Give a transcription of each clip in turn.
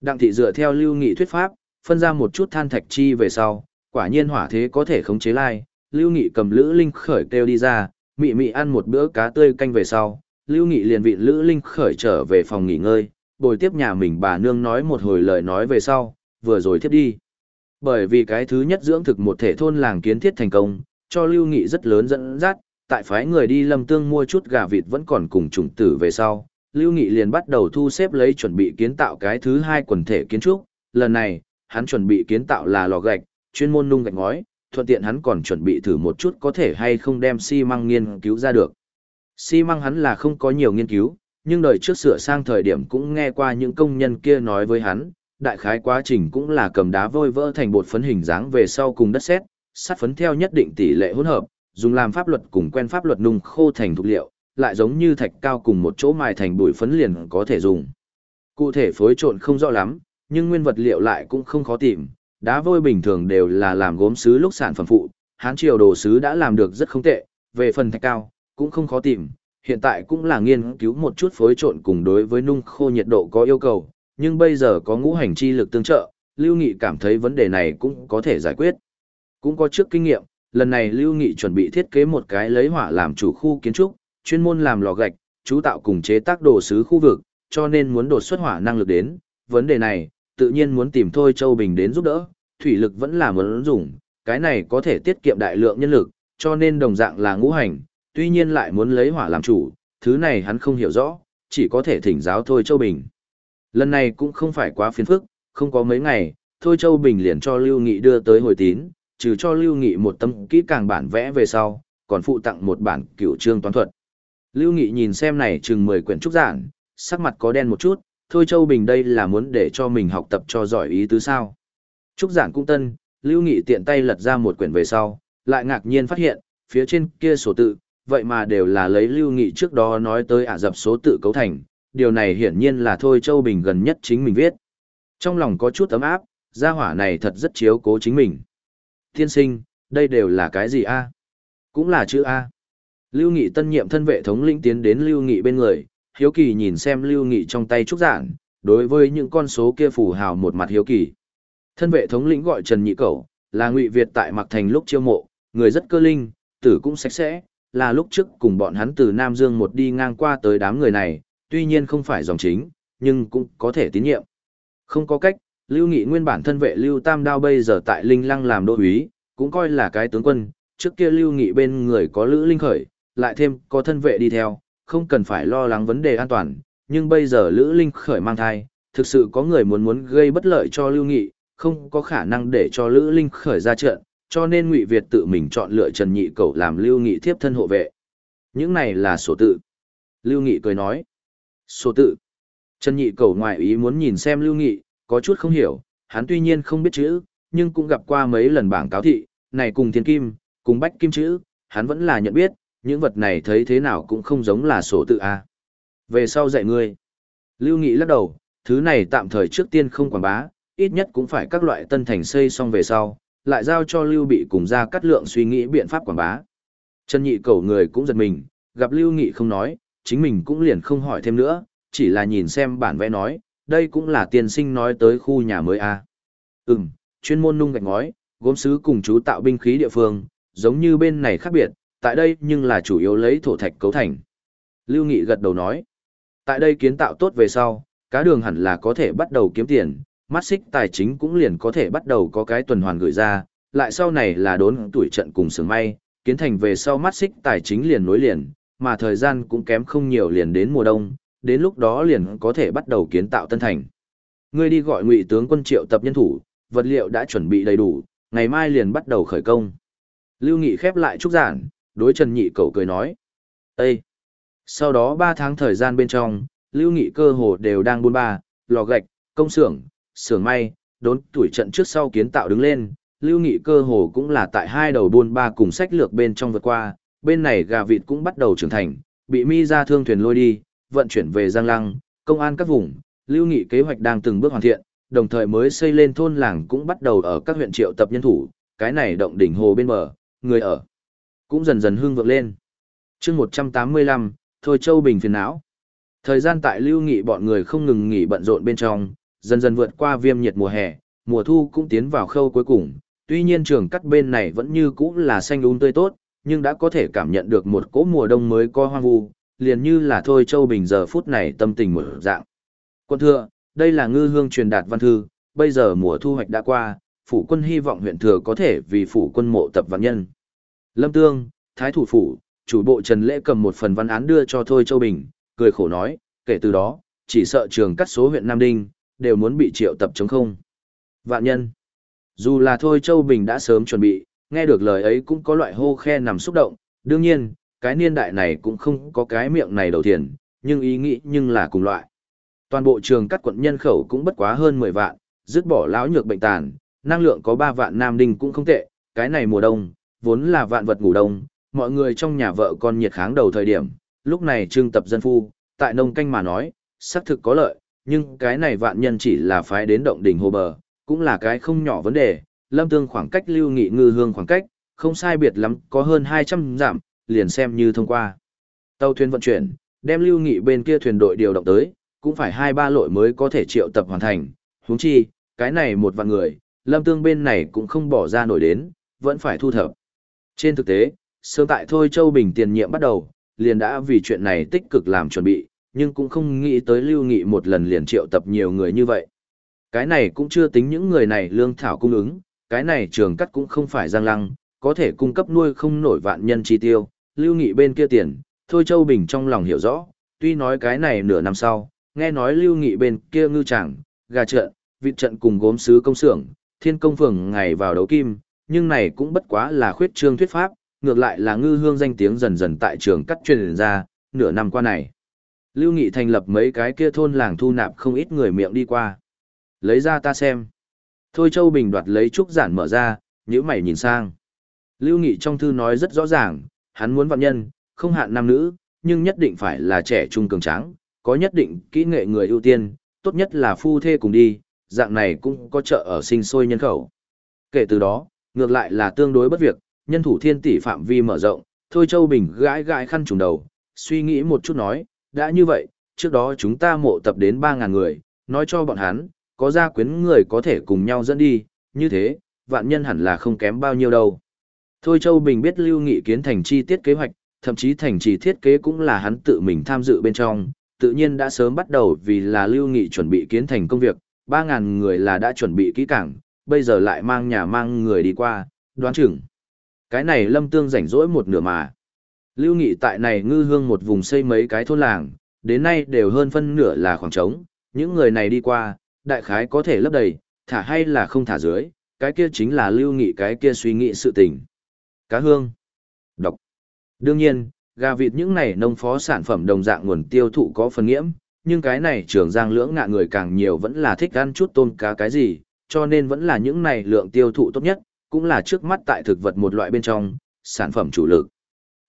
Đặng thị dựa theo lưu nghị thuyết pháp, phân ra một chút than thạch chi về sau, quả nhiên hỏa thế có thể khống chế lai, lưu nghị cầm lữ linh khởi kêu đi ra, mị mị ăn một bữa cá tươi canh về sau, lưu nghị liền vị lữ linh khởi trở về phòng nghỉ ngơi, bồi tiếp nhà mình bà nương nói một hồi lời nói về sau, vừa rồi tiếp đi. Bởi vì cái thứ nhất dưỡng thực một thể thôn làng kiến thiết thành công, cho lưu nghị rất lớn dẫn dắt, tại phái người đi lâm tương mua chút gà vịt vẫn còn cùng trùng tử về sau, Lưu Nghị liền bắt đầu thu xếp lấy chuẩn bị kiến tạo cái thứ hai quần thể kiến trúc, lần này, hắn chuẩn bị kiến tạo là lò gạch, chuyên môn nung gạch ngói, thuận tiện hắn còn chuẩn bị thử một chút có thể hay không đem xi măng nghiên cứu ra được. Xi măng hắn là không có nhiều nghiên cứu, nhưng đời trước sửa sang thời điểm cũng nghe qua những công nhân kia nói với hắn, đại khái quá trình cũng là cầm đá vôi vỡ thành bột phấn hình dáng về sau cùng đất sét, sắt phấn theo nhất định tỷ lệ hỗn hợp, dùng làm pháp luật cùng quen pháp luật nung khô thành thuộc liệu, lại giống như thạch cao cùng một chỗ mài thành bụi phấn liền có thể dùng. Cụ thể phối trộn không rõ lắm, nhưng nguyên vật liệu lại cũng không khó tìm, đá vôi bình thường đều là làm gốm sứ lúc sản phẩm phụ, hán triều đồ sứ đã làm được rất không tệ, về phần thạch cao, cũng không khó tìm, hiện tại cũng là nghiên cứu một chút phối trộn cùng đối với nung khô nhiệt độ có yêu cầu, nhưng bây giờ có ngũ hành chi lực tương trợ, Lưu Nghị cảm thấy vấn đề này cũng có thể giải quyết. Cũng có trước kinh nghiệm, lần này Lưu Nghị chuẩn bị thiết kế một cái lấy hỏa làm chủ khu kiến trúc, chuyên môn làm lò gạch, chú tạo cùng chế tác đồ sứ khu vực, cho nên muốn đột xuất hỏa năng lực đến, vấn đề này, tự nhiên muốn tìm Thôi Châu Bình đến giúp đỡ, thủy lực vẫn là muốn dùng, cái này có thể tiết kiệm đại lượng nhân lực, cho nên đồng dạng là ngũ hành, tuy nhiên lại muốn lấy hỏa làm chủ, thứ này hắn không hiểu rõ, chỉ có thể thỉnh giáo Thôi Châu Bình. Lần này cũng không phải quá phiền phức, không có mấy ngày, Thôi Châu Bình liền cho Lưu Nghị đưa tới hồi tín, trừ cho Lưu Nghị một tâm kỹ càng bản vẽ về sau, còn phụ tặng một bản cửu trương toán thuật. Lưu Nghị nhìn xem này chừng 10 quyển trúc giản, sắc mặt có đen một chút, thôi Châu Bình đây là muốn để cho mình học tập cho giỏi ý tứ sao. Trúc giản cũng tân, Lưu Nghị tiện tay lật ra một quyển về sau, lại ngạc nhiên phát hiện, phía trên kia sổ tự, vậy mà đều là lấy Lưu Nghị trước đó nói tới ả dập số tự cấu thành, điều này hiển nhiên là thôi Châu Bình gần nhất chính mình viết. Trong lòng có chút ấm áp, gia hỏa này thật rất chiếu cố chính mình. Tiên sinh, đây đều là cái gì a? Cũng là chữ A. Lưu Nghị tân nhiệm thân vệ thống lĩnh tiến đến Lưu Nghị bên người, hiếu kỳ nhìn xem Lưu Nghị trong tay trúc giản, đối với những con số kia phù hào một mặt hiếu kỳ. Thân vệ thống lĩnh gọi Trần Nhị Cẩu, là Ngụy Việt tại Mặc Thành lúc chiêu mộ, người rất cơ linh, tử cũng sạch sẽ, là lúc trước cùng bọn hắn từ Nam Dương một đi ngang qua tới đám người này, tuy nhiên không phải dòng chính, nhưng cũng có thể tín nhiệm. Không có cách, Lưu Nghị nguyên bản thân vệ Lưu Tam Đao bây giờ tại Linh Lăng làm đô úy, cũng coi là cái tướng quân, trước kia Lưu Nghị bên người có Lữ Linh Khởi, lại thêm có thân vệ đi theo, không cần phải lo lắng vấn đề an toàn, nhưng bây giờ Lữ Linh khởi mang thai, thực sự có người muốn muốn gây bất lợi cho Lưu Nghị, không có khả năng để cho Lữ Linh khởi ra trận, cho nên Ngụy Việt tự mình chọn lựa Trần Nhị Cẩu làm Lưu Nghị tiếp thân hộ vệ. Những này là sổ tự. Lưu Nghị cười nói. Sổ tự. Trần Nhị Cẩu ngoại ý muốn nhìn xem Lưu Nghị, có chút không hiểu, hắn tuy nhiên không biết chữ, nhưng cũng gặp qua mấy lần bảng cáo thị, này cùng thiên kim, cùng bách kim chữ, hắn vẫn là nhận biết, những vật này thấy thế nào cũng không giống là sổ tự A. Về sau dạy ngươi. Lưu Nghị lắc đầu, thứ này tạm thời trước tiên không quảng bá, ít nhất cũng phải các loại tân thành xây xong về sau, lại giao cho Lưu Bị cùng ra cắt lượng suy nghĩ biện pháp quảng bá. Trần Nhị cầu người cũng giật mình, gặp Lưu Nghị không nói, chính mình cũng liền không hỏi thêm nữa, chỉ là nhìn xem bản vẽ nói, đây cũng là tiên sinh nói tới khu nhà mới A. Ừm, chuyên môn nung gạch ngói, gốm sứ cùng chú tạo binh khí địa phương, giống như bên này khác biệt, tại đây nhưng là chủ yếu lấy thổ thạch cấu thành. Lưu Nghị gật đầu nói, tại đây kiến tạo tốt về sau, cá đường hẳn là có thể bắt đầu kiếm tiền, mắt xích tài chính cũng liền có thể bắt đầu có cái tuần hoàn gửi ra, lại sau này là đốn tuổi trận cùng sướng may, kiến thành về sau mắt xích tài chính liền nối liền, mà thời gian cũng kém không nhiều liền đến mùa đông, đến lúc đó liền có thể bắt đầu kiến tạo tân thành. Ngươi đi gọi ngụy tướng quân triệu tập nhân thủ, vật liệu đã chuẩn bị đầy đủ, ngày mai liền bắt đầu khởi công. Lưu Nghị khép lại trúc giản, đối Trần Nhị Cẩu cười nói. Ê! Sau đó 3 tháng thời gian bên trong, Lưu Nghị cơ hồ đều đang buôn ba, lò gạch, công xưởng, xưởng may, đốn tuổi trận trước sau kiến tạo đứng lên. Lưu Nghị cơ hồ cũng là tại hai đầu buôn ba cùng sách lược bên trong vượt qua, bên này gà vịt cũng bắt đầu trưởng thành, bị mi ra thương thuyền lôi đi, vận chuyển về Giang Lăng, công an các vùng, Lưu Nghị kế hoạch đang từng bước hoàn thiện, đồng thời mới xây lên thôn làng cũng bắt đầu ở các huyện triệu tập nhân thủ, cái này động đỉnh hồ bên bờ, người ở cũng dần dần hương vượng lên. chương 185, Thôi Châu Bình phiền não. Thời gian tại lưu nghị bọn người không ngừng nghỉ bận rộn bên trong, dần dần vượt qua viêm nhiệt mùa hè, mùa thu cũng tiến vào khâu cuối cùng, tuy nhiên trường cắt bên này vẫn như cũ là xanh đúng tươi tốt, nhưng đã có thể cảm nhận được một cỗ mùa đông mới có hoang vu, liền như là thôi Châu Bình giờ phút này tâm tình một dạng. Quân thưa, đây là ngư hương truyền đạt văn thư, bây giờ mùa thu hoạch đã qua, phủ quân hy vọng huyện thừa có thể vì phủ quân mộ tập văn nhân. Lâm Tương, Thái thủ phủ, chủ bộ Trần Lễ cầm một phần văn án đưa cho Thôi Châu Bình, cười khổ nói, kể từ đó, chỉ sợ trường cắt số huyện Nam Đinh, đều muốn bị triệu tập chống không. Vạn nhân. Dù là Thôi Châu Bình đã sớm chuẩn bị, nghe được lời ấy cũng có loại hô khe nằm xúc động, đương nhiên, cái niên đại này cũng không có cái miệng này đầu tiền, nhưng ý nghĩ nhưng là cùng loại. Toàn bộ trường cắt quận nhân khẩu cũng bất quá hơn 10 vạn, dứt bỏ lão nhược bệnh tàn, năng lượng có 3 vạn nam đinh cũng không tệ, cái này mùa đông, vốn là vạn vật ngủ đông, mọi người trong nhà vợ con nhiệt kháng đầu thời điểm, lúc này trương tập dân phu, tại nông canh mà nói, xác thực có lợi, nhưng cái này vạn nhân chỉ là phái đến động đỉnh hồ bờ, cũng là cái không nhỏ vấn đề, lâm tương khoảng cách lưu nghị ngư hương khoảng cách, không sai biệt lắm, có hơn 200 giảm, liền xem như thông qua. Tàu thuyền vận chuyển, đem lưu nghị bên kia thuyền đội điều động tới, cũng phải hai ba lội mới có thể triệu tập hoàn thành, huống chi, cái này một vạn người, lâm tương bên này cũng không bỏ ra nổi đến, vẫn phải thu thập. Trên thực tế, sớm tại Thôi Châu Bình tiền nhiệm bắt đầu, liền đã vì chuyện này tích cực làm chuẩn bị, nhưng cũng không nghĩ tới lưu nghị một lần liền triệu tập nhiều người như vậy. Cái này cũng chưa tính những người này lương thảo cung ứng, cái này trường cắt cũng không phải giang lăng, có thể cung cấp nuôi không nổi vạn nhân chi tiêu, lưu nghị bên kia tiền, Thôi Châu Bình trong lòng hiểu rõ, tuy nói cái này nửa năm sau, nghe nói lưu nghị bên kia ngư chẳng, gà trận, vịt trận cùng gốm sứ công xưởng, thiên công phường ngày vào đấu kim, nhưng này cũng bất quá là khuyết trương thuyết pháp, ngược lại là ngư hương danh tiếng dần dần tại trường cắt truyền ra, nửa năm qua này. Lưu Nghị thành lập mấy cái kia thôn làng thu nạp không ít người miệng đi qua. Lấy ra ta xem. Thôi Châu Bình đoạt lấy trúc giản mở ra, nhíu mày nhìn sang. Lưu Nghị trong thư nói rất rõ ràng, hắn muốn vạn nhân, không hạn nam nữ, nhưng nhất định phải là trẻ trung cường tráng, có nhất định kỹ nghệ người ưu tiên, tốt nhất là phu thê cùng đi, dạng này cũng có trợ ở sinh sôi nhân khẩu. Kể từ đó, ngược lại là tương đối bất việc, nhân thủ thiên tỷ phạm vi mở rộng, Thôi Châu Bình gãi gãi khăn trùng đầu, suy nghĩ một chút nói, đã như vậy, trước đó chúng ta mộ tập đến 3.000 người, nói cho bọn hắn, có gia quyến người có thể cùng nhau dẫn đi, như thế, vạn nhân hẳn là không kém bao nhiêu đâu. Thôi Châu Bình biết Lưu Nghị kiến thành chi tiết kế hoạch, thậm chí thành trì thiết kế cũng là hắn tự mình tham dự bên trong, tự nhiên đã sớm bắt đầu vì là Lưu Nghị chuẩn bị kiến thành công việc, 3.000 người là đã chuẩn bị kỹ càng, bây giờ lại mang nhà mang người đi qua, đoán chừng. Cái này lâm tương rảnh rỗi một nửa mà. Lưu Nghị tại này ngư hương một vùng xây mấy cái thôn làng, đến nay đều hơn phân nửa là khoảng trống, những người này đi qua, đại khái có thể lấp đầy, thả hay là không thả dưới, cái kia chính là Lưu Nghị cái kia suy nghĩ sự tình. Cá hương. Độc. Đương nhiên, gà vịt những này nông phó sản phẩm đồng dạng nguồn tiêu thụ có phần nghiễm, nhưng cái này trưởng giang lưỡng ngạ người càng nhiều vẫn là thích ăn chút tôm cá cái gì, cho nên vẫn là những này lượng tiêu thụ tốt nhất, cũng là trước mắt tại thực vật một loại bên trong, sản phẩm chủ lực.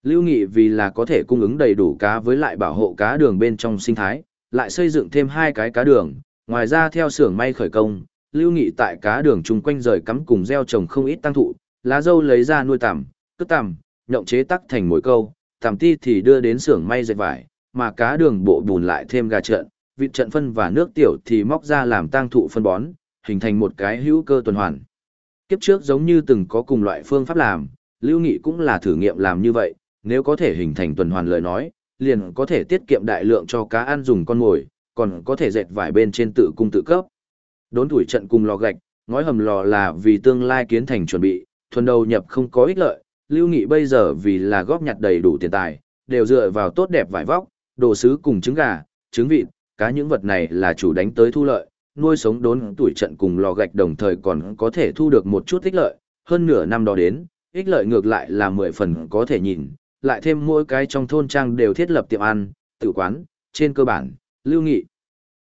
Lưu Nghị vì là có thể cung ứng đầy đủ cá với lại bảo hộ cá đường bên trong sinh thái, lại xây dựng thêm hai cái cá đường, ngoài ra theo xưởng may khởi công, Lưu Nghị tại cá đường chung quanh rời cắm cùng gieo trồng không ít tăng thụ, lá dâu lấy ra nuôi tằm, cứ tằm, nhộng chế tắc thành mối câu, tằm ti thì đưa đến xưởng may dệt vải, mà cá đường bộ bùn lại thêm gà trận, vịt trận phân và nước tiểu thì móc ra làm tăng thụ phân bón, hình thành một cái hữu cơ tuần hoàn. Kiếp trước giống như từng có cùng loại phương pháp làm, Lưu Nghị cũng là thử nghiệm làm như vậy, nếu có thể hình thành tuần hoàn lời nói, liền có thể tiết kiệm đại lượng cho cá ăn dùng con mồi, còn có thể dệt vải bên trên tự cung tự cấp. Đốn tuổi trận cùng lò gạch, ngói hầm lò là vì tương lai kiến thành chuẩn bị, thuần đầu nhập không có ích lợi, Lưu Nghị bây giờ vì là góp nhặt đầy đủ tiền tài, đều dựa vào tốt đẹp vải vóc, đồ sứ cùng trứng gà, trứng vịt, cá những vật này là chủ đánh tới thu lợi, nuôi sống đốn tuổi trận cùng lò gạch đồng thời còn có thể thu được một chút ích lợi, hơn nửa năm đó đến, ích lợi ngược lại là mười phần có thể nhìn, lại thêm mỗi cái trong thôn trang đều thiết lập tiệm ăn, tử quán, trên cơ bản, lưu nghị.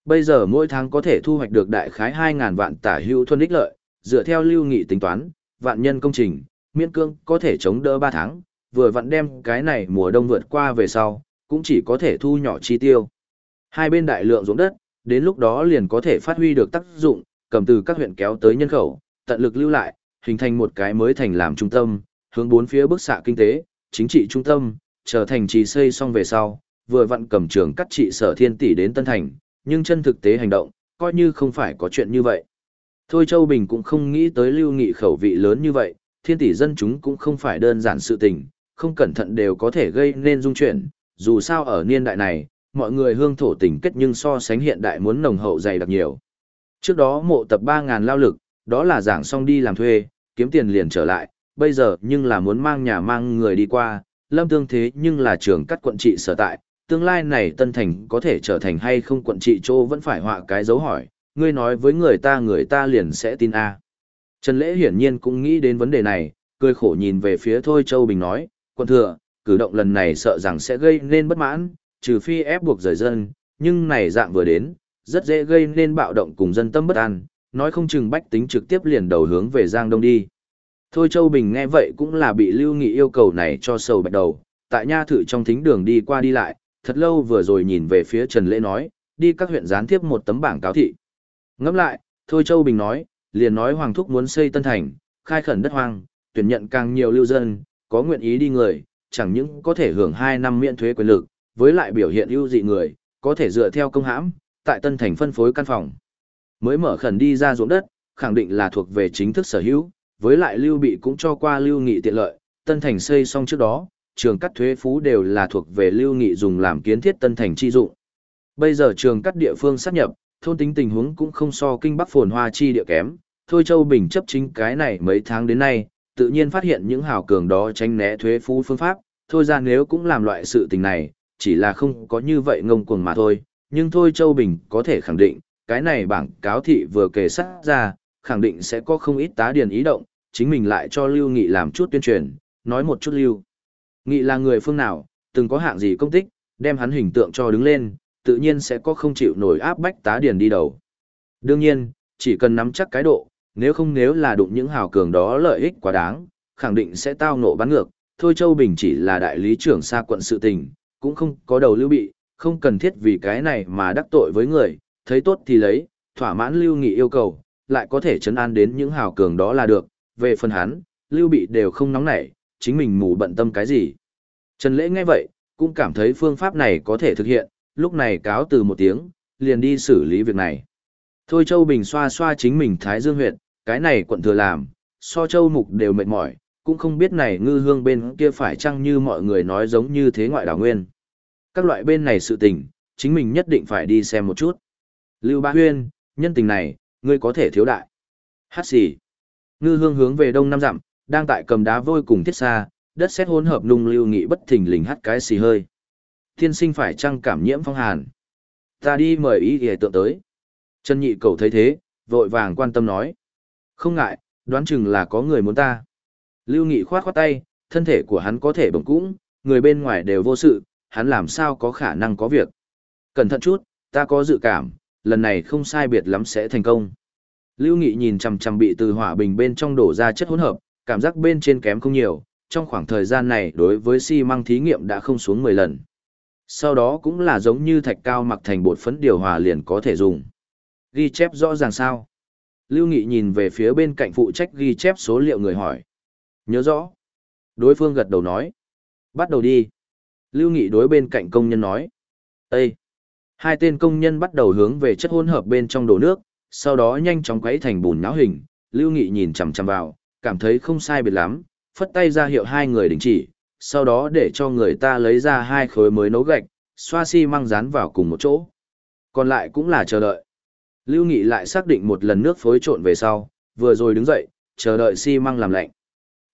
Bây giờ mỗi tháng có thể thu hoạch được đại khái 2.000 vạn tả hữu thuần ích lợi, dựa theo lưu nghị tính toán, vạn nhân công trình, miễn cương có thể chống đỡ 3 tháng, vừa vặn đem cái này mùa đông vượt qua về sau, cũng chỉ có thể thu nhỏ chi tiêu. Hai bên đại lượng ruộng đất, đến lúc đó liền có thể phát huy được tác dụng, cầm từ các huyện kéo tới nhân khẩu, tận lực lưu lại, hình thành một cái mới thành làm trung tâm, hướng bốn phía bức xạ kinh tế, chính trị trung tâm, trở thành trì xây xong về sau, vừa vặn cầm trường cắt trị sở thiên tỷ đến Tân Thành, nhưng chân thực tế hành động, coi như không phải có chuyện như vậy. Thôi Châu Bình cũng không nghĩ tới lưu nghị khẩu vị lớn như vậy, thiên tỷ dân chúng cũng không phải đơn giản sự tình, không cẩn thận đều có thể gây nên dung chuyển, dù sao ở niên đại này, mọi người hương thổ tình kết nhưng so sánh hiện đại muốn nồng hậu dày đặc nhiều. Trước đó mộ tập 3.000 lao lực, đó là giảng xong đi làm thuê, kiếm tiền liền trở lại, bây giờ nhưng là muốn mang nhà mang người đi qua, lâm tương thế nhưng là trường cắt quận trị sở tại, tương lai này Tân Thành có thể trở thành hay không quận trị chỗ vẫn phải họa cái dấu hỏi, ngươi nói với người ta người ta liền sẽ tin A. Trần Lễ hiển nhiên cũng nghĩ đến vấn đề này, cười khổ nhìn về phía Thôi Châu Bình nói, quận thừa, cử động lần này sợ rằng sẽ gây nên bất mãn, trừ phi ép buộc rời dân, nhưng này dạng vừa đến, rất dễ gây nên bạo động cùng dân tâm bất an, nói không chừng bách tính trực tiếp liền đầu hướng về Giang Đông đi. Thôi Châu Bình nghe vậy cũng là bị Lưu Nghị yêu cầu này cho sầu bạch đầu, tại nha thự trong thính đường đi qua đi lại, thật lâu vừa rồi nhìn về phía Trần Lễ nói, đi các huyện gián tiếp một tấm bảng cáo thị. Ngẫm lại, Thôi Châu Bình nói, liền nói Hoàng Thúc muốn xây Tân Thành, khai khẩn đất hoang, tuyển nhận càng nhiều lưu dân, có nguyện ý đi người, chẳng những có thể hưởng 2 năm miễn thuế quyền lực, với lại biểu hiện ưu dị người, có thể dựa theo công hãm, tại Tân Thành phân phối căn phòng. Mới mở khẩn đi ra ruộng đất, khẳng định là thuộc về chính thức sở hữu, với lại lưu bị cũng cho qua lưu nghị tiện lợi, Tân Thành xây xong trước đó, trường cắt thuế phú đều là thuộc về lưu nghị dùng làm kiến thiết Tân Thành chi dụng. Bây giờ trường cắt địa phương sát nhập, thôn tính tình huống cũng không so kinh bắc phồn hoa chi địa kém, Thôi Châu Bình chấp chính cái này mấy tháng đến nay, tự nhiên phát hiện những hào cường đó tránh né thuế phú phương pháp, thôi ra nếu cũng làm loại sự tình này, chỉ là không có như vậy ngông cuồng mà thôi, nhưng thôi Châu Bình có thể khẳng định, cái này bảng cáo thị vừa kề sát ra, khẳng định sẽ có không ít tá điền ý động, chính mình lại cho Lưu Nghị làm chút tuyên truyền, nói một chút Lưu. Nghị là người phương nào, từng có hạng gì công tích, đem hắn hình tượng cho đứng lên, tự nhiên sẽ có không chịu nổi áp bách tá điền đi đầu. Đương nhiên, chỉ cần nắm chắc cái độ, nếu không nếu là đụng những hào cường đó lợi ích quá đáng, khẳng định sẽ tao nộ bắn ngược. Thôi Châu Bình chỉ là đại lý trưởng xa quận sự tình, cũng không có đầu lưu bị, không cần thiết vì cái này mà đắc tội với người, thấy tốt thì lấy, thỏa mãn lưu nghị yêu cầu, lại có thể chấn an đến những hào cường đó là được, về phần hắn, lưu bị đều không nóng nảy, chính mình mù bận tâm cái gì. Trần Lễ nghe vậy, cũng cảm thấy phương pháp này có thể thực hiện, lúc này cáo từ một tiếng, liền đi xử lý việc này. Thôi Châu Bình xoa xoa chính mình Thái Dương huyệt, cái này quận thừa làm, so Châu Mục đều mệt mỏi, cũng không biết này ngư hương bên kia phải chăng như mọi người nói giống như thế ngoại đảo nguyên. Các loại bên này sự tình, chính mình nhất định phải đi xem một chút. Lưu Ba Huyên, nhân tình này, ngươi có thể thiếu đại. Hát xì. Ngư hương hướng về đông năm dặm, đang tại cầm đá vôi cùng thiết xa, đất xét hỗn hợp nung lưu nghị bất thình lình hắt cái xì hơi. Thiên sinh phải chăng cảm nhiễm phong hàn. Ta đi mời ý hề tượng tới. Trần nhị cầu thấy thế, vội vàng quan tâm nói. Không ngại, đoán chừng là có người muốn ta. Lưu Nghị khoát khoát tay, thân thể của hắn có thể bổng cũng, người bên ngoài đều vô sự, hắn làm sao có khả năng có việc. Cẩn thận chút, ta có dự cảm, lần này không sai biệt lắm sẽ thành công. Lưu Nghị nhìn chằm chằm bị từ hỏa bình bên trong đổ ra chất hỗn hợp, cảm giác bên trên kém không nhiều, trong khoảng thời gian này đối với xi măng thí nghiệm đã không xuống 10 lần. Sau đó cũng là giống như thạch cao mặc thành bột phấn điều hòa liền có thể dùng. Ghi chép rõ ràng sao? Lưu Nghị nhìn về phía bên cạnh phụ trách ghi chép số liệu người hỏi. Nhớ rõ. Đối phương gật đầu nói. Bắt đầu đi. Lưu Nghị đối bên cạnh công nhân nói. Ê! Hai tên công nhân bắt đầu hướng về chất hỗn hợp bên trong đổ nước, sau đó nhanh chóng quấy thành bùn náo hình. Lưu Nghị nhìn chằm chằm vào, cảm thấy không sai biệt lắm, phất tay ra hiệu hai người đình chỉ, sau đó để cho người ta lấy ra hai khối mới nấu gạch, xoa xi măng dán vào cùng một chỗ. Còn lại cũng là chờ đợi. Lưu Nghị lại xác định một lần nước phối trộn về sau, vừa rồi đứng dậy, chờ đợi xi măng làm lạnh.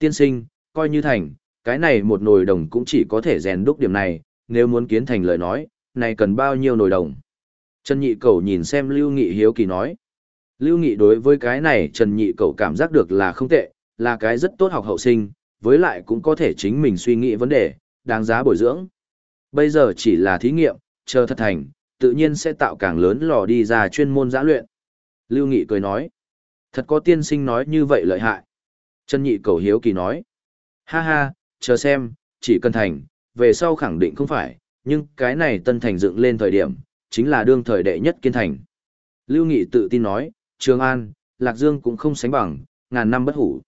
Tiên sinh, coi như thành, cái này một nồi đồng cũng chỉ có thể rèn đúc điểm này, nếu muốn kiến thành lời nói, này cần bao nhiêu nồi đồng. Trần Nhị Cầu nhìn xem Lưu Nghị hiếu kỳ nói. Lưu Nghị đối với cái này Trần Nhị Cầu cảm giác được là không tệ, là cái rất tốt học hậu sinh, với lại cũng có thể chính mình suy nghĩ vấn đề, đáng giá bồi dưỡng. Bây giờ chỉ là thí nghiệm, chờ thật thành, tự nhiên sẽ tạo càng lớn lò đi ra chuyên môn giã luyện. Lưu Nghị cười nói, thật có tiên sinh nói như vậy lợi hại. Trần Nhị cầu hiếu kỳ nói, ha ha, chờ xem, chỉ cần thành, về sau khẳng định không phải, nhưng cái này tân thành dựng lên thời điểm, chính là đương thời đệ nhất kiên thành. Lưu Nghị tự tin nói, Trường An, Lạc Dương cũng không sánh bằng, ngàn năm bất hủ.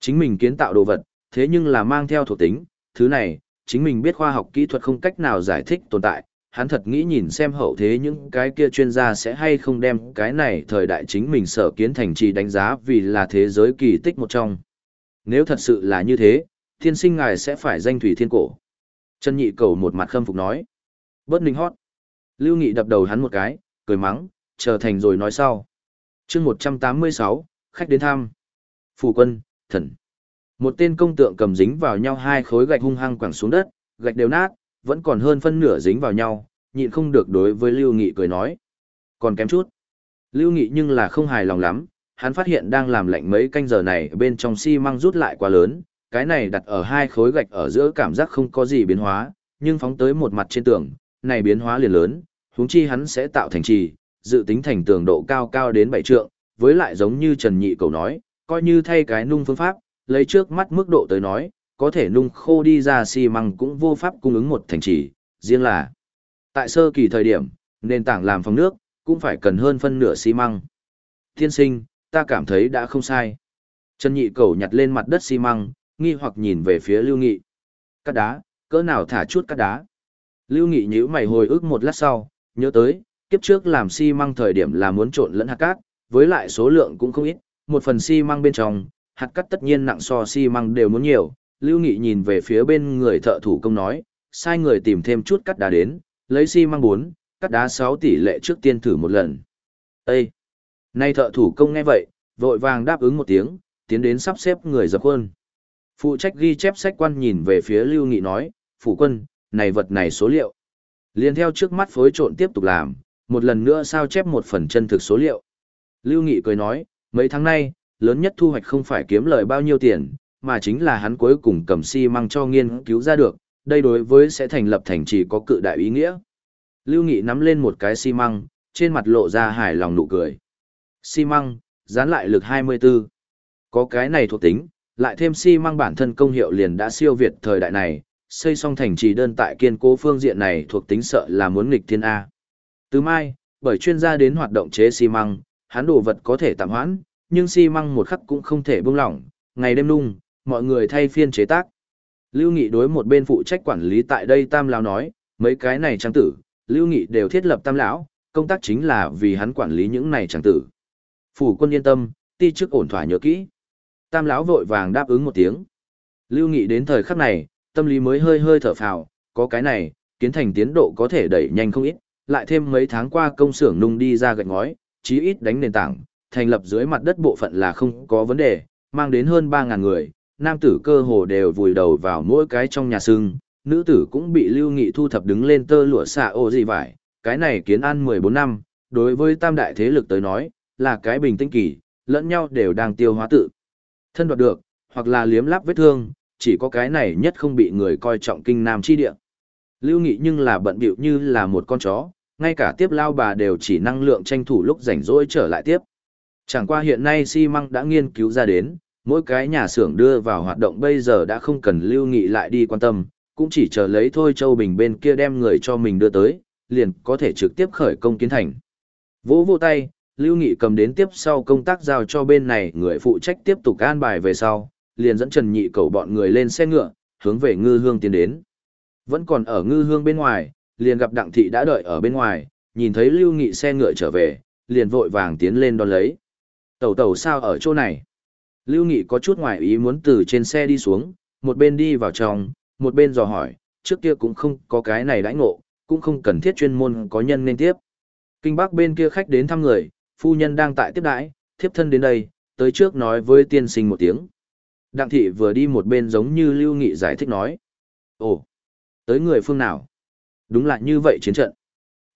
Chính mình kiến tạo đồ vật, thế nhưng là mang theo thuộc tính, thứ này, chính mình biết khoa học kỹ thuật không cách nào giải thích tồn tại, hắn thật nghĩ nhìn xem hậu thế những cái kia chuyên gia sẽ hay không đem cái này thời đại chính mình sở kiến thành trì đánh giá vì là thế giới kỳ tích một trong. Nếu thật sự là như thế, thiên sinh ngài sẽ phải danh thủy thiên cổ. Trần Nhị Cầu một mặt khâm phục nói. Bớt ninh hót. Lưu Nghị đập đầu hắn một cái, cười mắng, trở thành rồi nói sau. chương 186, khách đến thăm. Phủ quân, thần. Một tên công tượng cầm dính vào nhau hai khối gạch hung hăng quẳng xuống đất, gạch đều nát, vẫn còn hơn phân nửa dính vào nhau, nhịn không được đối với Lưu Nghị cười nói. Còn kém chút. Lưu Nghị nhưng là không hài lòng lắm, hắn phát hiện đang làm lạnh mấy canh giờ này bên trong xi măng rút lại quá lớn, cái này đặt ở hai khối gạch ở giữa cảm giác không có gì biến hóa, nhưng phóng tới một mặt trên tường, này biến hóa liền lớn, huống chi hắn sẽ tạo thành trì, dự tính thành tường độ cao cao đến 7 trượng, với lại giống như Trần Nhị cầu nói, coi như thay cái nung phương pháp, lấy trước mắt mức độ tới nói, có thể nung khô đi ra xi măng cũng vô pháp cung ứng một thành trì, riêng là tại sơ kỳ thời điểm, nền tảng làm phòng nước, cũng phải cần hơn phân nửa xi măng. Thiên sinh, ta cảm thấy đã không sai. Trần Nhị cầu nhặt lên mặt đất xi măng, nghi hoặc nhìn về phía Lưu Nghị. Cắt đá, cỡ nào thả chút cắt đá. Lưu Nghị nhíu mày hồi ức một lát sau, nhớ tới, kiếp trước làm xi măng thời điểm là muốn trộn lẫn hạt cát, với lại số lượng cũng không ít, một phần xi măng bên trong, hạt cát tất nhiên nặng so xi măng đều muốn nhiều. Lưu Nghị nhìn về phía bên người thợ thủ công nói, sai người tìm thêm chút cắt đá đến, lấy xi măng 4, cắt đá 6 tỷ lệ trước tiên thử một lần. Ê! Nay thợ thủ công nghe vậy, vội vàng đáp ứng một tiếng, tiến đến sắp xếp người dập khuôn. Phụ trách ghi chép sách quan nhìn về phía Lưu Nghị nói, phụ quân, này vật này số liệu. Liên theo trước mắt phối trộn tiếp tục làm, một lần nữa sao chép một phần chân thực số liệu. Lưu Nghị cười nói, mấy tháng nay, lớn nhất thu hoạch không phải kiếm lời bao nhiêu tiền, mà chính là hắn cuối cùng cầm xi si măng cho nghiên cứu ra được, đây đối với sẽ thành lập thành trì có cự đại ý nghĩa. Lưu Nghị nắm lên một cái xi măng, trên mặt lộ ra hài lòng nụ cười. Xi măng, dán lại lực 24. Có cái này thuộc tính, lại thêm xi măng bản thân công hiệu liền đã siêu việt thời đại này, xây xong thành trì đơn tại kiên cố phương diện này thuộc tính sợ là muốn nghịch thiên A. Từ mai, bởi chuyên gia đến hoạt động chế xi măng, hắn đồ vật có thể tạm hoãn, nhưng xi măng một khắc cũng không thể buông lỏng, ngày đêm nung, mọi người thay phiên chế tác. Lưu Nghị đối một bên phụ trách quản lý tại đây Tam lão nói, mấy cái này trang tử, Lưu Nghị đều thiết lập Tam lão, công tác chính là vì hắn quản lý những này trang tử. Phủ quân yên tâm, ti chức ổn thỏa nhớ kỹ. Tam lão vội vàng đáp ứng một tiếng. Lưu Nghị đến thời khắc này, tâm lý mới hơi hơi thở phào, có cái này, kiến thành tiến độ có thể đẩy nhanh không ít, lại thêm mấy tháng qua công xưởng nung đi ra gạch ngói, chí ít đánh nền tảng, thành lập dưới mặt đất bộ phận là không có vấn đề, mang đến hơn ba ngàn người, nam tử cơ hồ đều vùi đầu vào mỗi cái trong nhà sưng, nữ tử cũng bị lưu nghị thu thập đứng lên tơ lụa xạ ô gì vải, cái này kiến ăn 14 năm, đối với tam đại thế lực tới nói, là cái bình tĩnh kỳ, lẫn nhau đều đang tiêu hóa tự. Thân đoạt được, hoặc là liếm láp vết thương, chỉ có cái này nhất không bị người coi trọng kinh nam chi địa. Lưu Nghị nhưng là bận bịu như là một con chó, ngay cả tiếp lao bà đều chỉ năng lượng tranh thủ lúc rảnh rỗi trở lại tiếp. Chẳng qua hiện nay xi măng đã nghiên cứu ra đến, mỗi cái nhà xưởng đưa vào hoạt động bây giờ đã không cần Lưu Nghị lại đi quan tâm, cũng chỉ chờ lấy thôi Châu Bình bên kia đem người cho mình đưa tới, liền có thể trực tiếp khởi công kiến thành. Vỗ vô tay, Lưu Nghị cầm đến tiếp sau công tác giao cho bên này người phụ trách tiếp tục an bài về sau, liền dẫn Trần Nhị cầu bọn người lên xe ngựa, hướng về ngư hương tiến đến. Vẫn còn ở ngư hương bên ngoài, liền gặp Đặng Thị đã đợi ở bên ngoài, nhìn thấy Lưu Nghị xe ngựa trở về, liền vội vàng tiến lên đón lấy. Tẩu tẩu sao ở chỗ này? Lưu Nghị có chút ngoài ý muốn từ trên xe đi xuống, một bên đi vào trong, một bên dò hỏi, trước kia cũng không có cái này đãi ngộ, cũng không cần thiết chuyên môn có nhân nên tiếp. Kinh Bắc bên kia khách đến thăm người, phu nhân đang tại tiếp đãi, thiếp thân đến đây, tới trước nói với tiên sinh một tiếng. Đặng thị vừa đi một bên giống như Lưu Nghị giải thích nói. Ồ, tới người phương nào? Đúng là như vậy chiến trận.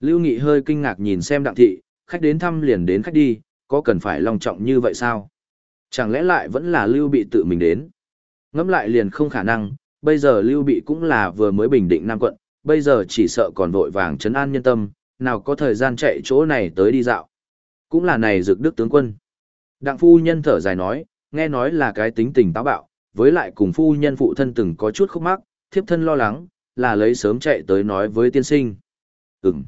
Lưu Nghị hơi kinh ngạc nhìn xem đặng thị, khách đến thăm liền đến khách đi, có cần phải long trọng như vậy sao? Chẳng lẽ lại vẫn là Lưu bị tự mình đến? Ngẫm lại liền không khả năng, bây giờ Lưu bị cũng là vừa mới bình định Nam quận, bây giờ chỉ sợ còn vội vàng chấn an nhân tâm, nào có thời gian chạy chỗ này tới đi dạo. Cũng là này dược đức tướng quân. Đặng phu nhân thở dài nói, nghe nói là cái tính tình táo bạo, với lại cùng phu nhân phụ thân từng có chút khúc mắc, thiếp thân lo lắng, là lấy sớm chạy tới nói với tiên sinh. Ừm.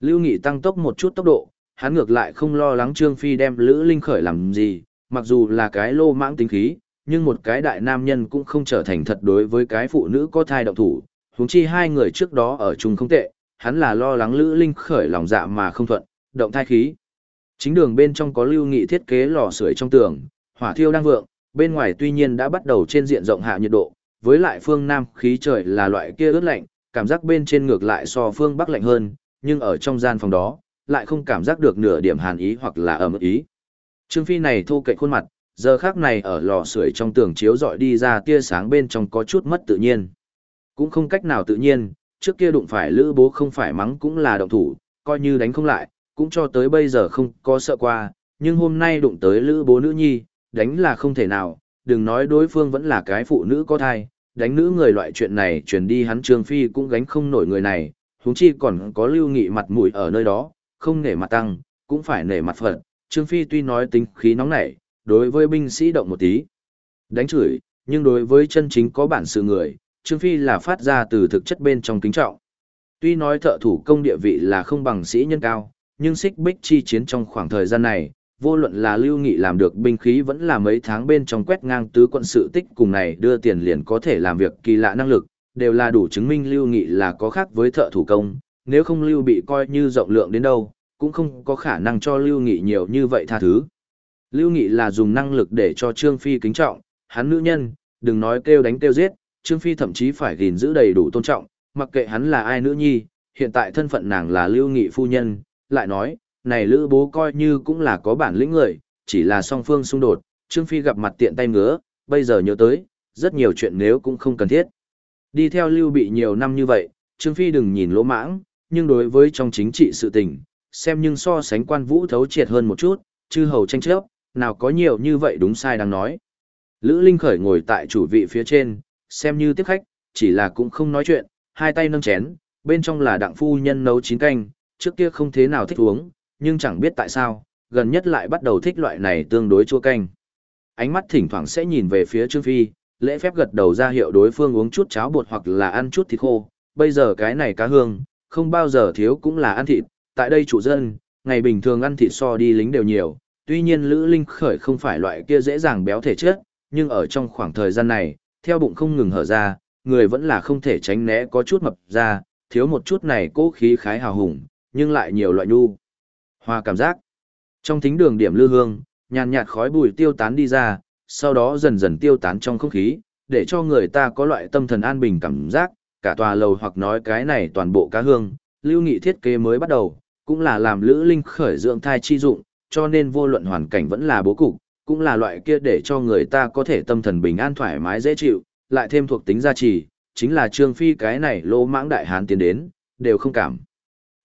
Lưu Nghị tăng tốc một chút tốc độ, hắn ngược lại không lo lắng Trương Phi đem Lữ Linh khởi làm gì, mặc dù là cái lô mãng tính khí, nhưng một cái đại nam nhân cũng không trở thành thật đối với cái phụ nữ có thai động thủ, huống chi hai người trước đó ở chung không tệ, hắn là lo lắng Lữ Linh khởi lòng dạ mà không thuận, động thai khí. Chính đường bên trong có lưu nghị thiết kế lò sưởi trong tường, hỏa thiêu đang vượng, bên ngoài tuy nhiên đã bắt đầu trên diện rộng hạ nhiệt độ, với lại phương Nam khí trời là loại kia ướt lạnh, cảm giác bên trên ngược lại so phương Bắc lạnh hơn, nhưng ở trong gian phòng đó, lại không cảm giác được nửa điểm hàn ý hoặc là ẩm ý. Trương Phi này thô cậy khuôn mặt, giờ khác này ở lò sưởi trong tường chiếu dọi đi ra tia sáng bên trong có chút mất tự nhiên. Cũng không cách nào tự nhiên, trước kia đụng phải lữ bố không phải mắng cũng là động thủ, coi như đánh không lại, cũng cho tới bây giờ không có sợ qua, nhưng hôm nay đụng tới lữ bố nữ nhi, đánh là không thể nào, đừng nói đối phương vẫn là cái phụ nữ có thai, đánh nữ người loại chuyện này truyền đi hắn Trương Phi cũng gánh không nổi người này, huống chi còn có lưu nghị mặt mũi ở nơi đó, không nể mặt tăng, cũng phải nể mặt phật Trương Phi tuy nói tính khí nóng nảy, đối với binh sĩ động một tí, đánh chửi, nhưng đối với chân chính có bản sự người, Trương Phi là phát ra từ thực chất bên trong kính trọng. Tuy nói thợ thủ công địa vị là không bằng sĩ nhân cao, nhưng xích bích chi chiến trong khoảng thời gian này, vô luận là lưu nghị làm được binh khí vẫn là mấy tháng bên trong quét ngang tứ quận sự tích cùng này đưa tiền liền có thể làm việc kỳ lạ năng lực, đều là đủ chứng minh lưu nghị là có khác với thợ thủ công, nếu không lưu bị coi như rộng lượng đến đâu, cũng không có khả năng cho lưu nghị nhiều như vậy tha thứ. Lưu nghị là dùng năng lực để cho Trương Phi kính trọng, hắn nữ nhân, đừng nói kêu đánh kêu giết, Trương Phi thậm chí phải gìn giữ đầy đủ tôn trọng, mặc kệ hắn là ai nữ nhi, hiện tại thân phận nàng là lưu nghị phu nhân, lại nói, này lữ bố coi như cũng là có bản lĩnh người, chỉ là song phương xung đột, Trương Phi gặp mặt tiện tay ngứa, bây giờ nhớ tới, rất nhiều chuyện nếu cũng không cần thiết. Đi theo lưu bị nhiều năm như vậy, Trương Phi đừng nhìn lỗ mãng, nhưng đối với trong chính trị sự tình, xem nhưng so sánh quan vũ thấu triệt hơn một chút, chư hầu tranh chấp, nào có nhiều như vậy đúng sai đang nói. Lữ Linh khởi ngồi tại chủ vị phía trên, xem như tiếp khách, chỉ là cũng không nói chuyện, hai tay nâng chén, bên trong là đặng phu nhân nấu chín canh, trước kia không thế nào thích uống, nhưng chẳng biết tại sao, gần nhất lại bắt đầu thích loại này tương đối chua canh. Ánh mắt thỉnh thoảng sẽ nhìn về phía Trương Phi, lễ phép gật đầu ra hiệu đối phương uống chút cháo bột hoặc là ăn chút thịt khô, bây giờ cái này cá hương, không bao giờ thiếu cũng là ăn thịt, tại đây chủ dân, ngày bình thường ăn thịt so đi lính đều nhiều, tuy nhiên Lữ Linh khởi không phải loại kia dễ dàng béo thể chất, nhưng ở trong khoảng thời gian này, theo bụng không ngừng hở ra, người vẫn là không thể tránh né có chút mập ra, thiếu một chút này cố khí khái hào hùng, nhưng lại nhiều loại nhu. Hoa cảm giác. Trong thính đường điểm lư hương, nhàn nhạt khói bụi tiêu tán đi ra, sau đó dần dần tiêu tán trong không khí, để cho người ta có loại tâm thần an bình cảm giác, cả tòa lầu hoặc nói cái này toàn bộ cá hương, lưu nghị thiết kế mới bắt đầu, cũng là làm lữ linh khởi dưỡng thai chi dụng, cho nên vô luận hoàn cảnh vẫn là bố cục, cũng là loại kia để cho người ta có thể tâm thần bình an thoải mái dễ chịu, lại thêm thuộc tính gia trì, chính là trương phi cái này lô mãng đại hán tiến đến, đều không cảm.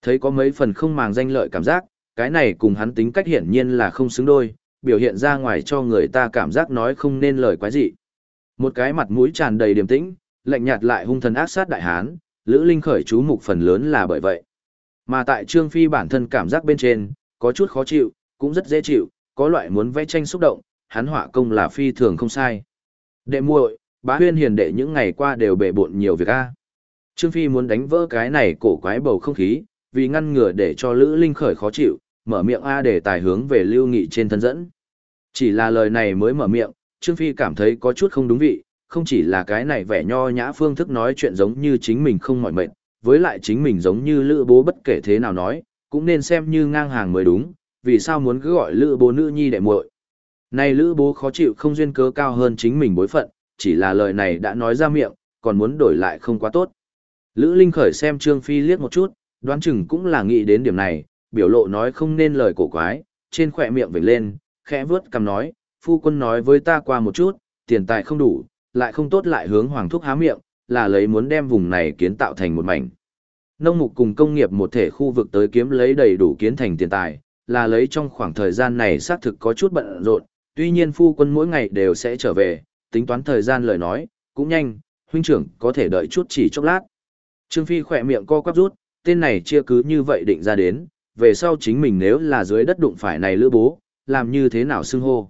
Thấy có mấy phần không màng danh lợi cảm giác, cái này cùng hắn tính cách hiển nhiên là không xứng đôi, biểu hiện ra ngoài cho người ta cảm giác nói không nên lời quái gì. Một cái mặt mũi tràn đầy điềm tĩnh, lạnh nhạt lại hung thần ác sát đại hán, Lữ Linh khởi chú mục phần lớn là bởi vậy. Mà tại Trương Phi bản thân cảm giác bên trên, có chút khó chịu, cũng rất dễ chịu, có loại muốn vẽ tranh xúc động, hắn họa công là phi thường không sai. Đệ muội, bá huyên hiền đệ những ngày qua đều bể bộn nhiều việc a. Trương Phi muốn đánh vỡ cái này cổ quái bầu không khí, vì ngăn ngừa để cho Lữ Linh khởi khó chịu, mở miệng A để tài hướng về Lưu Nghị trên thân dẫn. Chỉ là lời này mới mở miệng, Trương Phi cảm thấy có chút không đúng vị, không chỉ là cái này vẻ nho nhã phương thức nói chuyện giống như chính mình không mỏi mệt, với lại chính mình giống như lữ bố bất kể thế nào nói, cũng nên xem như ngang hàng mới đúng, vì sao muốn cứ gọi lữ bố nữ nhi đệ muội. Này lữ bố khó chịu không duyên cớ cao hơn chính mình bối phận, chỉ là lời này đã nói ra miệng, còn muốn đổi lại không quá tốt. Lữ Linh khởi xem Trương Phi liếc một chút, đoán chừng cũng là nghĩ đến điểm này, biểu lộ nói không nên lời cổ quái, trên khỏe miệng vểnh lên, khẽ vướt cầm nói, phu quân nói với ta qua một chút, tiền tài không đủ, lại không tốt lại hướng hoàng thúc há miệng, là lấy muốn đem vùng này kiến tạo thành một mảnh. Nông mục cùng công nghiệp một thể khu vực tới kiếm lấy đầy đủ kiến thành tiền tài, là lấy trong khoảng thời gian này xác thực có chút bận rộn, tuy nhiên phu quân mỗi ngày đều sẽ trở về, tính toán thời gian lời nói, cũng nhanh, huynh trưởng có thể đợi chút chỉ chốc lát. Trương Phi khỏe miệng co quắp rút, tên này chia cứ như vậy định ra đến, về sau chính mình nếu là dưới đất đụng phải này lữ bố, làm như thế nào xưng hô.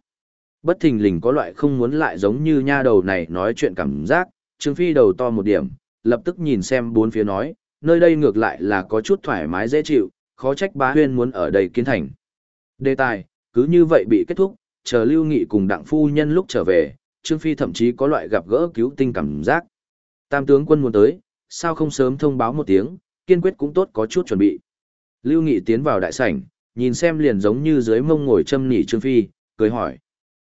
Bất thình lình có loại không muốn lại giống như nha đầu này nói chuyện cảm giác, Trương Phi đầu to một điểm, lập tức nhìn xem bốn phía nói, nơi đây ngược lại là có chút thoải mái dễ chịu, khó trách bá huyên muốn ở đây kiến thành. Đề tài, cứ như vậy bị kết thúc, chờ lưu nghị cùng đặng phu nhân lúc trở về, Trương Phi thậm chí có loại gặp gỡ cứu tinh cảm giác. Tam tướng quân muốn tới, sao không sớm thông báo một tiếng, kiên quyết cũng tốt có chút chuẩn bị. Lưu Nghị tiến vào đại sảnh, nhìn xem liền giống như dưới mông ngồi châm nỉ Trương Phi, cười hỏi.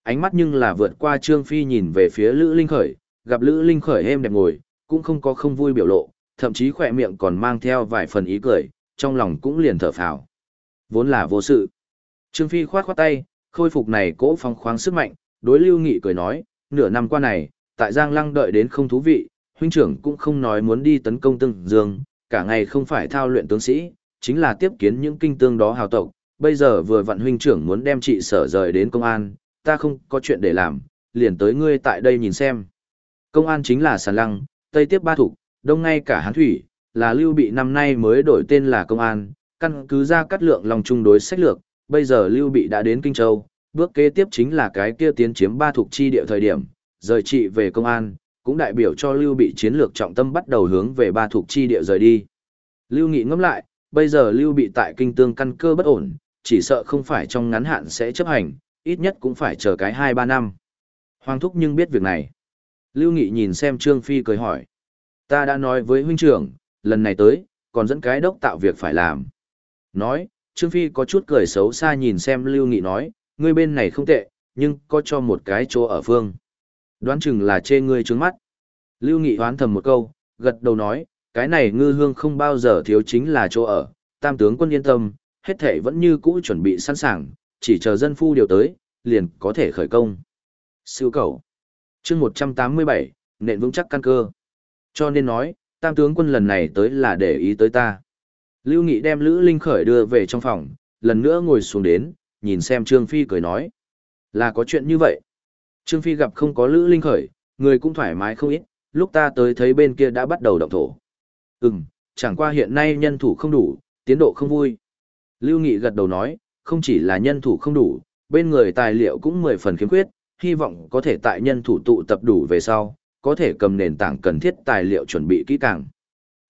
Ánh mắt nhưng là vượt qua Trương Phi nhìn về phía Lữ Linh Khởi, gặp Lữ Linh Khởi êm đẹp ngồi, cũng không có không vui biểu lộ, thậm chí khỏe miệng còn mang theo vài phần ý cười, trong lòng cũng liền thở phào. Vốn là vô sự. Trương Phi khoát khoát tay, khôi phục này cỗ phong khoáng sức mạnh, đối Lưu Nghị cười nói, nửa năm qua này, tại Giang Lăng đợi đến không thú vị, huynh trưởng cũng không nói muốn đi tấn công Tương Dương, cả ngày không phải thao luyện tướng sĩ, chính là tiếp kiến những kinh tương đó hào tộc, bây giờ vừa vặn huynh trưởng muốn đem chị sở rời đến công an, ta không có chuyện để làm, liền tới ngươi tại đây nhìn xem. Công an chính là sàn lăng, tây tiếp ba thủ, đông ngay cả hán thủy, là lưu bị năm nay mới đổi tên là công an, căn cứ ra cắt lượng lòng chung đối sách lược, bây giờ lưu bị đã đến Kinh Châu, bước kế tiếp chính là cái kia tiến chiếm ba thuộc chi địa thời điểm, rời trị về công an, cũng đại biểu cho lưu bị chiến lược trọng tâm bắt đầu hướng về ba thuộc chi địa rời đi. Lưu Nghị ngẫm lại, bây giờ lưu bị tại kinh tương căn cơ bất ổn, chỉ sợ không phải trong ngắn hạn sẽ chấp hành, ít nhất cũng phải chờ cái 2-3 năm. Hoàng thúc nhưng biết việc này. Lưu Nghị nhìn xem Trương Phi cười hỏi. Ta đã nói với huynh trưởng, lần này tới, còn dẫn cái đốc tạo việc phải làm. Nói, Trương Phi có chút cười xấu xa nhìn xem Lưu Nghị nói, ngươi bên này không tệ, nhưng có cho một cái chỗ ở phương. Đoán chừng là chê ngươi trướng mắt. Lưu Nghị hoán thầm một câu, gật đầu nói, cái này ngư hương không bao giờ thiếu chính là chỗ ở, tam tướng quân yên tâm, hết thể vẫn như cũ chuẩn bị sẵn sàng, chỉ chờ dân phu điều tới, liền có thể khởi công. Siêu cầu. chương 187, nện vững chắc căn cơ. Cho nên nói, tam tướng quân lần này tới là để ý tới ta. Lưu Nghị đem Lữ Linh Khởi đưa về trong phòng, lần nữa ngồi xuống đến, nhìn xem Trương Phi cười nói. Là có chuyện như vậy. Trương Phi gặp không có Lữ Linh Khởi, người cũng thoải mái không ít, lúc ta tới thấy bên kia đã bắt đầu động thổ. Ừm, chẳng qua hiện nay nhân thủ không đủ, tiến độ không vui. Lưu Nghị gật đầu nói, không chỉ là nhân thủ không đủ, bên người tài liệu cũng mười phần khiếm khuyết, hy vọng có thể tại nhân thủ tụ tập đủ về sau, có thể cầm nền tảng cần thiết tài liệu chuẩn bị kỹ càng.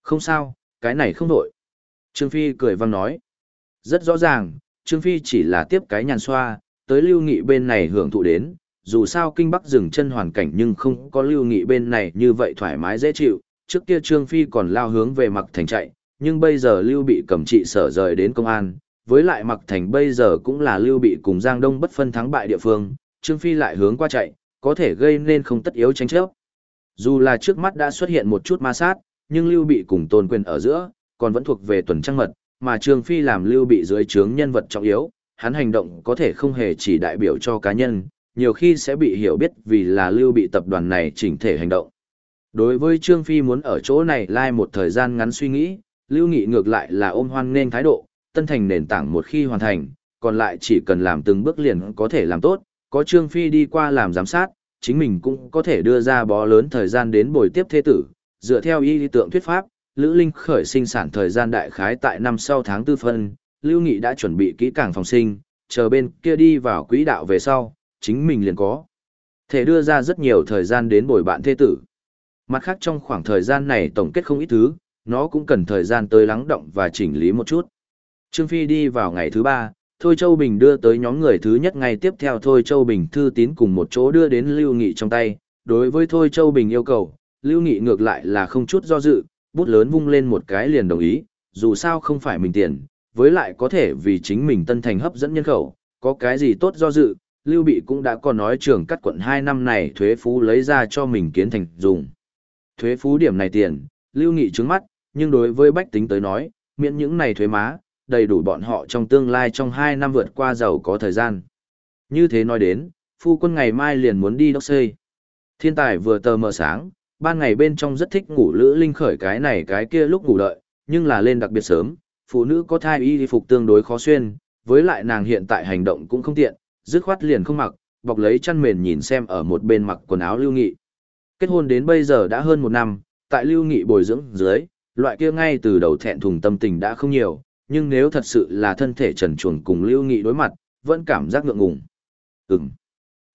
Không sao, cái này không đổi. Trương Phi cười vang nói. Rất rõ ràng, Trương Phi chỉ là tiếp cái nhàn xoa, tới lưu nghị bên này hưởng thụ đến, dù sao kinh bắc dừng chân hoàn cảnh nhưng không có lưu nghị bên này như vậy thoải mái dễ chịu, trước kia Trương Phi còn lao hướng về mặc thành chạy, nhưng bây giờ lưu bị cầm trị sở rời đến công an, với lại mặc thành bây giờ cũng là lưu bị cùng Giang Đông bất phân thắng bại địa phương, Trương Phi lại hướng qua chạy, có thể gây nên không tất yếu tranh chấp. Dù là trước mắt đã xuất hiện một chút ma sát, nhưng lưu bị cùng tôn quyền ở giữa, còn vẫn thuộc về tuần trăng mật, mà Trương Phi làm lưu bị dưới trướng nhân vật trọng yếu, hắn hành động có thể không hề chỉ đại biểu cho cá nhân, nhiều khi sẽ bị hiểu biết vì là lưu bị tập đoàn này chỉnh thể hành động. Đối với Trương Phi muốn ở chỗ này lai một thời gian ngắn suy nghĩ, Lưu Nghị ngược lại là ôm hoan nên thái độ, tân thành nền tảng một khi hoàn thành, còn lại chỉ cần làm từng bước liền có thể làm tốt, có Trương Phi đi qua làm giám sát, chính mình cũng có thể đưa ra bó lớn thời gian đến bồi tiếp thế tử, dựa theo y lý tượng thuyết pháp, Lữ Linh khởi sinh sản thời gian đại khái tại năm sau tháng tư phân, Lưu Nghị đã chuẩn bị kỹ càng phòng sinh, chờ bên kia đi vào quỹ đạo về sau, chính mình liền có. Thể đưa ra rất nhiều thời gian đến bồi bạn thế tử. Mặt khác trong khoảng thời gian này tổng kết không ít thứ, nó cũng cần thời gian tới lắng động và chỉnh lý một chút. Trương Phi đi vào ngày thứ ba, Thôi Châu Bình đưa tới nhóm người thứ nhất ngày tiếp theo Thôi Châu Bình thư tín cùng một chỗ đưa đến Lưu Nghị trong tay. Đối với Thôi Châu Bình yêu cầu, Lưu Nghị ngược lại là không chút do dự, bút lớn vung lên một cái liền đồng ý, dù sao không phải mình tiền, với lại có thể vì chính mình tân thành hấp dẫn nhân khẩu, có cái gì tốt do dự, Lưu Bị cũng đã có nói trường cắt quận 2 năm này thuế phú lấy ra cho mình kiến thành dùng. Thuế phú điểm này tiền, Lưu Nghị trứng mắt, nhưng đối với bách tính tới nói, miễn những này thuế má, đầy đủ bọn họ trong tương lai trong 2 năm vượt qua giàu có thời gian. Như thế nói đến, phu quân ngày mai liền muốn đi đốc xây. Thiên tài vừa tờ mờ sáng, ban ngày bên trong rất thích ngủ lữ linh khởi cái này cái kia lúc ngủ đợi, nhưng là lên đặc biệt sớm, phụ nữ có thai y phục tương đối khó xuyên, với lại nàng hiện tại hành động cũng không tiện, dứt khoát liền không mặc, bọc lấy chăn mền nhìn xem ở một bên mặc quần áo lưu nghị. Kết hôn đến bây giờ đã hơn một năm, tại lưu nghị bồi dưỡng dưới, loại kia ngay từ đầu thẹn thùng tâm tình đã không nhiều, nhưng nếu thật sự là thân thể trần truồng cùng lưu nghị đối mặt, vẫn cảm giác ngượng ngùng. Ừm.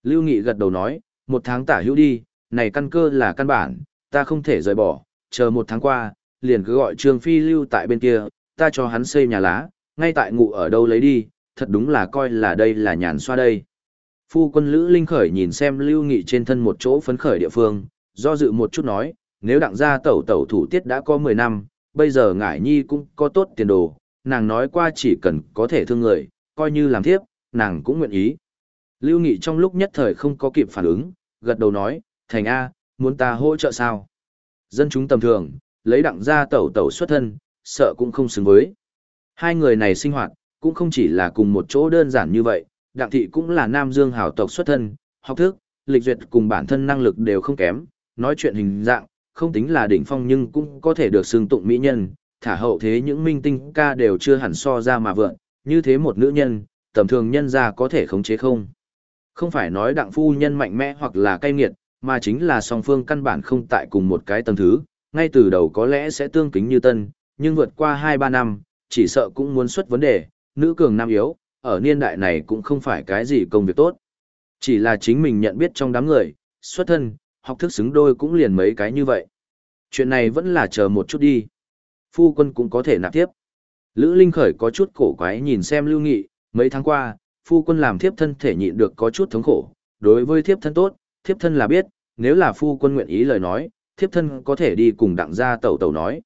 Lưu nghị gật đầu nói, một tháng tả hữu đi, này căn cơ là căn bản, ta không thể rời bỏ, chờ một tháng qua, liền cứ gọi Trương Phi lưu tại bên kia, ta cho hắn xây nhà lá, ngay tại ngụ ở đâu lấy đi, thật đúng là coi là đây là nhàn xoa đây. Phu quân Lữ Linh Khởi nhìn xem Lưu Nghị trên thân một chỗ phấn khởi địa phương, do dự một chút nói, nếu đặng gia tẩu tẩu thủ tiết đã có 10 năm, bây giờ ngải nhi cũng có tốt tiền đồ, nàng nói qua chỉ cần có thể thương người, coi như làm thiếp, nàng cũng nguyện ý. Lưu Nghị trong lúc nhất thời không có kịp phản ứng, gật đầu nói, thành A, muốn ta hỗ trợ sao? Dân chúng tầm thường, lấy đặng gia tẩu tẩu xuất thân, sợ cũng không xứng với. Hai người này sinh hoạt, cũng không chỉ là cùng một chỗ đơn giản như vậy, đặng thị cũng là nam dương hảo tộc xuất thân, học thức, lịch duyệt cùng bản thân năng lực đều không kém, nói chuyện hình dạng, không tính là đỉnh phong nhưng cũng có thể được xưng tụng mỹ nhân, thả hậu thế những minh tinh ca đều chưa hẳn so ra mà vượn, như thế một nữ nhân, tầm thường nhân ra có thể khống chế không. Không phải nói đặng phu nhân mạnh mẽ hoặc là cay nghiệt, mà chính là song phương căn bản không tại cùng một cái tầng thứ, ngay từ đầu có lẽ sẽ tương kính như tân, nhưng vượt qua 2-3 năm, chỉ sợ cũng muốn xuất vấn đề, nữ cường nam yếu, ở niên đại này cũng không phải cái gì công việc tốt. Chỉ là chính mình nhận biết trong đám người, xuất thân, học thức xứng đôi cũng liền mấy cái như vậy. Chuyện này vẫn là chờ một chút đi. Phu quân cũng có thể nạp tiếp. Lữ Linh Khởi có chút cổ quái nhìn xem Lưu Nghị, mấy tháng qua, phu quân làm thiếp thân thể nhịn được có chút thống khổ. Đối với thiếp thân tốt, thiếp thân là biết, nếu là phu quân nguyện ý lời nói, thiếp thân có thể đi cùng đặng gia tẩu tẩu nói.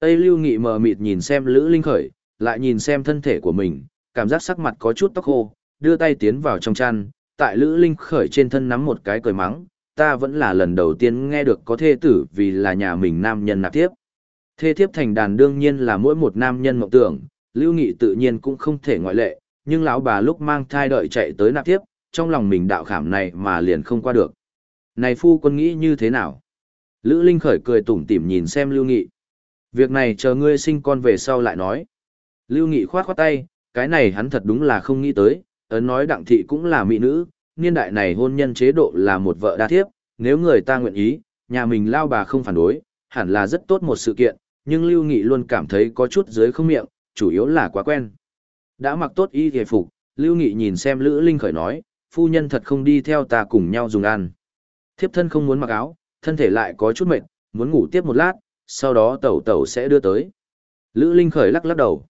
Tây Lưu Nghị mờ mịt nhìn xem Lữ Linh Khởi, lại nhìn xem thân thể của mình, cảm giác sắc mặt có chút tóc khô, đưa tay tiến vào trong chăn, tại Lữ Linh Khởi trên thân nắm một cái cười mắng, ta vẫn là lần đầu tiên nghe được có thê tử vì là nhà mình nam nhân nạp tiếp. Thê thiếp thành đàn đương nhiên là mỗi một nam nhân mộng tưởng, Lưu Nghị tự nhiên cũng không thể ngoại lệ, nhưng lão bà lúc mang thai đợi chạy tới nạp tiếp, trong lòng mình đạo khảm này mà liền không qua được. Này phu quân nghĩ như thế nào? Lữ Linh khởi cười tủm tỉm nhìn xem Lưu Nghị. Việc này chờ ngươi sinh con về sau lại nói. Lưu Nghị khoát khoát tay, cái này hắn thật đúng là không nghĩ tới, ấn nói đặng thị cũng là mỹ nữ, niên đại này hôn nhân chế độ là một vợ đa thiếp, nếu người ta nguyện ý, nhà mình lao bà không phản đối, hẳn là rất tốt một sự kiện, nhưng Lưu Nghị luôn cảm thấy có chút dưới không miệng, chủ yếu là quá quen. Đã mặc tốt y hề phục, Lưu Nghị nhìn xem Lữ Linh khởi nói, phu nhân thật không đi theo ta cùng nhau dùng ăn. Thiếp thân không muốn mặc áo, thân thể lại có chút mệt, muốn ngủ tiếp một lát, sau đó tẩu tẩu sẽ đưa tới. Lữ Linh khởi lắc lắc đầu.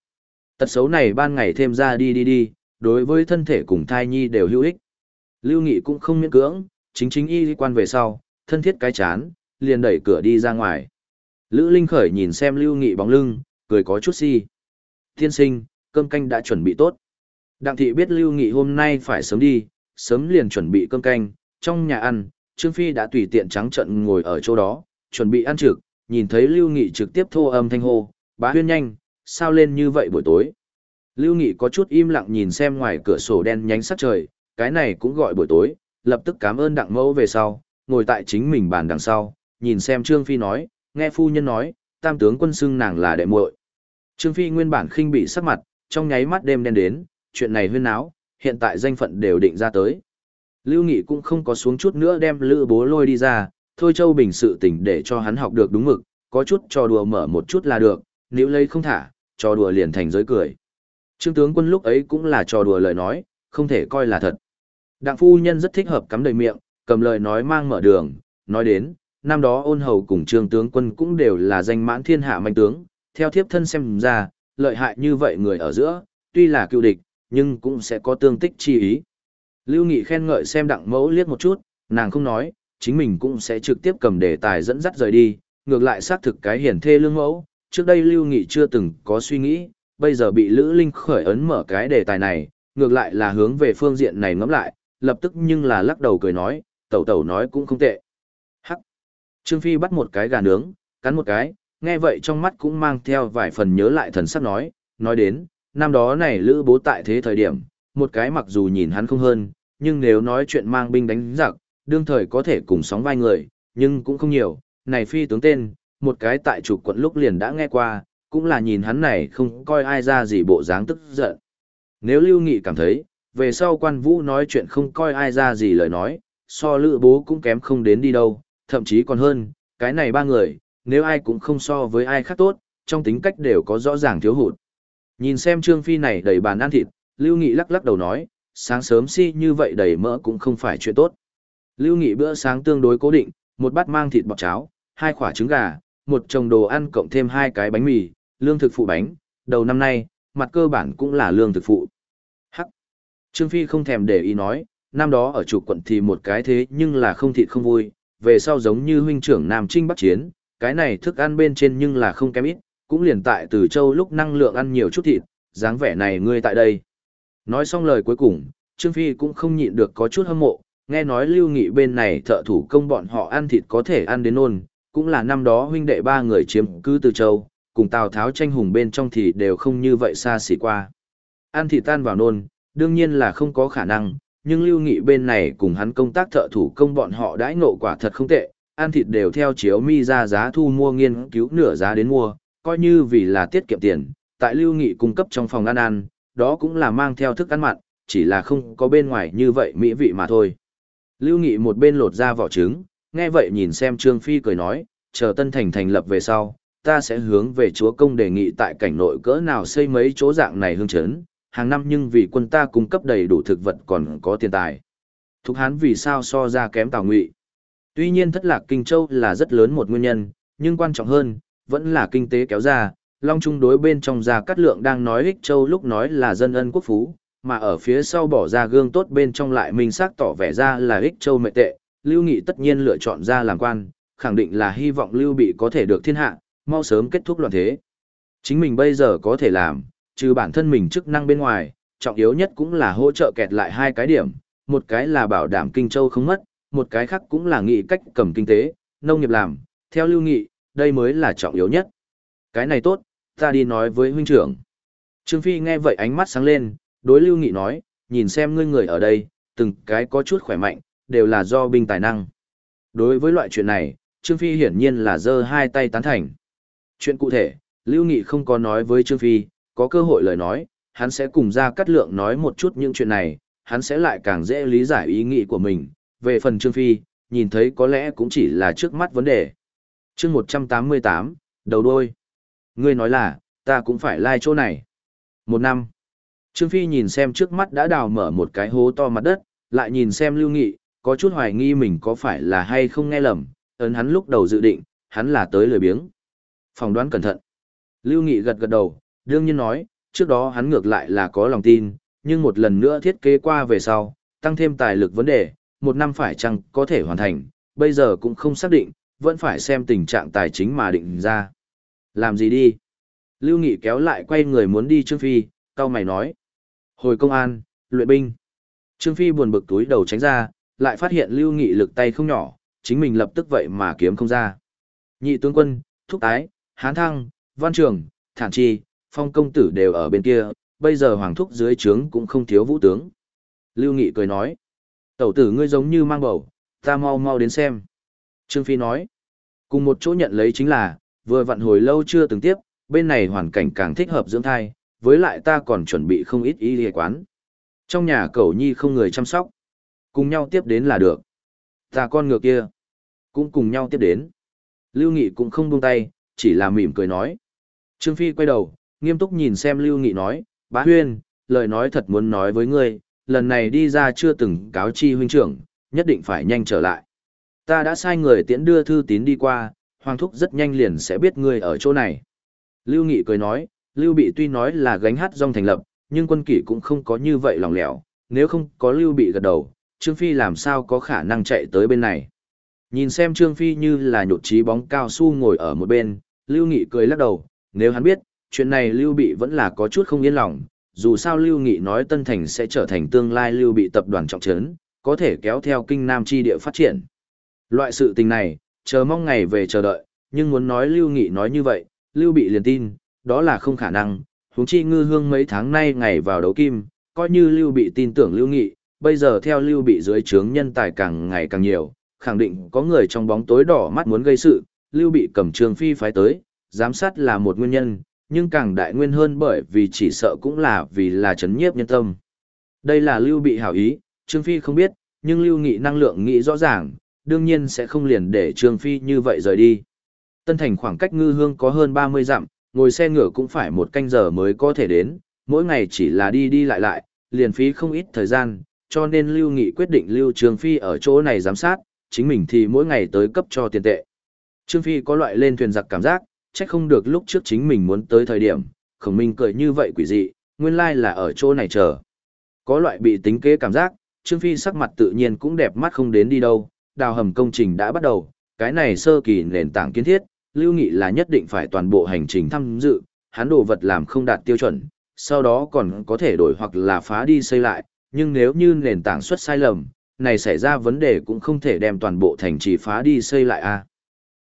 Tật xấu này ban ngày thêm ra đi đi đi, đối với thân thể cùng thai nhi đều hữu ích. Lưu Nghị cũng không miễn cưỡng, chính chính y quan về sau, thân thiết cái chán, liền đẩy cửa đi ra ngoài. Lữ Linh khởi nhìn xem Lưu Nghị bóng lưng, cười có chút si. Tiên sinh, cơm canh đã chuẩn bị tốt. Đặng thị biết Lưu Nghị hôm nay phải sớm đi, sớm liền chuẩn bị cơm canh, trong nhà ăn, Trương Phi đã tùy tiện trắng trận ngồi ở chỗ đó, chuẩn bị ăn trực, nhìn thấy Lưu Nghị trực tiếp thô âm thanh hô, bá huyên nhanh, sao lên như vậy buổi tối. Lưu Nghị có chút im lặng nhìn xem ngoài cửa sổ đen nhánh sắc trời, cái này cũng gọi buổi tối, lập tức cảm ơn đặng mẫu về sau, ngồi tại chính mình bàn đằng sau, nhìn xem Trương Phi nói, nghe phu nhân nói, tam tướng quân xưng nàng là đệ muội. Trương Phi nguyên bản khinh bị sắc mặt, trong nháy mắt đêm đen đến, chuyện này huyên náo, hiện tại danh phận đều định ra tới. Lưu Nghị cũng không có xuống chút nữa đem lữ bố lôi đi ra, thôi châu bình sự tình để cho hắn học được đúng mực, có chút trò đùa mở một chút là được, nếu lấy không thả, trò đùa liền thành giới cười. Trương tướng quân lúc ấy cũng là trò đùa lời nói, không thể coi là thật. Đặng phu nhân rất thích hợp cắm đầy miệng, cầm lời nói mang mở đường, nói đến, năm đó ôn hầu cùng trương tướng quân cũng đều là danh mãn thiên hạ mạnh tướng, theo thiếp thân xem ra, lợi hại như vậy người ở giữa, tuy là cựu địch, nhưng cũng sẽ có tương tích chi ý. Lưu Nghị khen ngợi xem đặng mẫu liếc một chút, nàng không nói, chính mình cũng sẽ trực tiếp cầm đề tài dẫn dắt rời đi, ngược lại xác thực cái hiển thê lương mẫu, trước đây Lưu Nghị chưa từng có suy nghĩ, bây giờ bị Lữ Linh khởi ấn mở cái đề tài này, ngược lại là hướng về phương diện này ngẫm lại, lập tức nhưng là lắc đầu cười nói, tẩu tẩu nói cũng không tệ. Hắc. Trương Phi bắt một cái gà nướng, cắn một cái, nghe vậy trong mắt cũng mang theo vài phần nhớ lại thần sắc nói, nói đến, năm đó này lữ bố tại thế thời điểm, một cái mặc dù nhìn hắn không hơn, nhưng nếu nói chuyện mang binh đánh giặc, đương thời có thể cùng sóng vai người, nhưng cũng không nhiều, này phi tướng tên, một cái tại chủ quận lúc liền đã nghe qua, cũng là nhìn hắn này không coi ai ra gì bộ dáng tức giận. Nếu Lưu Nghị cảm thấy, về sau quan vũ nói chuyện không coi ai ra gì lời nói, so lữ bố cũng kém không đến đi đâu, thậm chí còn hơn, cái này ba người, nếu ai cũng không so với ai khác tốt, trong tính cách đều có rõ ràng thiếu hụt. Nhìn xem Trương Phi này đầy bàn ăn thịt, Lưu Nghị lắc lắc đầu nói, sáng sớm si như vậy đầy mỡ cũng không phải chuyện tốt. Lưu Nghị bữa sáng tương đối cố định, một bát mang thịt bọc cháo, hai quả trứng gà, một chồng đồ ăn cộng thêm hai cái bánh mì, lương thực phụ bánh, đầu năm nay, mặt cơ bản cũng là lương thực phụ. Hắc. Trương Phi không thèm để ý nói, năm đó ở chủ quận thì một cái thế nhưng là không thịt không vui, về sau giống như huynh trưởng Nam Trinh Bắc Chiến, cái này thức ăn bên trên nhưng là không kém ít, cũng liền tại Từ Châu lúc năng lượng ăn nhiều chút thịt, dáng vẻ này ngươi tại đây. Nói xong lời cuối cùng, Trương Phi cũng không nhịn được có chút hâm mộ, nghe nói lưu nghị bên này thợ thủ công bọn họ ăn thịt có thể ăn đến nôn, cũng là năm đó huynh đệ ba người chiếm cứ Từ Châu, cùng Tào Tháo tranh hùng bên trong thì đều không như vậy xa xỉ qua. Ăn thịt tan vào nôn, đương nhiên là không có khả năng, nhưng lưu nghị bên này cùng hắn công tác thợ thủ công bọn họ đãi ngộ quả thật không tệ, ăn thịt đều theo chiếu mi ra giá thu mua nghiên cứu nửa giá đến mua, coi như vì là tiết kiệm tiền, tại lưu nghị cung cấp trong phòng ăn ăn, đó cũng là mang theo thức ăn mặn, chỉ là không có bên ngoài như vậy mỹ vị mà thôi. Lưu Nghị một bên lột ra vỏ trứng, nghe vậy nhìn xem Trương Phi cười nói, chờ Tân Thành thành lập về sau, ta sẽ hướng về chúa công đề nghị tại cảnh nội cỡ nào xây mấy chỗ dạng này hương chấn, hàng năm nhưng vì quân ta cung cấp đầy đủ thực vật còn có tiền tài. Thục Hán vì sao so ra kém Tào Ngụy? Tuy nhiên thất lạc Kinh Châu là rất lớn một nguyên nhân, nhưng quan trọng hơn, vẫn là kinh tế kéo ra. Long Trung đối bên trong gia cát lượng đang nói Ích Châu lúc nói là dân ân quốc phú, mà ở phía sau bỏ ra gương tốt bên trong lại minh xác tỏ vẻ ra là Ích Châu mệ tệ. Lưu Nghị tất nhiên lựa chọn ra làm quan, khẳng định là hy vọng Lưu Bị có thể được thiên hạ, mau sớm kết thúc loạn thế. Chính mình bây giờ có thể làm, trừ bản thân mình chức năng bên ngoài, trọng yếu nhất cũng là hỗ trợ kẹt lại hai cái điểm, một cái là bảo đảm Kinh Châu không mất, một cái khác cũng là nghị cách cầm kinh tế, nông nghiệp làm, theo lưu nghị, đây mới là trọng yếu nhất. Cái này tốt, ta đi nói với huynh trưởng. Trương Phi nghe vậy ánh mắt sáng lên, đối lưu nghị nói, nhìn xem ngươi người ở đây, từng cái có chút khỏe mạnh, đều là do binh tài năng. Đối với loại chuyện này, Trương Phi hiển nhiên là giơ hai tay tán thành. Chuyện cụ thể, Lưu Nghị không có nói với Trương Phi, có cơ hội lời nói, hắn sẽ cùng ra cắt lượng nói một chút những chuyện này, hắn sẽ lại càng dễ lý giải ý nghĩ của mình, về phần Trương Phi, nhìn thấy có lẽ cũng chỉ là trước mắt vấn đề. chương 188, đầu đôi. Ngươi nói là, ta cũng phải lai like chỗ này. Một năm. Trương Phi nhìn xem trước mắt đã đào mở một cái hố to mặt đất, lại nhìn xem Lưu Nghị, có chút hoài nghi mình có phải là hay không nghe lầm, ấn hắn lúc đầu dự định, hắn là tới lười biếng. Phòng đoán cẩn thận. Lưu Nghị gật gật đầu, đương nhiên nói, trước đó hắn ngược lại là có lòng tin, nhưng một lần nữa thiết kế qua về sau, tăng thêm tài lực vấn đề, một năm phải chăng có thể hoàn thành, bây giờ cũng không xác định, vẫn phải xem tình trạng tài chính mà định ra. Làm gì đi? Lưu Nghị kéo lại quay người muốn đi Trương Phi, cao mày nói. Hồi công an, luyện binh. Trương Phi buồn bực túi đầu tránh ra, lại phát hiện Lưu Nghị lực tay không nhỏ, chính mình lập tức vậy mà kiếm không ra. Nhị tướng quân, thúc ái, hán thăng, văn trường, thản chi, phong công tử đều ở bên kia, bây giờ hoàng thúc dưới trướng cũng không thiếu vũ tướng. Lưu Nghị cười nói. Tẩu tử ngươi giống như mang bầu, ta mau mau đến xem. Trương Phi nói, cùng một chỗ nhận lấy chính là, vừa vặn hồi lâu chưa từng tiếp, bên này hoàn cảnh càng thích hợp dưỡng thai, với lại ta còn chuẩn bị không ít y lìa quán. Trong nhà cậu nhi không người chăm sóc, cùng nhau tiếp đến là được. Ta con ngựa kia, cũng cùng nhau tiếp đến. Lưu Nghị cũng không buông tay, chỉ là mỉm cười nói. Trương Phi quay đầu, nghiêm túc nhìn xem Lưu Nghị nói, bá huyên, lời nói thật muốn nói với ngươi, lần này đi ra chưa từng cáo chi huynh trưởng, nhất định phải nhanh trở lại. Ta đã sai người tiễn đưa thư tín đi qua, Hoàng Thúc rất nhanh liền sẽ biết ngươi ở chỗ này. Lưu Nghị cười nói, Lưu Bị tuy nói là gánh hát dòng thành lập, nhưng quân kỷ cũng không có như vậy lòng lẻo, nếu không có Lưu Bị gật đầu, Trương Phi làm sao có khả năng chạy tới bên này. Nhìn xem Trương Phi như là nhột trí bóng cao su ngồi ở một bên, Lưu Nghị cười lắc đầu, nếu hắn biết, chuyện này Lưu Bị vẫn là có chút không yên lòng, dù sao Lưu Nghị nói Tân Thành sẽ trở thành tương lai Lưu bị tập đoàn trọng trấn, có thể kéo theo kinh nam chi địa phát triển. Loại sự tình này, chờ mong ngày về chờ đợi, nhưng muốn nói Lưu Nghị nói như vậy, Lưu bị liền tin, đó là không khả năng, huống chi ngư hương mấy tháng nay ngày vào đấu kim, coi như Lưu bị tin tưởng Lưu Nghị, bây giờ theo Lưu bị dưới trướng nhân tài càng ngày càng nhiều, khẳng định có người trong bóng tối đỏ mắt muốn gây sự, Lưu bị cầm trường phi phái tới, giám sát là một nguyên nhân, nhưng càng đại nguyên hơn bởi vì chỉ sợ cũng là vì là chấn nhiếp nhân tâm. Đây là Lưu bị hảo ý, Trương Phi không biết, nhưng Lưu Nghị năng lượng nghĩ rõ ràng, đương nhiên sẽ không liền để Trương Phi như vậy rời đi. Tân Thành khoảng cách ngư hương có hơn 30 dặm, ngồi xe ngựa cũng phải một canh giờ mới có thể đến, mỗi ngày chỉ là đi đi lại lại, liền phí không ít thời gian, cho nên Lưu Nghị quyết định Lưu Trương Phi ở chỗ này giám sát, chính mình thì mỗi ngày tới cấp cho tiền tệ. Trương Phi có loại lên thuyền giặc cảm giác, trách không được lúc trước chính mình muốn tới thời điểm, khổng minh cười như vậy quỷ dị, nguyên lai là ở chỗ này chờ. Có loại bị tính kế cảm giác, Trương Phi sắc mặt tự nhiên cũng đẹp mắt không đến đi đâu, đào hầm công trình đã bắt đầu, cái này sơ kỳ nền tảng kiến thiết, Lưu Nghị là nhất định phải toàn bộ hành trình tham dự, hắn đồ vật làm không đạt tiêu chuẩn, sau đó còn có thể đổi hoặc là phá đi xây lại, nhưng nếu như nền tảng xuất sai lầm, này xảy ra vấn đề cũng không thể đem toàn bộ thành trì phá đi xây lại a. À.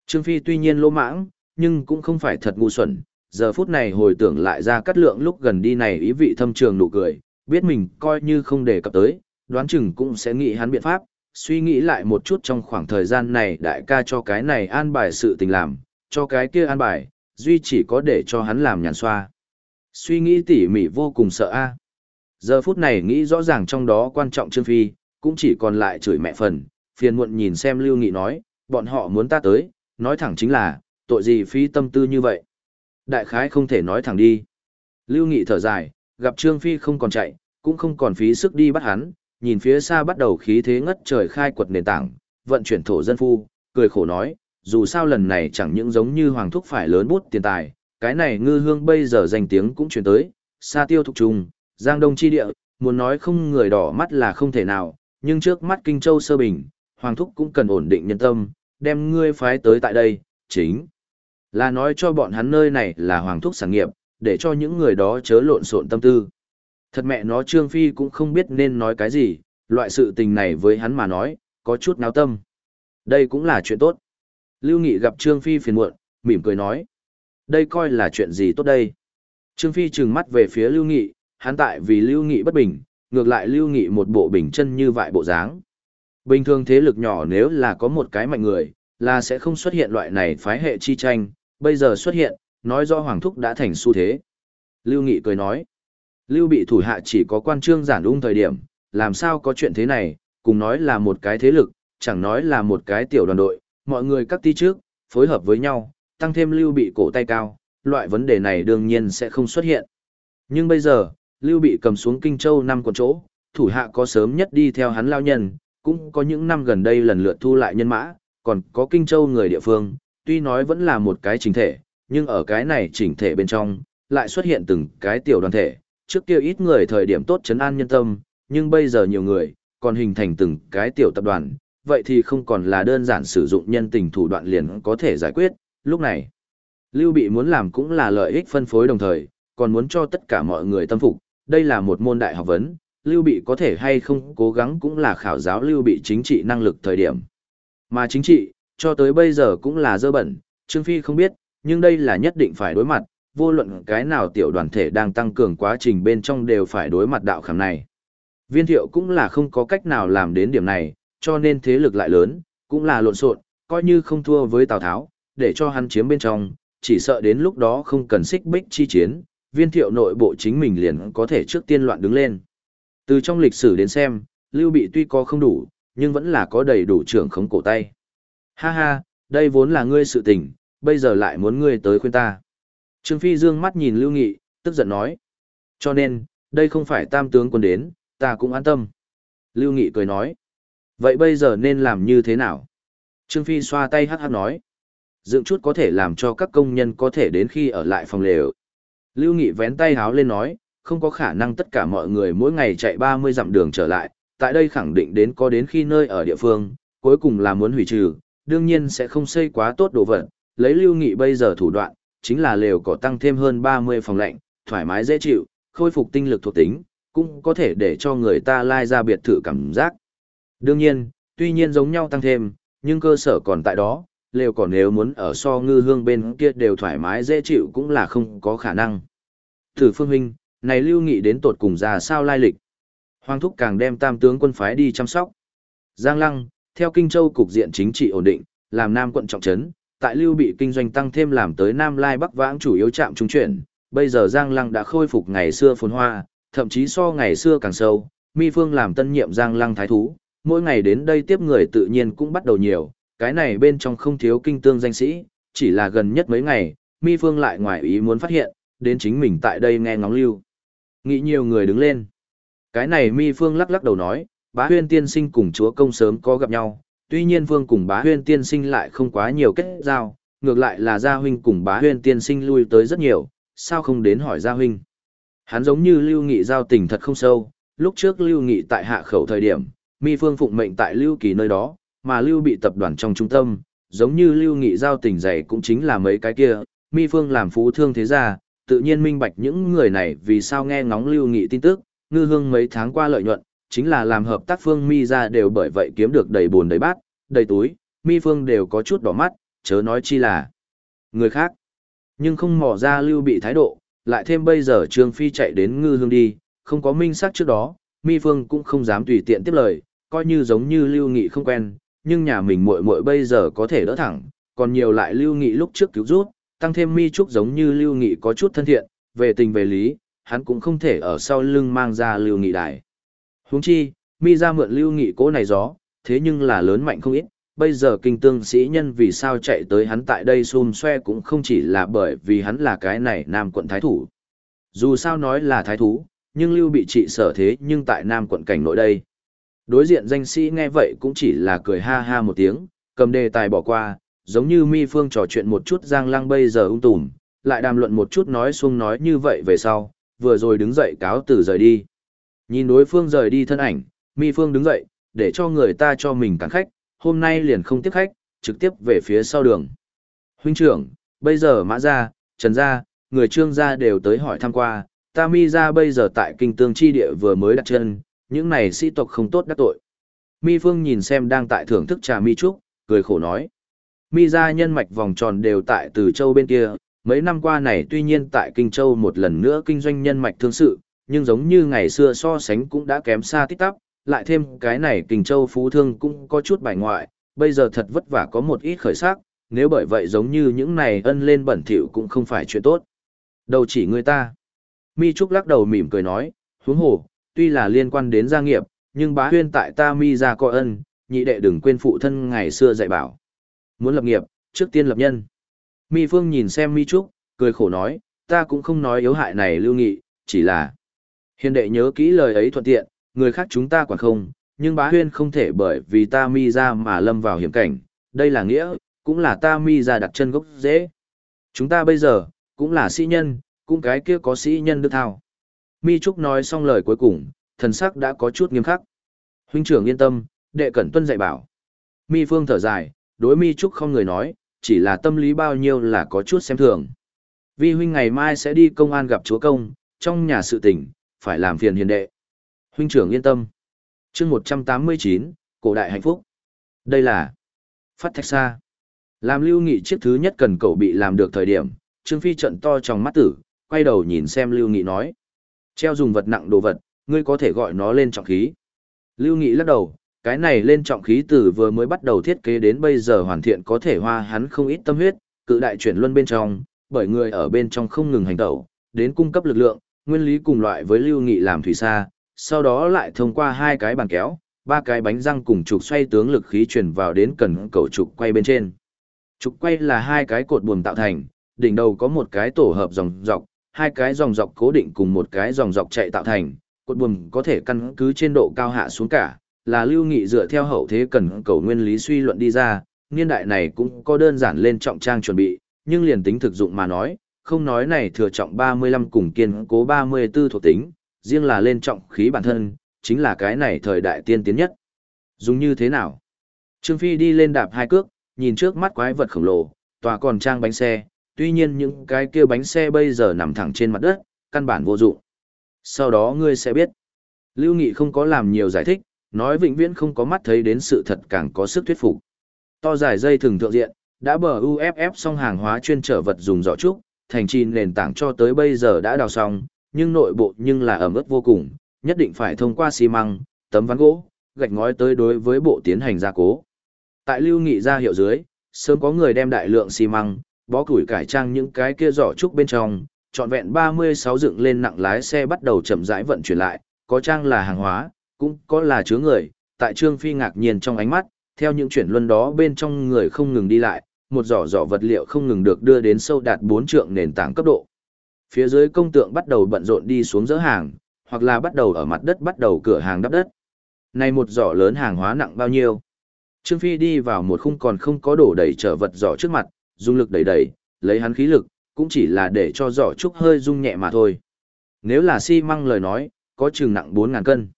Trương Phi tuy nhiên lỗ mãng, nhưng cũng không phải thật ngu xuẩn, giờ phút này hồi tưởng lại ra cắt lượng lúc gần đi này ý vị thâm trường nụ cười, biết mình coi như không đề cập tới, đoán chừng cũng sẽ nghĩ hắn biện pháp, suy nghĩ lại một chút trong khoảng thời gian này đại ca cho cái này an bài sự tình làm, cho cái kia an bài, duy chỉ có để cho hắn làm nhàn xoa. Suy nghĩ tỉ mỉ vô cùng sợ a. Giờ phút này nghĩ rõ ràng trong đó quan trọng Trương Phi, cũng chỉ còn lại chửi mẹ phần, phiền muộn nhìn xem Lưu Nghị nói, bọn họ muốn ta tới, nói thẳng chính là, tội gì phí tâm tư như vậy. Đại khái không thể nói thẳng đi. Lưu Nghị thở dài, gặp Trương Phi không còn chạy, cũng không còn phí sức đi bắt hắn, nhìn phía xa bắt đầu khí thế ngất trời khai quật nền tảng, vận chuyển thổ dân phu, cười khổ nói, dù sao lần này chẳng những giống như hoàng thúc phải lớn bút tiền tài, cái này ngư hương bây giờ danh tiếng cũng chuyển tới, xa tiêu thục trùng, giang đông chi địa, muốn nói không người đỏ mắt là không thể nào, nhưng trước mắt kinh châu sơ bình, hoàng thúc cũng cần ổn định nhân tâm, đem ngươi phái tới tại đây, chính là nói cho bọn hắn nơi này là hoàng thúc sản nghiệp, để cho những người đó chớ lộn xộn tâm tư. Thật mẹ nó Trương Phi cũng không biết nên nói cái gì, loại sự tình này với hắn mà nói, có chút náo tâm. Đây cũng là chuyện tốt. Lưu Nghị gặp Trương Phi phiền muộn, mỉm cười nói. Đây coi là chuyện gì tốt đây. Trương Phi trừng mắt về phía Lưu Nghị, hắn tại vì Lưu Nghị bất bình, ngược lại Lưu Nghị một bộ bình chân như vại bộ dáng. Bình thường thế lực nhỏ nếu là có một cái mạnh người, là sẽ không xuất hiện loại này phái hệ chi tranh, bây giờ xuất hiện, nói do Hoàng Thúc đã thành xu thế. Lưu Nghị cười nói, Lưu bị thủ hạ chỉ có quan trương giản ung thời điểm, làm sao có chuyện thế này, cùng nói là một cái thế lực, chẳng nói là một cái tiểu đoàn đội, mọi người các ti trước, phối hợp với nhau, tăng thêm lưu bị cổ tay cao, loại vấn đề này đương nhiên sẽ không xuất hiện. Nhưng bây giờ, lưu bị cầm xuống Kinh Châu năm con chỗ, thủ hạ có sớm nhất đi theo hắn lao nhân, cũng có những năm gần đây lần lượt thu lại nhân mã, còn có Kinh Châu người địa phương, tuy nói vẫn là một cái chỉnh thể, nhưng ở cái này chỉnh thể bên trong, lại xuất hiện từng cái tiểu đoàn thể, trước kia ít người thời điểm tốt chấn an nhân tâm, nhưng bây giờ nhiều người, còn hình thành từng cái tiểu tập đoàn, vậy thì không còn là đơn giản sử dụng nhân tình thủ đoạn liền có thể giải quyết, lúc này. Lưu Bị muốn làm cũng là lợi ích phân phối đồng thời, còn muốn cho tất cả mọi người tâm phục, đây là một môn đại học vấn, Lưu Bị có thể hay không cố gắng cũng là khảo giáo Lưu Bị chính trị năng lực thời điểm. Mà chính trị, cho tới bây giờ cũng là dơ bẩn, Trương Phi không biết, nhưng đây là nhất định phải đối mặt, vô luận cái nào tiểu đoàn thể đang tăng cường quá trình bên trong đều phải đối mặt đạo khảm này. Viên thiệu cũng là không có cách nào làm đến điểm này, cho nên thế lực lại lớn, cũng là lộn xộn, coi như không thua với Tào Tháo, để cho hắn chiếm bên trong, chỉ sợ đến lúc đó không cần xích bích chi chiến, viên thiệu nội bộ chính mình liền có thể trước tiên loạn đứng lên. Từ trong lịch sử đến xem, Lưu Bị tuy có không đủ, nhưng vẫn là có đầy đủ trưởng khống cổ tay. Ha ha, đây vốn là ngươi sự tình, bây giờ lại muốn ngươi tới khuyên ta. Trương Phi dương mắt nhìn Lưu Nghị, tức giận nói. Cho nên, đây không phải tam tướng quân đến, ta cũng an tâm. Lưu Nghị cười nói. Vậy bây giờ nên làm như thế nào? Trương Phi xoa tay hát hát nói. Dựng chút có thể làm cho các công nhân có thể đến khi ở lại phòng lều. Lưu Nghị vén tay háo lên nói, không có khả năng tất cả mọi người mỗi ngày chạy 30 dặm đường trở lại, tại đây khẳng định đến có đến khi nơi ở địa phương, cuối cùng là muốn hủy trừ, đương nhiên sẽ không xây quá tốt đồ vật, lấy Lưu Nghị bây giờ thủ đoạn, chính là lều có tăng thêm hơn 30 phòng lạnh, thoải mái dễ chịu, khôi phục tinh lực thuộc tính, cũng có thể để cho người ta lai ra biệt thự cảm giác. Đương nhiên, tuy nhiên giống nhau tăng thêm, nhưng cơ sở còn tại đó, lều còn nếu muốn ở so ngư hương bên kia đều thoải mái dễ chịu cũng là không có khả năng. Thử phương huynh, này lưu nghị đến tột cùng ra sao lai lịch. Hoàng thúc càng đem tam tướng quân phái đi chăm sóc. Giang lăng, theo Kinh Châu cục diện chính trị ổn định, làm nam quận trọng trấn, tại lưu bị kinh doanh tăng thêm làm tới Nam Lai Bắc vãng chủ yếu trạm trung chuyển, bây giờ Giang Lăng đã khôi phục ngày xưa phồn hoa, thậm chí so ngày xưa càng sâu, Mi Phương làm tân nhiệm Giang Lăng thái thú, mỗi ngày đến đây tiếp người tự nhiên cũng bắt đầu nhiều, cái này bên trong không thiếu kinh tương danh sĩ, chỉ là gần nhất mấy ngày, Mi Phương lại ngoài ý muốn phát hiện, đến chính mình tại đây nghe ngóng lưu. Nghĩ nhiều người đứng lên. Cái này Mi Phương lắc lắc đầu nói, bá huyên tiên sinh cùng chúa công sớm có gặp nhau, tuy nhiên vương cùng bá huyên tiên sinh lại không quá nhiều kết giao, ngược lại là gia huynh cùng bá huyên tiên sinh lui tới rất nhiều, sao không đến hỏi gia huynh. Hắn giống như lưu nghị giao tình thật không sâu, lúc trước lưu nghị tại hạ khẩu thời điểm, mi phương phụng mệnh tại lưu kỳ nơi đó, mà lưu bị tập đoàn trong trung tâm, giống như lưu nghị giao tình dày cũng chính là mấy cái kia, mi phương làm phú thương thế gia, tự nhiên minh bạch những người này vì sao nghe ngóng lưu nghị tin tức, ngư hương mấy tháng qua lợi nhuận, chính là làm hợp tác phương mi ra đều bởi vậy kiếm được đầy buồn đầy bát, đầy túi, mi phương đều có chút đỏ mắt, chớ nói chi là người khác. Nhưng không mò ra lưu bị thái độ, lại thêm bây giờ Trương Phi chạy đến ngư hương đi, không có minh xác trước đó, mi phương cũng không dám tùy tiện tiếp lời, coi như giống như lưu nghị không quen, nhưng nhà mình muội muội bây giờ có thể đỡ thẳng, còn nhiều lại lưu nghị lúc trước cứu rút, tăng thêm mi trúc giống như lưu nghị có chút thân thiện, về tình về lý, hắn cũng không thể ở sau lưng mang ra lưu nghị đài. Huống chi, mi ra mượn lưu nghị cố này gió, thế nhưng là lớn mạnh không ít, bây giờ kinh tương sĩ nhân vì sao chạy tới hắn tại đây xùm xoe cũng không chỉ là bởi vì hắn là cái này nam quận thái thủ. Dù sao nói là thái thú, nhưng lưu bị trị sở thế nhưng tại nam quận cảnh nội đây. Đối diện danh sĩ nghe vậy cũng chỉ là cười ha ha một tiếng, cầm đề tài bỏ qua, giống như mi phương trò chuyện một chút giang lăng bây giờ ung tùm, lại đàm luận một chút nói xuông nói như vậy về sau, vừa rồi đứng dậy cáo từ rời đi. Nhìn đối phương rời đi thân ảnh, mi phương đứng dậy, để cho người ta cho mình cắn khách, hôm nay liền không tiếp khách, trực tiếp về phía sau đường. Huynh trưởng, bây giờ mã gia, trần gia, người trương gia đều tới hỏi thăm qua, ta mi gia bây giờ tại kinh tương chi địa vừa mới đặt chân, những này sĩ tộc không tốt đắc tội. Mi Phương nhìn xem đang tại thưởng thức trà mi trúc, cười khổ nói. Mi gia nhân mạch vòng tròn đều tại từ châu bên kia, mấy năm qua này tuy nhiên tại Kinh Châu một lần nữa kinh doanh nhân mạch thương sự, nhưng giống như ngày xưa so sánh cũng đã kém xa tít tắp, lại thêm cái này Kinh Châu phú thương cũng có chút bài ngoại, bây giờ thật vất vả có một ít khởi sắc, nếu bởi vậy giống như những này ân lên bẩn thỉu cũng không phải chuyện tốt. Đầu chỉ người ta. Mi Trúc lắc đầu mỉm cười nói, huống hồ, tuy là liên quan đến gia nghiệp, nhưng bá huyên tại ta mi ra có ân, nhị đệ đừng quên phụ thân ngày xưa dạy bảo. Muốn lập nghiệp, trước tiên lập nhân. Mi Phương nhìn xem Mi Trúc, cười khổ nói, ta cũng không nói yếu hại này lưu nghị, chỉ là hiền đệ nhớ kỹ lời ấy thuận tiện, người khác chúng ta quản không, nhưng bá huyên không thể bởi vì ta mi ra mà lâm vào hiểm cảnh, đây là nghĩa, cũng là ta mi ra đặt chân gốc dễ. Chúng ta bây giờ, cũng là sĩ nhân, cũng cái kia có sĩ nhân đức thao. Mi Trúc nói xong lời cuối cùng, thần sắc đã có chút nghiêm khắc. Huynh trưởng yên tâm, đệ cẩn tuân dạy bảo. Mi Phương thở dài, đối Mi Trúc không người nói, chỉ là tâm lý bao nhiêu là có chút xem thường. Vi huynh ngày mai sẽ đi công an gặp chúa công, trong nhà sự tình, phải làm phiền hiền đệ. Huynh trưởng yên tâm. chương 189, cổ đại hạnh phúc. Đây là phát thạch xa. Làm lưu nghị chiếc thứ nhất cần cậu bị làm được thời điểm, Trương Phi trận to trong mắt tử, quay đầu nhìn xem lưu nghị nói. Treo dùng vật nặng đồ vật, ngươi có thể gọi nó lên trọng khí. Lưu Nghị lắc đầu, cái này lên trọng khí từ vừa mới bắt đầu thiết kế đến bây giờ hoàn thiện có thể hoa hắn không ít tâm huyết, cự đại chuyển luân bên trong, bởi người ở bên trong không ngừng hành tẩu, đến cung cấp lực lượng, nguyên lý cùng loại với Lưu Nghị làm thủy xa, sau đó lại thông qua hai cái bàn kéo, ba cái bánh răng cùng trục xoay tướng lực khí truyền vào đến cần cầu trục quay bên trên. Trục quay là hai cái cột buồm tạo thành, đỉnh đầu có một cái tổ hợp dòng dọc, hai cái dòng dọc cố định cùng một cái dòng dọc chạy tạo thành, cột buồm có thể căn cứ trên độ cao hạ xuống cả, là lưu nghị dựa theo hậu thế cần cầu nguyên lý suy luận đi ra, niên đại này cũng có đơn giản lên trọng trang chuẩn bị, nhưng liền tính thực dụng mà nói, không nói này thừa trọng 35 cùng kiên cố 34 thuộc tính, riêng là lên trọng khí bản thân, chính là cái này thời đại tiên tiến nhất. Dùng như thế nào? Trương Phi đi lên đạp hai cước, nhìn trước mắt quái vật khổng lồ, tòa còn trang bánh xe, tuy nhiên những cái kia bánh xe bây giờ nằm thẳng trên mặt đất, căn bản vô dụng. Sau đó ngươi sẽ biết. Lưu Nghị không có làm nhiều giải thích, nói vĩnh viễn không có mắt thấy đến sự thật càng có sức thuyết phục. To dài dây thường thượng diện, đã bờ UFF xong hàng hóa chuyên trở vật dùng giỏ trúc, thành trì nền tảng cho tới bây giờ đã đào xong, nhưng nội bộ nhưng là ẩm ướt vô cùng, nhất định phải thông qua xi măng, tấm ván gỗ, gạch ngói tới đối với bộ tiến hành gia cố. Tại Lưu Nghị ra hiệu dưới, sớm có người đem đại lượng xi măng, bó củi cải trang những cái kia giỏ trúc bên trong, trọn vẹn 36 dựng lên nặng lái xe bắt đầu chậm rãi vận chuyển lại, có trang là hàng hóa, cũng có là chứa người, tại Trương Phi ngạc nhiên trong ánh mắt, theo những chuyển luân đó bên trong người không ngừng đi lại, một giỏ giỏ vật liệu không ngừng được đưa đến sâu đạt 4 trượng nền tảng cấp độ. Phía dưới công tượng bắt đầu bận rộn đi xuống dỡ hàng, hoặc là bắt đầu ở mặt đất bắt đầu cửa hàng đắp đất. Này một giỏ lớn hàng hóa nặng bao nhiêu? Trương Phi đi vào một khung còn không có đổ đầy trở vật giỏ trước mặt, dùng lực đẩy đẩy, lấy hắn khí lực, cũng chỉ là để cho giỏ trúc hơi rung nhẹ mà thôi. Nếu là xi măng lời nói, có chừng nặng 4.000 cân.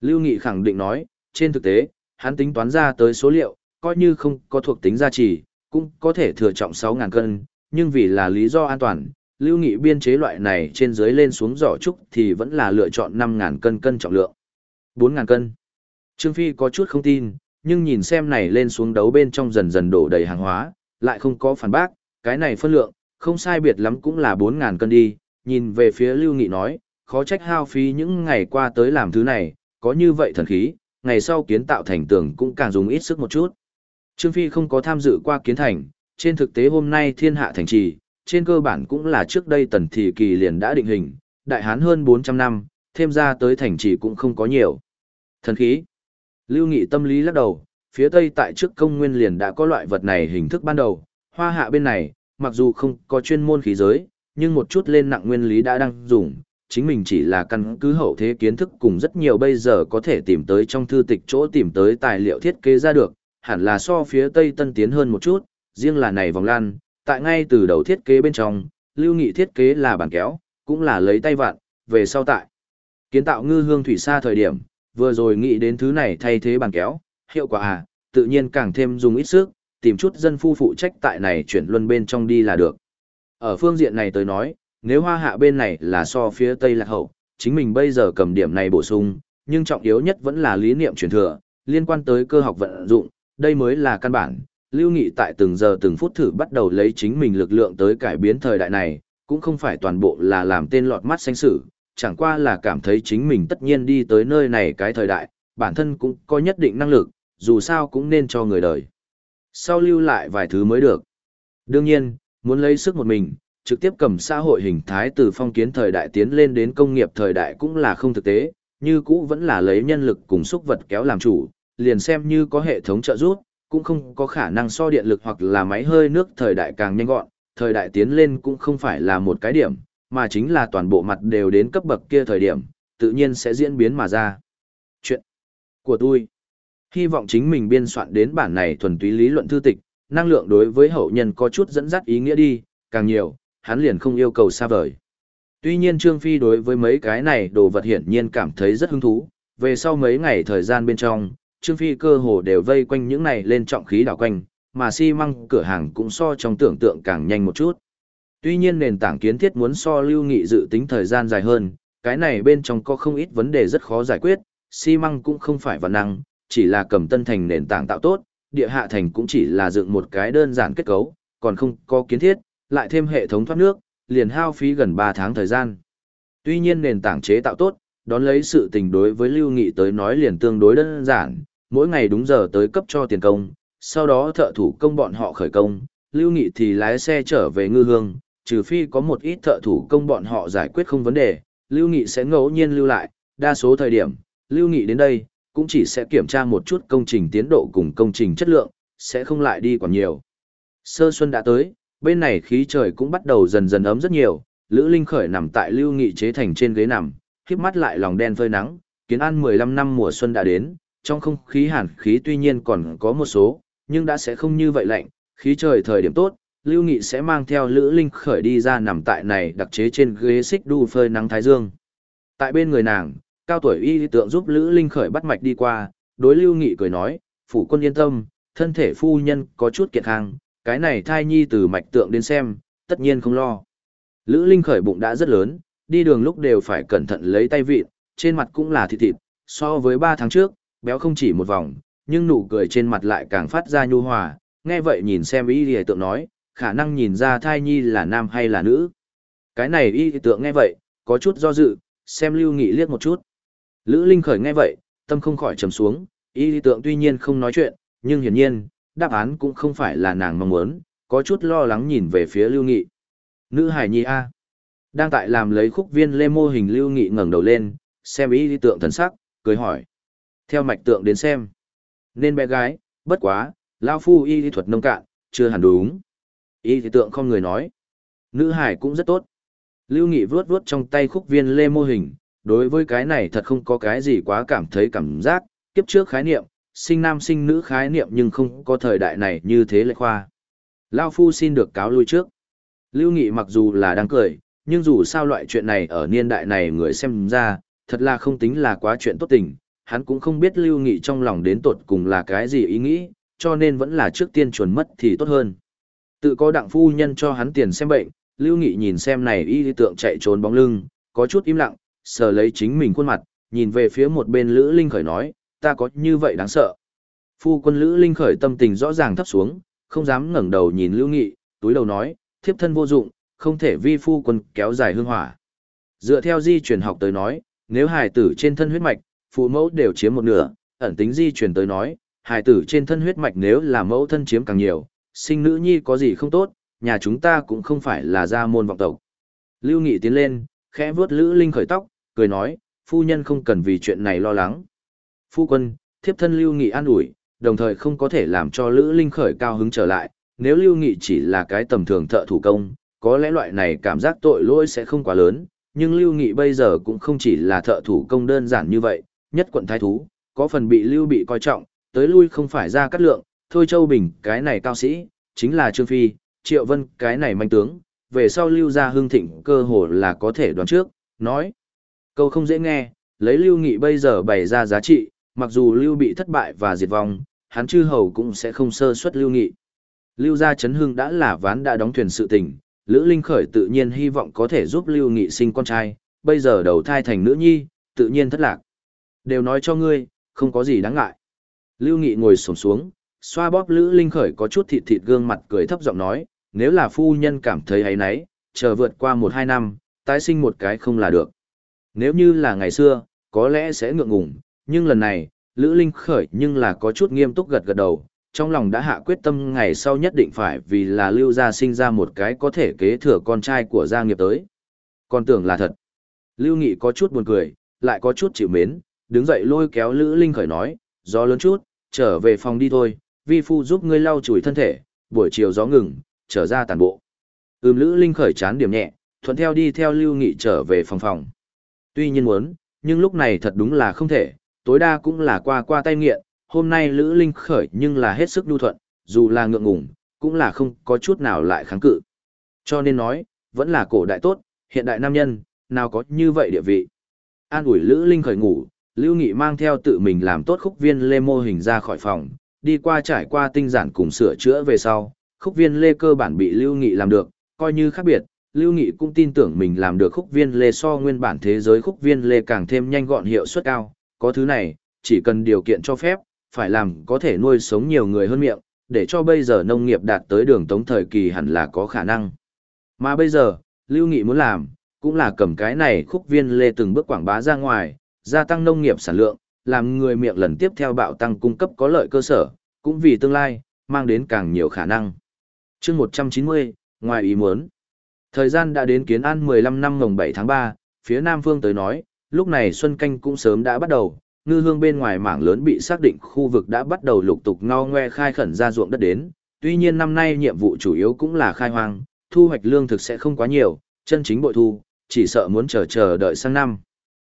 Lưu Nghị khẳng định nói, trên thực tế, hắn tính toán ra tới số liệu, coi như không có thuộc tính gia trì, cũng có thể thừa trọng 6.000 cân, nhưng vì là lý do an toàn, lưu nghị biên chế loại này trên dưới lên xuống giỏ trúc thì vẫn là lựa chọn 5.000 cân cân trọng lượng. 4.000 cân. Trương Phi có chút không tin, nhưng nhìn xem này lên xuống đấu bên trong dần dần đổ đầy hàng hóa, lại không có phản bác, cái này phân lượng, không sai biệt lắm cũng là 4.000 cân đi, nhìn về phía Lưu Nghị nói, khó trách hao phí những ngày qua tới làm thứ này, có như vậy thần khí, ngày sau kiến tạo thành tường cũng càng dùng ít sức một chút. Trương Phi không có tham dự qua kiến thành, trên thực tế hôm nay thiên hạ thành trì, trên cơ bản cũng là trước đây tần thị kỳ liền đã định hình, đại hán hơn 400 năm, thêm ra tới thành trì cũng không có nhiều. Thần khí. Lưu Nghị tâm lý lắc đầu, phía tây tại trước công nguyên liền đã có loại vật này hình thức ban đầu, hoa hạ bên này, mặc dù không có chuyên môn khí giới, nhưng một chút lên nặng nguyên lý đã đang dùng, chính mình chỉ là căn cứ hậu thế kiến thức cùng rất nhiều bây giờ có thể tìm tới trong thư tịch chỗ tìm tới tài liệu thiết kế ra được, hẳn là so phía Tây Tân tiến hơn một chút, riêng là này vòng lan, tại ngay từ đầu thiết kế bên trong, lưu nghị thiết kế là bàn kéo, cũng là lấy tay vặn, về sau tại. Kiến tạo ngư hương thủy xa thời điểm, vừa rồi nghĩ đến thứ này thay thế bàn kéo, hiệu quả à, tự nhiên càng thêm dùng ít sức, tìm chút dân phu phụ trách tại này chuyển luân bên trong đi là được. Ở phương diện này tới nói, nếu hoa hạ bên này là so phía Tây lạc hậu, chính mình bây giờ cầm điểm này bổ sung, nhưng trọng yếu nhất vẫn là lý niệm truyền thừa, liên quan tới cơ học vận dụng, đây mới là căn bản. Lưu Nghị tại từng giờ từng phút thử bắt đầu lấy chính mình lực lượng tới cải biến thời đại này, cũng không phải toàn bộ là làm tên lọt mắt xanh sử, chẳng qua là cảm thấy chính mình tất nhiên đi tới nơi này cái thời đại, bản thân cũng có nhất định năng lực, dù sao cũng nên cho người đời. Sau lưu lại vài thứ mới được. Đương nhiên, muốn lấy sức một mình, trực tiếp cầm xã hội hình thái từ phong kiến thời đại tiến lên đến công nghiệp thời đại cũng là không thực tế, như cũ vẫn là lấy nhân lực cùng xúc vật kéo làm chủ, liền xem như có hệ thống trợ giúp, cũng không có khả năng so điện lực hoặc là máy hơi nước thời đại càng nhanh gọn, thời đại tiến lên cũng không phải là một cái điểm, mà chính là toàn bộ mặt đều đến cấp bậc kia thời điểm, tự nhiên sẽ diễn biến mà ra. Chuyện của tôi, hy vọng chính mình biên soạn đến bản này thuần túy lý luận thư tịch, năng lượng đối với hậu nhân có chút dẫn dắt ý nghĩa đi, càng nhiều, hắn liền không yêu cầu xa vời. Tuy nhiên Trương Phi đối với mấy cái này đồ vật hiển nhiên cảm thấy rất hứng thú, về sau mấy ngày thời gian bên trong, Trương Phi cơ hồ đều vây quanh những này lên trọng khí đảo quanh, mà xi măng cửa hàng cũng so trong tưởng tượng càng nhanh một chút. Tuy nhiên nền tảng kiến thiết muốn so lưu nghị dự tính thời gian dài hơn, cái này bên trong có không ít vấn đề rất khó giải quyết, xi măng cũng không phải văn năng, chỉ là cầm tân thành nền tảng tạo tốt, địa hạ thành cũng chỉ là dựng một cái đơn giản kết cấu, còn không có kiến thiết, lại thêm hệ thống thoát nước, liền hao phí gần 3 tháng thời gian. Tuy nhiên nền tảng chế tạo tốt, đón lấy sự tình đối với Lưu Nghị tới nói liền tương đối đơn giản, mỗi ngày đúng giờ tới cấp cho tiền công, sau đó thợ thủ công bọn họ khởi công, Lưu Nghị thì lái xe trở về ngư hương, trừ phi có một ít thợ thủ công bọn họ giải quyết không vấn đề, Lưu Nghị sẽ ngẫu nhiên lưu lại, đa số thời điểm, Lưu Nghị đến đây, cũng chỉ sẽ kiểm tra một chút công trình tiến độ cùng công trình chất lượng, sẽ không lại đi còn nhiều. Sơ xuân đã tới, bên này khí trời cũng bắt đầu dần dần ấm rất nhiều, Lữ Linh khởi nằm tại Lưu Nghị chế thành trên ghế nằm, khép mắt lại lòng đen phơi nắng, kiến an 15 năm mùa xuân đã đến, trong không khí hàn khí tuy nhiên còn có một số, nhưng đã sẽ không như vậy lạnh, khí trời thời điểm tốt, Lưu Nghị sẽ mang theo Lữ Linh khởi đi ra nằm tại này đặc chế trên ghế xích đu phơi nắng thái dương. Tại bên người nàng, cao tuổi y tượng giúp Lữ Linh khởi bắt mạch đi qua, đối Lưu Nghị cười nói, phủ quân yên tâm, thân thể phu nhân có chút kiệt hàng cái này thai nhi từ mạch tượng đến xem, tất nhiên không lo. Lữ Linh khởi bụng đã rất lớn, đi đường lúc đều phải cẩn thận lấy tay vịn, trên mặt cũng là thịt thịt, so với 3 tháng trước, béo không chỉ một vòng, nhưng nụ cười trên mặt lại càng phát ra nhu hòa, nghe vậy nhìn xem y lì tượng nói, khả năng nhìn ra thai nhi là nam hay là nữ. Cái này y tượng nghe vậy, có chút do dự, xem lưu nghị liếc một chút. Lữ Linh khởi nghe vậy, tâm không khỏi trầm xuống, y lý tượng tuy nhiên không nói chuyện, nhưng hiển nhiên, đáp án cũng không phải là nàng mong muốn, có chút lo lắng nhìn về phía lưu nghị. Nữ hải nhi A. Đang tại làm lấy khúc viên lê mô hình lưu nghị ngẩng đầu lên, xem y lý tượng thần sắc, cười hỏi. Theo mạch tượng đến xem. Nên bé gái, bất quá, lao phu y lý thuật nông cạn, chưa hẳn đúng. Y lý tượng không người nói. Nữ hải cũng rất tốt. Lưu Nghị vuốt vuốt trong tay khúc viên lê mô hình, đối với cái này thật không có cái gì quá cảm thấy cảm giác, kiếp trước khái niệm, sinh nam sinh nữ khái niệm nhưng không có thời đại này như thế lệ khoa. Lao Phu xin được cáo lui trước. Lưu Nghị mặc dù là đang cười, nhưng dù sao loại chuyện này ở niên đại này người xem ra, thật là không tính là quá chuyện tốt tình, hắn cũng không biết Lưu Nghị trong lòng đến tột cùng là cái gì ý nghĩ, cho nên vẫn là trước tiên chuẩn mất thì tốt hơn. Tự có đặng phu nhân cho hắn tiền xem bệnh, Lưu Nghị nhìn xem này y tượng chạy trốn bóng lưng, có chút im lặng, sờ lấy chính mình khuôn mặt, nhìn về phía một bên Lữ Linh Khởi nói, ta có như vậy đáng sợ. Phu quân Lữ Linh Khởi tâm tình rõ ràng thấp xuống, không dám ngẩng đầu nhìn Lưu Nghị, túi đầu nói, thiếp thân vô dụng, không thể vi phu quân kéo dài hương hỏa. Dựa theo di truyền học tới nói, nếu hài tử trên thân huyết mạch, phụ mẫu đều chiếm một nửa, ẩn tính di truyền tới nói, hài tử trên thân huyết mạch nếu là mẫu thân chiếm càng nhiều, sinh nữ nhi có gì không tốt, nhà chúng ta cũng không phải là gia môn vọng tộc. Lưu Nghị tiến lên, khẽ vuốt Lữ Linh khởi tóc, cười nói, phu nhân không cần vì chuyện này lo lắng. Phu quân, thiếp thân Lưu Nghị an ủi, đồng thời không có thể làm cho Lữ Linh khởi cao hứng trở lại, nếu Lưu Nghị chỉ là cái tầm thường thợ thủ công, có lẽ loại này cảm giác tội lỗi sẽ không quá lớn, nhưng Lưu Nghị bây giờ cũng không chỉ là thợ thủ công đơn giản như vậy, nhất quận thái thú, có phần bị Lưu bị coi trọng, tới lui không phải ra cắt lượng, thôi Châu Bình cái này cao sĩ, chính là Trương Phi, Triệu Vân cái này manh tướng, về sau Lưu ra hương thịnh cơ hồ là có thể đoán trước, nói. Câu không dễ nghe, lấy Lưu Nghị bây giờ bày ra giá trị, mặc dù Lưu bị thất bại và diệt vong, hắn chư hầu cũng sẽ không sơ suất Lưu Nghị. Lưu gia chấn hưng đã là ván đã đóng thuyền sự tình, Lữ Linh Khởi tự nhiên hy vọng có thể giúp Lưu Nghị sinh con trai, bây giờ đầu thai thành nữ nhi, tự nhiên thất lạc. Đều nói cho ngươi, không có gì đáng ngại. Lưu Nghị ngồi xổm xuống, xoa bóp Lữ Linh Khởi có chút thịt thịt gương mặt cười thấp giọng nói, nếu là phu nhân cảm thấy ấy nấy, chờ vượt qua một hai năm, tái sinh một cái không là được. Nếu như là ngày xưa, có lẽ sẽ ngượng ngùng, nhưng lần này, Lữ Linh Khởi nhưng là có chút nghiêm túc gật gật đầu, trong lòng đã hạ quyết tâm ngày sau nhất định phải vì là lưu gia sinh ra một cái có thể kế thừa con trai của gia nghiệp tới. Con tưởng là thật. Lưu Nghị có chút buồn cười, lại có chút chịu mến, đứng dậy lôi kéo Lữ Linh khởi nói, gió lớn chút, trở về phòng đi thôi, vi phu giúp ngươi lau chùi thân thể, buổi chiều gió ngừng, trở ra tàn bộ. Ừm Lữ Linh khởi chán điểm nhẹ, thuận theo đi theo Lưu Nghị trở về phòng phòng. Tuy nhiên muốn, nhưng lúc này thật đúng là không thể, tối đa cũng là qua qua tay nghiện, hôm nay Lữ Linh khởi nhưng là hết sức nhu thuận, dù là ngượng ngùng, cũng là không có chút nào lại kháng cự. Cho nên nói, vẫn là cổ đại tốt, hiện đại nam nhân, nào có như vậy địa vị. An ủi Lữ Linh khởi ngủ, Lưu Nghị mang theo tự mình làm tốt khúc viên lê mô hình ra khỏi phòng, đi qua trải qua tinh giản cùng sửa chữa về sau, khúc viên lê cơ bản bị Lưu Nghị làm được, coi như khác biệt, Lưu Nghị cũng tin tưởng mình làm được khúc viên lê so nguyên bản thế giới khúc viên lê càng thêm nhanh gọn hiệu suất cao, có thứ này, chỉ cần điều kiện cho phép, phải làm có thể nuôi sống nhiều người hơn miệng, để cho bây giờ nông nghiệp đạt tới đường tống thời kỳ hẳn là có khả năng. Mà bây giờ, Lưu Nghị muốn làm, cũng là cầm cái này khúc viên lê từng bước quảng bá ra ngoài, gia tăng nông nghiệp sản lượng, làm người miệng lần tiếp theo bạo tăng cung cấp có lợi cơ sở, cũng vì tương lai, mang đến càng nhiều khả năng. chương 190, ngoài ý muốn. Thời gian đã đến kiến an 15 năm mồng 7 tháng 3, phía Nam Phương tới nói, lúc này Xuân Canh cũng sớm đã bắt đầu, ngư hương bên ngoài mảng lớn bị xác định khu vực đã bắt đầu lục tục ngo ngoe khai khẩn ra ruộng đất đến. Tuy nhiên năm nay nhiệm vụ chủ yếu cũng là khai hoang, thu hoạch lương thực sẽ không quá nhiều, chân chính bội thu, chỉ sợ muốn chờ chờ đợi sang năm.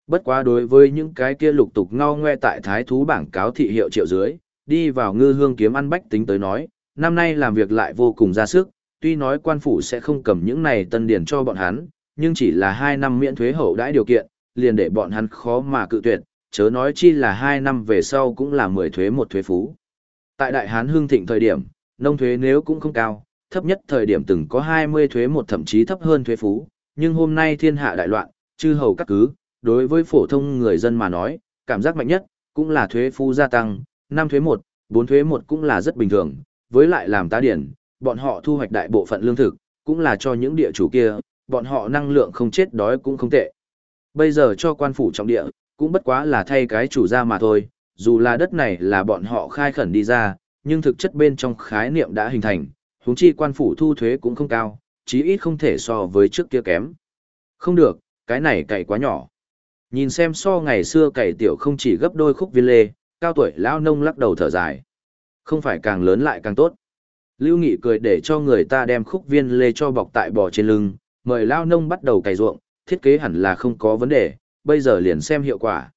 Bất quá đối với những cái kia lục tục ngo ngoe tại thái thú bảng cáo thị hiệu triệu dưới, đi vào ngư hương kiếm ăn bách tính tới nói, năm nay làm việc lại vô cùng ra sức, tuy nói quan phủ sẽ không cầm những này tân điển cho bọn hắn, nhưng chỉ là hai năm miễn thuế hậu đãi điều kiện, liền để bọn hắn khó mà cự tuyệt, chớ nói chi là hai năm về sau cũng là mười thuế một thuế phú. Tại Đại Hán hương thịnh thời điểm, nông thuế nếu cũng không cao, thấp nhất thời điểm từng có 20 thuế một thậm chí thấp hơn thuế phú, nhưng hôm nay thiên hạ đại loạn, chư hầu các cứ, đối với phổ thông người dân mà nói, cảm giác mạnh nhất, cũng là thuế phú gia tăng, năm thuế một, bốn thuế một cũng là rất bình thường, với lại làm tá điển, bọn họ thu hoạch đại bộ phận lương thực, cũng là cho những địa chủ kia, bọn họ năng lượng không chết đói cũng không tệ. Bây giờ cho quan phủ trọng địa, cũng bất quá là thay cái chủ ra mà thôi, dù là đất này là bọn họ khai khẩn đi ra, nhưng thực chất bên trong khái niệm đã hình thành, huống chi quan phủ thu thuế cũng không cao, chí ít không thể so với trước kia kém. Không được, cái này cày quá nhỏ. Nhìn xem so ngày xưa cày tiểu không chỉ gấp đôi khúc viên lê, cao tuổi lão nông lắc đầu thở dài. Không phải càng lớn lại càng tốt. Lưu Nghị cười để cho người ta đem khúc viên lê cho bọc tại bò trên lưng, mời lao nông bắt đầu cày ruộng, thiết kế hẳn là không có vấn đề, bây giờ liền xem hiệu quả.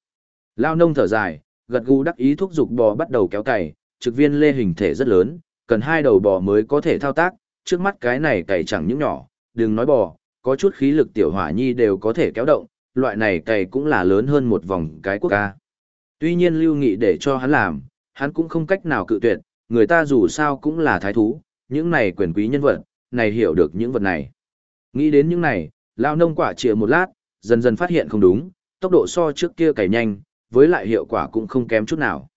Lao nông thở dài, gật gù đắc ý thúc giục bò bắt đầu kéo cày, trực viên lê hình thể rất lớn, cần hai đầu bò mới có thể thao tác, trước mắt cái này cày chẳng những nhỏ, đừng nói bò, có chút khí lực tiểu hỏa nhi đều có thể kéo động, loại này cày cũng là lớn hơn một vòng cái quốc ca. Tuy nhiên lưu nghị để cho hắn làm, hắn cũng không cách nào cự tuyệt, người ta dù sao cũng là thái thú, những này quyền quý nhân vật, này hiểu được những vật này. Nghĩ đến những này, lao nông quả trịa một lát, dần dần phát hiện không đúng, tốc độ so trước kia cày nhanh, với lại hiệu quả cũng không kém chút nào.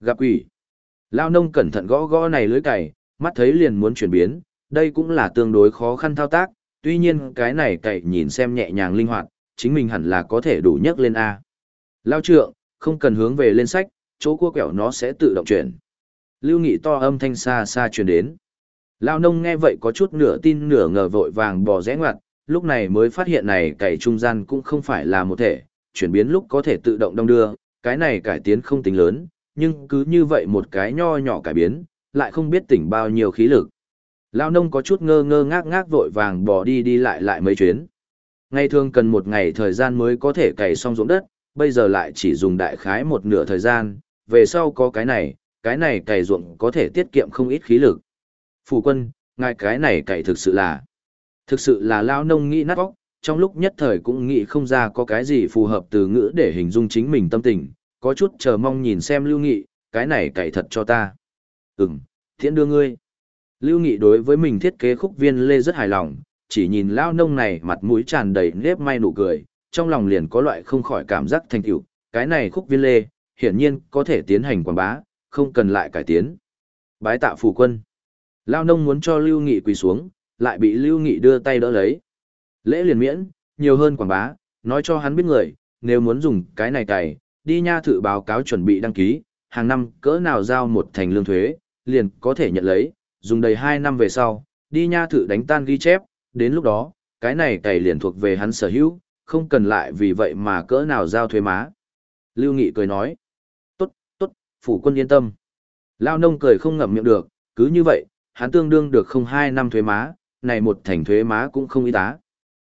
Gặp quỷ. Lao nông cẩn thận gõ gõ này lưới cày, mắt thấy liền muốn chuyển biến, đây cũng là tương đối khó khăn thao tác, tuy nhiên cái này cày nhìn xem nhẹ nhàng linh hoạt, chính mình hẳn là có thể đủ nhấc lên A. Lao trượng, không cần hướng về lên sách, chỗ cua quẹo nó sẽ tự động chuyển. Lưu Nghị to âm thanh xa xa truyền đến. Lao nông nghe vậy có chút nửa tin nửa ngờ vội vàng bò rẽ ngoặt, lúc này mới phát hiện này cày trung gian cũng không phải là một thể, chuyển biến lúc có thể tự động đong đưa, cái này cải tiến không tính lớn, nhưng cứ như vậy một cái nho nhỏ cải biến, lại không biết tỉnh bao nhiêu khí lực. Lao nông có chút ngơ ngơ ngác ngác vội vàng bỏ đi đi lại lại mấy chuyến. Ngày thường cần một ngày thời gian mới có thể cày xong ruộng đất, bây giờ lại chỉ dùng đại khái một nửa thời gian, về sau có cái này, cái này cày ruộng có thể tiết kiệm không ít khí lực. Phủ quân, ngài cái này cày thực sự là, thực sự là lao nông nghĩ nát óc, trong lúc nhất thời cũng nghĩ không ra có cái gì phù hợp từ ngữ để hình dung chính mình tâm tình, có chút chờ mong nhìn xem Lưu Nghị, cái này cày thật cho ta. Ừm, thiện đưa ngươi. Lưu Nghị đối với mình thiết kế khúc viên lê rất hài lòng, chỉ nhìn lao nông này mặt mũi tràn đầy nếp may nụ cười, trong lòng liền có loại không khỏi cảm giác thành tựu, cái này khúc viên lê, hiển nhiên có thể tiến hành quảng bá, không cần lại cải tiến. Bái tạ phù quân. Lao nông muốn cho Lưu Nghị quỳ xuống, lại bị Lưu Nghị đưa tay đỡ lấy. Lễ liền miễn, nhiều hơn quảng bá, nói cho hắn biết người, nếu muốn dùng cái này cày, đi nha thử báo cáo chuẩn bị đăng ký, hàng năm cỡ nào giao một thành lương thuế, liền có thể nhận lấy, dùng đầy 2 năm về sau, đi nha thử đánh tan ghi chép, đến lúc đó, cái này cày liền thuộc về hắn sở hữu, không cần lại vì vậy mà cỡ nào giao thuế má. Lưu Nghị cười nói, phủ quân yên tâm. Lao nông cười không ngậm miệng được, cứ như vậy, hắn tương đương được không hai năm thuế má, này một thành thuế má cũng không ý tá.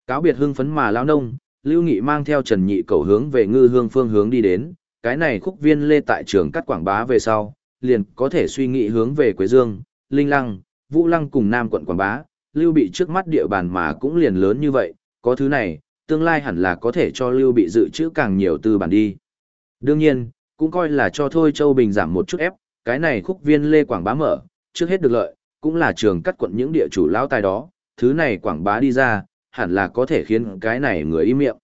Cáo biệt hưng phấn mà Lao nông, Lưu Nghị mang theo Trần Nhị cầu hướng về ngư hương phương hướng đi đến, cái này khúc viên lê tại trường cắt quảng bá về sau, liền có thể suy nghĩ hướng về Quế Dương, Linh Lăng, Vũ Lăng cùng Nam quận quảng bá, Lưu Bị trước mắt địa bàn mà cũng liền lớn như vậy, có thứ này, tương lai hẳn là có thể cho Lưu Bị dự trữ càng nhiều tư bản đi. Đương nhiên, cũng coi là cho thôi Châu Bình giảm một chút ép, cái này khúc viên lê quảng bá mở, trước hết được lợi, cũng là trường cắt quận những địa chủ lao tài đó, thứ này quảng bá đi ra, hẳn là có thể khiến cái này người im miệng.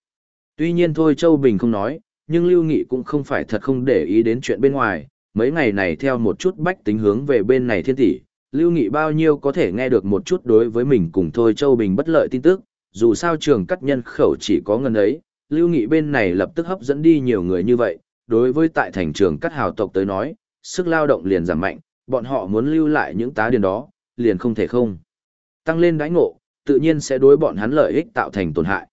Tuy nhiên thôi Châu Bình không nói, nhưng Lưu Nghị cũng không phải thật không để ý đến chuyện bên ngoài, mấy ngày này theo một chút bách tính hướng về bên này thiên tỷ, Lưu Nghị bao nhiêu có thể nghe được một chút đối với mình cùng thôi Châu Bình bất lợi tin tức, dù sao trường cắt nhân khẩu chỉ có ngân ấy, Lưu Nghị bên này lập tức hấp dẫn đi nhiều người như vậy, đối với tại thành trường cắt hào tộc tới nói, sức lao động liền giảm mạnh, bọn họ muốn lưu lại những tá điền đó, liền không thể không. Tăng lên đãi ngộ, tự nhiên sẽ đối bọn hắn lợi ích tạo thành tổn hại.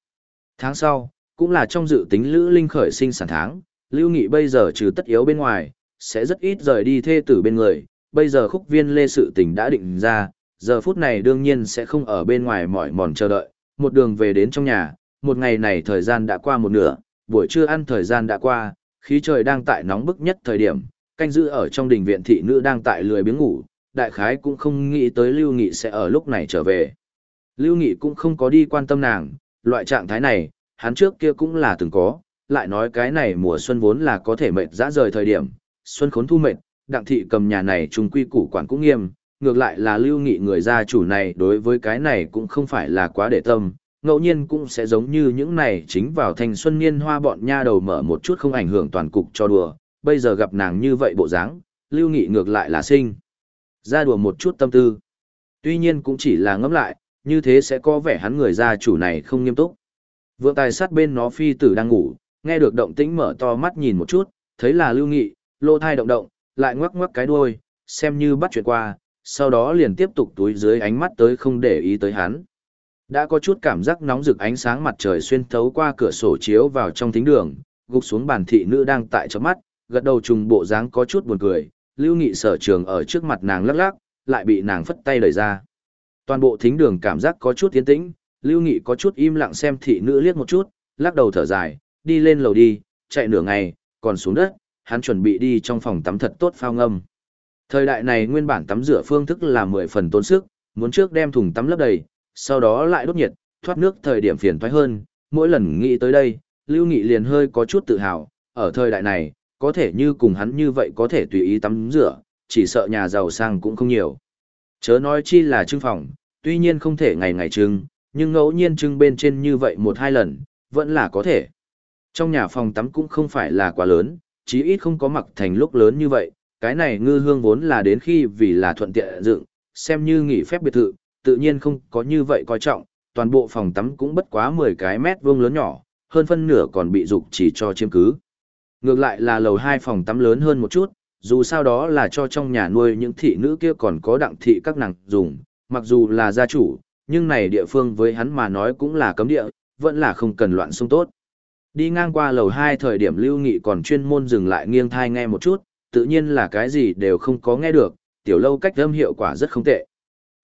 Tháng sau, cũng là trong dự tính Lữ Linh khởi sinh sản tháng, Lưu Nghị bây giờ trừ tất yếu bên ngoài, sẽ rất ít rời đi thê tử bên người, bây giờ khúc viên lê sự tình đã định ra, giờ phút này đương nhiên sẽ không ở bên ngoài mỏi mòn chờ đợi, một đường về đến trong nhà, một ngày này thời gian đã qua một nửa, buổi trưa ăn thời gian đã qua, khí trời đang tại nóng bức nhất thời điểm, canh giữ ở trong đình viện thị nữ đang tại lười biếng ngủ, đại khái cũng không nghĩ tới Lưu Nghị sẽ ở lúc này trở về. Lưu Nghị cũng không có đi quan tâm nàng, loại trạng thái này, hắn trước kia cũng là từng có, lại nói cái này mùa xuân vốn là có thể mệt dã rời thời điểm, xuân khốn thu mệt, đặng thị cầm nhà này trùng quy củ quản cũng nghiêm, ngược lại là Lưu Nghị người gia chủ này đối với cái này cũng không phải là quá để tâm, ngẫu nhiên cũng sẽ giống như những này chính vào thành xuân niên hoa bọn nha đầu mở một chút không ảnh hưởng toàn cục cho đùa, bây giờ gặp nàng như vậy bộ dáng, Lưu Nghị ngược lại là sinh. Ra đùa một chút tâm tư. Tuy nhiên cũng chỉ là ngẫm lại, như thế sẽ có vẻ hắn người gia chủ này không nghiêm túc. Vượng tài sát bên nó phi tử đang ngủ, nghe được động tĩnh mở to mắt nhìn một chút, thấy là Lưu Nghị, lô thai động động, lại ngoắc ngoắc cái đuôi, xem như bắt chuyện qua, sau đó liền tiếp tục túi dưới ánh mắt tới không để ý tới hắn. Đã có chút cảm giác nóng rực ánh sáng mặt trời xuyên thấu qua cửa sổ chiếu vào trong thính đường, gục xuống bàn thị nữ đang tại trong mắt, gật đầu trùng bộ dáng có chút buồn cười, Lưu Nghị sở trường ở trước mặt nàng lắc lắc, lại bị nàng phất tay đẩy ra. Toàn bộ thính đường cảm giác có chút tiến tĩnh, Lưu Nghị có chút im lặng xem thị nữ liếc một chút, lắc đầu thở dài, đi lên lầu đi, chạy nửa ngày, còn xuống đất, hắn chuẩn bị đi trong phòng tắm thật tốt phao ngâm. Thời đại này nguyên bản tắm rửa phương thức là 10 phần tốn sức, muốn trước đem thùng tắm lấp đầy, sau đó lại đốt nhiệt, thoát nước thời điểm phiền toái hơn, mỗi lần nghĩ tới đây, Lưu Nghị liền hơi có chút tự hào, ở thời đại này, có thể như cùng hắn như vậy có thể tùy ý tắm rửa, chỉ sợ nhà giàu sang cũng không nhiều. Chớ nói chi là trưng phòng, tuy nhiên không thể ngày ngày trưng, nhưng ngẫu nhiên trưng bên trên như vậy một hai lần, vẫn là có thể. Trong nhà phòng tắm cũng không phải là quá lớn, chí ít không có mặc thành lúc lớn như vậy, cái này ngư hương vốn là đến khi vì là thuận tiện dựng, xem như nghỉ phép biệt thự, tự nhiên không có như vậy coi trọng, toàn bộ phòng tắm cũng bất quá 10 cái mét vuông lớn nhỏ, hơn phân nửa còn bị dục chỉ cho chiếm cứ. Ngược lại là lầu 2 phòng tắm lớn hơn một chút, dù sao đó là cho trong nhà nuôi những thị nữ kia còn có đặng thị các nàng dùng, mặc dù là gia chủ, nhưng này địa phương với hắn mà nói cũng là cấm địa, vẫn là không cần loạn xung tốt. Đi ngang qua lầu 2 thời điểm Lưu Nghị còn chuyên môn dừng lại nghiêng thai nghe một chút, tự nhiên là cái gì đều không có nghe được, tiểu lâu cách âm hiệu quả rất không tệ.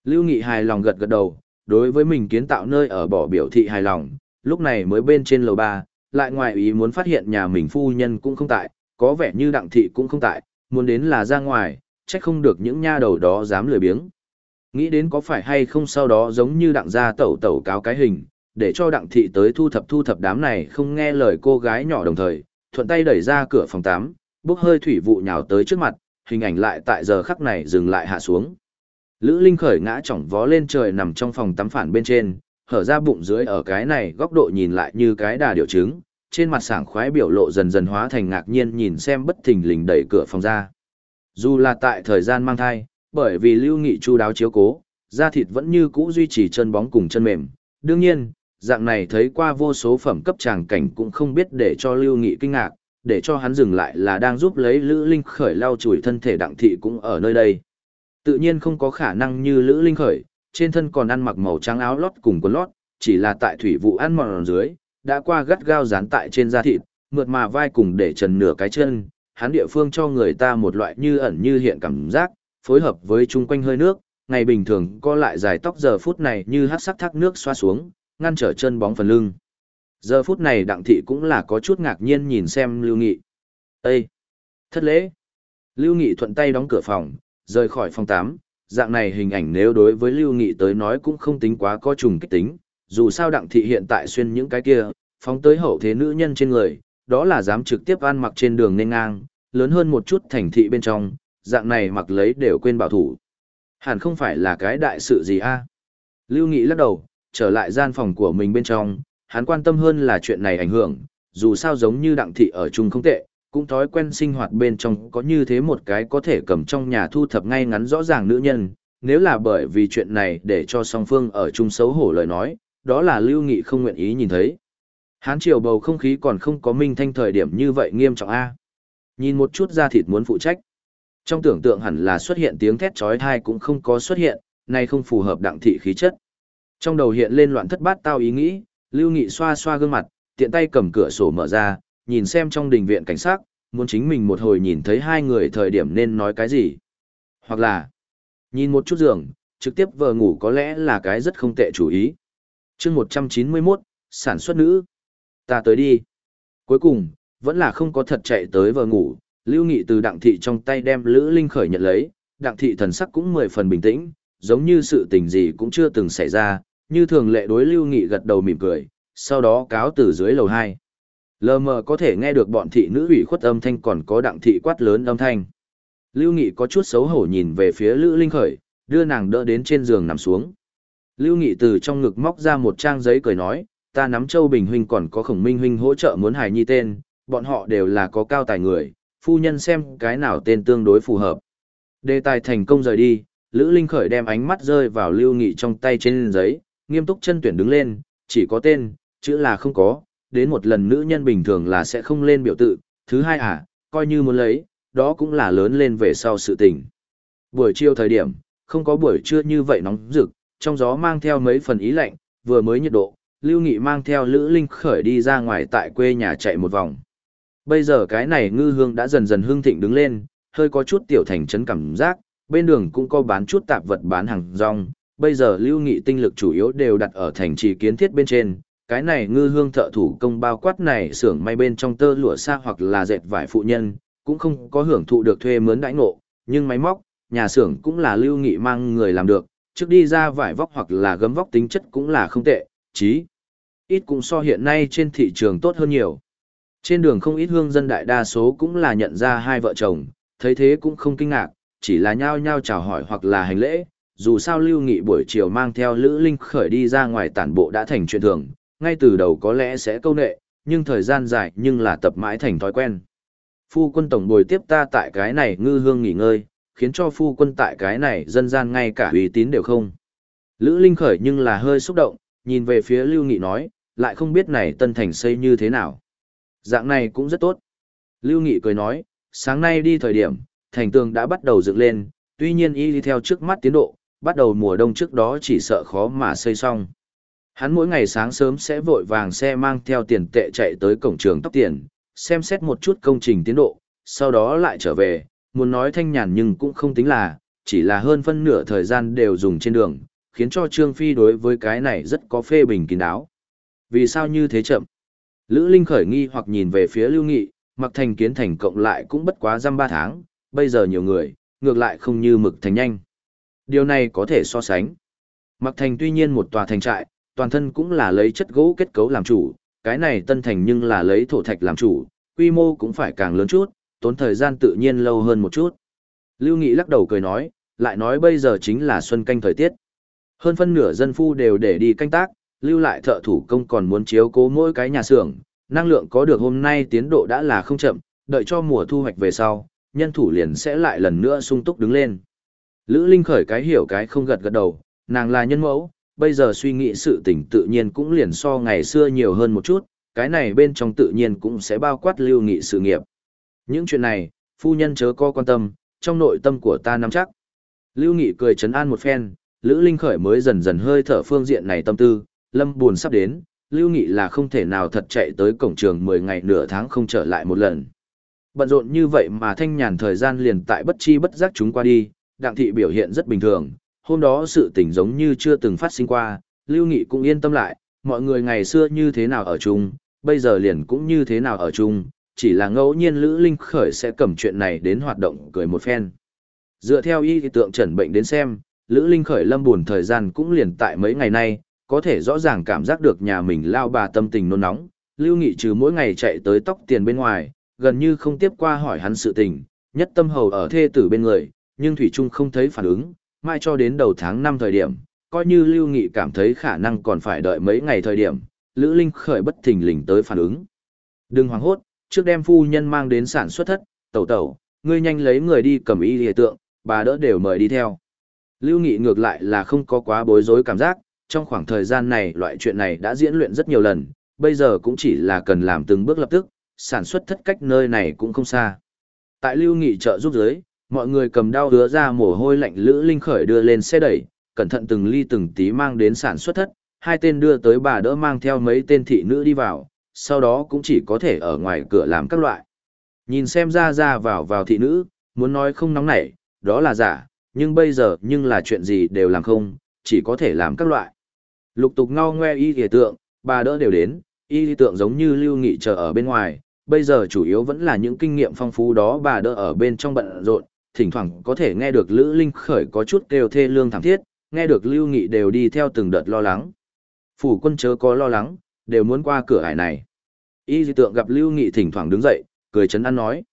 Lưu Nghị hài lòng gật gật đầu, đối với mình kiến tạo nơi ở bỏ biểu thị hài lòng, lúc này mới bên trên lầu 3, lại ngoài ý muốn phát hiện nhà mình phu nhân cũng không tại, có vẻ như đặng thị cũng không tại, muốn đến là ra ngoài, trách không được những nha đầu đó dám lười biếng. Nghĩ đến có phải hay không sau đó giống như đặng gia tẩu tẩu cáo cái hình, để cho đặng thị tới thu thập thu thập đám này không nghe lời cô gái nhỏ đồng thời, thuận tay đẩy ra cửa phòng 8, bốc hơi thủy vụ nhào tới trước mặt, hình ảnh lại tại giờ khắc này dừng lại hạ xuống. Lữ Linh khởi ngã chỏng vó lên trời nằm trong phòng tắm phản bên trên, hở ra bụng dưới ở cái này góc độ nhìn lại như cái đà điều trứng, trên mặt sảng khoái biểu lộ dần dần hóa thành ngạc nhiên nhìn xem bất thình lình đẩy cửa phòng ra. Dù là tại thời gian mang thai, bởi vì lưu nghị chu đáo chiếu cố, da thịt vẫn như cũ duy trì chân bóng cùng chân mềm. Đương nhiên, dạng này thấy qua vô số phẩm cấp tràng cảnh cũng không biết để cho lưu nghị kinh ngạc, để cho hắn dừng lại là đang giúp lấy Lữ Linh Khởi lau chùi thân thể đặng thị cũng ở nơi đây. Tự nhiên không có khả năng như Lữ Linh Khởi, trên thân còn ăn mặc màu trắng áo lót cùng quần lót, chỉ là tại thủy vụ ăn mòn dưới, đã qua gắt gao dán tại trên da thịt, mượt mà vai cùng để trần nửa cái chân, hắn địa phương cho người ta một loại như ẩn như hiện cảm giác, phối hợp với chung quanh hơi nước, ngày bình thường co lại dài tóc giờ phút này như hát sắc thác nước xoa xuống, ngăn trở chân bóng phần lưng. Giờ phút này đặng thị cũng là có chút ngạc nhiên nhìn xem Lưu Nghị. Ê! Thất lễ! Lưu Nghị thuận tay đóng cửa phòng, rời khỏi phòng 8, dạng này hình ảnh nếu đối với Lưu Nghị tới nói cũng không tính quá có trùng kích tính, dù sao đặng thị hiện tại xuyên những cái kia, phóng tới hậu thế nữ nhân trên người, đó là dám trực tiếp ăn mặc trên đường nên ngang, lớn hơn một chút thành thị bên trong, dạng này mặc lấy đều quên bảo thủ. Hẳn không phải là cái đại sự gì a Lưu Nghị lắc đầu, trở lại gian phòng của mình bên trong, hắn quan tâm hơn là chuyện này ảnh hưởng, dù sao giống như đặng thị ở chung không tệ, cũng thói quen sinh hoạt bên trong có như thế một cái có thể cầm trong nhà thu thập ngay ngắn rõ ràng nữ nhân, nếu là bởi vì chuyện này để cho song phương ở chung xấu hổ lời nói, đó là Lưu Nghị không nguyện ý nhìn thấy. Hán triều bầu không khí còn không có minh thanh thời điểm như vậy nghiêm trọng A. Nhìn một chút ra thịt muốn phụ trách. Trong tưởng tượng hẳn là xuất hiện tiếng thét trói thai cũng không có xuất hiện, nay không phù hợp đặng thị khí chất. Trong đầu hiện lên loạn thất bát tao ý nghĩ, Lưu Nghị xoa xoa gương mặt, tiện tay cầm cửa sổ mở ra, nhìn xem trong đình viện cảnh sát, muốn chính mình một hồi nhìn thấy hai người thời điểm nên nói cái gì. Hoặc là, nhìn một chút giường, trực tiếp vờ ngủ có lẽ là cái rất không tệ chủ ý. chương 191, sản xuất nữ. Ta tới đi. Cuối cùng, vẫn là không có thật chạy tới vờ ngủ, Lưu Nghị từ đặng thị trong tay đem Lữ Linh khởi nhận lấy, đặng thị thần sắc cũng mười phần bình tĩnh, giống như sự tình gì cũng chưa từng xảy ra, như thường lệ đối Lưu Nghị gật đầu mỉm cười, sau đó cáo từ dưới lầu 2. Lờ mờ có thể nghe được bọn thị nữ ủy khuất âm thanh còn có đặng thị quát lớn âm thanh. Lưu Nghị có chút xấu hổ nhìn về phía Lữ Linh Khởi, đưa nàng đỡ đến trên giường nằm xuống. Lưu Nghị từ trong ngực móc ra một trang giấy cười nói, ta nắm Châu Bình Huynh còn có Khổng Minh Huynh hỗ trợ muốn hài nhi tên, bọn họ đều là có cao tài người, phu nhân xem cái nào tên tương đối phù hợp. Đề tài thành công rời đi, Lữ Linh Khởi đem ánh mắt rơi vào Lưu Nghị trong tay trên giấy, nghiêm túc chân tuyển đứng lên, chỉ có tên, chữ là không có, đến một lần nữ nhân bình thường là sẽ không lên biểu tự, thứ hai à, coi như muốn lấy, đó cũng là lớn lên về sau sự tình. Buổi chiều thời điểm, không có buổi trưa như vậy nóng rực, trong gió mang theo mấy phần ý lạnh, vừa mới nhiệt độ, Lưu Nghị mang theo Lữ Linh khởi đi ra ngoài tại quê nhà chạy một vòng. Bây giờ cái này ngư hương đã dần dần hương thịnh đứng lên, hơi có chút tiểu thành trấn cảm giác, bên đường cũng có bán chút tạp vật bán hàng rong, bây giờ lưu nghị tinh lực chủ yếu đều đặt ở thành trì kiến thiết bên trên, cái này ngư hương thợ thủ công bao quát này xưởng may bên trong tơ lụa xa hoặc là dệt vải phụ nhân, cũng không có hưởng thụ được thuê mướn đãi ngộ, nhưng máy móc, nhà xưởng cũng là lưu nghị mang người làm được, trước đi ra vải vóc hoặc là gấm vóc tính chất cũng là không tệ, chí ít cũng so hiện nay trên thị trường tốt hơn nhiều. Trên đường không ít hương dân đại đa số cũng là nhận ra hai vợ chồng, thấy thế cũng không kinh ngạc, chỉ là nhao nhao chào hỏi hoặc là hành lễ, dù sao Lưu Nghị buổi chiều mang theo Lữ Linh khởi đi ra ngoài tản bộ đã thành chuyện thường, ngay từ đầu có lẽ sẽ câu nệ, nhưng thời gian dài nhưng là tập mãi thành thói quen. Phu quân tổng bồi tiếp ta tại cái này ngư hương nghỉ ngơi, khiến cho phu quân tại cái này dân gian ngay cả uy tín đều không. Lữ Linh khởi nhưng là hơi xúc động, nhìn về phía Lưu Nghị nói, lại không biết này tân thành xây như thế nào. Dạng này cũng rất tốt. Lưu Nghị cười nói, sáng nay đi thời điểm, thành tường đã bắt đầu dựng lên, tuy nhiên y đi theo trước mắt tiến độ, bắt đầu mùa đông trước đó chỉ sợ khó mà xây xong. Hắn mỗi ngày sáng sớm sẽ vội vàng xe mang theo tiền tệ chạy tới cổng trường tóc tiền, xem xét một chút công trình tiến độ, sau đó lại trở về, muốn nói thanh nhàn nhưng cũng không tính là, chỉ là hơn phân nửa thời gian đều dùng trên đường, khiến cho Trương Phi đối với cái này rất có phê bình kín đáo. Vì sao như thế chậm? Lữ Linh khởi nghi hoặc nhìn về phía Lưu Nghị, mặc thành kiến thành cộng lại cũng bất quá răm ba tháng, bây giờ nhiều người, ngược lại không như mực thành nhanh. Điều này có thể so sánh. Mặc thành tuy nhiên một tòa thành trại, toàn thân cũng là lấy chất gỗ kết cấu làm chủ, cái này tân thành nhưng là lấy thổ thạch làm chủ, quy mô cũng phải càng lớn chút, tốn thời gian tự nhiên lâu hơn một chút. Lưu Nghị lắc đầu cười nói, lại nói bây giờ chính là xuân canh thời tiết. Hơn phân nửa dân phu đều để đi canh tác, lưu lại thợ thủ công còn muốn chiếu cố mỗi cái nhà xưởng, năng lượng có được hôm nay tiến độ đã là không chậm, đợi cho mùa thu hoạch về sau, nhân thủ liền sẽ lại lần nữa sung túc đứng lên. Lữ Linh khởi cái hiểu cái không gật gật đầu, nàng là nhân mẫu, bây giờ suy nghĩ sự tình tự nhiên cũng liền so ngày xưa nhiều hơn một chút, cái này bên trong tự nhiên cũng sẽ bao quát lưu nghị sự nghiệp. Những chuyện này, phu nhân chớ có quan tâm, trong nội tâm của ta nắm chắc. Lưu Nghị cười chấn an một phen, Lữ Linh khởi mới dần dần hơi thở phương diện này tâm tư, lâm buồn sắp đến, Lưu Nghị là không thể nào thật chạy tới cổng trường 10 ngày nửa tháng không trở lại một lần. Bận rộn như vậy mà thanh nhàn thời gian liền tại bất chi bất giác chúng qua đi, đặng thị biểu hiện rất bình thường, hôm đó sự tình giống như chưa từng phát sinh qua, Lưu Nghị cũng yên tâm lại, mọi người ngày xưa như thế nào ở chung, bây giờ liền cũng như thế nào ở chung, chỉ là ngẫu nhiên Lữ Linh khởi sẽ cầm chuyện này đến hoạt động cười một phen. Dựa theo y tượng trần bệnh đến xem, Lữ Linh khởi lâm buồn thời gian cũng liền tại mấy ngày nay, có thể rõ ràng cảm giác được nhà mình lao bà tâm tình nôn nóng, Lưu Nghị trừ mỗi ngày chạy tới tóc tiền bên ngoài, gần như không tiếp qua hỏi hắn sự tình, nhất tâm hầu ở thê tử bên người, nhưng Thủy Trung không thấy phản ứng, mai cho đến đầu tháng 5 thời điểm, coi như Lưu Nghị cảm thấy khả năng còn phải đợi mấy ngày thời điểm, Lữ Linh khởi bất thình lình tới phản ứng. Đừng hoảng hốt, trước đem phu nhân mang đến sản xuất thất, tẩu tẩu, ngươi nhanh lấy người đi cầm y lìa tượng, bà đỡ đều mời đi theo. Lưu Nghị ngược lại là không có quá bối rối cảm giác, trong khoảng thời gian này loại chuyện này đã diễn luyện rất nhiều lần, bây giờ cũng chỉ là cần làm từng bước lập tức, sản xuất thất cách nơi này cũng không xa. Tại Lưu Nghị trợ giúp giới, mọi người cầm đao hứa ra mồ hôi lạnh Lữ Linh khởi đưa lên xe đẩy, cẩn thận từng ly từng tí mang đến sản xuất thất, hai tên đưa tới bà đỡ mang theo mấy tên thị nữ đi vào, sau đó cũng chỉ có thể ở ngoài cửa làm các loại. Nhìn xem ra ra vào vào thị nữ, muốn nói không nóng nảy, đó là giả, nhưng bây giờ nhưng là chuyện gì đều làm không, chỉ có thể làm các loại. Lục tục ngao ngoe y thề tượng, bà đỡ đều đến, y tượng giống như lưu nghị chờ ở bên ngoài, bây giờ chủ yếu vẫn là những kinh nghiệm phong phú đó bà đỡ ở bên trong bận rộn, thỉnh thoảng có thể nghe được Lữ Linh khởi có chút kêu thê lương thảm thiết, nghe được lưu nghị đều đi theo từng đợt lo lắng. Phủ quân chớ có lo lắng, đều muốn qua cửa hải này. Y dị tượng gặp lưu nghị thỉnh thoảng đứng dậy, cười chấn an nói.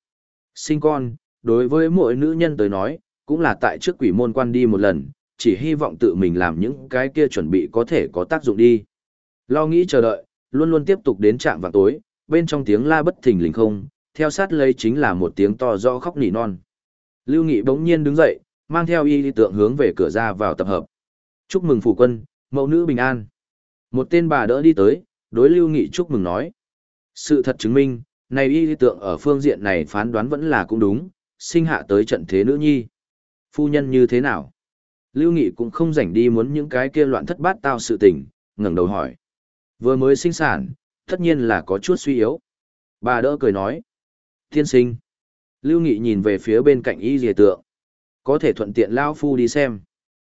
Sinh con, đối với mỗi nữ nhân tới nói, cũng là tại trước quỷ môn quan đi một lần, chỉ hy vọng tự mình làm những cái kia chuẩn bị có thể có tác dụng đi. Lo nghĩ chờ đợi, luôn luôn tiếp tục đến trạm vào tối, bên trong tiếng la bất thình lình không, theo sát lấy chính là một tiếng to rõ khóc nỉ non. Lưu Nghị bỗng nhiên đứng dậy, mang theo y tượng hướng về cửa ra vào tập hợp. Chúc mừng phủ quân, mẫu nữ bình an. Một tên bà đỡ đi tới, đối Lưu Nghị chúc mừng nói. Sự thật chứng minh, này y tượng ở phương diện này phán đoán vẫn là cũng đúng, sinh hạ tới trận thế nữ nhi. Phu nhân như thế nào? Lưu Nghị cũng không rảnh đi muốn những cái kia loạn thất bát tao sự tình, ngẩng đầu hỏi. Vừa mới sinh sản, tất nhiên là có chút suy yếu. Bà đỡ cười nói. Tiên sinh. Lưu Nghị nhìn về phía bên cạnh y dì tượng. Có thể thuận tiện Lao Phu đi xem.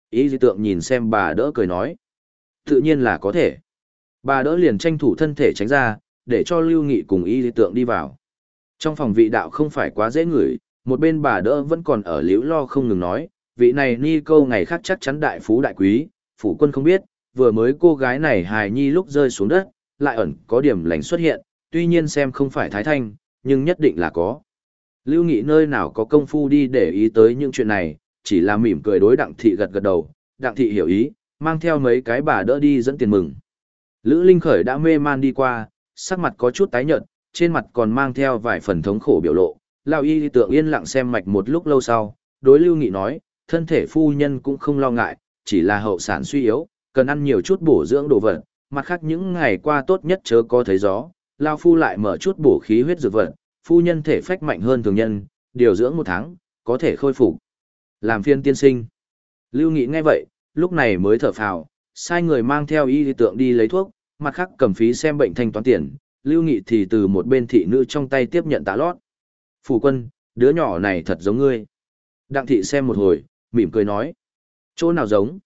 Y dì tượng nhìn xem bà đỡ cười nói. Tự nhiên là có thể. Bà đỡ liền tranh thủ thân thể tránh ra, để cho Lưu Nghị cùng y dì tượng đi vào. Trong phòng vị đạo không phải quá dễ ngửi, một bên bà đỡ vẫn còn ở liễu lo không ngừng nói, vị này ni câu ngày khác chắc chắn đại phú đại quý, phủ quân không biết, vừa mới cô gái này hài nhi lúc rơi xuống đất, lại ẩn có điểm lành xuất hiện, tuy nhiên xem không phải thái thanh, nhưng nhất định là có. Lưu Nghị nơi nào có công phu đi để ý tới những chuyện này, chỉ là mỉm cười đối đặng thị gật gật đầu, đặng thị hiểu ý, mang theo mấy cái bà đỡ đi dẫn tiền mừng. Lữ Linh Khởi đã mê man đi qua, sắc mặt có chút tái nhợt, trên mặt còn mang theo vài phần thống khổ biểu lộ. Lão y tượng yên lặng xem mạch một lúc lâu sau, đối Lưu Nghị nói, thân thể phu nhân cũng không lo ngại, chỉ là hậu sản suy yếu, cần ăn nhiều chút bổ dưỡng đồ vật, mặt khác những ngày qua tốt nhất chớ có thấy gió, Lao phu lại mở chút bổ khí huyết dược vật, phu nhân thể phách mạnh hơn thường nhân, điều dưỡng một tháng, có thể khôi phục. Làm phiên tiên sinh. Lưu Nghị nghe vậy, lúc này mới thở phào, sai người mang theo y tượng đi lấy thuốc, mặt khác cầm phí xem bệnh thanh toán tiền, Lưu Nghị thì từ một bên thị nữ trong tay tiếp nhận tạ lót. Phủ quân, đứa nhỏ này thật giống ngươi. Đặng thị xem một hồi, mỉm cười nói. Chỗ nào giống?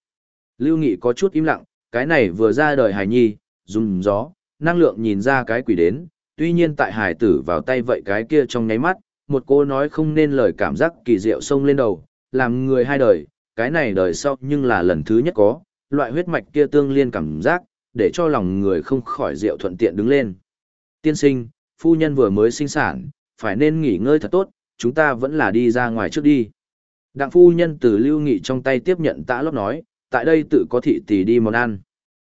Lưu Nghị có chút im lặng, cái này vừa ra đời hài nhi, dùng gió, năng lượng nhìn ra cái quỷ đến, tuy nhiên tại Hải tử vào tay vậy cái kia trong nháy mắt, một cô nói không nên lời cảm giác kỳ diệu sông lên đầu, làm người hai đời, cái này đời sau nhưng là lần thứ nhất có, loại huyết mạch kia tương liên cảm giác, để cho lòng người không khỏi diệu thuận tiện đứng lên. Tiên sinh, phu nhân vừa mới sinh sản, phải nên nghỉ ngơi thật tốt, chúng ta vẫn là đi ra ngoài trước đi. Đặng phu nhân từ lưu nghị trong tay tiếp nhận tã lót nói, tại đây tự có thị tỷ đi món ăn.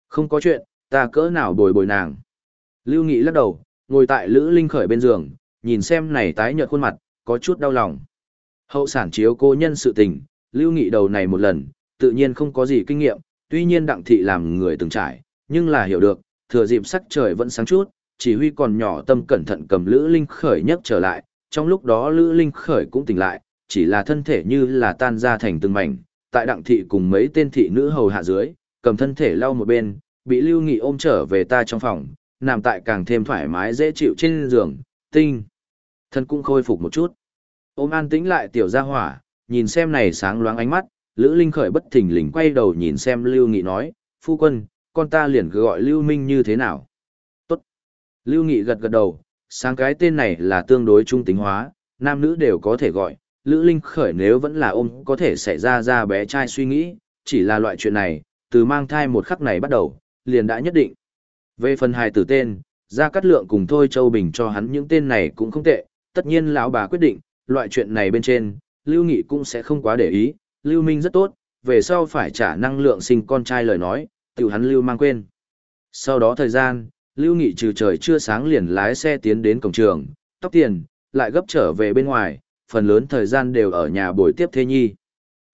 Không có chuyện, ta cỡ nào bồi bồi nàng. Lưu nghị lắc đầu, ngồi tại Lữ Linh khởi bên giường, nhìn xem này tái nhợt khuôn mặt, có chút đau lòng. Hậu sản chiếu cô nhân sự tình, Lưu Nghị đầu này một lần, tự nhiên không có gì kinh nghiệm, tuy nhiên đặng thị làm người từng trải, nhưng là hiểu được, thừa dịp sắc trời vẫn sáng chút, chỉ huy còn nhỏ tâm cẩn thận cầm Lữ Linh khởi nhấc trở lại, trong lúc đó Lữ Linh khởi cũng tỉnh lại, chỉ là thân thể như là tan ra thành từng mảnh, tại đặng thị cùng mấy tên thị nữ hầu hạ dưới, cầm thân thể lau một bên, bị Lưu Nghị ôm trở về ta trong phòng, nằm tại càng thêm thoải mái dễ chịu trên giường, tinh. Thân cũng khôi phục một chút. Ôm an tĩnh lại tiểu gia hỏa, nhìn xem này sáng loáng ánh mắt, Lữ Linh khởi bất thình lình quay đầu nhìn xem Lưu Nghị nói, phu quân, con ta liền cứ gọi Lưu Minh như thế nào. Tốt. Lưu Nghị gật gật đầu, sáng cái tên này là tương đối trung tính hóa, nam nữ đều có thể gọi, Lữ Linh khởi nếu vẫn là ôm có thể xảy ra ra bé trai suy nghĩ, chỉ là loại chuyện này, từ mang thai một khắc này bắt đầu, liền đã nhất định. Về phần hài tử tên, Gia Cát Lượng cùng Thôi Châu Bình cho hắn những tên này cũng không tệ, tất nhiên lão bà quyết định, loại chuyện này bên trên, Lưu Nghị cũng sẽ không quá để ý, Lưu Minh rất tốt, về sau phải trả năng lượng sinh con trai lời nói, tiểu hắn Lưu mang quên. Sau đó thời gian, Lưu Nghị trừ trời chưa sáng liền lái xe tiến đến cổng trường, tóc tiền, lại gấp trở về bên ngoài, phần lớn thời gian đều ở nhà buổi tiếp thế nhi.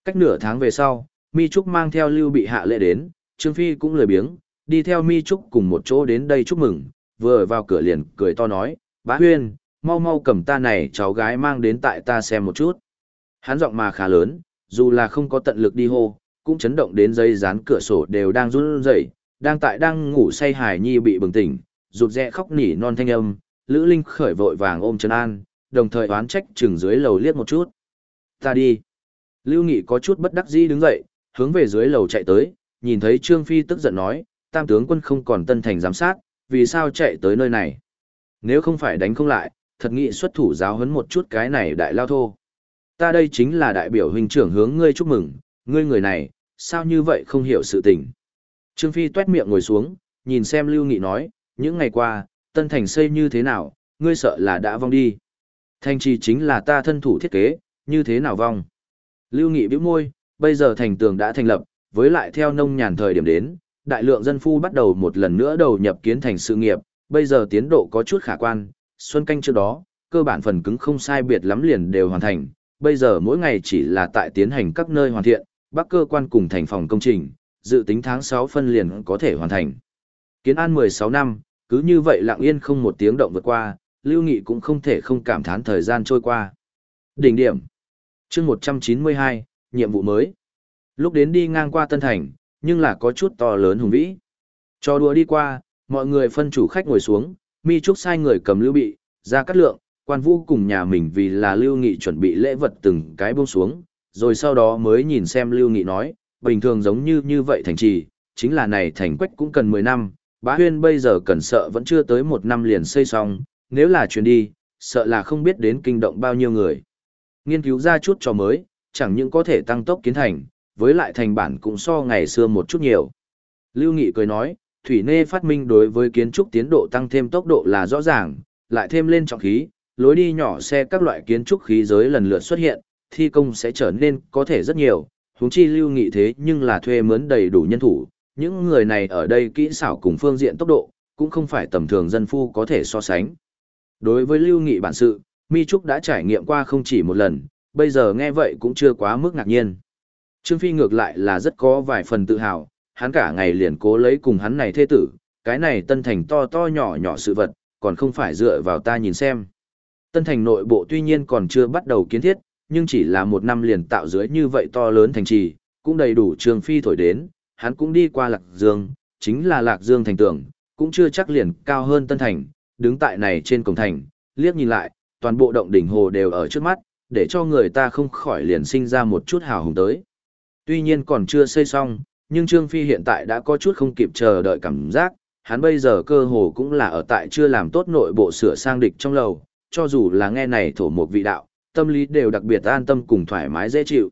Cách nửa tháng về sau, Mi Trúc mang theo Lưu bị hạ lệ đến, Trương Phi cũng lười biếng, đi theo Mi Trúc cùng một chỗ đến đây chúc mừng, vừa vào cửa liền cười to nói, bá huyên, mau mau cầm ta này cháu gái mang đến tại ta xem một chút. Hắn giọng mà khá lớn, dù là không có tận lực đi hô, cũng chấn động đến dây dán cửa sổ đều đang run rẩy, đang tại đang ngủ say hài nhi bị bừng tỉnh, rụt rẽ khóc nỉ non thanh âm, Lữ Linh khởi vội vàng ôm Trần An, đồng thời oán trách chừng dưới lầu liếc một chút. Ta đi. Lưu Nghị có chút bất đắc dĩ đứng dậy, hướng về dưới lầu chạy tới, nhìn thấy Trương Phi tức giận nói, tam tướng quân không còn tân thành giám sát, vì sao chạy tới nơi này? Nếu không phải đánh không lại, thật nghị xuất thủ giáo huấn một chút cái này đại lao thô. Ta đây chính là đại biểu huynh trưởng hướng ngươi chúc mừng, ngươi người này, sao như vậy không hiểu sự tình. Trương Phi tuét miệng ngồi xuống, nhìn xem Lưu Nghị nói, những ngày qua, tân thành xây như thế nào, ngươi sợ là đã vong đi. Thành trì chính là ta thân thủ thiết kế, như thế nào vong. Lưu Nghị bĩu môi, bây giờ thành tường đã thành lập, với lại theo nông nhàn thời điểm đến, đại lượng dân phu bắt đầu một lần nữa đầu nhập kiến thành sự nghiệp, bây giờ tiến độ có chút khả quan, xuân canh trước đó, cơ bản phần cứng không sai biệt lắm liền đều hoàn thành, bây giờ mỗi ngày chỉ là tại tiến hành các nơi hoàn thiện, bắc cơ quan cùng thành phòng công trình, dự tính tháng 6 phân liền có thể hoàn thành. Kiến an 16 năm, cứ như vậy lặng yên không một tiếng động vượt qua, Lưu Nghị cũng không thể không cảm thán thời gian trôi qua. Đỉnh điểm. chương 192, nhiệm vụ mới. Lúc đến đi ngang qua Tân Thành, nhưng là có chút to lớn hùng vĩ. Cho đùa đi qua, mọi người phân chủ khách ngồi xuống, mi trúc sai người cầm lưu bị, ra cắt lượng, quan vũ cùng nhà mình vì là lưu nghị chuẩn bị lễ vật từng cái buông xuống, rồi sau đó mới nhìn xem lưu nghị nói, bình thường giống như như vậy thành trì, chính là này thành quách cũng cần 10 năm, bá huyên bây giờ cần sợ vẫn chưa tới một năm liền xây xong, nếu là chuyến đi, sợ là không biết đến kinh động bao nhiêu người. Nghiên cứu ra chút cho mới, chẳng những có thể tăng tốc kiến thành, với lại thành bản cũng so ngày xưa một chút nhiều. Lưu Nghị cười nói, Thủy Nê phát minh đối với kiến trúc tiến độ tăng thêm tốc độ là rõ ràng, lại thêm lên trọng khí, lối đi nhỏ xe các loại kiến trúc khí giới lần lượt xuất hiện, thi công sẽ trở nên có thể rất nhiều, huống chi lưu nghị thế nhưng là thuê mướn đầy đủ nhân thủ, những người này ở đây kỹ xảo cùng phương diện tốc độ, cũng không phải tầm thường dân phu có thể so sánh. Đối với lưu nghị bản sự, Mi Trúc đã trải nghiệm qua không chỉ một lần, bây giờ nghe vậy cũng chưa quá mức ngạc nhiên. Trương Phi ngược lại là rất có vài phần tự hào, hắn cả ngày liền cố lấy cùng hắn này thế tử, cái này tân thành to to nhỏ nhỏ sự vật, còn không phải dựa vào ta nhìn xem. Tân thành nội bộ tuy nhiên còn chưa bắt đầu kiến thiết, nhưng chỉ là một năm liền tạo dưới như vậy to lớn thành trì, cũng đầy đủ Trương Phi thổi đến, hắn cũng đi qua Lạc Dương, chính là Lạc Dương thành tưởng, cũng chưa chắc liền cao hơn Tân Thành, đứng tại này trên cổng thành, liếc nhìn lại, toàn bộ động đỉnh hồ đều ở trước mắt, để cho người ta không khỏi liền sinh ra một chút hào hùng tới. Tuy nhiên còn chưa xây xong, nhưng Trương Phi hiện tại đã có chút không kịp chờ đợi cảm giác, hắn bây giờ cơ hồ cũng là ở tại chưa làm tốt nội bộ sửa sang địch trong lầu, cho dù là nghe này thổ một vị đạo, tâm lý đều đặc biệt an tâm cùng thoải mái dễ chịu.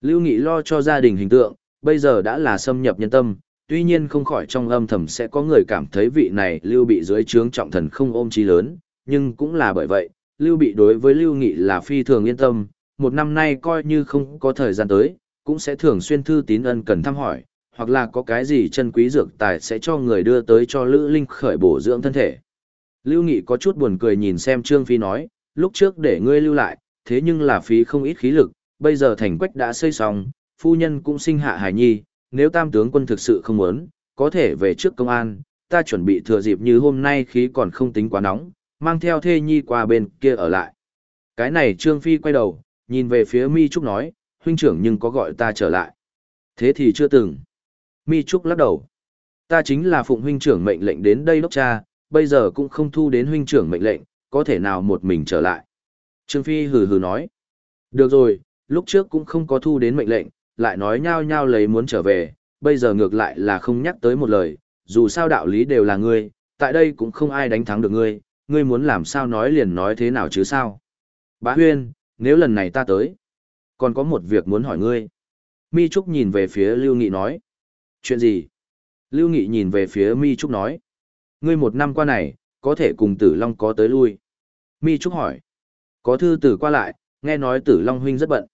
Lưu Nghị lo cho gia đình hình tượng, bây giờ đã là xâm nhập nhân tâm, tuy nhiên không khỏi trong âm thầm sẽ có người cảm thấy vị này Lưu bị dưới trướng trọng thần không ôm chí lớn, nhưng cũng là bởi vậy, Lưu bị đối với Lưu Nghị là phi thường yên tâm, một năm nay coi như không có thời gian tới, cũng sẽ thường xuyên thư tín ân cần thăm hỏi, hoặc là có cái gì chân quý dược tài sẽ cho người đưa tới cho Lữ Linh khởi bổ dưỡng thân thể. Lưu Nghị có chút buồn cười nhìn xem Trương Phi nói, lúc trước để ngươi lưu lại, thế nhưng là phí không ít khí lực, bây giờ thành quách đã xây xong, phu nhân cũng sinh hạ hài nhi, nếu tam tướng quân thực sự không muốn, có thể về trước công an, ta chuẩn bị thừa dịp như hôm nay khí còn không tính quá nóng, mang theo thê nhi qua bên kia ở lại. Cái này Trương Phi quay đầu, nhìn về phía Mi Trúc nói, huynh trưởng nhưng có gọi ta trở lại. Thế thì chưa từng. Mi Trúc lắc đầu. Ta chính là phụng huynh trưởng mệnh lệnh đến đây đốc cha, bây giờ cũng không thu đến huynh trưởng mệnh lệnh, có thể nào một mình trở lại. Trương Phi hừ hừ nói. Được rồi, lúc trước cũng không có thu đến mệnh lệnh, lại nói nhao nhao lấy muốn trở về, bây giờ ngược lại là không nhắc tới một lời, dù sao đạo lý đều là ngươi, tại đây cũng không ai đánh thắng được ngươi, ngươi muốn làm sao nói liền nói thế nào chứ sao. Bá Huyên, nếu lần này ta tới, còn có một việc muốn hỏi ngươi. Mi Trúc nhìn về phía Lưu Nghị nói. Chuyện gì? Lưu Nghị nhìn về phía Mi Trúc nói. Ngươi một năm qua này, có thể cùng Tử Long có tới lui. Mi Trúc hỏi. Có thư tử qua lại, nghe nói Tử Long huynh rất bận.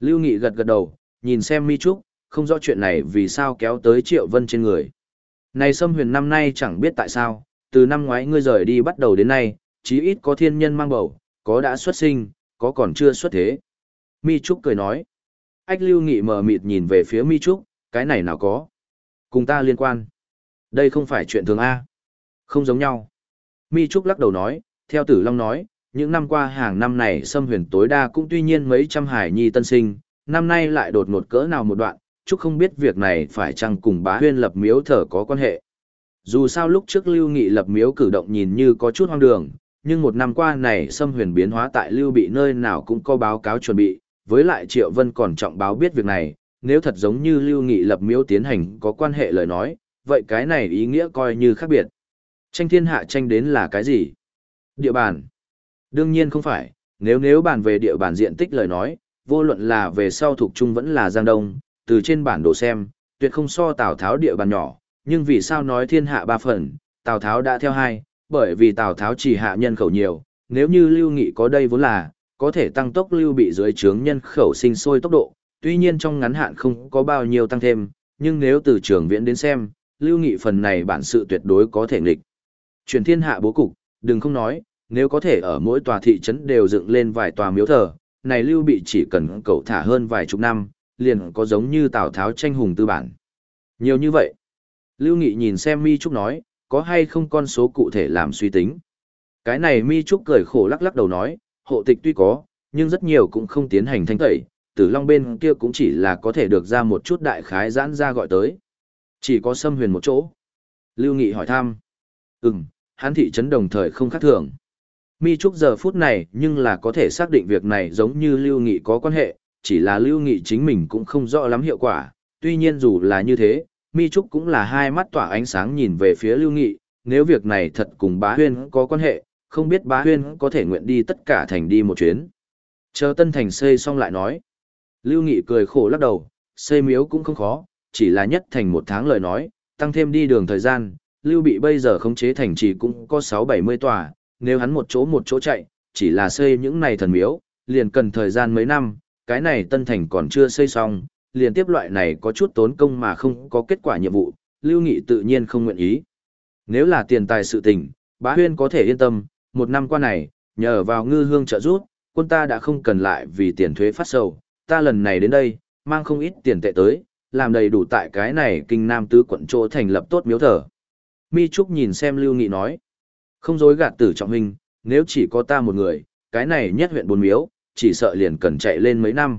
Lưu Nghị gật gật đầu, nhìn xem Mi Trúc, không rõ chuyện này vì sao kéo tới Triệu Vân trên người. Này Sâm Huyền năm nay chẳng biết tại sao, từ năm ngoái ngươi rời đi bắt đầu đến nay, chí ít có thiên nhân mang bầu, có đã xuất sinh, có còn chưa xuất thế. Mi Trúc cười nói. Ách Lưu Nghị mờ mịt nhìn về phía Mi Trúc, cái này nào có. Cùng ta liên quan. Đây không phải chuyện thường A. Không giống nhau. Mi Trúc lắc đầu nói, theo Tử Long nói, những năm qua hàng năm này xâm huyền tối đa cũng tuy nhiên mấy trăm hải nhi tân sinh, năm nay lại đột ngột cỡ nào một đoạn, Trúc không biết việc này phải chăng cùng bá huyên lập miếu thở có quan hệ. Dù sao lúc trước Lưu Nghị lập miếu cử động nhìn như có chút hoang đường, nhưng một năm qua này xâm huyền biến hóa tại Lưu bị nơi nào cũng có báo cáo chuẩn bị, với lại Triệu Vân còn trọng báo biết việc này, nếu thật giống như Lưu Nghị lập miếu tiến hành có quan hệ lời nói, vậy cái này ý nghĩa coi như khác biệt. Tranh thiên hạ tranh đến là cái gì? Địa bàn. Đương nhiên không phải, nếu nếu bàn về địa bàn diện tích lời nói, vô luận là về sau thuộc trung vẫn là Giang Đông, từ trên bản đồ xem, tuyệt không so Tào Tháo địa bàn nhỏ, nhưng vì sao nói thiên hạ ba phần, Tào Tháo đã theo hai, bởi vì Tào Tháo chỉ hạ nhân khẩu nhiều, nếu như Lưu Nghị có đây vốn là, có thể tăng tốc Lưu bị dưới trướng nhân khẩu sinh sôi tốc độ, tuy nhiên trong ngắn hạn không có bao nhiêu tăng thêm, nhưng nếu từ trường viễn đến xem, Lưu Nghị phần này bản sự tuyệt đối có thể nghịch. Chuyển thiên hạ bố cục, đừng không nói, nếu có thể ở mỗi tòa thị trấn đều dựng lên vài tòa miếu thờ, này Lưu Bị chỉ cần cậu thả hơn vài chục năm, liền có giống như Tào Tháo tranh hùng tư bản. Nhiều như vậy. Lưu Nghị nhìn xem Mi Trúc nói, có hay không con số cụ thể làm suy tính. Cái này Mi Trúc cười khổ lắc lắc đầu nói, hộ tịch tuy có, nhưng rất nhiều cũng không tiến hành thanh tẩy, tử long bên kia cũng chỉ là có thể được ra một chút đại khái giãn ra gọi tới. Chỉ có xâm huyền một chỗ. Lưu Nghị hỏi thăm. Ừm, hắn thị trấn đồng thời không khác thường. Mi Trúc giờ phút này nhưng là có thể xác định việc này giống như Lưu Nghị có quan hệ, chỉ là Lưu Nghị chính mình cũng không rõ lắm hiệu quả. Tuy nhiên dù là như thế, Mi Trúc cũng là hai mắt tỏa ánh sáng nhìn về phía Lưu Nghị, nếu việc này thật cùng bá huyên có quan hệ, không biết bá huyên có thể nguyện đi tất cả thành đi một chuyến. Chờ Tân Thành xây xong lại nói. Lưu Nghị cười khổ lắc đầu, xây miếu cũng không khó, chỉ là nhất thành một tháng lời nói, tăng thêm đi đường thời gian, Lưu Bị bây giờ khống chế thành trì cũng có 6-70 tòa, nếu hắn một chỗ một chỗ chạy, chỉ là xây những này thần miếu, liền cần thời gian mấy năm, cái này tân thành còn chưa xây xong, liền tiếp loại này có chút tốn công mà không có kết quả nhiệm vụ, Lưu Nghị tự nhiên không nguyện ý. Nếu là tiền tài sự tình, bá huyên có thể yên tâm, một năm qua này, nhờ vào ngư hương trợ giúp, quân ta đã không cần lại vì tiền thuế phát sầu, ta lần này đến đây, mang không ít tiền tệ tới, làm đầy đủ tại cái này kinh nam tứ quận chỗ thành lập tốt miếu thờ. Mi Trúc nhìn xem Lưu Nghị nói, không dối gạt tử trọng hình, nếu chỉ có ta một người, cái này nhất huyện buồn miếu, chỉ sợ liền cần chạy lên mấy năm.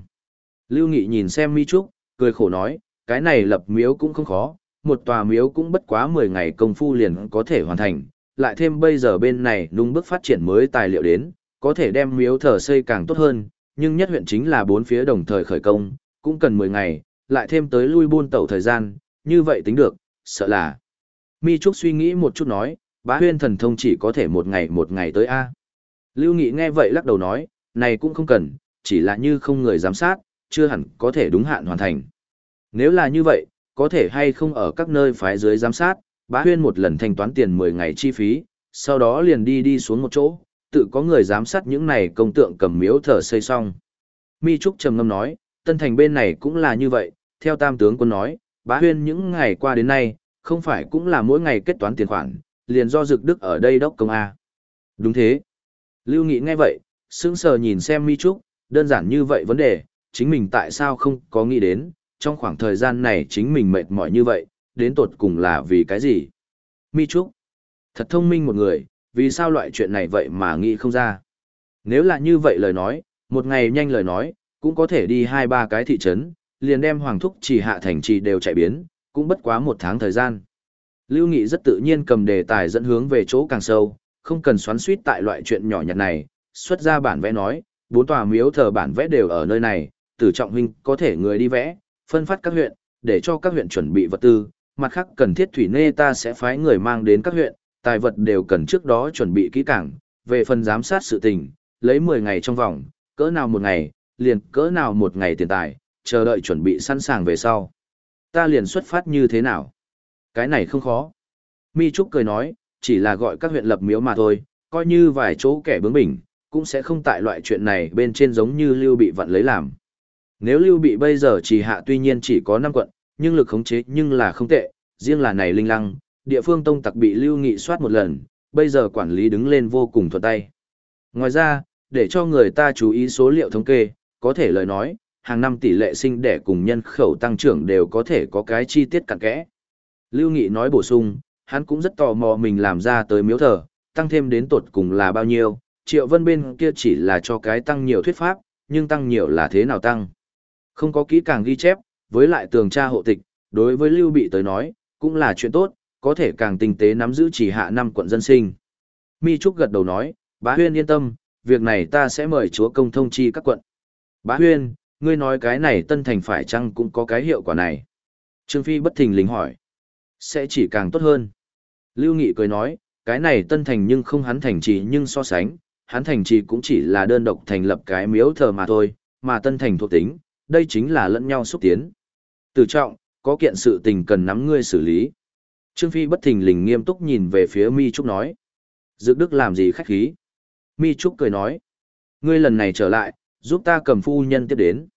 Lưu Nghị nhìn xem Mi Trúc, cười khổ nói, cái này lập miếu cũng không khó, một tòa miếu cũng bất quá 10 ngày công phu liền có thể hoàn thành, lại thêm bây giờ bên này nung bước phát triển mới tài liệu đến, có thể đem miếu thờ xây càng tốt hơn, nhưng nhất huyện chính là bốn phía đồng thời khởi công, cũng cần 10 ngày, lại thêm tới lui buôn tẩu thời gian, như vậy tính được, sợ là. Mi Trúc suy nghĩ một chút nói, bá huyên thần thông chỉ có thể một ngày một ngày tới A. Lưu Nghị nghe vậy lắc đầu nói, này cũng không cần, chỉ là như không người giám sát, chưa hẳn có thể đúng hạn hoàn thành. Nếu là như vậy, có thể hay không ở các nơi phái dưới giám sát, bá huyên một lần thanh toán tiền 10 ngày chi phí, sau đó liền đi đi xuống một chỗ, tự có người giám sát những này công tượng cầm miếu thờ xây xong. Mi Trúc trầm ngâm nói, tân thành bên này cũng là như vậy, theo tam tướng quân nói, bá huyên những ngày qua đến nay, không phải cũng là mỗi ngày kết toán tiền khoản, liền do dực đức ở đây đốc công A. Đúng thế. Lưu Nghị nghe vậy, sững sờ nhìn xem Mi Trúc, đơn giản như vậy vấn đề, chính mình tại sao không có nghĩ đến, trong khoảng thời gian này chính mình mệt mỏi như vậy, đến tột cùng là vì cái gì? Mi Trúc, thật thông minh một người, vì sao loại chuyện này vậy mà nghĩ không ra? Nếu là như vậy lời nói, một ngày nhanh lời nói, cũng có thể đi hai ba cái thị trấn, liền đem Hoàng Thúc chỉ hạ thành trì đều chạy biến, cũng bất quá một tháng thời gian. Lưu Nghị rất tự nhiên cầm đề tài dẫn hướng về chỗ càng sâu, không cần xoắn suýt tại loại chuyện nhỏ nhặt này, xuất ra bản vẽ nói, bốn tòa miếu thờ bản vẽ đều ở nơi này, tử trọng huynh có thể người đi vẽ, phân phát các huyện, để cho các huyện chuẩn bị vật tư, mặt khác cần thiết thủy nê ta sẽ phái người mang đến các huyện, tài vật đều cần trước đó chuẩn bị kỹ càng, về phần giám sát sự tình, lấy 10 ngày trong vòng, cỡ nào một ngày, liền cỡ nào một ngày tiền tài, chờ đợi chuẩn bị sẵn sàng về sau. Ta liền xuất phát như thế nào? Cái này không khó. Mi Trúc cười nói, chỉ là gọi các huyện lập miếu mà thôi, coi như vài chỗ kẻ bướng bỉnh, cũng sẽ không tại loại chuyện này bên trên giống như Lưu Bị vận lấy làm. Nếu Lưu Bị bây giờ chỉ hạ tuy nhiên chỉ có 5 quận, nhưng lực khống chế nhưng là không tệ, riêng là này linh lăng, địa phương tông tặc bị Lưu Nghị soát một lần, bây giờ quản lý đứng lên vô cùng thuận tay. Ngoài ra, để cho người ta chú ý số liệu thống kê, có thể lời nói, hàng năm tỷ lệ sinh đẻ cùng nhân khẩu tăng trưởng đều có thể có cái chi tiết cặn kẽ. Lưu Nghị nói bổ sung, hắn cũng rất tò mò mình làm ra tới miếu thờ, tăng thêm đến tột cùng là bao nhiêu, triệu vân bên kia chỉ là cho cái tăng nhiều thuyết pháp, nhưng tăng nhiều là thế nào tăng. Không có kỹ càng ghi chép, với lại tường tra hộ tịch, đối với Lưu Bị tới nói, cũng là chuyện tốt, có thể càng tinh tế nắm giữ chỉ hạ năm quận dân sinh. Mi Trúc gật đầu nói, bá huyên yên tâm, việc này ta sẽ mời chúa công thông chi các quận. Bá huyên, ngươi nói cái này tân thành phải chăng cũng có cái hiệu quả này? Trương Phi bất thình lình hỏi. Sẽ chỉ càng tốt hơn. Lưu Nghị cười nói, cái này tân thành nhưng không hắn thành trì nhưng so sánh, hắn thành trì cũng chỉ là đơn độc thành lập cái miếu thờ mà thôi, mà tân thành thuộc tính, đây chính là lẫn nhau xúc tiến. Từ trọng, có kiện sự tình cần nắm ngươi xử lý. Trương Phi bất thình lình nghiêm túc nhìn về phía Mi Trúc nói. Dược Đức làm gì khách khí? Mi Trúc cười nói. Ngươi lần này trở lại, giúp ta cầm phu nhân tiếp đến.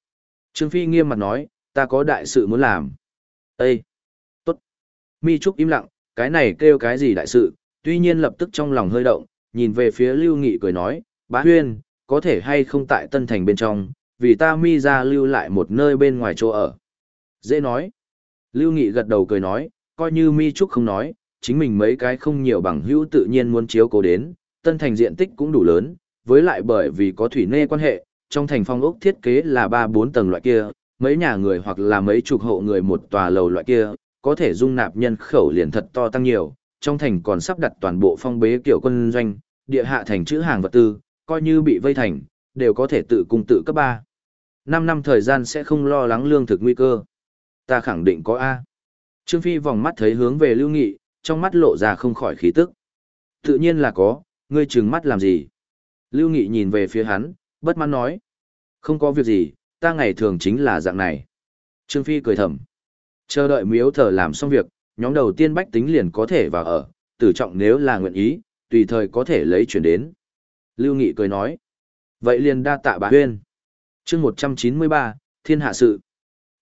Trương Phi nghiêm mặt nói, ta có đại sự muốn làm. Ê! Tốt! Mi Trúc im lặng, cái này kêu cái gì đại sự, tuy nhiên lập tức trong lòng hơi động, nhìn về phía Lưu Nghị cười nói, bá huyên, có thể hay không tại Tân Thành bên trong, vì ta mi ra lưu lại một nơi bên ngoài chỗ ở. Dễ nói. Lưu Nghị gật đầu cười nói, coi như mi trúc không nói, chính mình mấy cái không nhiều bằng hữu tự nhiên muốn chiếu cố đến, Tân Thành diện tích cũng đủ lớn, với lại bởi vì có thủy nê quan hệ, trong thành phong ốc thiết kế là 3-4 tầng loại kia, mấy nhà người hoặc là mấy chục hộ người một tòa lầu loại kia, có thể dung nạp nhân khẩu liền thật to tăng nhiều, trong thành còn sắp đặt toàn bộ phong bế kiểu quân doanh, địa hạ thành chữ hàng vật tư, coi như bị vây thành, đều có thể tự cung tự cấp 3. 5 năm thời gian sẽ không lo lắng lương thực nguy cơ. Ta khẳng định có A. Trương Phi vòng mắt thấy hướng về Lưu Nghị, trong mắt lộ ra không khỏi khí tức. Tự nhiên là có, ngươi trừng mắt làm gì? Lưu Nghị nhìn về phía hắn, bất mãn nói. Không có việc gì, ta ngày thường chính là dạng này. Trương Phi cười thầm. Chờ đợi miếu thờ làm xong việc, nhóm đầu tiên bách tính liền có thể vào ở, tử trọng nếu là nguyện ý, tùy thời có thể lấy chuyển đến. Lưu Nghị cười nói. Vậy liền đa tạ bà huyên. chương 193, Thiên Hạ Sự.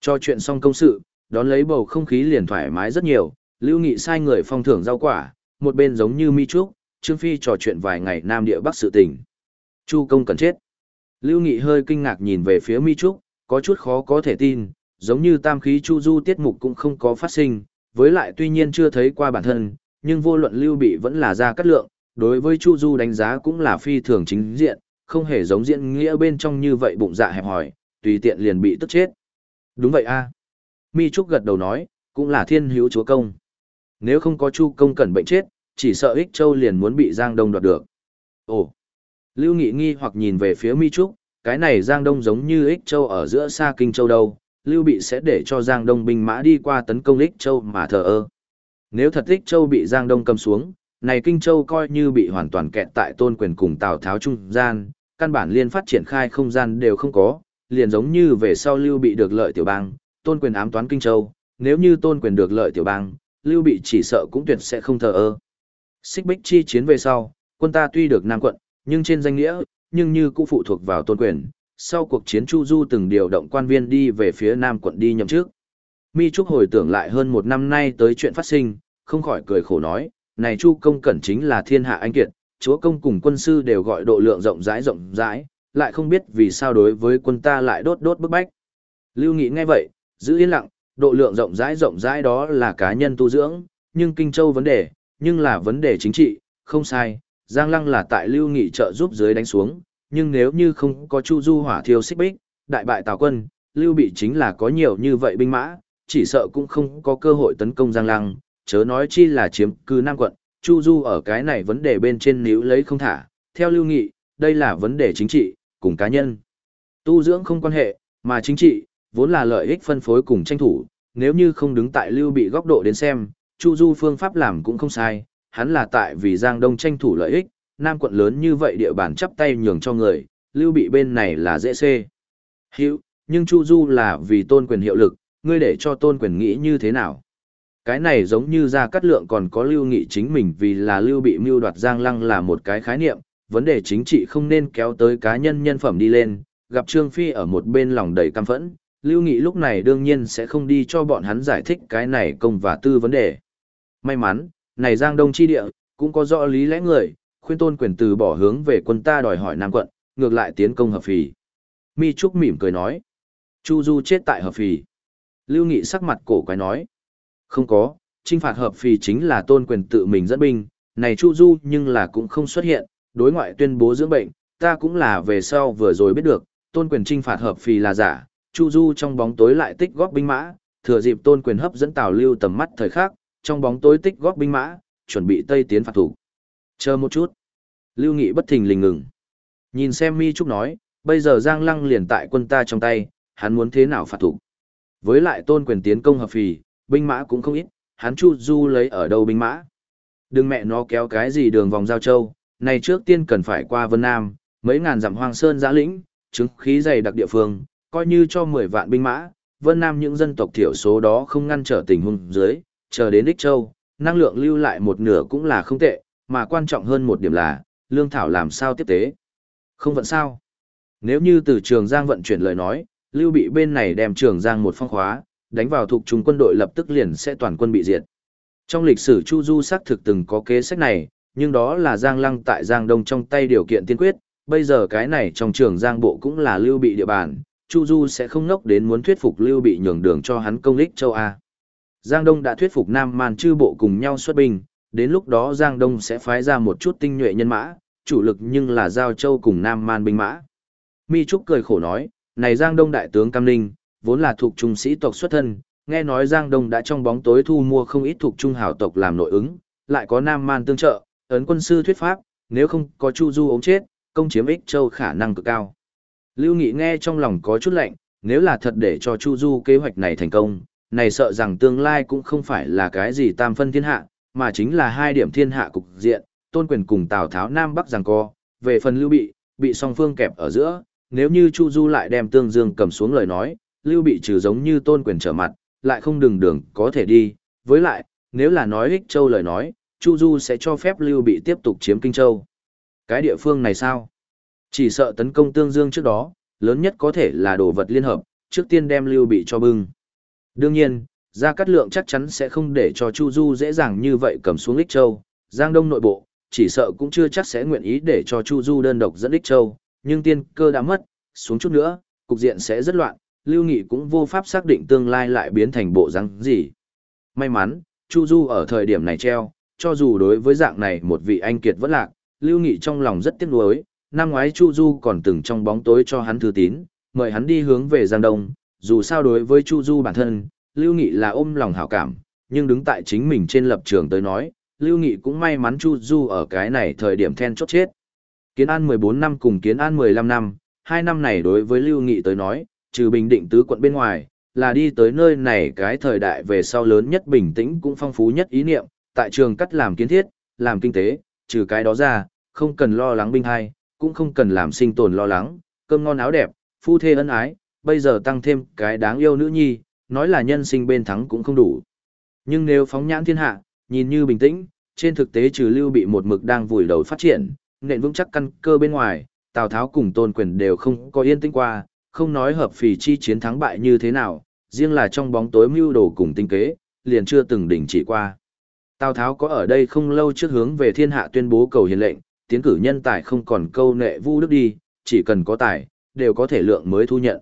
Cho chuyện xong công sự, đón lấy bầu không khí liền thoải mái rất nhiều, Lưu Nghị sai người phong thưởng rau quả, một bên giống như Mi Trúc, Trương Phi trò chuyện vài ngày Nam Địa Bắc sự tình. Chu công cần chết. Lưu Nghị hơi kinh ngạc nhìn về phía Mi Trúc, có chút khó có thể tin, giống như tam khí Chu Du tiết mục cũng không có phát sinh, với lại tuy nhiên chưa thấy qua bản thân, nhưng vô luận Lưu Bị vẫn là ra cắt lượng, đối với Chu Du đánh giá cũng là phi thường chính diện, không hề giống diện nghĩa bên trong như vậy bụng dạ hẹp hòi, tùy tiện liền bị tức chết. Đúng vậy a. Mi Trúc gật đầu nói, cũng là thiên hữu chúa công. Nếu không có Chu công cẩn bệnh chết, chỉ sợ Ích Châu liền muốn bị Giang Đông đoạt được. Ồ. Lưu Nghị nghi hoặc nhìn về phía Mi Trúc, cái này Giang Đông giống như Ích Châu ở giữa xa Kinh Châu đâu, Lưu Bị sẽ để cho Giang Đông binh mã đi qua tấn công Ích Châu mà thờ ơ. Nếu thật Ích Châu bị Giang Đông cầm xuống, này Kinh Châu coi như bị hoàn toàn kẹt tại tôn quyền cùng Tào Tháo trung gian, căn bản liên phát triển khai không gian đều không có, liền giống như về sau Lưu Bị được lợi tiểu bang, tôn quyền ám toán Kinh Châu, nếu như tôn quyền được lợi tiểu bang, Lưu Bị chỉ sợ cũng tuyệt sẽ không thờ ơ. Xích Bích chi chiến về sau, quân ta tuy được Nam quận, nhưng trên danh nghĩa, nhưng như cũng phụ thuộc vào tôn quyền. Sau cuộc chiến Chu Du từng điều động quan viên đi về phía Nam quận đi nhậm trước. Mi Trúc hồi tưởng lại hơn một năm nay tới chuyện phát sinh, không khỏi cười khổ nói, này Chu công cẩn chính là thiên hạ anh kiệt, chúa công cùng quân sư đều gọi độ lượng rộng rãi rộng rãi, lại không biết vì sao đối với quân ta lại đốt đốt bức bách. Lưu Nghị nghe vậy, giữ yên lặng, độ lượng rộng rãi rộng rãi đó là cá nhân tu dưỡng, nhưng Kinh Châu vấn đề, nhưng là vấn đề chính trị, không sai, Giang Lăng là tại Lưu Nghị trợ giúp dưới đánh xuống, nhưng nếu như không có Chu Du hỏa thiêu xích bích, đại bại Tào quân, Lưu Bị chính là có nhiều như vậy binh mã, chỉ sợ cũng không có cơ hội tấn công Giang Lăng, chớ nói chi là chiếm cư Nam quận, Chu Du ở cái này vấn đề bên trên níu lấy không thả, theo Lưu Nghị, đây là vấn đề chính trị, cùng cá nhân. Tu dưỡng không quan hệ, mà chính trị, vốn là lợi ích phân phối cùng tranh thủ, nếu như không đứng tại Lưu Bị góc độ đến xem, Chu Du phương pháp làm cũng không sai, hắn là tại vì Giang Đông tranh thủ lợi ích, Nam quận lớn như vậy địa bàn chắp tay nhường cho người, Lưu Bị bên này là dễ xê. Hiểu, nhưng Chu Du là vì tôn quyền hiệu lực, ngươi để cho tôn quyền nghĩ như thế nào? Cái này giống như ra cắt lượng còn có Lưu Nghị chính mình vì là Lưu Bị mưu đoạt Giang Lăng là một cái khái niệm, vấn đề chính trị không nên kéo tới cá nhân nhân phẩm đi lên, gặp Trương Phi ở một bên lòng đầy căm phẫn, Lưu Nghị lúc này đương nhiên sẽ không đi cho bọn hắn giải thích cái này công và tư vấn đề. May mắn, này Giang Đông chi địa, cũng có rõ lý lẽ người, khuyên tôn quyền từ bỏ hướng về quân ta đòi hỏi Nam quận, ngược lại tiến công hợp phì. Mi Trúc mỉm cười nói. Chu Du chết tại hợp phì. Lưu Nghị sắc mặt cổ quái nói. Không có, trinh phạt hợp phì chính là tôn quyền tự mình dẫn binh, này Chu Du nhưng là cũng không xuất hiện, đối ngoại tuyên bố dưỡng bệnh, ta cũng là về sau vừa rồi biết được, tôn quyền trinh phạt hợp phì là giả, Chu Du trong bóng tối lại tích góp binh mã, thừa dịp tôn quyền hấp dẫn Tào Lưu tầm mắt thời khắc, trong bóng tối tích góp binh mã, chuẩn bị tây tiến phạt thủ. Chờ một chút. Lưu Nghị bất thình lình ngừng. Nhìn xem Mi Trúc nói, bây giờ Giang Lăng liền tại quân ta trong tay, hắn muốn thế nào phạt thủ. Với lại tôn quyền tiến công hợp phì, binh mã cũng không ít, hắn Chu Du lấy ở đâu binh mã. Đừng mẹ nó kéo cái gì đường vòng giao châu, này trước tiên cần phải qua Vân Nam, mấy ngàn dặm hoang sơn giã lĩnh, chứng khí dày đặc địa phương, coi như cho 10 vạn binh mã, Vân Nam những dân tộc thiểu số đó không ngăn trở tình huống dưới, chờ đến Ích Châu, năng lượng lưu lại một nửa cũng là không tệ, mà quan trọng hơn một điểm là, lương thảo làm sao tiếp tế. Không vận sao. Nếu như từ Trường Giang vận chuyển lời nói, lưu bị bên này đem Trường Giang một phong khóa, đánh vào thuộc trung quân đội lập tức liền sẽ toàn quân bị diệt. Trong lịch sử Chu Du xác thực từng có kế sách này, nhưng đó là Giang Lăng tại Giang Đông trong tay điều kiện tiên quyết, bây giờ cái này trong trường Giang Bộ cũng là lưu bị địa bàn, Chu Du sẽ không nốc đến muốn thuyết phục lưu bị nhường đường cho hắn công lích châu A. Giang Đông đã thuyết phục Nam Man chư bộ cùng nhau xuất binh, đến lúc đó Giang Đông sẽ phái ra một chút tinh nhuệ nhân mã, chủ lực nhưng là Giao Châu cùng Nam Man binh mã. Mi Trúc cười khổ nói, này Giang Đông đại tướng Cam Ninh, vốn là thuộc trung sĩ tộc xuất thân, nghe nói Giang Đông đã trong bóng tối thu mua không ít thuộc trung hào tộc làm nội ứng, lại có Nam Man tương trợ, ấn quân sư thuyết pháp, nếu không có Chu Du ống chết, công chiếm ích châu khả năng cực cao. Lưu Nghị nghe trong lòng có chút lạnh, nếu là thật để cho Chu Du kế hoạch này thành công, này sợ rằng tương lai cũng không phải là cái gì tam phân thiên hạ, mà chính là hai điểm thiên hạ cục diện, tôn quyền cùng Tào Tháo Nam Bắc giằng co, về phần Lưu Bị, bị song phương kẹp ở giữa, nếu như Chu Du lại đem Tương Dương cầm xuống lời nói, Lưu Bị trừ giống như tôn quyền trở mặt, lại không đường đường có thể đi, với lại, nếu là nói Ích Châu lời nói, Chu Du sẽ cho phép Lưu Bị tiếp tục chiếm Kinh Châu. Cái địa phương này sao? Chỉ sợ tấn công tương dương trước đó, lớn nhất có thể là đồ vật liên hợp, trước tiên đem lưu bị cho bưng. Đương nhiên, Gia Cát Lượng chắc chắn sẽ không để cho Chu Du dễ dàng như vậy cầm xuống Lích Châu, Giang Đông nội bộ, chỉ sợ cũng chưa chắc sẽ nguyện ý để cho Chu Du đơn độc dẫn Lích Châu, nhưng tiên cơ đã mất, xuống chút nữa, cục diện sẽ rất loạn, Lưu Nghị cũng vô pháp xác định tương lai lại biến thành bộ răng gì. May mắn, Chu Du ở thời điểm này treo, cho dù đối với dạng này một vị anh kiệt vẫn lạc, Lưu Nghị trong lòng rất tiếc nuối, năm ngoái Chu Du còn từng trong bóng tối cho hắn thư tín, mời hắn đi hướng về Giang Đông, dù sao đối với Chu Du bản thân, Lưu Nghị là ôm lòng hảo cảm, nhưng đứng tại chính mình trên lập trường tới nói, Lưu Nghị cũng may mắn Chu Du ở cái này thời điểm then chốt chết. Kiến An 14 năm cùng Kiến An 15 năm, hai năm này đối với Lưu Nghị tới nói, trừ bình định tứ quận bên ngoài, là đi tới nơi này cái thời đại về sau lớn nhất bình tĩnh cũng phong phú nhất ý niệm, tại trường cắt làm kiến thiết, làm kinh tế, trừ cái đó ra, không cần lo lắng binh hai, cũng không cần làm sinh tồn lo lắng, cơm ngon áo đẹp, phu thê ân ái, bây giờ tăng thêm cái đáng yêu nữ nhi, nói là nhân sinh bên thắng cũng không đủ. Nhưng nếu phóng nhãn thiên hạ, nhìn như bình tĩnh, trên thực tế trừ lưu bị một mực đang vùi đầu phát triển, nền vững chắc căn cơ bên ngoài, Tào Tháo cùng Tôn Quyền đều không có yên tĩnh qua, không nói hợp phì chi chiến thắng bại như thế nào, riêng là trong bóng tối mưu đồ cùng tinh kế, liền chưa từng đỉnh chỉ qua. Tào Tháo có ở đây không lâu trước hướng về thiên hạ tuyên bố cầu hiền lệnh, tiến cử nhân tài không còn câu nệ vu đức đi, chỉ cần có tài, đều có thể lượng mới thu nhận.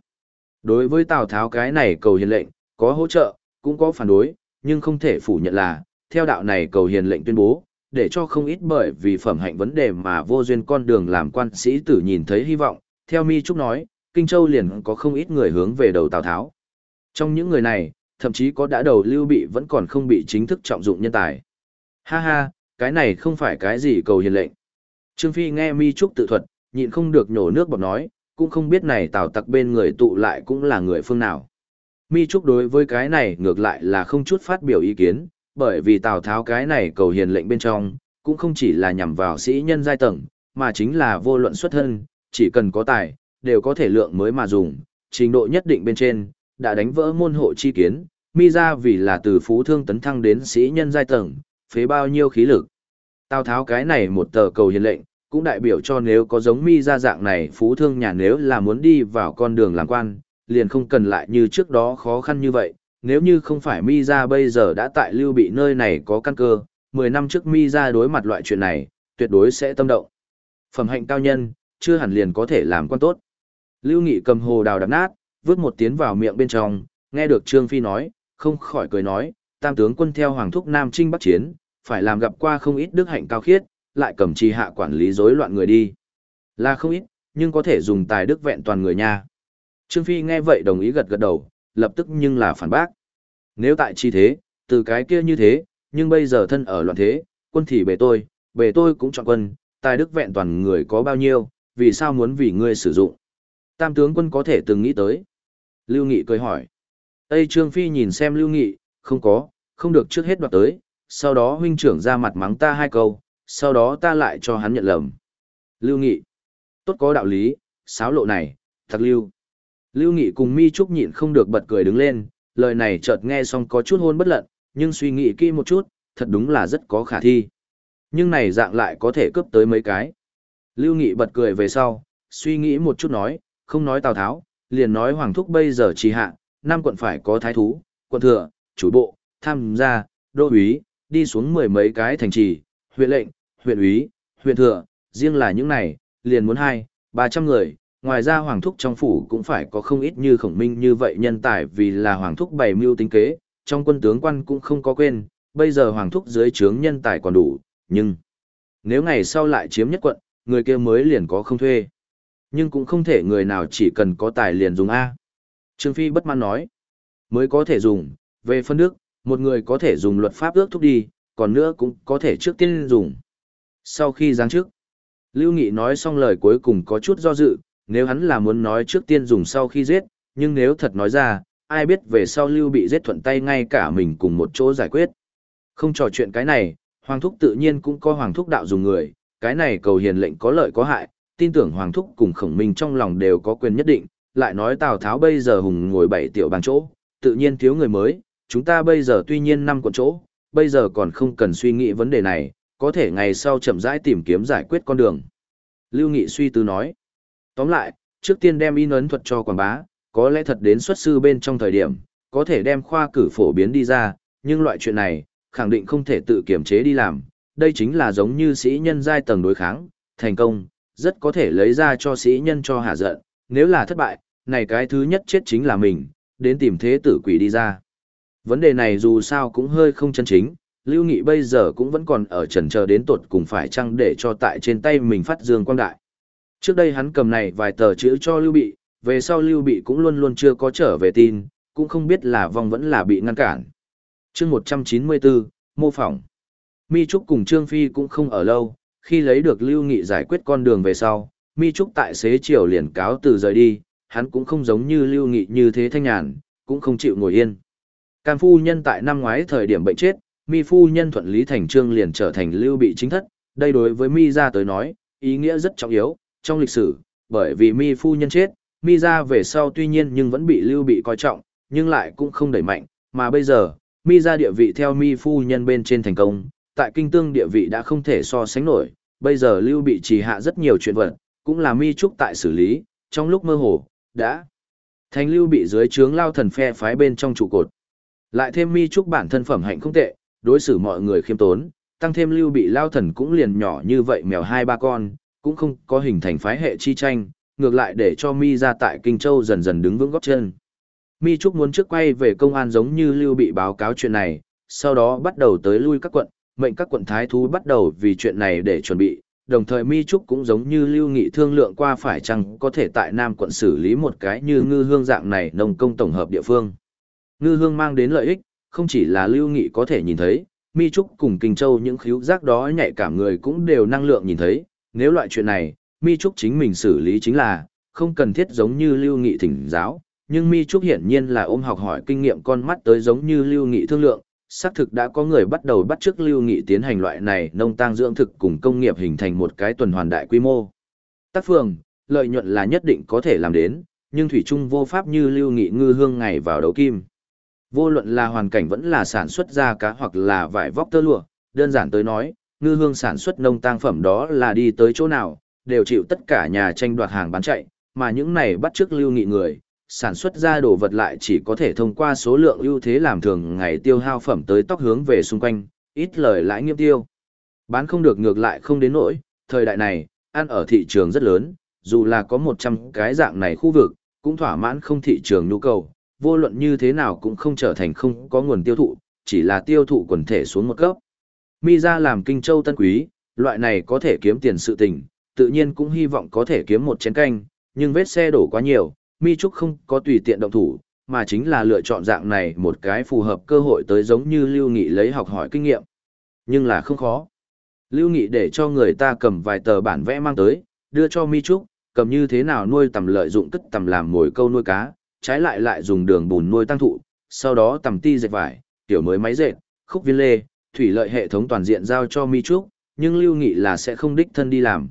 Đối với Tào Tháo cái này cầu hiền lệnh, có hỗ trợ, cũng có phản đối, nhưng không thể phủ nhận là, theo đạo này cầu hiền lệnh tuyên bố, để cho không ít bởi vì phẩm hạnh vấn đề mà vô duyên con đường làm quan sĩ tử nhìn thấy hy vọng, theo Mi Trúc nói, Kinh Châu liền có không ít người hướng về đầu Tào Tháo. Trong những người này, thậm chí có đã đầu lưu bị vẫn còn không bị chính thức trọng dụng nhân tài. Ha ha, cái này không phải cái gì cầu hiền lệnh. Trương Phi nghe Mi Trúc tự thuật, nhịn không được nhổ nước bọt nói, cũng không biết này Tào tặc bên người tụ lại cũng là người phương nào. Mi Trúc đối với cái này ngược lại là không chút phát biểu ý kiến, bởi vì Tào Tháo cái này cầu hiền lệnh bên trong, cũng không chỉ là nhằm vào sĩ nhân giai tầng, mà chính là vô luận xuất thân, chỉ cần có tài, đều có thể lượng mới mà dùng, trình độ nhất định bên trên, đã đánh vỡ môn hộ chi kiến, mi ra vì là từ phú thương tấn thăng đến sĩ nhân giai tầng, phế bao nhiêu khí lực. Tào Tháo cái này một tờ cầu hiền lệnh, cũng đại biểu cho nếu có giống mi ra dạng này phú thương nhà nếu là muốn đi vào con đường làm quan, liền không cần lại như trước đó khó khăn như vậy, nếu như không phải mi ra bây giờ đã tại lưu bị nơi này có căn cơ, 10 năm trước mi ra đối mặt loại chuyện này, tuyệt đối sẽ tâm động. Phẩm hạnh cao nhân, chưa hẳn liền có thể làm quan tốt. Lưu Nghị cầm hồ đào đập nát, vứt một tiếng vào miệng bên trong, nghe được Trương Phi nói, không khỏi cười nói, tam tướng quân theo Hoàng Thúc Nam Trinh Bắc Chiến, phải làm gặp qua không ít đức hạnh cao khiết, lại cầm trì hạ quản lý rối loạn người đi. Là không ít, nhưng có thể dùng tài đức vẹn toàn người nha. Trương Phi nghe vậy đồng ý gật gật đầu, lập tức nhưng là phản bác. Nếu tại chi thế, từ cái kia như thế, nhưng bây giờ thân ở loạn thế, quân thì bề tôi, bề tôi cũng chọn quân, tài đức vẹn toàn người có bao nhiêu, vì sao muốn vì ngươi sử dụng. Tam tướng quân có thể từng nghĩ tới. Lưu Nghị cười hỏi. Tây Trương Phi nhìn xem Lưu Nghị, không có, không được trước hết đoạt tới, sau đó huynh trưởng ra mặt mắng ta hai câu, sau đó ta lại cho hắn nhận lầm. Lưu Nghị. Tốt có đạo lý, sáo lộ này, thật lưu. Lưu Nghị cùng Mi Trúc nhịn không được bật cười đứng lên, lời này chợt nghe xong có chút hôn bất lận, nhưng suy nghĩ kỹ một chút, thật đúng là rất có khả thi. Nhưng này dạng lại có thể cướp tới mấy cái. Lưu Nghị bật cười về sau, suy nghĩ một chút nói, không nói Tào Tháo, liền nói Hoàng Thúc bây giờ trì hạ, năm quận phải có thái thú, quận thừa, chủ bộ, tham gia, đô úy, đi xuống mười mấy cái thành trì, huyện lệnh, huyện úy, huyện thừa, riêng là những này, liền muốn hai, ba trăm người, ngoài ra Hoàng Thúc trong phủ cũng phải có không ít như khổng minh như vậy nhân tài vì là Hoàng Thúc bày mưu tính kế, trong quân tướng quan cũng không có quên, bây giờ Hoàng Thúc dưới trướng nhân tài còn đủ, nhưng nếu ngày sau lại chiếm nhất quận, người kia mới liền có không thuê. Nhưng cũng không thể người nào chỉ cần có tài liền dùng A. Trương Phi bất mãn nói, mới có thể dùng, về phân nước, một người có thể dùng luật pháp ước thúc đi, còn nữa cũng có thể trước tiên dùng. Sau khi giáng trước, Lưu Nghị nói xong lời cuối cùng có chút do dự, nếu hắn là muốn nói trước tiên dùng sau khi giết, nhưng nếu thật nói ra, ai biết về sau Lưu bị giết thuận tay ngay cả mình cùng một chỗ giải quyết. Không trò chuyện cái này, Hoàng Thúc tự nhiên cũng có Hoàng Thúc đạo dùng người, cái này cầu hiền lệnh có lợi có hại, tin tưởng Hoàng Thúc cùng Khổng Minh trong lòng đều có quyền nhất định, lại nói Tào Tháo bây giờ hùng ngồi bảy tiểu bằng chỗ, tự nhiên thiếu người mới, chúng ta bây giờ tuy nhiên năm quận chỗ, bây giờ còn không cần suy nghĩ vấn đề này, có thể ngày sau chậm rãi tìm kiếm giải quyết con đường. Lưu Nghị suy tư nói. Tóm lại, trước tiên đem in ấn thuật cho quảng bá, có lẽ thật đến xuất sư bên trong thời điểm, có thể đem khoa cử phổ biến đi ra, nhưng loại chuyện này, khẳng định không thể tự kiểm chế đi làm. Đây chính là giống như sĩ nhân giai tầng đối kháng, thành công, rất có thể lấy ra cho sĩ nhân cho hạ giận, nếu là thất bại, này cái thứ nhất chết chính là mình, đến tìm thế tử quỷ đi ra. Vấn đề này dù sao cũng hơi không chân chính, Lưu Nghị bây giờ cũng vẫn còn ở trần chờ đến tột cùng phải chăng để cho tại trên tay mình phát dương quang đại. Trước đây hắn cầm này vài tờ chữ cho Lưu Bị, về sau Lưu Bị cũng luôn luôn chưa có trở về tin, cũng không biết là vong vẫn là bị ngăn cản. chương 194, mô phỏng. Mi Trúc cùng Trương Phi cũng không ở lâu, khi lấy được Lưu Nghị giải quyết con đường về sau, Mi Trúc tại xế chiều liền cáo từ rời đi, hắn cũng không giống như Lưu Nghị như thế thanh nhàn, cũng không chịu ngồi yên. Cam phu nhân tại năm ngoái thời điểm bệnh chết, Mi phu nhân thuận lý thành trương liền trở thành Lưu bị chính thất, đây đối với Mi gia tới nói, ý nghĩa rất trọng yếu, trong lịch sử, bởi vì Mi phu nhân chết, Mi gia về sau tuy nhiên nhưng vẫn bị Lưu bị coi trọng, nhưng lại cũng không đẩy mạnh, mà bây giờ, Mi gia địa vị theo Mi phu nhân bên trên thành công, tại kinh tương địa vị đã không thể so sánh nổi, bây giờ Lưu bị trì hạ rất nhiều chuyện vật, cũng là Mi trúc tại xử lý, trong lúc mơ hồ, đã thành Lưu bị dưới trướng lao thần phe phái bên trong trụ cột. Lại thêm Mi trúc bản thân phẩm hạnh không tệ, đối xử mọi người khiêm tốn, tăng thêm Lưu bị lao thần cũng liền nhỏ như vậy mèo hai ba con, cũng không có hình thành phái hệ chi tranh, ngược lại để cho Mi ra tại Kinh Châu dần dần đứng vững góp chân. Mi Trúc muốn trước quay về công an giống như Lưu bị báo cáo chuyện này, sau đó bắt đầu tới lui các quận, mệnh các quận thái thú bắt đầu vì chuyện này để chuẩn bị, đồng thời Mi Trúc cũng giống như Lưu Nghị thương lượng qua phải chăng có thể tại Nam quận xử lý một cái như ngư hương dạng này nông công tổng hợp địa phương. Ngư hương mang đến lợi ích, không chỉ là Lưu Nghị có thể nhìn thấy, Mi Trúc cùng Kinh Châu những khíu giác đó nhạy cảm người cũng đều năng lượng nhìn thấy, nếu loại chuyện này, Mi Trúc chính mình xử lý chính là, không cần thiết giống như Lưu Nghị thỉnh giáo, nhưng Mi Trúc hiển nhiên là ôm học hỏi kinh nghiệm con mắt tới giống như Lưu Nghị thương lượng, xác thực đã có người bắt đầu bắt chước lưu nghị tiến hành loại này nông tăng dưỡng thực cùng công nghiệp hình thành một cái tuần hoàn đại quy mô. Tác phường, lợi nhuận là nhất định có thể làm đến, nhưng thủy chung vô pháp như lưu nghị ngư hương ngày vào đấu kim. Vô luận là hoàn cảnh vẫn là sản xuất ra cá hoặc là vải vóc tơ lụa, đơn giản tới nói, ngư hương sản xuất nông tăng phẩm đó là đi tới chỗ nào, đều chịu tất cả nhà tranh đoạt hàng bán chạy, mà những này bắt chước lưu nghị người, sản xuất ra đồ vật lại chỉ có thể thông qua số lượng ưu thế làm thường ngày tiêu hao phẩm tới tóc hướng về xung quanh, ít lời lãi nghiêm tiêu. Bán không được ngược lại không đến nỗi, thời đại này, ăn ở thị trường rất lớn, dù là có 100 cái dạng này khu vực, cũng thỏa mãn không thị trường nhu cầu, vô luận như thế nào cũng không trở thành không có nguồn tiêu thụ, chỉ là tiêu thụ quần thể xuống một cấp. Mi ra làm kinh châu tân quý, loại này có thể kiếm tiền sự tình, tự nhiên cũng hy vọng có thể kiếm một chén canh, nhưng vết xe đổ quá nhiều, Mi Trúc không có tùy tiện động thủ, mà chính là lựa chọn dạng này một cái phù hợp cơ hội tới giống như Lưu Nghị lấy học hỏi kinh nghiệm. Nhưng là không khó. Lưu Nghị để cho người ta cầm vài tờ bản vẽ mang tới, đưa cho Mi Trúc, cầm như thế nào nuôi tầm lợi dụng cất tầm làm mồi câu nuôi cá, trái lại lại dùng đường bùn nuôi tăng thụ, sau đó tầm ti dệt vải, tiểu mới máy dệt, khúc viên lê, thủy lợi hệ thống toàn diện giao cho Mi Trúc, nhưng Lưu Nghị là sẽ không đích thân đi làm.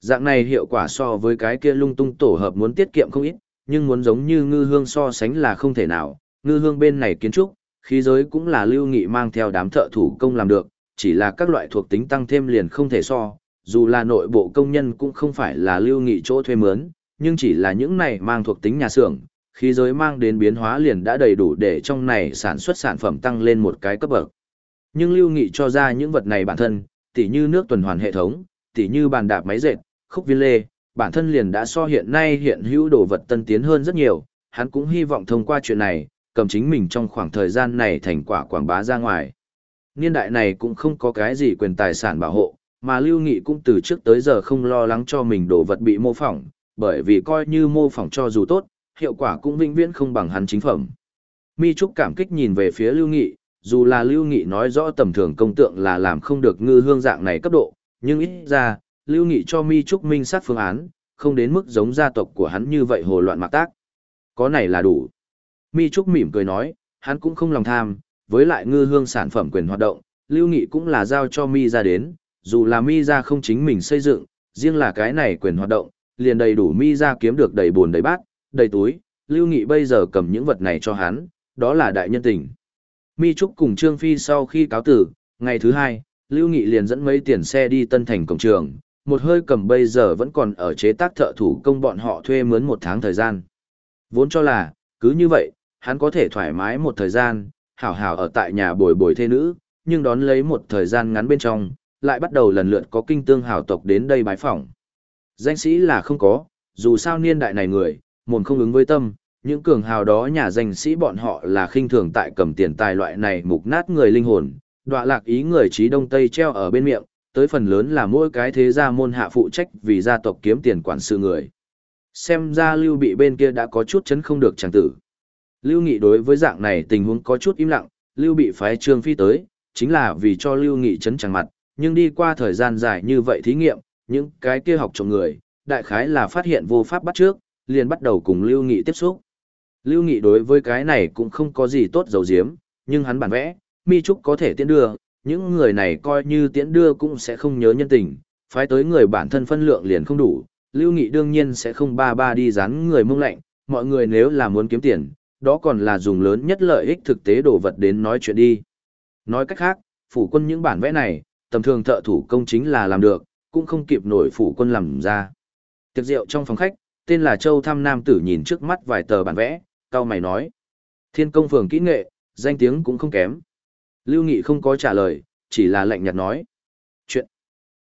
Dạng này hiệu quả so với cái kia lung tung tổ hợp muốn tiết kiệm không ít, nhưng muốn giống như ngư hương so sánh là không thể nào, ngư hương bên này kiến trúc, khí giới cũng là lưu nghị mang theo đám thợ thủ công làm được, chỉ là các loại thuộc tính tăng thêm liền không thể so, dù là nội bộ công nhân cũng không phải là lưu nghị chỗ thuê mướn, nhưng chỉ là những này mang thuộc tính nhà xưởng, khí giới mang đến biến hóa liền đã đầy đủ để trong này sản xuất sản phẩm tăng lên một cái cấp bậc. Nhưng lưu nghị cho ra những vật này bản thân, tỉ như nước tuần hoàn hệ thống, tỉ như bàn đạp máy dệt, khúc viên lê, bản thân liền đã so hiện nay hiện hữu đồ vật tân tiến hơn rất nhiều, hắn cũng hy vọng thông qua chuyện này, cầm chính mình trong khoảng thời gian này thành quả quảng bá ra ngoài. Niên đại này cũng không có cái gì quyền tài sản bảo hộ, mà Lưu Nghị cũng từ trước tới giờ không lo lắng cho mình đồ vật bị mô phỏng, bởi vì coi như mô phỏng cho dù tốt, hiệu quả cũng vĩnh viễn không bằng hắn chính phẩm. Mi Trúc cảm kích nhìn về phía Lưu Nghị, dù là Lưu Nghị nói rõ tầm thường công tượng là làm không được ngư hương dạng này cấp độ, nhưng ít ra, lưu nghị cho mi trúc minh sát phương án, không đến mức giống gia tộc của hắn như vậy hồ loạn mạc tác. Có này là đủ. Mi trúc mỉm cười nói, hắn cũng không lòng tham, với lại ngư hương sản phẩm quyền hoạt động, lưu nghị cũng là giao cho mi ra đến, dù là mi ra không chính mình xây dựng, riêng là cái này quyền hoạt động, liền đầy đủ mi ra kiếm được đầy bồn đầy bát, đầy túi, lưu nghị bây giờ cầm những vật này cho hắn, đó là đại nhân tình. Mi Trúc cùng Trương Phi sau khi cáo tử, ngày thứ hai, Lưu Nghị liền dẫn mấy tiền xe đi Tân Thành cổng trường, một hơi cầm bây giờ vẫn còn ở chế tác thợ thủ công bọn họ thuê mướn một tháng thời gian. Vốn cho là, cứ như vậy, hắn có thể thoải mái một thời gian, hảo hảo ở tại nhà bồi bồi thê nữ, nhưng đón lấy một thời gian ngắn bên trong, lại bắt đầu lần lượt có kinh tương hảo tộc đến đây bái phỏng. Danh sĩ là không có, dù sao niên đại này người, mồn không ứng với tâm, những cường hào đó nhà danh sĩ bọn họ là khinh thường tại cầm tiền tài loại này mục nát người linh hồn, đọa lạc ý người trí đông tây treo ở bên miệng, tới phần lớn là mỗi cái thế gia môn hạ phụ trách vì gia tộc kiếm tiền quản sự người. Xem ra Lưu Bị bên kia đã có chút chấn không được chẳng tử. Lưu Nghị đối với dạng này tình huống có chút im lặng, Lưu Bị phái Trương Phi tới, chính là vì cho Lưu Nghị chấn chẳng mặt, nhưng đi qua thời gian dài như vậy thí nghiệm, những cái kia học trộm người, đại khái là phát hiện vô pháp bắt trước, liền bắt đầu cùng Lưu Nghị tiếp xúc. Lưu Nghị đối với cái này cũng không có gì tốt dầu diếm, nhưng hắn bản vẽ, mi trúc có thể tiến đưa, những người này coi như tiễn đưa cũng sẽ không nhớ nhân tình, phái tới người bản thân phân lượng liền không đủ, Lưu Nghị đương nhiên sẽ không ba ba đi dán người mông lạnh, mọi người nếu là muốn kiếm tiền, đó còn là dùng lớn nhất lợi ích thực tế đồ vật đến nói chuyện đi. Nói cách khác, phủ quân những bản vẽ này, tầm thường thợ thủ công chính là làm được, cũng không kịp nổi phủ quân làm ra. Tiệc rượu trong phòng khách, tên là Châu Tham Nam Tử nhìn trước mắt vài tờ bản vẽ, cao mày nói. Thiên công phường kỹ nghệ, danh tiếng cũng không kém. Lưu Nghị không có trả lời, chỉ là lạnh nhạt nói. Chuyện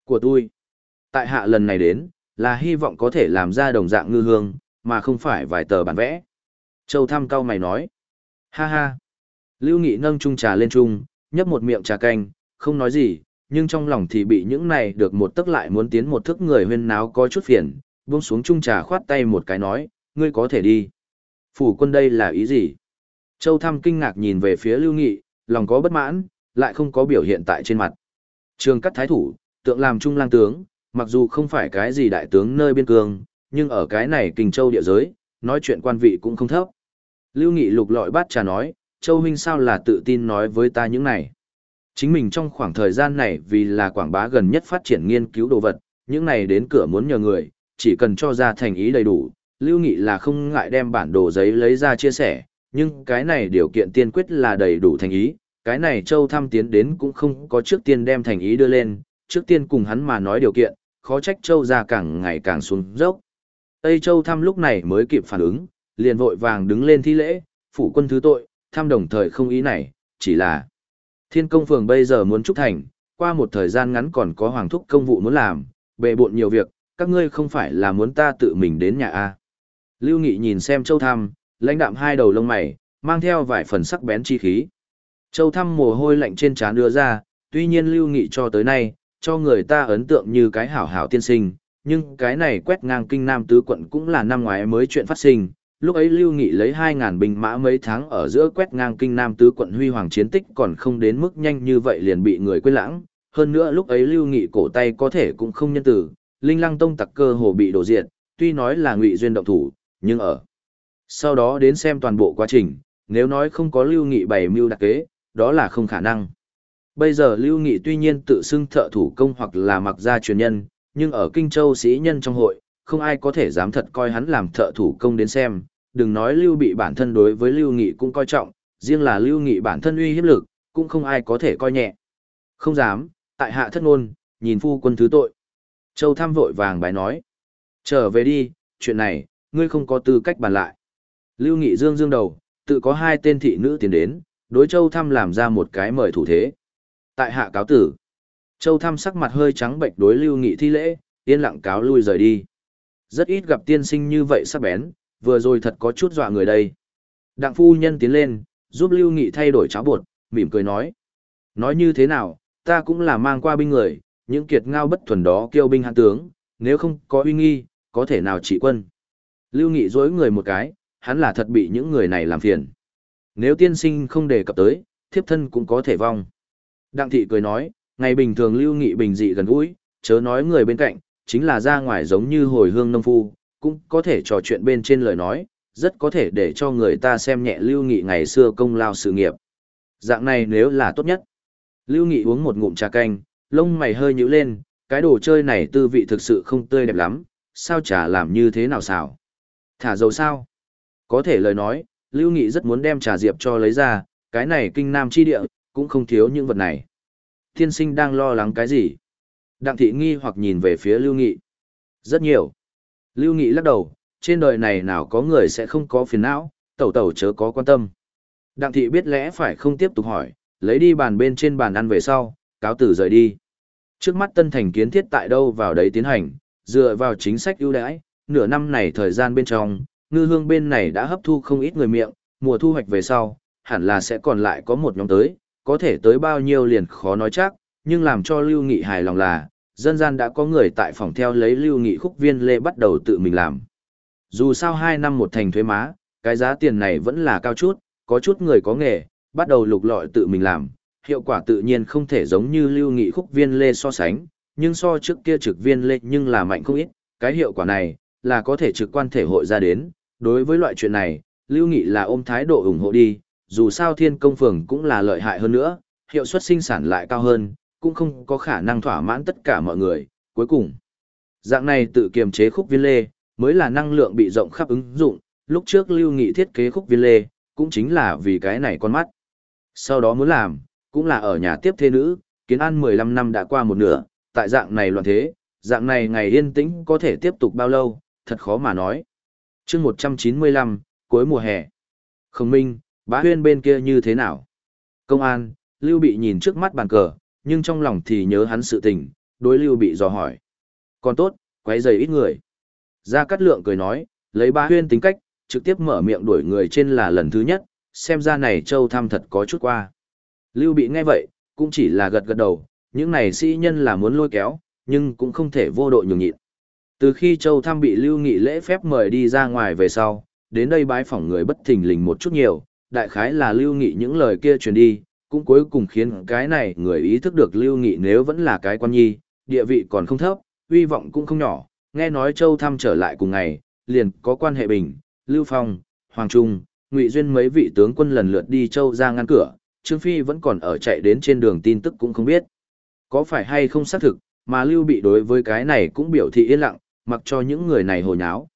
của tôi, tại hạ lần này đến, là hy vọng có thể làm ra đồng dạng ngư hương, mà không phải vài tờ bản vẽ. Châu Tham cao mày nói. Ha ha. Lưu Nghị nâng chung trà lên chung, nhấp một miệng trà canh, không nói gì, nhưng trong lòng thì bị những này được một tức lại muốn tiến một thức người huyên náo có chút phiền, buông xuống chung trà khoát tay một cái nói, ngươi có thể đi. Phủ quân đây là ý gì? Châu Tham kinh ngạc nhìn về phía Lưu Nghị, lòng có bất mãn, lại không có biểu hiện tại trên mặt. Trường cắt thái thủ, tượng làm trung lang tướng, mặc dù không phải cái gì đại tướng nơi biên cương, nhưng ở cái này kinh châu địa giới, nói chuyện quan vị cũng không thấp. Lưu Nghị lục lọi bát trà nói, Châu Huynh sao là tự tin nói với ta những này. Chính mình trong khoảng thời gian này vì là quảng bá gần nhất phát triển nghiên cứu đồ vật, những này đến cửa muốn nhờ người, chỉ cần cho ra thành ý đầy đủ, Lưu Nghị là không ngại đem bản đồ giấy lấy ra chia sẻ, nhưng cái này điều kiện tiên quyết là đầy đủ thành ý, cái này Châu Thăm tiến đến cũng không có trước tiên đem thành ý đưa lên, trước tiên cùng hắn mà nói điều kiện, khó trách Châu ra càng ngày càng xuống dốc. Tây Châu Thăm lúc này mới kịp phản ứng, liền vội vàng đứng lên thi lễ, phủ quân thứ tội, thăm đồng thời không ý này, chỉ là thiên công phường bây giờ muốn trúc thành, qua một thời gian ngắn còn có hoàng thúc công vụ muốn làm, bệ bộn nhiều việc, các ngươi không phải là muốn ta tự mình đến nhà A. Lưu Nghị nhìn xem Châu Thăm, lãnh đạm hai đầu lông mày, mang theo vài phần sắc bén chi khí. Châu Thăm mồ hôi lạnh trên trán đưa ra, tuy nhiên Lưu Nghị cho tới nay, cho người ta ấn tượng như cái hảo hảo tiên sinh, nhưng cái này quét ngang kinh nam tứ quận cũng là năm ngoái mới chuyện phát sinh. Lúc ấy Lưu Nghị lấy 2.000 binh mã mấy tháng ở giữa quét ngang kinh nam tứ quận huy hoàng chiến tích còn không đến mức nhanh như vậy liền bị người quên lãng. Hơn nữa lúc ấy Lưu Nghị cổ tay có thể cũng không nhân tử, Linh Lăng Tông tặc cơ hồ bị đổ diệt, tuy nói là ngụy duyên động thủ, nhưng ở sau đó đến xem toàn bộ quá trình, nếu nói không có Lưu Nghị bày mưu đặc kế, đó là không khả năng. Bây giờ Lưu Nghị tuy nhiên tự xưng thợ thủ công hoặc là mặc gia truyền nhân, nhưng ở Kinh Châu sĩ nhân trong hội, không ai có thể dám thật coi hắn làm thợ thủ công đến xem, đừng nói Lưu bị bản thân đối với Lưu Nghị cũng coi trọng, riêng là Lưu Nghị bản thân uy hiếp lực, cũng không ai có thể coi nhẹ. Không dám, tại hạ thất ngôn, nhìn phu quân thứ tội. Châu Tham vội vàng bài nói. Trở về đi, chuyện này, ngươi không có tư cách bàn lại. Lưu Nghị dương dương đầu, tự có hai tên thị nữ tiến đến, đối Châu Tham làm ra một cái mời thủ thế. Tại hạ cáo tử. Châu Tham sắc mặt hơi trắng bệch đối Lưu Nghị thi lễ, yên lặng cáo lui rời đi. Rất ít gặp tiên sinh như vậy sắc bén, vừa rồi thật có chút dọa người đây. Đặng phu nhân tiến lên, giúp Lưu Nghị thay đổi cháo bột, mỉm cười nói. Nói như thế nào, ta cũng là mang qua binh người, những kiệt ngao bất thuần đó kêu binh hãn tướng, nếu không có uy nghi, có thể nào trị quân. Lưu Nghị dối người một cái, hắn là thật bị những người này làm phiền. Nếu tiên sinh không đề cập tới, thiếp thân cũng có thể vong. Đặng thị cười nói, ngày bình thường Lưu Nghị bình dị gần gũi, chớ nói người bên cạnh, chính là ra ngoài giống như hồi hương nông phu, cũng có thể trò chuyện bên trên lời nói, rất có thể để cho người ta xem nhẹ Lưu Nghị ngày xưa công lao sự nghiệp. Dạng này nếu là tốt nhất. Lưu Nghị uống một ngụm trà canh, lông mày hơi nhíu lên, cái đồ chơi này tư vị thực sự không tươi đẹp lắm, sao trà làm như thế nào xào? Thả dầu sao? Có thể lời nói, Lưu Nghị rất muốn đem trà diệp cho lấy ra, cái này kinh nam chi địa, cũng không thiếu những vật này. Thiên sinh đang lo lắng cái gì? Đặng thị nghi hoặc nhìn về phía Lưu Nghị. Rất nhiều. Lưu Nghị lắc đầu, trên đời này nào có người sẽ không có phiền não, tẩu tẩu chớ có quan tâm. Đặng thị biết lẽ phải không tiếp tục hỏi, lấy đi bàn bên trên bàn ăn về sau, cáo tử rời đi. Trước mắt tân thành kiến thiết tại đâu vào đấy tiến hành, dựa vào chính sách ưu đãi, nửa năm này thời gian bên trong, ngư hương bên này đã hấp thu không ít người miệng, mùa thu hoạch về sau, hẳn là sẽ còn lại có một nhóm tới, có thể tới bao nhiêu liền khó nói chắc, nhưng làm cho Lưu Nghị hài lòng là, dân gian đã có người tại phòng theo lấy Lưu Nghị khúc viên lê bắt đầu tự mình làm. Dù sao 2 năm một thành thuế má, cái giá tiền này vẫn là cao chút, có chút người có nghề, bắt đầu lục lọi tự mình làm, hiệu quả tự nhiên không thể giống như Lưu Nghị khúc viên lê so sánh, nhưng so trước kia trực viên lê nhưng là mạnh không ít, cái hiệu quả này là có thể trực quan thể hội ra đến, đối với loại chuyện này, Lưu Nghị là ôm thái độ ủng hộ đi, dù sao thiên công phường cũng là lợi hại hơn nữa, hiệu suất sinh sản lại cao hơn, cũng không có khả năng thỏa mãn tất cả mọi người, cuối cùng. Dạng này tự kiềm chế khúc viên lê, mới là năng lượng bị rộng khắp ứng dụng, lúc trước Lưu Nghị thiết kế khúc viên lê, cũng chính là vì cái này con mắt. Sau đó muốn làm, cũng là ở nhà tiếp thế nữ, kiến an 15 năm đã qua một nửa, tại dạng này loạn thế, dạng này ngày yên tĩnh có thể tiếp tục bao lâu, thật khó mà nói chương 195, cuối mùa hè. Khổng Minh, bá huyên bên kia như thế nào? Công an, Lưu Bị nhìn trước mắt bàn cờ, nhưng trong lòng thì nhớ hắn sự tình, đối Lưu Bị dò hỏi. Còn tốt, quấy giày ít người. Gia Cát Lượng cười nói, lấy bá huyên tính cách, trực tiếp mở miệng đuổi người trên là lần thứ nhất, xem ra này châu thăm thật có chút qua. Lưu Bị nghe vậy, cũng chỉ là gật gật đầu, những này sĩ nhân là muốn lôi kéo, nhưng cũng không thể vô độ nhường nhịn. Từ khi Châu tham bị Lưu Nghị lễ phép mời đi ra ngoài về sau, đến đây bái phỏng người bất thình lình một chút nhiều, đại khái là Lưu Nghị những lời kia truyền đi, cũng cuối cùng khiến cái này người ý thức được Lưu Nghị nếu vẫn là cái quan nhi, địa vị còn không thấp, uy vọng cũng không nhỏ, nghe nói Châu tham trở lại cùng ngày, liền có quan hệ bình, Lưu Phong, Hoàng Trung, Ngụy Duyên mấy vị tướng quân lần lượt đi Châu ra ngăn cửa, Trương Phi vẫn còn ở chạy đến trên đường tin tức cũng không biết. Có phải hay không xác thực, mà Lưu Bị đối với cái này cũng biểu thị yên lặng, mặc cho những người này hồ nháo.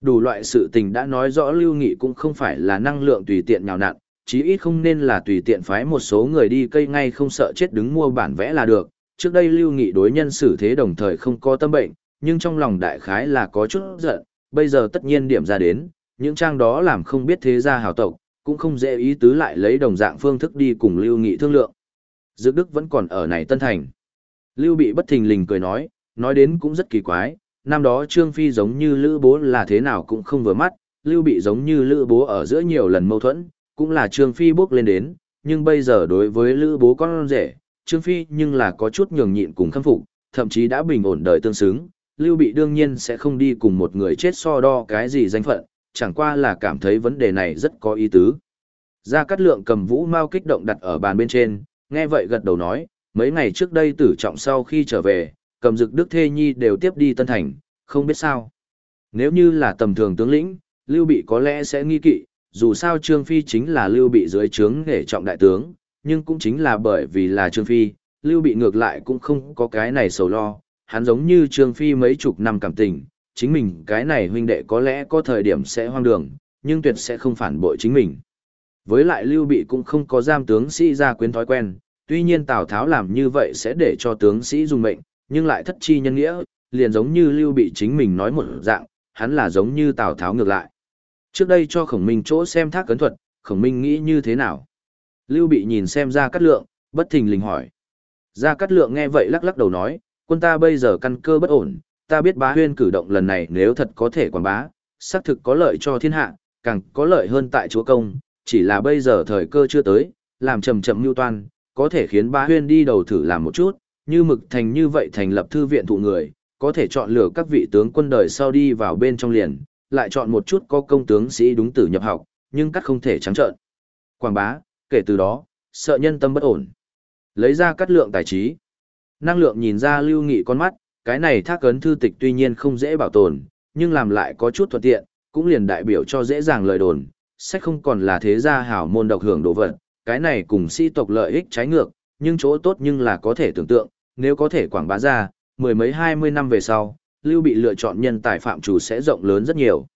Đủ loại sự tình đã nói rõ Lưu Nghị cũng không phải là năng lượng tùy tiện nhào nặn, chí ít không nên là tùy tiện phái một số người đi cây ngay không sợ chết đứng mua bản vẽ là được. Trước đây Lưu Nghị đối nhân xử thế đồng thời không có tâm bệnh, nhưng trong lòng đại khái là có chút giận, bây giờ tất nhiên điểm ra đến, những trang đó làm không biết thế gia hào tộc, cũng không dễ ý tứ lại lấy đồng dạng phương thức đi cùng Lưu Nghị thương lượng. Dược Đức vẫn còn ở này Tân Thành. Lưu Bị bất thình lình cười nói, nói đến cũng rất kỳ quái, năm đó Trương Phi giống như Lữ Bố là thế nào cũng không vừa mắt, Lưu Bị giống như Lữ Bố ở giữa nhiều lần mâu thuẫn, cũng là Trương Phi bước lên đến, nhưng bây giờ đối với Lữ Bố con rể, Trương Phi nhưng là có chút nhường nhịn cùng khâm phục, thậm chí đã bình ổn đời tương xứng, Lưu Bị đương nhiên sẽ không đi cùng một người chết so đo cái gì danh phận, chẳng qua là cảm thấy vấn đề này rất có ý tứ. Gia Cát Lượng cầm vũ mau kích động đặt ở bàn bên trên, nghe vậy gật đầu nói, mấy ngày trước đây tử trọng sau khi trở về, cầm dực Đức Thê Nhi đều tiếp đi Tân Thành, không biết sao. Nếu như là tầm thường tướng lĩnh, Lưu Bị có lẽ sẽ nghi kỵ, dù sao Trương Phi chính là Lưu Bị dưới trướng để trọng đại tướng, nhưng cũng chính là bởi vì là Trương Phi, Lưu Bị ngược lại cũng không có cái này sầu lo, hắn giống như Trương Phi mấy chục năm cảm tình, chính mình cái này huynh đệ có lẽ có thời điểm sẽ hoang đường, nhưng tuyệt sẽ không phản bội chính mình. Với lại Lưu Bị cũng không có giam tướng sĩ ra quyến thói quen, tuy nhiên Tào Tháo làm như vậy sẽ để cho tướng sĩ dùng mệnh, nhưng lại thất chi nhân nghĩa, liền giống như Lưu Bị chính mình nói một dạng, hắn là giống như Tào Tháo ngược lại. Trước đây cho Khổng Minh chỗ xem thác cấn thuật, Khổng Minh nghĩ như thế nào? Lưu Bị nhìn xem ra cắt lượng, bất thình lình hỏi. Gia Cát Lượng nghe vậy lắc lắc đầu nói, quân ta bây giờ căn cơ bất ổn, ta biết bá huyên cử động lần này nếu thật có thể quảng bá, xác thực có lợi cho thiên hạ, càng có lợi hơn tại chúa công, chỉ là bây giờ thời cơ chưa tới, làm chậm chậm mưu toan, có thể khiến bá huyên đi đầu thử làm một chút, như mực thành như vậy thành lập thư viện thụ người, có thể chọn lựa các vị tướng quân đời sau đi vào bên trong liền, lại chọn một chút có công tướng sĩ đúng tử nhập học, nhưng cắt không thể trắng trợn. Quảng bá, kể từ đó, sợ nhân tâm bất ổn. Lấy ra cắt lượng tài trí. Năng lượng nhìn ra lưu nghị con mắt, cái này thác ấn thư tịch tuy nhiên không dễ bảo tồn, nhưng làm lại có chút thuận tiện, cũng liền đại biểu cho dễ dàng lời đồn, sách không còn là thế gia hảo môn độc hưởng đồ vật, cái này cùng sĩ tộc lợi ích trái ngược, nhưng chỗ tốt nhưng là có thể tưởng tượng, nếu có thể quảng bá ra, mười mấy hai mươi năm về sau, Lưu bị lựa chọn nhân tài phạm chủ sẽ rộng lớn rất nhiều.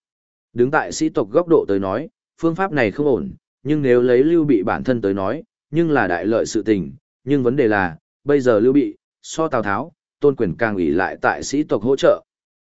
Đứng tại sĩ tộc góc độ tới nói, phương pháp này không ổn, nhưng nếu lấy Lưu bị bản thân tới nói, nhưng là đại lợi sự tình, nhưng vấn đề là, bây giờ Lưu bị, so Tào Tháo, tôn quyền càng ủy lại tại sĩ tộc hỗ trợ.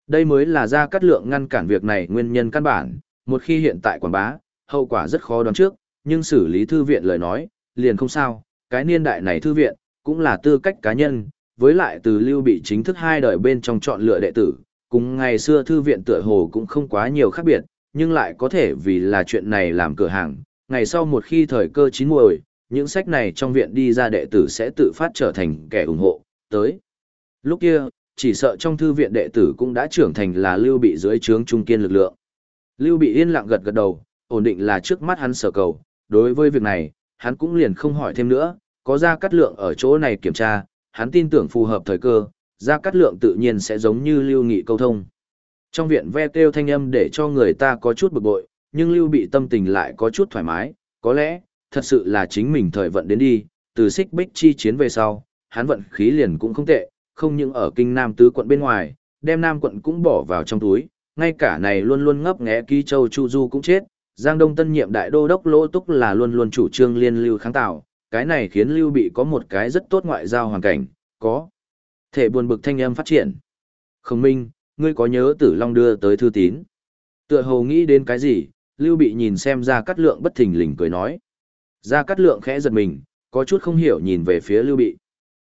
Đây mới là ra cắt lượng ngăn cản việc này nguyên nhân căn bản, một khi hiện tại quảng bá, hậu quả rất khó đoán trước, nhưng xử lý thư viện lời nói, liền không sao, cái niên đại này thư viện, cũng là tư cách cá nhân, với lại từ lưu bị chính thức hai đời bên trong chọn lựa đệ tử, cùng ngày xưa thư viện tựa hồ cũng không quá nhiều khác biệt, nhưng lại có thể vì là chuyện này làm cửa hàng, ngày sau một khi thời cơ chín muồi, những sách này trong viện đi ra đệ tử sẽ tự phát trở thành kẻ ủng hộ, tới. Lúc kia, chỉ sợ trong thư viện đệ tử cũng đã trưởng thành là lưu bị dưới trướng trung kiên lực lượng. Lưu bị yên lặng gật gật đầu, ổn định là trước mắt hắn sở cầu, đối với việc này, hắn cũng liền không hỏi thêm nữa, có ra cắt lượng ở chỗ này kiểm tra, hắn tin tưởng phù hợp thời cơ, ra cắt lượng tự nhiên sẽ giống như lưu nghị câu thông. Trong viện ve kêu thanh âm để cho người ta có chút bực bội, nhưng lưu bị tâm tình lại có chút thoải mái, có lẽ, thật sự là chính mình thời vận đến đi, từ xích bích chi chiến về sau, hắn vận khí liền cũng không tệ, không những ở kinh nam tứ quận bên ngoài, đem nam quận cũng bỏ vào trong túi, ngay cả này luôn luôn ngấp nghé ký châu Chu Du cũng chết, Giang Đông tân nhiệm đại đô đốc Lỗ Túc là luôn luôn chủ trương liên lưu kháng tạo, cái này khiến lưu bị có một cái rất tốt ngoại giao hoàn cảnh, có thể buồn bực thanh âm phát triển. khổng minh, ngươi có nhớ tử long đưa tới thư tín. Tựa hồ nghĩ đến cái gì, lưu bị nhìn xem ra cắt lượng bất thình lình cười nói. Ra cắt lượng khẽ giật mình, có chút không hiểu nhìn về phía lưu bị.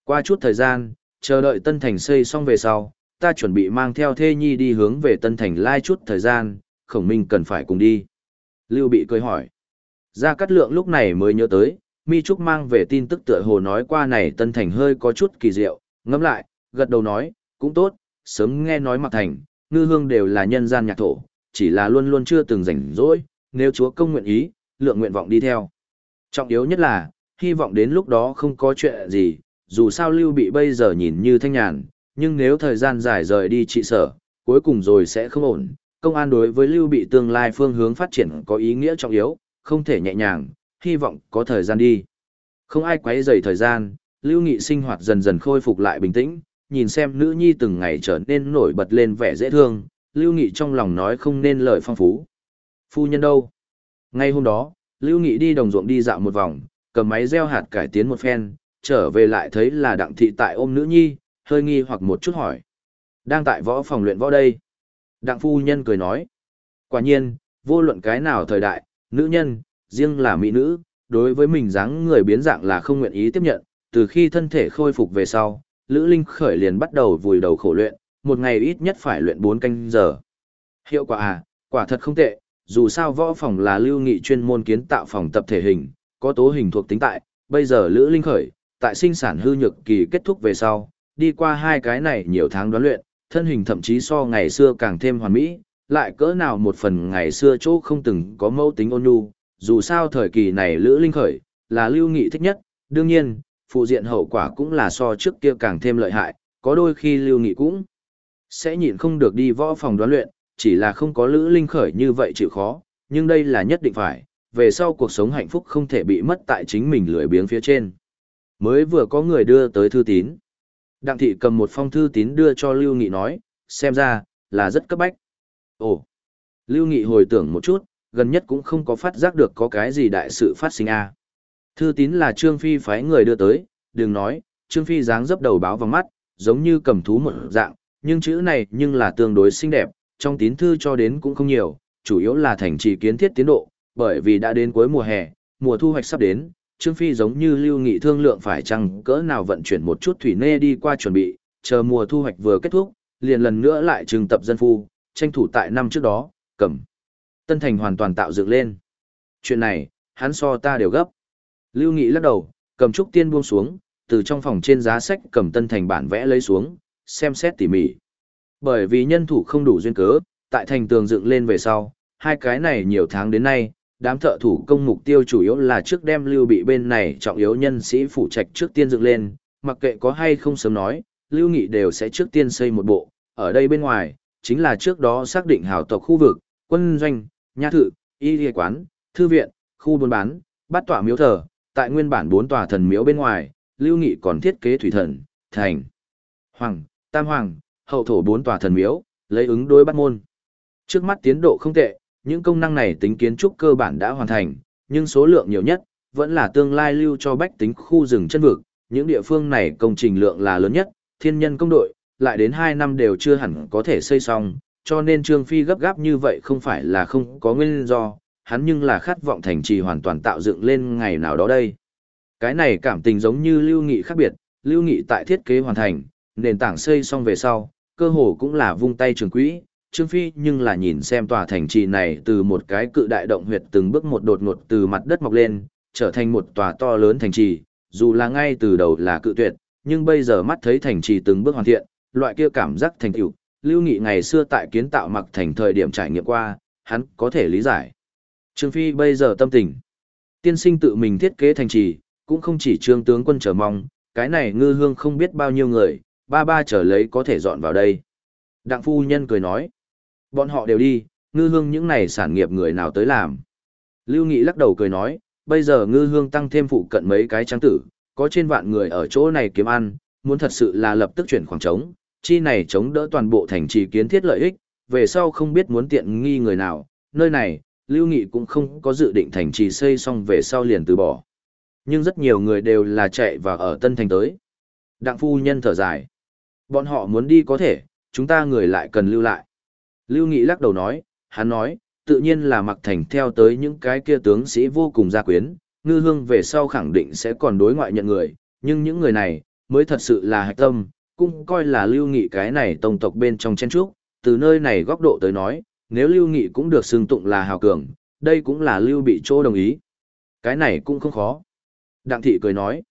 Qua chút thời gian, chờ đợi tân thành xây xong về sau, ta chuẩn bị mang theo thê nhi đi hướng về tân thành lai chút thời gian, khổng minh cần phải cùng đi. Lưu bị cười hỏi. Gia Cát Lượng lúc này mới nhớ tới, Mi Trúc mang về tin tức tựa hồ nói qua này Tân Thành hơi có chút kỳ diệu, ngẫm lại, gật đầu nói, cũng tốt, sớm nghe nói Mạc Thành, ngư hương đều là nhân gian nhạc thổ, chỉ là luôn luôn chưa từng rảnh rỗi, nếu chúa công nguyện ý, lượng nguyện vọng đi theo. Trọng yếu nhất là, hy vọng đến lúc đó không có chuyện gì, dù sao Lưu Bị bây giờ nhìn như thanh nhàn, nhưng nếu thời gian dài rời đi trị sở, cuối cùng rồi sẽ không ổn. Công an đối với Lưu Bị tương lai phương hướng phát triển có ý nghĩa trọng yếu, không thể nhẹ nhàng, hy vọng có thời gian đi. Không ai quấy rầy thời gian, Lưu Nghị sinh hoạt dần dần khôi phục lại bình tĩnh, nhìn xem nữ nhi từng ngày trở nên nổi bật lên vẻ dễ thương, Lưu Nghị trong lòng nói không nên lời phong phú. Phu nhân đâu? Ngay hôm đó, Lưu Nghị đi đồng ruộng đi dạo một vòng, cầm máy gieo hạt cải tiến một phen, trở về lại thấy là đặng thị tại ôm nữ nhi, hơi nghi hoặc một chút hỏi. Đang tại võ phòng luyện võ đây. Đặng phu nhân cười nói. Quả nhiên, vô luận cái nào thời đại, nữ nhân, riêng là mỹ nữ, đối với mình dáng người biến dạng là không nguyện ý tiếp nhận, từ khi thân thể khôi phục về sau, Lữ Linh khởi liền bắt đầu vùi đầu khổ luyện, một ngày ít nhất phải luyện 4 canh giờ. Hiệu quả à, quả thật không tệ, dù sao võ phòng là lưu nghị chuyên môn kiến tạo phòng tập thể hình, có tố hình thuộc tính tại, bây giờ Lữ Linh khởi, tại sinh sản hư nhược kỳ kết thúc về sau, đi qua hai cái này nhiều tháng đoán luyện, thân hình thậm chí so ngày xưa càng thêm hoàn mỹ, lại cỡ nào một phần ngày xưa chỗ không từng có mâu tính ôn nhu, dù sao thời kỳ này Lữ Linh khởi, là lưu nghị thích nhất, đương nhiên, phụ diện hậu quả cũng là so trước kia càng thêm lợi hại, có đôi khi lưu nghị cũng sẽ nhịn không được đi võ phòng đoán luyện, chỉ là không có Lữ Linh khởi như vậy chịu khó, nhưng đây là nhất định phải, về sau cuộc sống hạnh phúc không thể bị mất tại chính mình lười biếng phía trên. Mới vừa có người đưa tới thư tín. Đặng thị cầm một phong thư tín đưa cho Lưu Nghị nói, xem ra, là rất cấp bách. Ồ! Lưu Nghị hồi tưởng một chút, gần nhất cũng không có phát giác được có cái gì đại sự phát sinh a. À. Thư tín là Trương Phi phái người đưa tới, đừng nói, Trương Phi dáng dấp đầu báo vào mắt, giống như cầm thú một dạng, nhưng chữ này nhưng là tương đối xinh đẹp, trong tín thư cho đến cũng không nhiều, chủ yếu là thành trì kiến thiết tiến độ, bởi vì đã đến cuối mùa hè, mùa thu hoạch sắp đến, Trương Phi giống như lưu nghị thương lượng phải chăng cỡ nào vận chuyển một chút thủy nê đi qua chuẩn bị, chờ mùa thu hoạch vừa kết thúc, liền lần nữa lại trừng tập dân phu, tranh thủ tại năm trước đó, cầm. Tân Thành hoàn toàn tạo dựng lên. Chuyện này, hắn so ta đều gấp. Lưu Nghị lắc đầu, cầm trúc tiên buông xuống, từ trong phòng trên giá sách cầm Tân Thành bản vẽ lấy xuống, xem xét tỉ mỉ. Bởi vì nhân thủ không đủ duyên cớ, tại thành tường dựng lên về sau, hai cái này nhiều tháng đến nay, đám thợ thủ công mục tiêu chủ yếu là trước đem lưu bị bên này trọng yếu nhân sĩ phụ trạch trước tiên dựng lên, mặc kệ có hay không sớm nói, lưu nghị đều sẽ trước tiên xây một bộ, ở đây bên ngoài, chính là trước đó xác định hào tộc khu vực, quân doanh, nhà thự, y y quán, thư viện, khu buôn bán, bát tỏa miếu thờ, tại nguyên bản bốn tòa thần miếu bên ngoài, lưu nghị còn thiết kế thủy thần, thành, hoàng, tam hoàng, hậu thổ bốn tòa thần miếu, lấy ứng đối bắt môn. Trước mắt tiến độ không tệ, những công năng này tính kiến trúc cơ bản đã hoàn thành, nhưng số lượng nhiều nhất, vẫn là tương lai lưu cho bách tính khu rừng chân vực, những địa phương này công trình lượng là lớn nhất, thiên nhân công đội, lại đến 2 năm đều chưa hẳn có thể xây xong, cho nên Trương Phi gấp gáp như vậy không phải là không có nguyên do, hắn nhưng là khát vọng thành trì hoàn toàn tạo dựng lên ngày nào đó đây. Cái này cảm tình giống như Lưu Nghị khác biệt, Lưu Nghị tại thiết kế hoàn thành, nền tảng xây xong về sau, cơ hồ cũng là vung tay trường quỹ, Trương Phi nhưng là nhìn xem tòa thành trì này từ một cái cự đại động huyệt từng bước một đột ngột từ mặt đất mọc lên, trở thành một tòa to lớn thành trì, dù là ngay từ đầu là cự tuyệt, nhưng bây giờ mắt thấy thành trì từng bước hoàn thiện, loại kia cảm giác thành tựu, Lưu Nghị ngày xưa tại kiến tạo mặc thành thời điểm trải nghiệm qua, hắn có thể lý giải. Trương Phi bây giờ tâm tình. Tiên sinh tự mình thiết kế thành trì, cũng không chỉ trương tướng quân chờ mong, cái này ngư hương không biết bao nhiêu người, ba ba trở lấy có thể dọn vào đây. Đặng phu nhân cười nói, bọn họ đều đi, ngư hương những này sản nghiệp người nào tới làm. Lưu Nghị lắc đầu cười nói, bây giờ ngư hương tăng thêm phụ cận mấy cái trang tử, có trên vạn người ở chỗ này kiếm ăn, muốn thật sự là lập tức chuyển khoảng trống, chi này chống đỡ toàn bộ thành trì kiến thiết lợi ích, về sau không biết muốn tiện nghi người nào, nơi này, Lưu Nghị cũng không có dự định thành trì xây xong về sau liền từ bỏ. Nhưng rất nhiều người đều là chạy vào ở Tân Thành tới. Đặng phu nhân thở dài. Bọn họ muốn đi có thể, chúng ta người lại cần lưu lại. Lưu Nghị lắc đầu nói, hắn nói, tự nhiên là mặc thành theo tới những cái kia tướng sĩ vô cùng gia quyến, ngư hương về sau khẳng định sẽ còn đối ngoại nhận người, nhưng những người này, mới thật sự là hạch tâm, cũng coi là lưu nghị cái này tông tộc bên trong chen trúc, từ nơi này góc độ tới nói, nếu lưu nghị cũng được xưng tụng là hào cường, đây cũng là lưu bị chỗ đồng ý. Cái này cũng không khó. Đặng thị cười nói,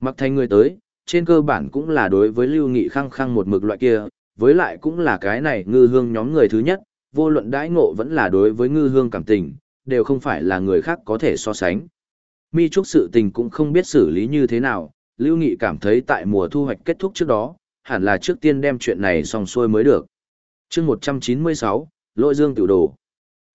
mặc thành người tới, trên cơ bản cũng là đối với lưu nghị khăng khăng một mực loại kia, với lại cũng là cái này ngư hương nhóm người thứ nhất, vô luận đãi ngộ vẫn là đối với ngư hương cảm tình, đều không phải là người khác có thể so sánh. Mi Trúc sự tình cũng không biết xử lý như thế nào, Lưu Nghị cảm thấy tại mùa thu hoạch kết thúc trước đó, hẳn là trước tiên đem chuyện này xong xuôi mới được. chương 196, Lỗ Dương tiểu đồ.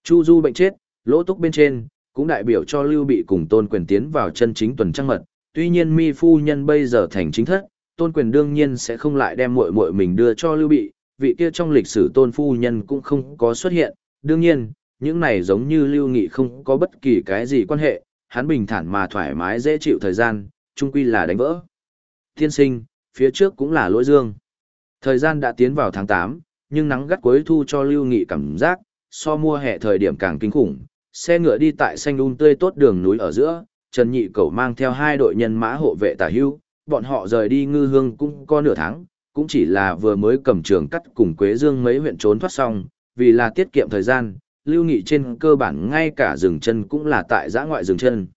Chu Du bệnh chết, lỗ túc bên trên, cũng đại biểu cho Lưu Bị cùng Tôn Quyền tiến vào chân chính tuần trăng mật. Tuy nhiên Mi Phu Nhân bây giờ thành chính thất, Tôn Quyền đương nhiên sẽ không lại đem muội muội mình đưa cho Lưu Bị, vị kia trong lịch sử Tôn Phu Nhân cũng không có xuất hiện. Đương nhiên, những này giống như Lưu Nghị không có bất kỳ cái gì quan hệ, hắn bình thản mà thoải mái dễ chịu thời gian, chung quy là đánh vỡ. Thiên sinh, phía trước cũng là lỗi dương. Thời gian đã tiến vào tháng 8, nhưng nắng gắt cuối thu cho Lưu Nghị cảm giác, so mua hè thời điểm càng kinh khủng. Xe ngựa đi tại xanh un tươi tốt đường núi ở giữa, Trần Nhị Cẩu mang theo hai đội nhân mã hộ vệ tả hưu, bọn họ rời đi ngư hương cũng có nửa tháng, cũng chỉ là vừa mới cầm trường cắt cùng Quế Dương mấy huyện trốn thoát xong, vì là tiết kiệm thời gian, Lưu Nghị trên cơ bản ngay cả rừng chân cũng là tại giã ngoại rừng chân.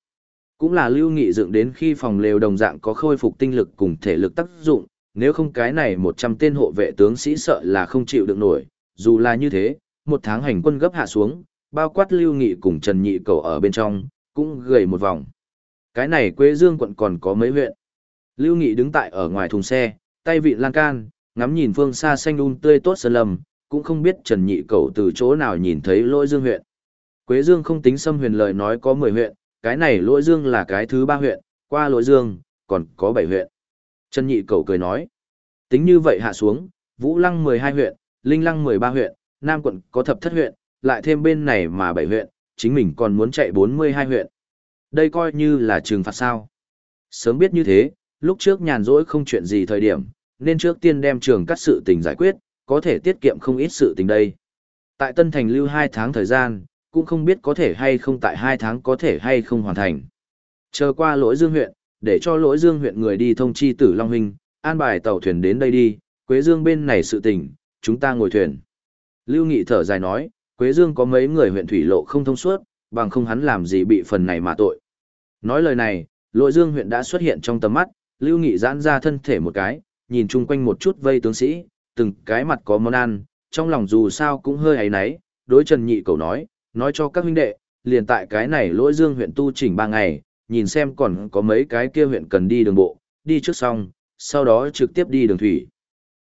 Cũng là Lưu Nghị dựng đến khi phòng lều đồng dạng có khôi phục tinh lực cùng thể lực tác dụng, nếu không cái này 100 tên hộ vệ tướng sĩ sợ là không chịu được nổi, dù là như thế, một tháng hành quân gấp hạ xuống, bao quát Lưu Nghị cùng Trần Nhị Cầu ở bên trong, cũng gầy một vòng. Cái này Quế Dương quận còn có mấy huyện. Lưu Nghị đứng tại ở ngoài thùng xe, tay vị lan can, ngắm nhìn phương xa xanh un um tươi tốt sơn lầm, cũng không biết Trần Nhị Cầu từ chỗ nào nhìn thấy lỗi dương huyện. Quế Dương không tính xâm huyền lời nói có 10 huyện, cái này lỗi dương là cái thứ ba huyện, qua lỗi dương, còn có bảy huyện. Trần Nhị Cầu cười nói, tính như vậy hạ xuống, Vũ Lăng 12 huyện, Linh Lăng 13 huyện, Nam quận có thập thất huyện, lại thêm bên này mà bảy huyện, chính mình còn muốn chạy 42 huyện. Đây coi như là trừng phạt sao. Sớm biết như thế, lúc trước nhàn rỗi không chuyện gì thời điểm, nên trước tiên đem trường cắt sự tình giải quyết, có thể tiết kiệm không ít sự tình đây. Tại Tân Thành lưu 2 tháng thời gian, cũng không biết có thể hay không tại hai tháng có thể hay không hoàn thành. Chờ qua lỗi dương huyện, để cho lỗi dương huyện người đi thông chi tử Long Huynh, an bài tàu thuyền đến đây đi, Quế Dương bên này sự tình, chúng ta ngồi thuyền. Lưu Nghị thở dài nói, Quế Dương có mấy người huyện thủy lộ không thông suốt, bằng không hắn làm gì bị phần này mà tội. Nói lời này, lỗi dương huyện đã xuất hiện trong tầm mắt, Lưu Nghị giãn ra thân thể một cái, nhìn chung quanh một chút vây tướng sĩ, từng cái mặt có món ăn, trong lòng dù sao cũng hơi ấy náy, đối Trần Nhị cầu nói, nói cho các huynh đệ, liền tại cái này lỗi dương huyện tu chỉnh ba ngày, nhìn xem còn có mấy cái kia huyện cần đi đường bộ, đi trước xong, sau đó trực tiếp đi đường thủy.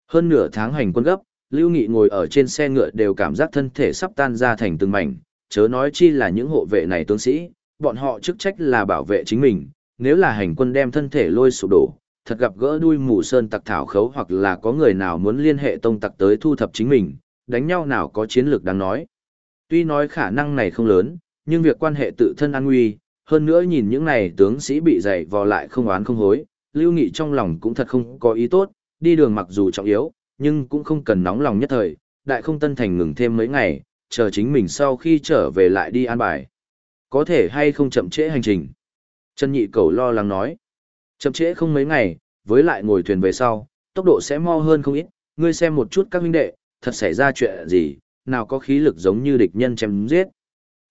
Hơn nửa tháng hành quân gấp, Lưu Nghị ngồi ở trên xe ngựa đều cảm giác thân thể sắp tan ra thành từng mảnh, chớ nói chi là những hộ vệ này tướng sĩ, bọn họ chức trách là bảo vệ chính mình, nếu là hành quân đem thân thể lôi sụp đổ, thật gặp gỡ đuôi mù sơn tặc thảo khấu hoặc là có người nào muốn liên hệ tông tặc tới thu thập chính mình, đánh nhau nào có chiến lược đáng nói. Tuy nói khả năng này không lớn, nhưng việc quan hệ tự thân an nguy, hơn nữa nhìn những này tướng sĩ bị dày vò lại không oán không hối, Lưu Nghị trong lòng cũng thật không có ý tốt, đi đường mặc dù trọng yếu, nhưng cũng không cần nóng lòng nhất thời, đại không tân thành ngừng thêm mấy ngày, chờ chính mình sau khi trở về lại đi an bài. Có thể hay không chậm trễ hành trình. Trần Nhị Cầu lo lắng nói. Chậm trễ không mấy ngày, với lại ngồi thuyền về sau, tốc độ sẽ mo hơn không ít, ngươi xem một chút các huynh đệ, thật xảy ra chuyện gì, nào có khí lực giống như địch nhân chém giết.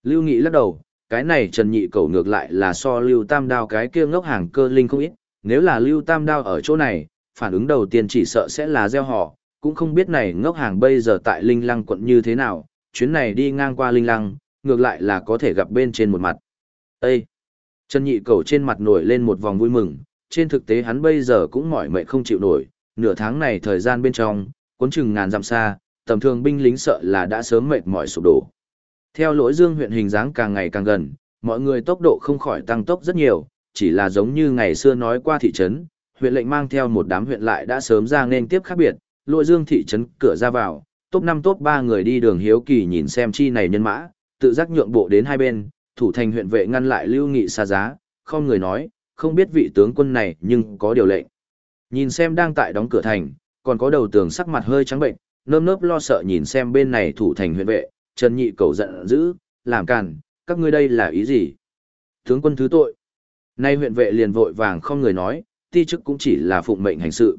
Lưu Nghị lắc đầu, cái này Trần Nhị Cẩu ngược lại là so Lưu Tam Đao cái kia ngốc hàng cơ linh không ít, nếu là Lưu Tam Đao ở chỗ này, phản ứng đầu tiên chỉ sợ sẽ là gieo họ, cũng không biết này ngốc hàng bây giờ tại Linh Lăng quận như thế nào, chuyến này đi ngang qua Linh Lăng, ngược lại là có thể gặp bên trên một mặt. Ê! Trần Nhị Cẩu trên mặt nổi lên một vòng vui mừng, trên thực tế hắn bây giờ cũng mỏi mệt không chịu nổi, nửa tháng này thời gian bên trong, cuốn chừng ngàn dặm xa, tầm thường binh lính sợ là đã sớm mệt mỏi sụp đổ. Theo lỗi dương huyện hình dáng càng ngày càng gần, mọi người tốc độ không khỏi tăng tốc rất nhiều, chỉ là giống như ngày xưa nói qua thị trấn, huyện lệnh mang theo một đám huyện lại đã sớm ra nên tiếp khác biệt, lỗi dương thị trấn cửa ra vào, top 5 top 3 người đi đường hiếu kỳ nhìn xem chi này nhân mã, tự giác nhượng bộ đến hai bên, thủ thành huyện vệ ngăn lại lưu nghị xa giá, không người nói, không biết vị tướng quân này nhưng có điều lệnh. Nhìn xem đang tại đóng cửa thành, còn có đầu tường sắc mặt hơi trắng bệnh, nơm nớp lo sợ nhìn xem bên này thủ thành huyện vệ, Trần Nhị cầu giận dữ, làm càn, các ngươi đây là ý gì? Tướng quân thứ tội. Nay huyện vệ liền vội vàng không người nói, ti chức cũng chỉ là phụng mệnh hành sự.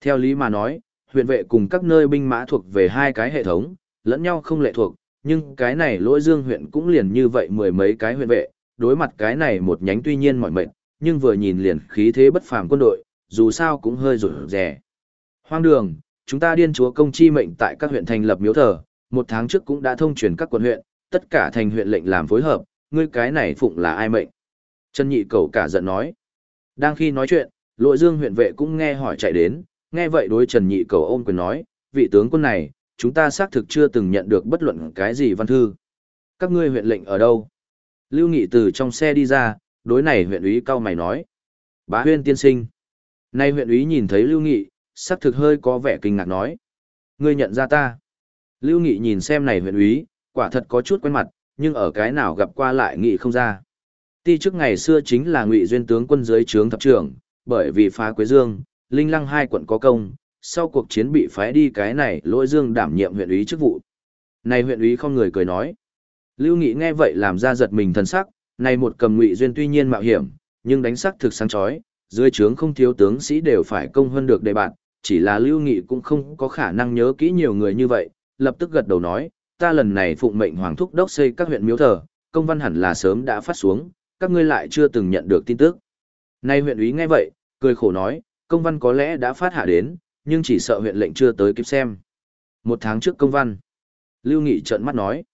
Theo lý mà nói, huyện vệ cùng các nơi binh mã thuộc về hai cái hệ thống, lẫn nhau không lệ thuộc, nhưng cái này lỗi dương huyện cũng liền như vậy mười mấy cái huyện vệ, đối mặt cái này một nhánh tuy nhiên mọi mệnh, nhưng vừa nhìn liền khí thế bất phàm quân đội, dù sao cũng hơi rủi rẻ. Hoang đường, chúng ta điên chúa công chi mệnh tại các huyện thành lập miếu thờ, một tháng trước cũng đã thông truyền các quận huyện, tất cả thành huyện lệnh làm phối hợp, ngươi cái này phụng là ai mệnh? Trần Nhị Cầu cả giận nói. Đang khi nói chuyện, Lội Dương huyện vệ cũng nghe hỏi chạy đến, nghe vậy đối Trần Nhị Cầu ôm quyền nói, vị tướng quân này, chúng ta xác thực chưa từng nhận được bất luận cái gì văn thư. Các ngươi huyện lệnh ở đâu? Lưu Nghị từ trong xe đi ra, đối này huyện úy cao mày nói. Bá huyên tiên sinh. Nay huyện úy nhìn thấy Lưu Nghị, Sắc thực hơi có vẻ kinh ngạc nói. Ngươi nhận ra ta. Lưu Nghị nhìn xem này huyện úy, quả thật có chút quen mặt, nhưng ở cái nào gặp qua lại nghị không ra. Ti trước ngày xưa chính là ngụy duyên tướng quân dưới trướng thập trưởng, bởi vì phá Quế Dương, Linh Lăng hai quận có công, sau cuộc chiến bị phái đi cái này lỗi Dương đảm nhiệm huyện úy chức vụ. Này huyện úy không người cười nói. Lưu Nghị nghe vậy làm ra giật mình thần sắc, này một cầm ngụy duyên tuy nhiên mạo hiểm, nhưng đánh sắc thực sáng chói, dưới trướng không thiếu tướng sĩ đều phải công hơn được đề bạn, chỉ là Lưu Nghị cũng không có khả năng nhớ kỹ nhiều người như vậy, lập tức gật đầu nói, ta lần này phụng mệnh hoàng thúc đốc xây các huyện miếu thờ, công văn hẳn là sớm đã phát xuống, các ngươi lại chưa từng nhận được tin tức. Nay huyện úy nghe vậy, cười khổ nói, công văn có lẽ đã phát hạ đến, nhưng chỉ sợ huyện lệnh chưa tới kịp xem. Một tháng trước công văn, Lưu Nghị trợn mắt nói,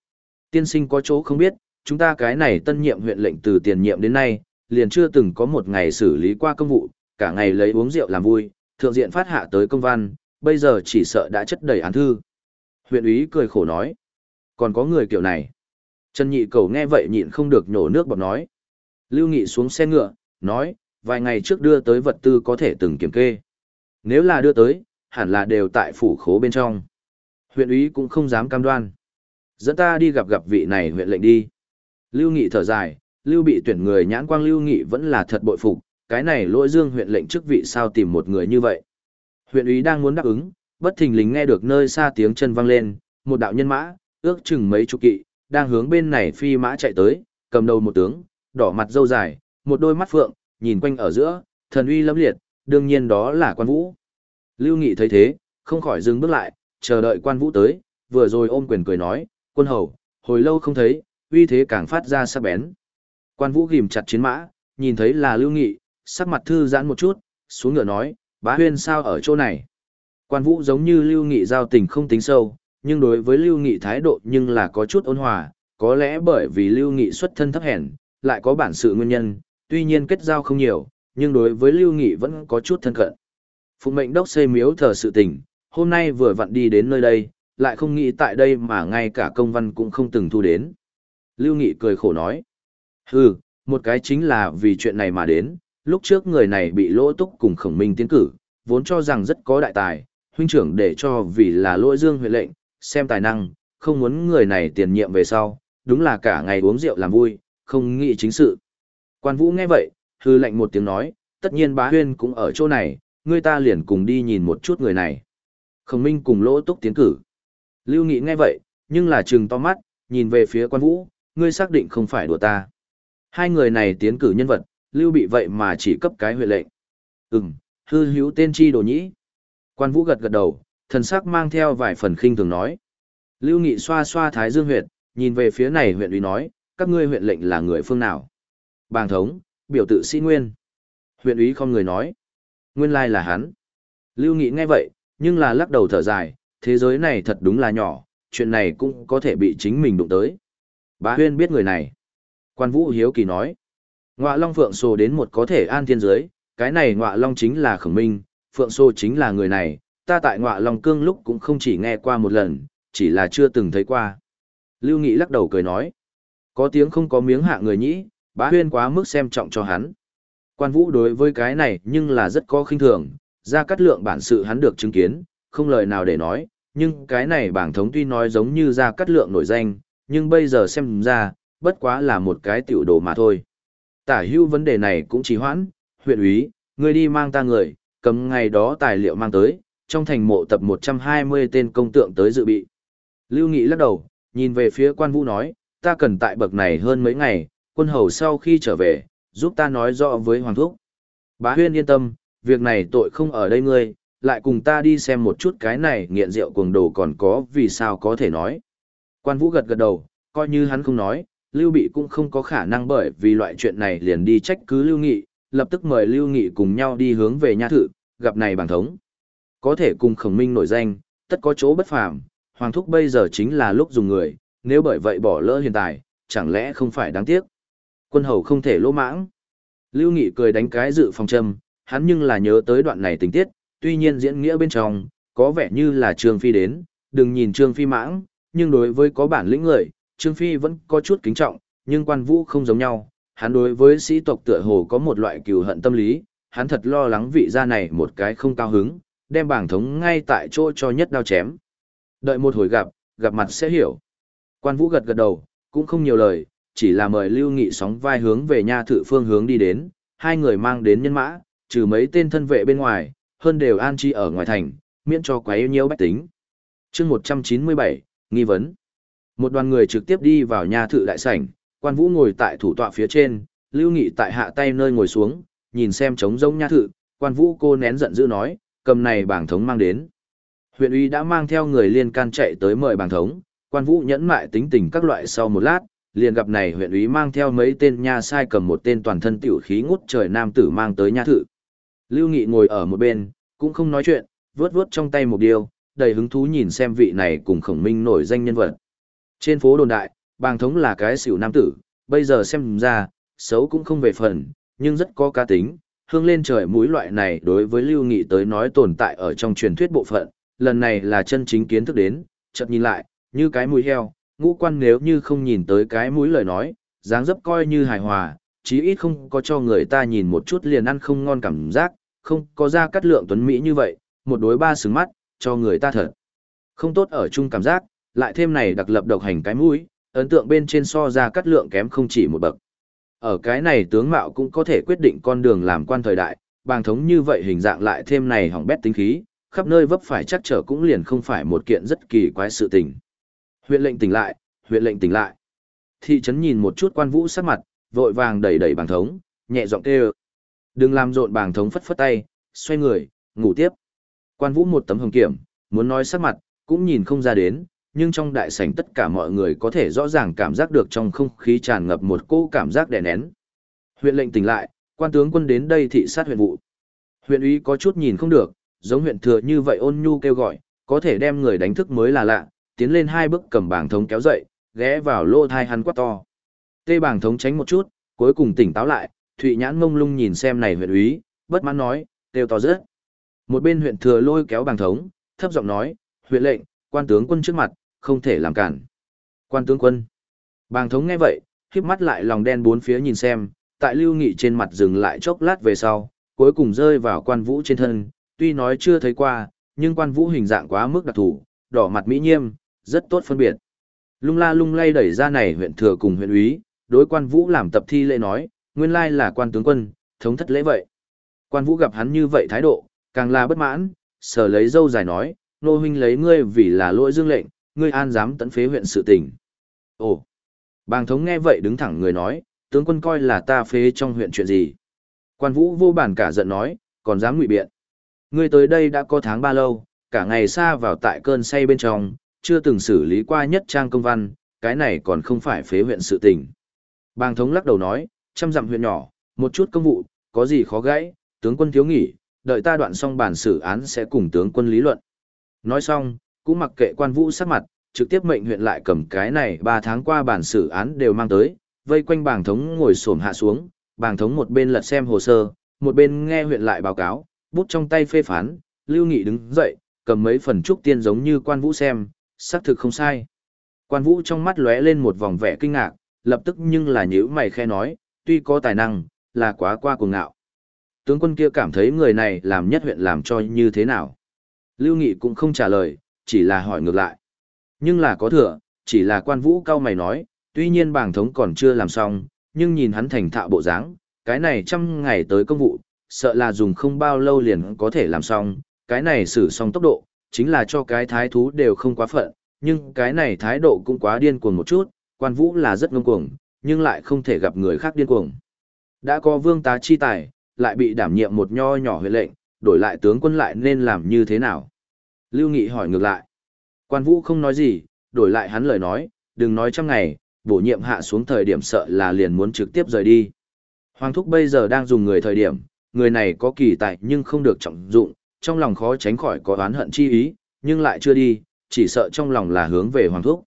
tiên sinh có chỗ không biết, chúng ta cái này tân nhiệm huyện lệnh từ tiền nhiệm đến nay, liền chưa từng có một ngày xử lý qua công vụ, cả ngày lấy uống rượu làm vui, thượng diện phát hạ tới công văn, bây giờ chỉ sợ đã chất đầy án thư. Huyện úy cười khổ nói, còn có người kiểu này. Trần Nhị Cầu nghe vậy nhịn không được nhổ nước bọt nói. Lưu Nghị xuống xe ngựa, nói, vài ngày trước đưa tới vật tư có thể từng kiểm kê. Nếu là đưa tới, hẳn là đều tại phủ khố bên trong. Huyện úy cũng không dám cam đoan. Dẫn ta đi gặp gặp vị này huyện lệnh đi. Lưu Nghị thở dài, Lưu bị tuyển người nhãn quang Lưu Nghị vẫn là thật bội phục, cái này lỗi dương huyện lệnh chức vị sao tìm một người như vậy. Huyện úy đang muốn đáp ứng, bất thình lình nghe được nơi xa tiếng chân vang lên, một đạo nhân mã, ước chừng mấy chục kỵ, đang hướng bên này phi mã chạy tới, cầm đầu một tướng, đỏ mặt râu dài, một đôi mắt phượng, nhìn quanh ở giữa, thần uy lâm liệt, đương nhiên đó là quan vũ. Lưu Nghị thấy thế, không khỏi dừng bước lại, chờ đợi quan vũ tới, vừa rồi ôm quyền cười nói, quân hầu, hồi lâu không thấy, uy thế càng phát ra sắc bén. Quan vũ ghim chặt chiến mã, nhìn thấy là Lưu Nghị, sắc mặt thư giãn một chút, xuống ngựa nói, bá huyên sao ở chỗ này. Quan vũ giống như Lưu Nghị giao tình không tính sâu, nhưng đối với Lưu Nghị thái độ nhưng là có chút ôn hòa, có lẽ bởi vì Lưu Nghị xuất thân thấp hèn, lại có bản sự nguyên nhân, tuy nhiên kết giao không nhiều, nhưng đối với Lưu Nghị vẫn có chút thân cận. Phụ mệnh đốc xây miếu thờ sự tình, hôm nay vừa vặn đi đến nơi đây, lại không nghĩ tại đây mà ngay cả công văn cũng không từng thu đến. Lưu Nghị cười khổ nói. Hừ, một cái chính là vì chuyện này mà đến, lúc trước người này bị lỗ túc cùng khổng minh tiến cử, vốn cho rằng rất có đại tài, huynh trưởng để cho vì là lỗi dương huyện lệnh, xem tài năng, không muốn người này tiền nhiệm về sau, đúng là cả ngày uống rượu làm vui, không nghĩ chính sự. Quan vũ nghe vậy, hư lệnh một tiếng nói, tất nhiên bá huyên cũng ở chỗ này, ngươi ta liền cùng đi nhìn một chút người này. Khổng Minh cùng Lỗ Túc tiến cử. Lưu Nghị nghe vậy, nhưng là trừng to mắt, nhìn về phía quan vũ, ngươi xác định không phải đùa ta. Hai người này tiến cử nhân vật, Lưu bị vậy mà chỉ cấp cái huệ lệnh. Ừm, hư hữu tên chi đồ nhĩ. Quan vũ gật gật đầu, thần sắc mang theo vài phần khinh thường nói. Lưu Nghị xoa xoa thái dương Huyệt, nhìn về phía này huyện ủy nói, các ngươi huyện lệnh là người phương nào? Bàng thống, biểu tự sĩ nguyên. Huyện ủy không người nói. Nguyên lai là hắn. Lưu Nghị nghe vậy, nhưng là lắc đầu thở dài, thế giới này thật đúng là nhỏ, chuyện này cũng có thể bị chính mình đụng tới. Bá huyên biết người này. Quan Vũ Hiếu Kỳ nói. Ngọa Long Phượng Sô đến một có thể an thiên giới, cái này Ngọa Long chính là khổng minh, Phượng Sô chính là người này, ta tại Ngọa Long Cương lúc cũng không chỉ nghe qua một lần, chỉ là chưa từng thấy qua. Lưu Nghị lắc đầu cười nói. Có tiếng không có miếng hạ người nhĩ, bá huyên quá mức xem trọng cho hắn. Quan Vũ đối với cái này nhưng là rất có khinh thường, ra cắt lượng bản sự hắn được chứng kiến, không lời nào để nói, nhưng cái này bảng thống tuy nói giống như ra cắt lượng nổi danh, nhưng bây giờ xem ra, bất quá là một cái tiểu đồ mà thôi. Tả hưu vấn đề này cũng chỉ hoãn, huyện úy, người đi mang ta người, cầm ngày đó tài liệu mang tới, trong thành mộ tập 120 tên công tượng tới dự bị. Lưu Nghị lắc đầu, nhìn về phía quan vũ nói, ta cần tại bậc này hơn mấy ngày, quân hầu sau khi trở về, giúp ta nói rõ với Hoàng Thúc. Bá huyên yên tâm, việc này tội không ở đây ngươi, lại cùng ta đi xem một chút cái này nghiện rượu cuồng đồ còn có vì sao có thể nói. Quan vũ gật gật đầu, coi như hắn không nói, Lưu Bị cũng không có khả năng bởi vì loại chuyện này liền đi trách cứ Lưu Nghị, lập tức mời Lưu Nghị cùng nhau đi hướng về nha thự, gặp này bằng thống. Có thể cùng khổng minh nổi danh, tất có chỗ bất phàm, Hoàng Thúc bây giờ chính là lúc dùng người, nếu bởi vậy bỏ lỡ hiện tại, chẳng lẽ không phải đáng tiếc. Quân hầu không thể lỗ mãng. Lưu Nghị cười đánh cái dự phòng châm, hắn nhưng là nhớ tới đoạn này tình tiết, tuy nhiên diễn nghĩa bên trong, có vẻ như là Trương Phi đến, đừng nhìn Trương Phi mãng, nhưng đối với có bản lĩnh người, Trương Phi vẫn có chút kính trọng, nhưng quan vũ không giống nhau, hắn đối với sĩ tộc tựa hồ có một loại cừu hận tâm lý, hắn thật lo lắng vị gia này một cái không cao hứng, đem bảng thống ngay tại chỗ cho nhất đao chém. Đợi một hồi gặp, gặp mặt sẽ hiểu. Quan vũ gật gật đầu, cũng không nhiều lời, chỉ là mời Lưu Nghị sóng vai hướng về nha thự phương hướng đi đến, hai người mang đến nhân mã, trừ mấy tên thân vệ bên ngoài, hơn đều an chi ở ngoài thành, miễn cho quấy nhiễu bách tính. chương 197, nghi vấn. Một đoàn người trực tiếp đi vào nhà thự đại sảnh, quan vũ ngồi tại thủ tọa phía trên, lưu nghị tại hạ tay nơi ngồi xuống, nhìn xem trống rỗng nhà thự, quan vũ cô nén giận dữ nói, cầm này bảng thống mang đến. Huyện uy đã mang theo người liên can chạy tới mời bảng thống, quan vũ nhẫn mại tính tình các loại sau một lát, liền gặp này huyện úy mang theo mấy tên nha sai cầm một tên toàn thân tiểu khí ngút trời nam tử mang tới nha thự. Lưu Nghị ngồi ở một bên, cũng không nói chuyện, vớt vớt trong tay một điều, đầy hứng thú nhìn xem vị này cùng khổng minh nổi danh nhân vật. Trên phố đồn đại, bàng thống là cái xỉu nam tử, bây giờ xem ra, xấu cũng không về phần, nhưng rất có cá tính, hương lên trời mũi loại này đối với Lưu Nghị tới nói tồn tại ở trong truyền thuyết bộ phận, lần này là chân chính kiến thức đến, chợt nhìn lại, như cái mũi heo, ngũ quan nếu như không nhìn tới cái mũi lời nói, dáng dấp coi như hài hòa, chí ít không có cho người ta nhìn một chút liền ăn không ngon cảm giác, không có ra cắt lượng tuấn Mỹ như vậy, một đối ba xứng mắt, cho người ta thật. Không tốt ở chung cảm giác, lại thêm này đặc lập độc hành cái mũi, ấn tượng bên trên so ra cắt lượng kém không chỉ một bậc. Ở cái này tướng mạo cũng có thể quyết định con đường làm quan thời đại, bàng thống như vậy hình dạng lại thêm này hỏng bét tính khí, khắp nơi vấp phải chắc trở cũng liền không phải một kiện rất kỳ quái sự tình. Huyện lệnh tỉnh lại, huyện lệnh tỉnh lại. Thị trấn nhìn một chút quan vũ sắc mặt, vội vàng đẩy đẩy bàng thống, nhẹ giọng kêu. Đừng làm rộn bàng thống phất phất tay, xoay người, ngủ tiếp. Quan vũ một tấm hồng kiểm, muốn nói sắc mặt, cũng nhìn không ra đến, nhưng trong đại sảnh tất cả mọi người có thể rõ ràng cảm giác được trong không khí tràn ngập một cô cảm giác đè nén. Huyện lệnh tỉnh lại, quan tướng quân đến đây thị sát huyện vụ. Huyện úy có chút nhìn không được, giống huyện thừa như vậy ôn nhu kêu gọi, có thể đem người đánh thức mới là lạ, tiến lên hai bước cầm bảng thống kéo dậy, ghé vào lô thai hắn quát to. Tê bảng thống tránh một chút, cuối cùng tỉnh táo lại, Thụy nhãn mông lung nhìn xem này huyện úy, bất mãn nói, kêu to rớt. Một bên huyện thừa lôi kéo bảng thống, thấp giọng nói, huyện lệnh, quan tướng quân trước mặt, không thể làm cản. Quan tướng quân. Bàng thống nghe vậy, khiếp mắt lại lòng đen bốn phía nhìn xem, tại lưu nghị trên mặt dừng lại chốc lát về sau, cuối cùng rơi vào quan vũ trên thân, tuy nói chưa thấy qua, nhưng quan vũ hình dạng quá mức đặc thủ, đỏ mặt mỹ nghiêm, rất tốt phân biệt. Lung la lung lay đẩy ra này huyện thừa cùng huyện úy, đối quan vũ làm tập thi lễ nói, nguyên lai là quan tướng quân, thống thất lễ vậy. Quan vũ gặp hắn như vậy thái độ, càng là bất mãn, sở lấy dâu dài nói, nô huynh lấy ngươi vì là lỗi dương lệnh, ngươi an dám tấn phế huyện sự tình. Ồ! Bàng thống nghe vậy đứng thẳng người nói, tướng quân coi là ta phế trong huyện chuyện gì. Quan vũ vô bản cả giận nói, còn dám ngụy biện. Ngươi tới đây đã có tháng ba lâu, cả ngày xa vào tại cơn say bên trong, chưa từng xử lý qua nhất trang công văn, cái này còn không phải phế huyện sự tình. Bàng thống lắc đầu nói, trăm dặm huyện nhỏ, một chút công vụ, có gì khó gãy, tướng quân thiếu nghỉ, đợi ta đoạn xong bản xử án sẽ cùng tướng quân lý luận. Nói xong, cũng mặc kệ quan vũ sắc mặt, trực tiếp mệnh huyện lại cầm cái này ba tháng qua bản xử án đều mang tới, vây quanh bảng thống ngồi xổm hạ xuống, bảng thống một bên lật xem hồ sơ, một bên nghe huyện lại báo cáo, bút trong tay phê phán, Lưu Nghị đứng dậy, cầm mấy phần trúc tiên giống như quan vũ xem, xác thực không sai. Quan vũ trong mắt lóe lên một vòng vẻ kinh ngạc, lập tức nhưng là nhíu mày khe nói, tuy có tài năng, là quá qua cuồng ngạo. Tướng quân kia cảm thấy người này làm nhất huyện làm cho như thế nào? Lưu Nghị cũng không trả lời, chỉ là hỏi ngược lại. Nhưng là có thừa, chỉ là quan vũ cao mày nói, tuy nhiên bảng thống còn chưa làm xong, nhưng nhìn hắn thành thạo bộ dáng, cái này trăm ngày tới công vụ, sợ là dùng không bao lâu liền có thể làm xong, cái này xử xong tốc độ, chính là cho cái thái thú đều không quá phận, nhưng cái này thái độ cũng quá điên cuồng một chút, quan vũ là rất ngông cuồng, nhưng lại không thể gặp người khác điên cuồng. Đã có vương tá chi tài, lại bị đảm nhiệm một nho nhỏ huyện lệnh, đổi lại tướng quân lại nên làm như thế nào? Lưu Nghị hỏi ngược lại. Quan vũ không nói gì, đổi lại hắn lời nói, đừng nói trăm ngày, bổ nhiệm hạ xuống thời điểm sợ là liền muốn trực tiếp rời đi. Hoàng thúc bây giờ đang dùng người thời điểm, người này có kỳ tài nhưng không được trọng dụng, trong lòng khó tránh khỏi có oán hận chi ý, nhưng lại chưa đi, chỉ sợ trong lòng là hướng về hoàng thúc.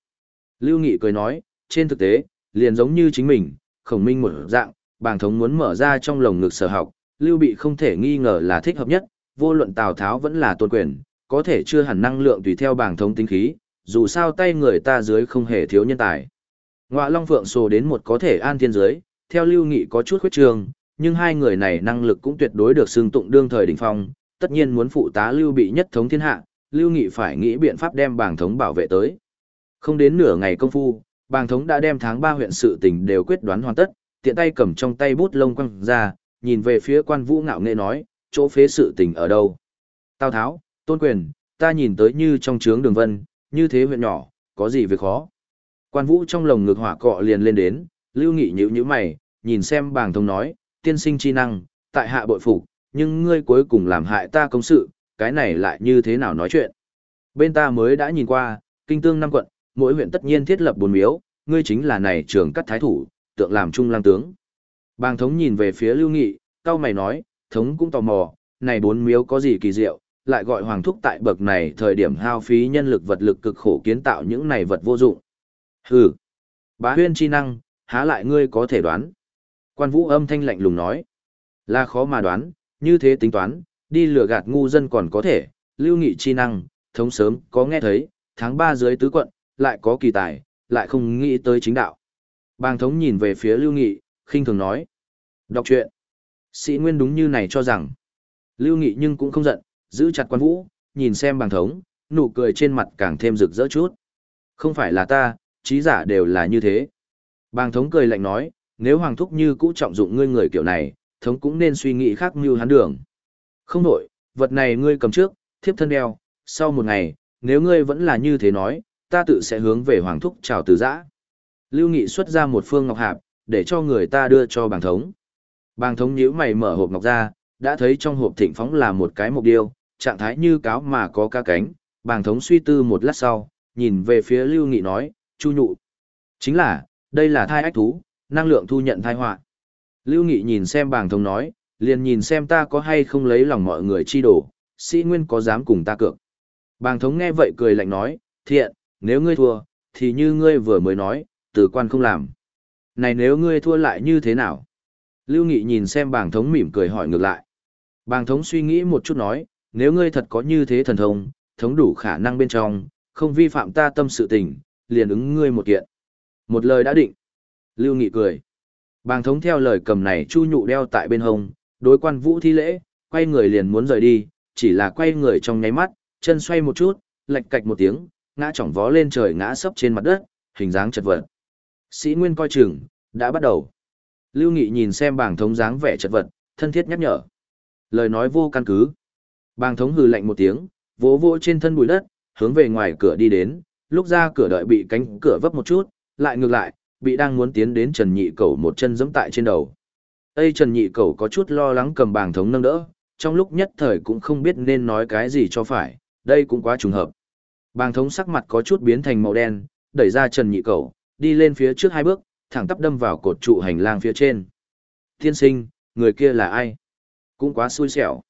Lưu Nghị cười nói, trên thực tế, liền giống như chính mình, khổng minh một dạng, bàng thống muốn mở ra trong lồng ngực sở học, Lưu Bị không thể nghi ngờ là thích hợp nhất, vô luận Tào Tháo vẫn là tôn quyền, có thể chưa hẳn năng lượng tùy theo bảng thống tính khí, dù sao tay người ta dưới không hề thiếu nhân tài. Ngoạ Long Phượng sồ đến một có thể an thiên dưới, theo Lưu Nghị có chút khuyết trường, nhưng hai người này năng lực cũng tuyệt đối được xưng tụng đương thời đỉnh phong, tất nhiên muốn phụ tá Lưu Bị nhất thống thiên hạ, Lưu Nghị phải nghĩ biện pháp đem bảng thống bảo vệ tới. Không đến nửa ngày công phu, bảng thống đã đem tháng ba huyện sự tình đều quyết đoán hoàn tất, tiện tay cầm trong tay bút lông quăng ra, nhìn về phía quan vũ ngạo nghệ nói, chỗ phế sự tình ở đâu. Tào Tháo, Tôn Quyền, ta nhìn tới như trong trướng đường vân, như thế huyện nhỏ, có gì việc khó. Quan vũ trong lồng ngực hỏa cọ liền lên đến, lưu nghị nhữ nhữ mày, nhìn xem bàng thông nói, tiên sinh chi năng, tại hạ bội phục, nhưng ngươi cuối cùng làm hại ta công sự, cái này lại như thế nào nói chuyện. Bên ta mới đã nhìn qua, kinh tương năm quận, mỗi huyện tất nhiên thiết lập bốn miếu, ngươi chính là này trường cắt thái thủ, tượng làm trung lang tướng. Bàng thống nhìn về phía lưu nghị, cao mày nói, thống cũng tò mò, này bốn miếu có gì kỳ diệu, lại gọi hoàng thúc tại bậc này thời điểm hao phí nhân lực vật lực cực khổ kiến tạo những này vật vô dụng. Hừ, bá huyên chi năng, há lại ngươi có thể đoán. Quan vũ âm thanh lạnh lùng nói, là khó mà đoán, như thế tính toán, đi lừa gạt ngu dân còn có thể, lưu nghị chi năng, thống sớm, có nghe thấy, tháng 3 dưới tứ quận, lại có kỳ tài, lại không nghĩ tới chính đạo. Bàng thống nhìn về phía lưu nghị, khinh thường nói. Đọc truyện. Sĩ Nguyên đúng như này cho rằng. Lưu Nghị nhưng cũng không giận, giữ chặt quan vũ, nhìn xem bằng thống, nụ cười trên mặt càng thêm rực rỡ chút. Không phải là ta, trí giả đều là như thế. Bàng thống cười lạnh nói, nếu hoàng thúc như cũ trọng dụng ngươi người kiểu này, thống cũng nên suy nghĩ khác mưu hắn đường. Không đổi, vật này ngươi cầm trước, thiếp thân đeo, sau một ngày, nếu ngươi vẫn là như thế nói, ta tự sẽ hướng về hoàng thúc chào từ giã. Lưu Nghị xuất ra một phương ngọc hạp, để cho người ta đưa cho bàng thống. Bàng thống nhíu mày mở hộp ngọc ra, đã thấy trong hộp thịnh phóng là một cái mục điêu, trạng thái như cáo mà có ca cánh, bàng thống suy tư một lát sau, nhìn về phía Lưu Nghị nói, chu nhụ. Chính là, đây là thai ách thú, năng lượng thu nhận thai họa. Lưu Nghị nhìn xem bàng thống nói, liền nhìn xem ta có hay không lấy lòng mọi người chi đổ, sĩ nguyên có dám cùng ta cược. Bàng thống nghe vậy cười lạnh nói, thiện, nếu ngươi thua, thì như ngươi vừa mới nói, tử quan không làm. Này nếu ngươi thua lại như thế nào? Lưu Nghị nhìn xem bàng thống mỉm cười hỏi ngược lại. Bàng thống suy nghĩ một chút nói, nếu ngươi thật có như thế thần thông, thống đủ khả năng bên trong, không vi phạm ta tâm sự tình, liền ứng ngươi một kiện. Một lời đã định. Lưu Nghị cười. Bàng thống theo lời cầm này chu nhụ đeo tại bên hông, đối quan vũ thi lễ, quay người liền muốn rời đi, chỉ là quay người trong nháy mắt, chân xoay một chút, lệch cạch một tiếng, ngã chỏng vó lên trời ngã sấp trên mặt đất, hình dáng chật vật. Sĩ Nguyên coi chừng, đã bắt đầu. Lưu Nghị nhìn xem bảng thống dáng vẻ chật vật, thân thiết nhắc nhở. Lời nói vô căn cứ. Bàng thống hừ lạnh một tiếng, vỗ vỗ trên thân bụi đất, hướng về ngoài cửa đi đến, lúc ra cửa đợi bị cánh cửa vấp một chút, lại ngược lại, bị đang muốn tiến đến Trần Nhị Cẩu một chân giẫm tại trên đầu. Ây Trần Nhị Cẩu có chút lo lắng cầm bàng thống nâng đỡ, trong lúc nhất thời cũng không biết nên nói cái gì cho phải, đây cũng quá trùng hợp. Bàng thống sắc mặt có chút biến thành màu đen, đẩy ra Trần Nhị Cẩu, đi lên phía trước hai bước, thẳng tắp đâm vào cột trụ hành lang phía trên. Tiên sinh, người kia là ai? Cũng quá xui xẻo.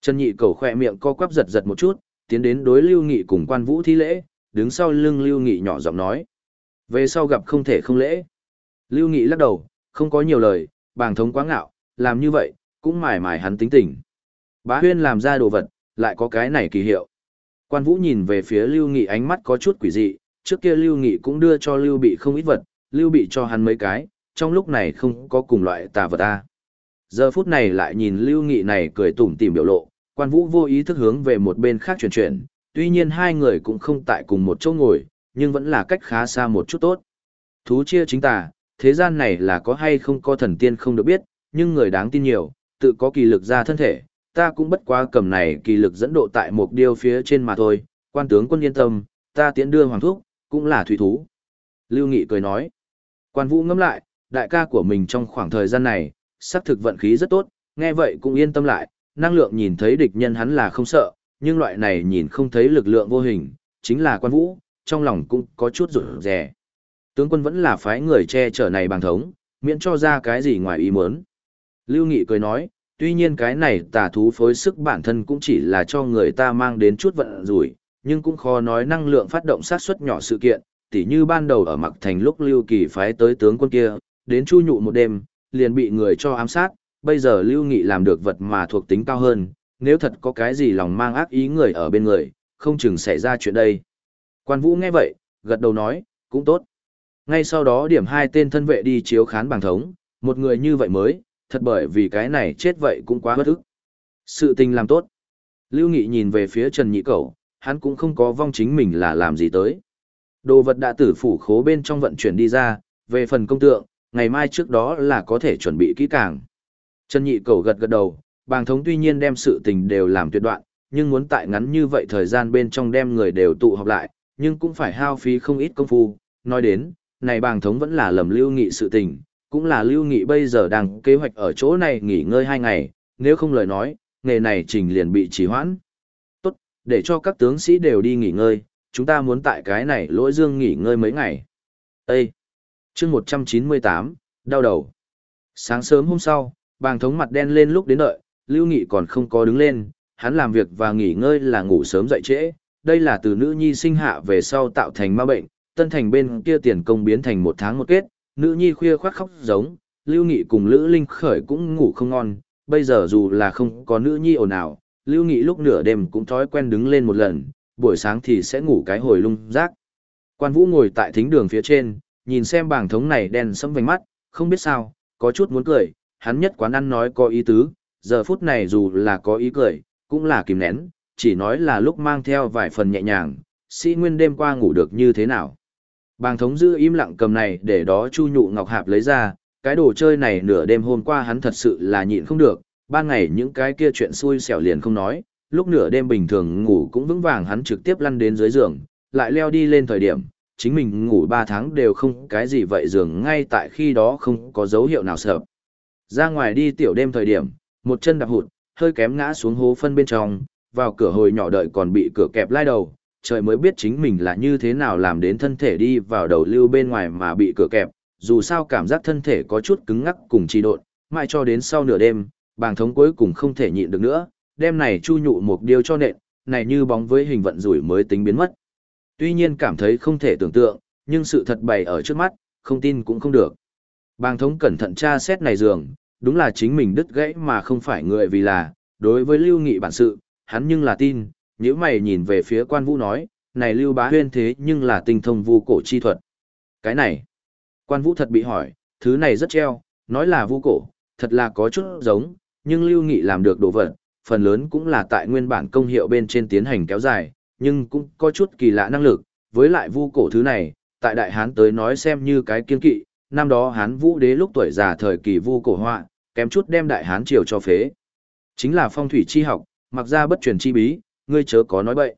Trần Nhị Cẩu khỏe miệng co quắp giật giật một chút, tiến đến đối Lưu Nghị cùng quan vũ thi lễ, đứng sau lưng Lưu Nghị nhỏ giọng nói. Về sau gặp không thể không lễ. Lưu Nghị lắc đầu, không có nhiều lời, bàng thống quá ngạo, làm như vậy, cũng mải mải hắn tính tình. Bá huyên làm ra đồ vật, lại có cái này kỳ hiệu. Quan vũ nhìn về phía Lưu Nghị ánh mắt có chút quỷ dị, trước kia Lưu Nghị cũng đưa cho Lưu Bị không ít vật, Lưu Bị cho hắn mấy cái, trong lúc này không có cùng loại tà vật a. Giờ phút này lại nhìn Lưu Nghị này cười tủm tỉm biểu lộ, quan vũ vô ý thức hướng về một bên khác chuyển chuyển, tuy nhiên hai người cũng không tại cùng một chỗ ngồi, nhưng vẫn là cách khá xa một chút tốt. Thú chia chính tà, thế gian này là có hay không có thần tiên không được biết, nhưng người đáng tin nhiều, tự có kỳ lực ra thân thể, ta cũng bất quá cầm này kỳ lực dẫn độ tại một điều phía trên mà thôi, quan tướng quân yên tâm, ta tiễn đưa hoàng thúc, cũng là thủy thú. Lưu Nghị cười nói, quan vũ ngẫm lại, đại ca của mình trong khoảng thời gian này, xác thực vận khí rất tốt, nghe vậy cũng yên tâm lại, năng lượng nhìn thấy địch nhân hắn là không sợ, nhưng loại này nhìn không thấy lực lượng vô hình, chính là quan vũ, trong lòng cũng có chút rủi rè. Tướng quân vẫn là phái người che chở này bằng thống, miễn cho ra cái gì ngoài ý muốn. Lưu Nghị cười nói, tuy nhiên cái này tà thú phối sức bản thân cũng chỉ là cho người ta mang đến chút vận rủi, nhưng cũng khó nói năng lượng phát động sát suất nhỏ sự kiện, tỉ như ban đầu ở mặc thành lúc Lưu Kỳ phái tới tướng quân kia, đến chu nhụ một đêm, liền bị người cho ám sát, bây giờ Lưu Nghị làm được vật mà thuộc tính cao hơn, nếu thật có cái gì lòng mang ác ý người ở bên người, không chừng xảy ra chuyện đây. Quan Vũ nghe vậy, gật đầu nói, cũng tốt. Ngay sau đó điểm hai tên thân vệ đi chiếu khán bằng thống, một người như vậy mới, thật bởi vì cái này chết vậy cũng quá bất ức. Sự tình làm tốt. Lưu Nghị nhìn về phía Trần Nhị Cẩu, hắn cũng không có vong chính mình là làm gì tới. Đồ vật đã tử phủ khố bên trong vận chuyển đi ra, về phần công tượng, ngày mai trước đó là có thể chuẩn bị kỹ càng. Trần Nhị Cẩu gật gật đầu, bàng thống tuy nhiên đem sự tình đều làm tuyệt đoạn, nhưng muốn tại ngắn như vậy thời gian bên trong đem người đều tụ họp lại, nhưng cũng phải hao phí không ít công phu. Nói đến, này bàng thống vẫn là lầm lưu nghị sự tình, cũng là lưu nghị bây giờ đang kế hoạch ở chỗ này nghỉ ngơi hai ngày, nếu không lời nói, nghề này trình liền bị trì hoãn. Để cho các tướng sĩ đều đi nghỉ ngơi, chúng ta muốn tại cái này lỗi dương nghỉ ngơi mấy ngày. Ê! chương 198, đau đầu. Sáng sớm hôm sau, bàng thống mặt đen lên lúc đến đợi, lưu nghị còn không có đứng lên, hắn làm việc và nghỉ ngơi là ngủ sớm dậy trễ, đây là từ nữ nhi sinh hạ về sau tạo thành ma bệnh, tân thành bên kia tiền công biến thành một tháng một kết, nữ nhi khuya khoác khóc giống, Lưu Nghị cùng Lữ Linh Khởi cũng ngủ không ngon, bây giờ dù là không có nữ nhi ồn ào, Lưu Nghị lúc nửa đêm cũng thói quen đứng lên một lần, buổi sáng thì sẽ ngủ cái hồi lung rác. Quan Vũ ngồi tại thính đường phía trên, nhìn xem bảng thống này đen sẫm vành mắt, không biết sao, có chút muốn cười, hắn nhất quán ăn nói có ý tứ, giờ phút này dù là có ý cười, cũng là kìm nén, chỉ nói là lúc mang theo vài phần nhẹ nhàng, sĩ nguyên đêm qua ngủ được như thế nào. Bàng thống giữ im lặng cầm này để đó Chu Nhụ Ngọc Hạp lấy ra, cái đồ chơi này nửa đêm hôm qua hắn thật sự là nhịn không được, ban ngày những cái kia chuyện xui xẻo liền không nói, lúc nửa đêm bình thường ngủ cũng vững vàng hắn trực tiếp lăn đến dưới giường, lại leo đi lên thời điểm, chính mình ngủ 3 tháng đều không cái gì vậy giường ngay tại khi đó không có dấu hiệu nào sợ. Ra ngoài đi tiểu đêm thời điểm, một chân đạp hụt, hơi kém ngã xuống hố phân bên trong, vào cửa hồi nhỏ đợi còn bị cửa kẹp lai đầu, trời mới biết chính mình là như thế nào làm đến thân thể đi vào đầu lưu bên ngoài mà bị cửa kẹp, dù sao cảm giác thân thể có chút cứng ngắc cùng trì độn, mãi cho đến sau nửa đêm, bàng thống cuối cùng không thể nhịn được nữa, đêm này chu nhụ một điều cho nện, này như bóng với hình vận rủi mới tính biến mất. Tuy nhiên cảm thấy không thể tưởng tượng, nhưng sự thật bày ở trước mắt, không tin cũng không được. Bàng thống cẩn thận tra xét này giường, đúng là chính mình đứt gãy mà không phải người vì là, đối với lưu nghị bản sự, hắn nhưng là tin, nếu mày nhìn về phía quan vũ nói, này lưu bá huyên thế nhưng là tinh thông vu cổ chi thuật. Cái này, quan vũ thật bị hỏi, thứ này rất treo, nói là vu cổ, thật là có chút giống, nhưng lưu nghị làm được đồ vật, phần lớn cũng là tại nguyên bản công hiệu bên trên tiến hành kéo dài, nhưng cũng có chút kỳ lạ năng lực, với lại vu cổ thứ này, tại đại hán tới nói xem như cái kiên kỵ, năm đó hán vũ đế lúc tuổi già thời kỳ vu cổ họa, kém chút đem đại hán triều cho phế. Chính là phong thủy chi học, mặc ra bất truyền chi bí, ngươi chớ có nói bậy.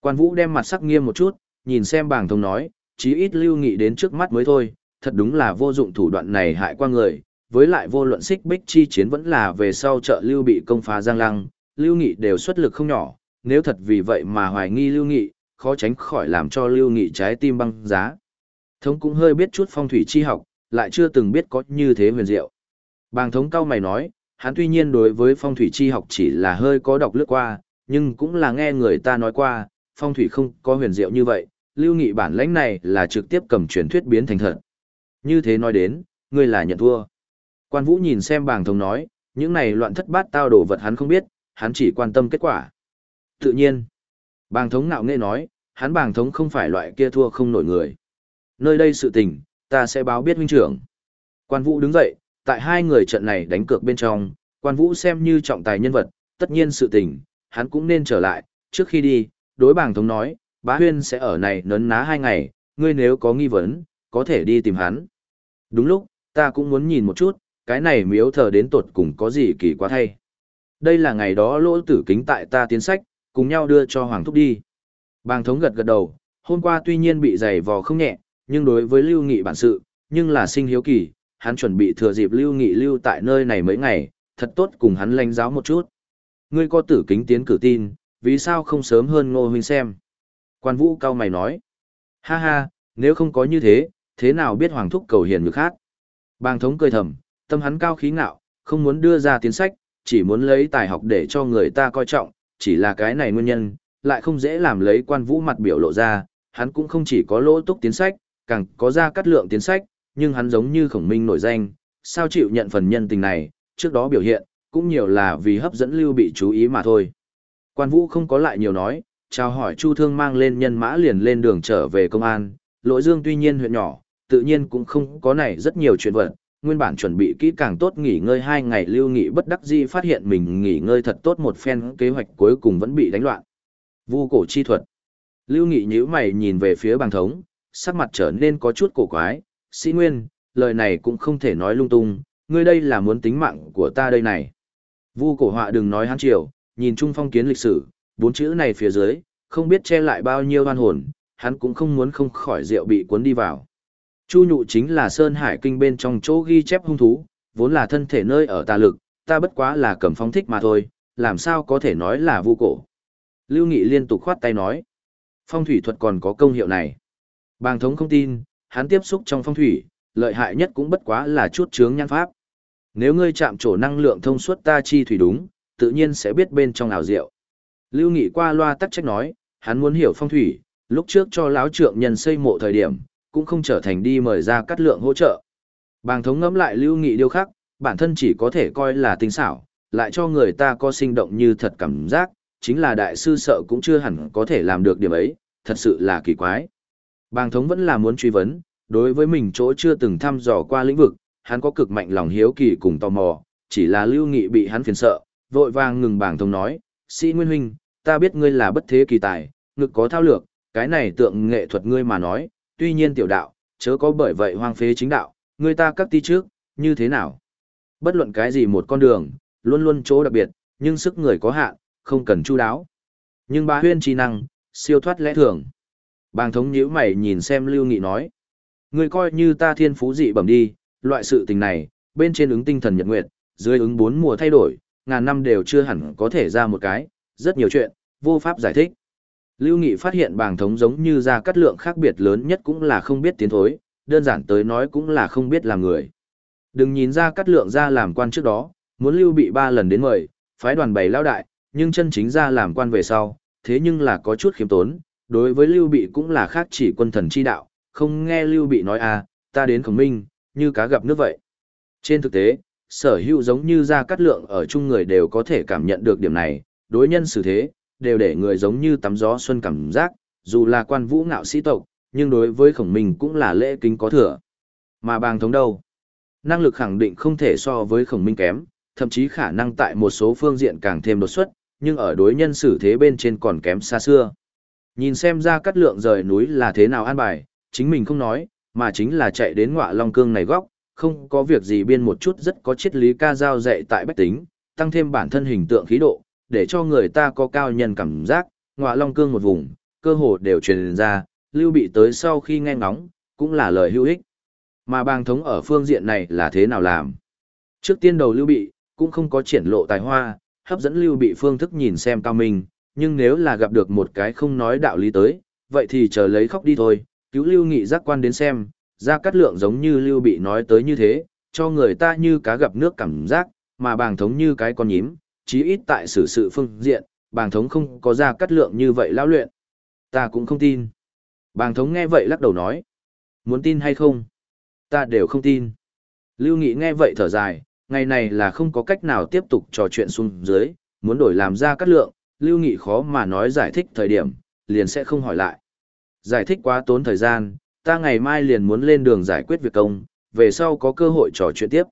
Quan Vũ đem mặt sắc nghiêm một chút, nhìn xem bảng thông nói, chí ít lưu nghị đến trước mắt mới thôi, thật đúng là vô dụng thủ đoạn này hại qua người, với lại vô luận xích bích chi chiến vẫn là về sau trợ lưu bị công phá giang lăng, lưu nghị đều xuất lực không nhỏ, nếu thật vì vậy mà hoài nghi lưu nghị, khó tránh khỏi làm cho lưu nghị trái tim băng giá. Thống cũng hơi biết chút phong thủy chi học, lại chưa từng biết có như thế huyền diệu. Bàng thống cao mày nói, hắn tuy nhiên đối với phong thủy chi học chỉ là hơi có đọc lướt qua, nhưng cũng là nghe người ta nói qua, phong thủy không có huyền diệu như vậy, lưu nghị bản lãnh này là trực tiếp cầm truyền thuyết biến thành thật. Như thế nói đến, ngươi là nhận thua. Quan Vũ nhìn xem bàng thống nói, những này loạn thất bát tao đổ vật hắn không biết, hắn chỉ quan tâm kết quả. Tự nhiên, bàng thống ngạo nghệ nói, hắn bàng thống không phải loại kia thua không nổi người. Nơi đây sự tình, ta sẽ báo biết huynh trưởng. Quan Vũ đứng dậy, tại hai người trận này đánh cược bên trong, Quan Vũ xem như trọng tài nhân vật, tất nhiên sự tình, hắn cũng nên trở lại, trước khi đi, đối bàng thống nói, bá huyên sẽ ở này nấn ná hai ngày, ngươi nếu có nghi vấn, có thể đi tìm hắn. Đúng lúc, ta cũng muốn nhìn một chút, cái này miếu thờ đến tột cùng có gì kỳ quá thay. Đây là ngày đó lỗ tử kính tại ta tiến sách, cùng nhau đưa cho Hoàng Thúc đi. Bàng thống gật gật đầu, hôm qua tuy nhiên bị giày vò không nhẹ, nhưng đối với Lưu Nghị bản sự, nhưng là sinh hiếu kỳ, hắn chuẩn bị thừa dịp Lưu Nghị lưu tại nơi này mấy ngày, thật tốt cùng hắn lãnh giáo một chút. Ngươi có tử kính tiến cử tin, vì sao không sớm hơn ngô huynh xem? Quan vũ cao mày nói. Ha ha, nếu không có như thế, thế nào biết Hoàng Thúc cầu hiền ngược khác? Bàng thống cười thầm, tâm hắn cao khí ngạo, không muốn đưa ra tiến sách, chỉ muốn lấy tài học để cho người ta coi trọng, chỉ là cái này nguyên nhân, lại không dễ làm lấy quan vũ mặt biểu lộ ra, hắn cũng không chỉ có lỗ túc tiến sách, càng có ra cắt lượng tiến sách, nhưng hắn giống như khổng minh nổi danh, sao chịu nhận phần nhân tình này, trước đó biểu hiện, cũng nhiều là vì hấp dẫn lưu bị chú ý mà thôi. Quan vũ không có lại nhiều nói, chào hỏi Chu Thương mang lên nhân mã liền lên đường trở về công an, lỗi dương tuy nhiên huyện nhỏ, tự nhiên cũng không có này rất nhiều chuyện vật, nguyên bản chuẩn bị kỹ càng tốt nghỉ ngơi hai ngày lưu nghị bất đắc dĩ phát hiện mình nghỉ ngơi thật tốt một phen kế hoạch cuối cùng vẫn bị đánh loạn. Vu cổ chi thuật. Lưu nghị nhíu mày nhìn về phía bàng thống, sắc mặt trở nên có chút cổ quái, sĩ nguyên, lời này cũng không thể nói lung tung, ngươi đây là muốn tính mạng của ta đây này. Vu cổ họa đừng nói hán triều, nhìn chung phong kiến lịch sử, bốn chữ này phía dưới, không biết che lại bao nhiêu oan hồn, hắn cũng không muốn không khỏi rượu bị cuốn đi vào. Chu nhụ chính là Sơn Hải Kinh bên trong chỗ ghi chép hung thú, vốn là thân thể nơi ở tà lực, ta bất quá là cầm phong thích mà thôi, làm sao có thể nói là vu cổ. Lưu Nghị liên tục khoát tay nói, phong thủy thuật còn có công hiệu này. Bàng thống không tin, hắn tiếp xúc trong phong thủy, lợi hại nhất cũng bất quá là chút chướng nhan pháp. Nếu ngươi chạm trổ năng lượng thông suốt ta chi thủy đúng, tự nhiên sẽ biết bên trong nào diệu. Lưu Nghị qua loa tắc trách nói, hắn muốn hiểu phong thủy, lúc trước cho lão trượng nhân xây mộ thời điểm, cũng không trở thành đi mời ra cắt lượng hỗ trợ. Bàng thống ngẫm lại lưu nghị điêu khắc, bản thân chỉ có thể coi là tinh xảo, lại cho người ta có sinh động như thật cảm giác, chính là đại sư sợ cũng chưa hẳn có thể làm được điểm ấy, thật sự là kỳ quái. Bàng thống vẫn là muốn truy vấn, đối với mình chỗ chưa từng thăm dò qua lĩnh vực, hắn có cực mạnh lòng hiếu kỳ cùng tò mò, chỉ là lưu nghị bị hắn phiền sợ, vội vàng ngừng bàng thống nói, sĩ nguyên huynh, ta biết ngươi là bất thế kỳ tài, ngực có thao lược, cái này tượng nghệ thuật ngươi mà nói, tuy nhiên tiểu đạo, chớ có bởi vậy hoang phế chính đạo, người ta các ti trước, như thế nào? Bất luận cái gì một con đường, luôn luôn chỗ đặc biệt, nhưng sức người có hạn, không cần chu đáo. Nhưng ba huyên trí năng, siêu thoát lẽ thường. Bàng thống nhíu mày nhìn xem Lưu Nghị nói. Người coi như ta thiên phú dị bẩm đi, loại sự tình này, bên trên ứng tinh thần nhật nguyệt, dưới ứng bốn mùa thay đổi, ngàn năm đều chưa hẳn có thể ra một cái, rất nhiều chuyện, vô pháp giải thích. Lưu Nghị phát hiện bàng thống giống như ra cắt lượng khác biệt lớn nhất cũng là không biết tiến thối, đơn giản tới nói cũng là không biết làm người. Đừng nhìn ra cắt lượng ra làm quan trước đó, muốn Lưu bị ba lần đến mời, phái đoàn bày lao đại, nhưng chân chính ra làm quan về sau, thế nhưng là có chút khiếm tốn, đối với Lưu bị cũng là khác chỉ quân thần chi đạo, không nghe Lưu bị nói à, ta đến khổng minh, như cá gặp nước vậy. Trên thực tế, sở hữu giống như ra cắt lượng ở chung người đều có thể cảm nhận được điểm này, đối nhân xử thế, đều để người giống như tắm gió xuân cảm giác, dù là quan vũ ngạo sĩ tộc, nhưng đối với khổng minh cũng là lễ kính có thừa. Mà bàng thống đâu? Năng lực khẳng định không thể so với khổng minh kém, thậm chí khả năng tại một số phương diện càng thêm đột xuất, nhưng ở đối nhân xử thế bên trên còn kém xa xưa. Nhìn xem ra cắt lượng rời núi là thế nào an bài, chính mình không nói, mà chính là chạy đến ngọa long cương này góc, không có việc gì biên một chút rất có triết lý ca giao dạy tại bách tính, tăng thêm bản thân hình tượng khí độ, để cho người ta có cao nhân cảm giác, ngọa long cương một vùng, cơ hồ đều truyền ra, lưu bị tới sau khi nghe ngóng, cũng là lời hữu ích. Mà bang thống ở phương diện này là thế nào làm? Trước tiên đầu lưu bị, cũng không có triển lộ tài hoa, hấp dẫn lưu bị phương thức nhìn xem cao minh, nhưng nếu là gặp được một cái không nói đạo lý tới, vậy thì chờ lấy khóc đi thôi, cứu lưu nghị giác quan đến xem, ra cắt lượng giống như lưu bị nói tới như thế, cho người ta như cá gặp nước cảm giác, mà bàng thống như cái con nhím, chí ít tại xử sự phương diện, bàng thống không có ra cắt lượng như vậy lão luyện. Ta cũng không tin. Bàng thống nghe vậy lắc đầu nói. Muốn tin hay không? Ta đều không tin. Lưu Nghị nghe vậy thở dài, ngày này là không có cách nào tiếp tục trò chuyện xuống dưới, muốn đổi làm ra cắt lượng, Lưu Nghị khó mà nói giải thích thời điểm, liền sẽ không hỏi lại. Giải thích quá tốn thời gian, ta ngày mai liền muốn lên đường giải quyết việc công, về sau có cơ hội trò chuyện tiếp.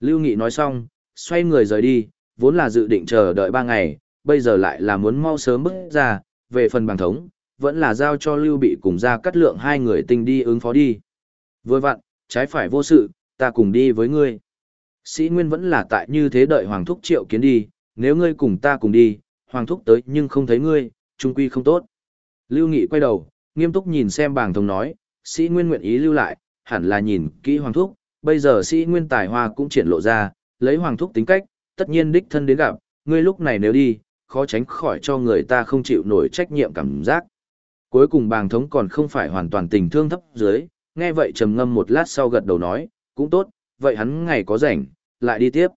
Lưu Nghị nói xong, xoay người rời đi, vốn là dự định chờ đợi ba ngày, bây giờ lại là muốn mau sớm bước ra, về phần bằng thống, vẫn là giao cho Lưu Bị cùng ra cắt lượng hai người tinh đi ứng phó đi. Vừa vặn, trái phải vô sự, ta cùng đi với ngươi. Sĩ Nguyên vẫn là tại như thế đợi Hoàng Thúc triệu kiến đi, nếu ngươi cùng ta cùng đi, Hoàng Thúc tới nhưng không thấy ngươi, trung quy không tốt. Lưu Nghị quay đầu, nghiêm túc nhìn xem bảng thống nói, sĩ Nguyên nguyện ý lưu lại, hẳn là nhìn kỹ Hoàng Thúc, bây giờ sĩ Nguyên tài hoa cũng triển lộ ra, lấy Hoàng Thúc tính cách, tất nhiên đích thân đến gặp, ngươi lúc này nếu đi, khó tránh khỏi cho người ta không chịu nổi trách nhiệm cảm giác. Cuối cùng bàng thống còn không phải hoàn toàn tình thương thấp dưới, nghe vậy trầm ngâm một lát sau gật đầu nói, cũng tốt, vậy hắn ngày có rảnh, lại đi tiếp.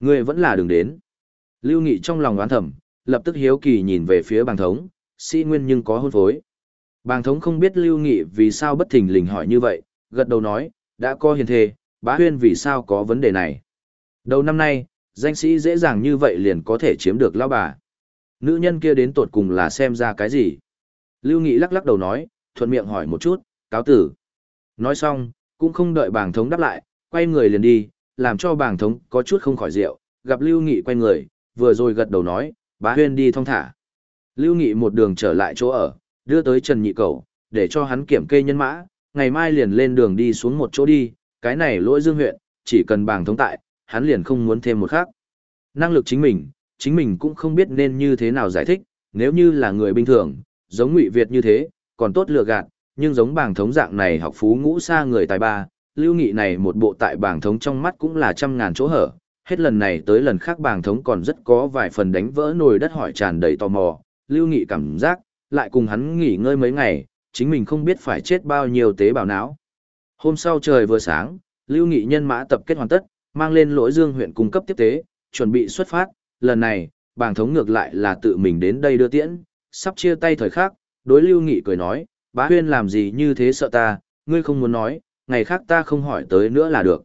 Ngươi vẫn là đường đến. Lưu Nghị trong lòng oán thầm, lập tức hiếu kỳ nhìn về phía bàng thống, sĩ nguyên nhưng có hôn phối. Bàng thống không biết Lưu Nghị vì sao bất thình lình hỏi như vậy, gật đầu nói, đã có hiền thề, bá huyên vì sao có vấn đề này. Đầu năm nay, danh sĩ dễ dàng như vậy liền có thể chiếm được lão bà. Nữ nhân kia đến tột cùng là xem ra cái gì? Lưu Nghị lắc lắc đầu nói, thuận miệng hỏi một chút, cáo tử. Nói xong, cũng không đợi bàng thống đáp lại, quay người liền đi, làm cho bàng thống có chút không khỏi rượu, gặp Lưu Nghị quay người, vừa rồi gật đầu nói, bá huyên đi thong thả. Lưu Nghị một đường trở lại chỗ ở, đưa tới Trần Nhị Cầu, để cho hắn kiểm kê nhân mã, ngày mai liền lên đường đi xuống một chỗ đi, cái này lỗi dương huyện, chỉ cần bàng thống tại, hắn liền không muốn thêm một khác. Năng lực chính mình, chính mình cũng không biết nên như thế nào giải thích, nếu như là người bình thường, giống Ngụy Việt như thế, còn tốt lừa gạt, nhưng giống bảng thống dạng này học phú ngũ xa người tài ba, lưu nghị này một bộ tại bảng thống trong mắt cũng là trăm ngàn chỗ hở, hết lần này tới lần khác bảng thống còn rất có vài phần đánh vỡ nồi đất hỏi tràn đầy tò mò, lưu nghị cảm giác, lại cùng hắn nghỉ ngơi mấy ngày, chính mình không biết phải chết bao nhiêu tế bào não. Hôm sau trời vừa sáng, lưu nghị nhân mã tập kết hoàn tất, mang lên lỗi dương huyện cung cấp tiếp tế, chuẩn bị xuất phát, lần này, bảng thống ngược lại là tự mình đến đây đưa tiễn, sắp chia tay thời khắc, đối lưu nghị cười nói, bá huyên làm gì như thế sợ ta, ngươi không muốn nói, ngày khác ta không hỏi tới nữa là được.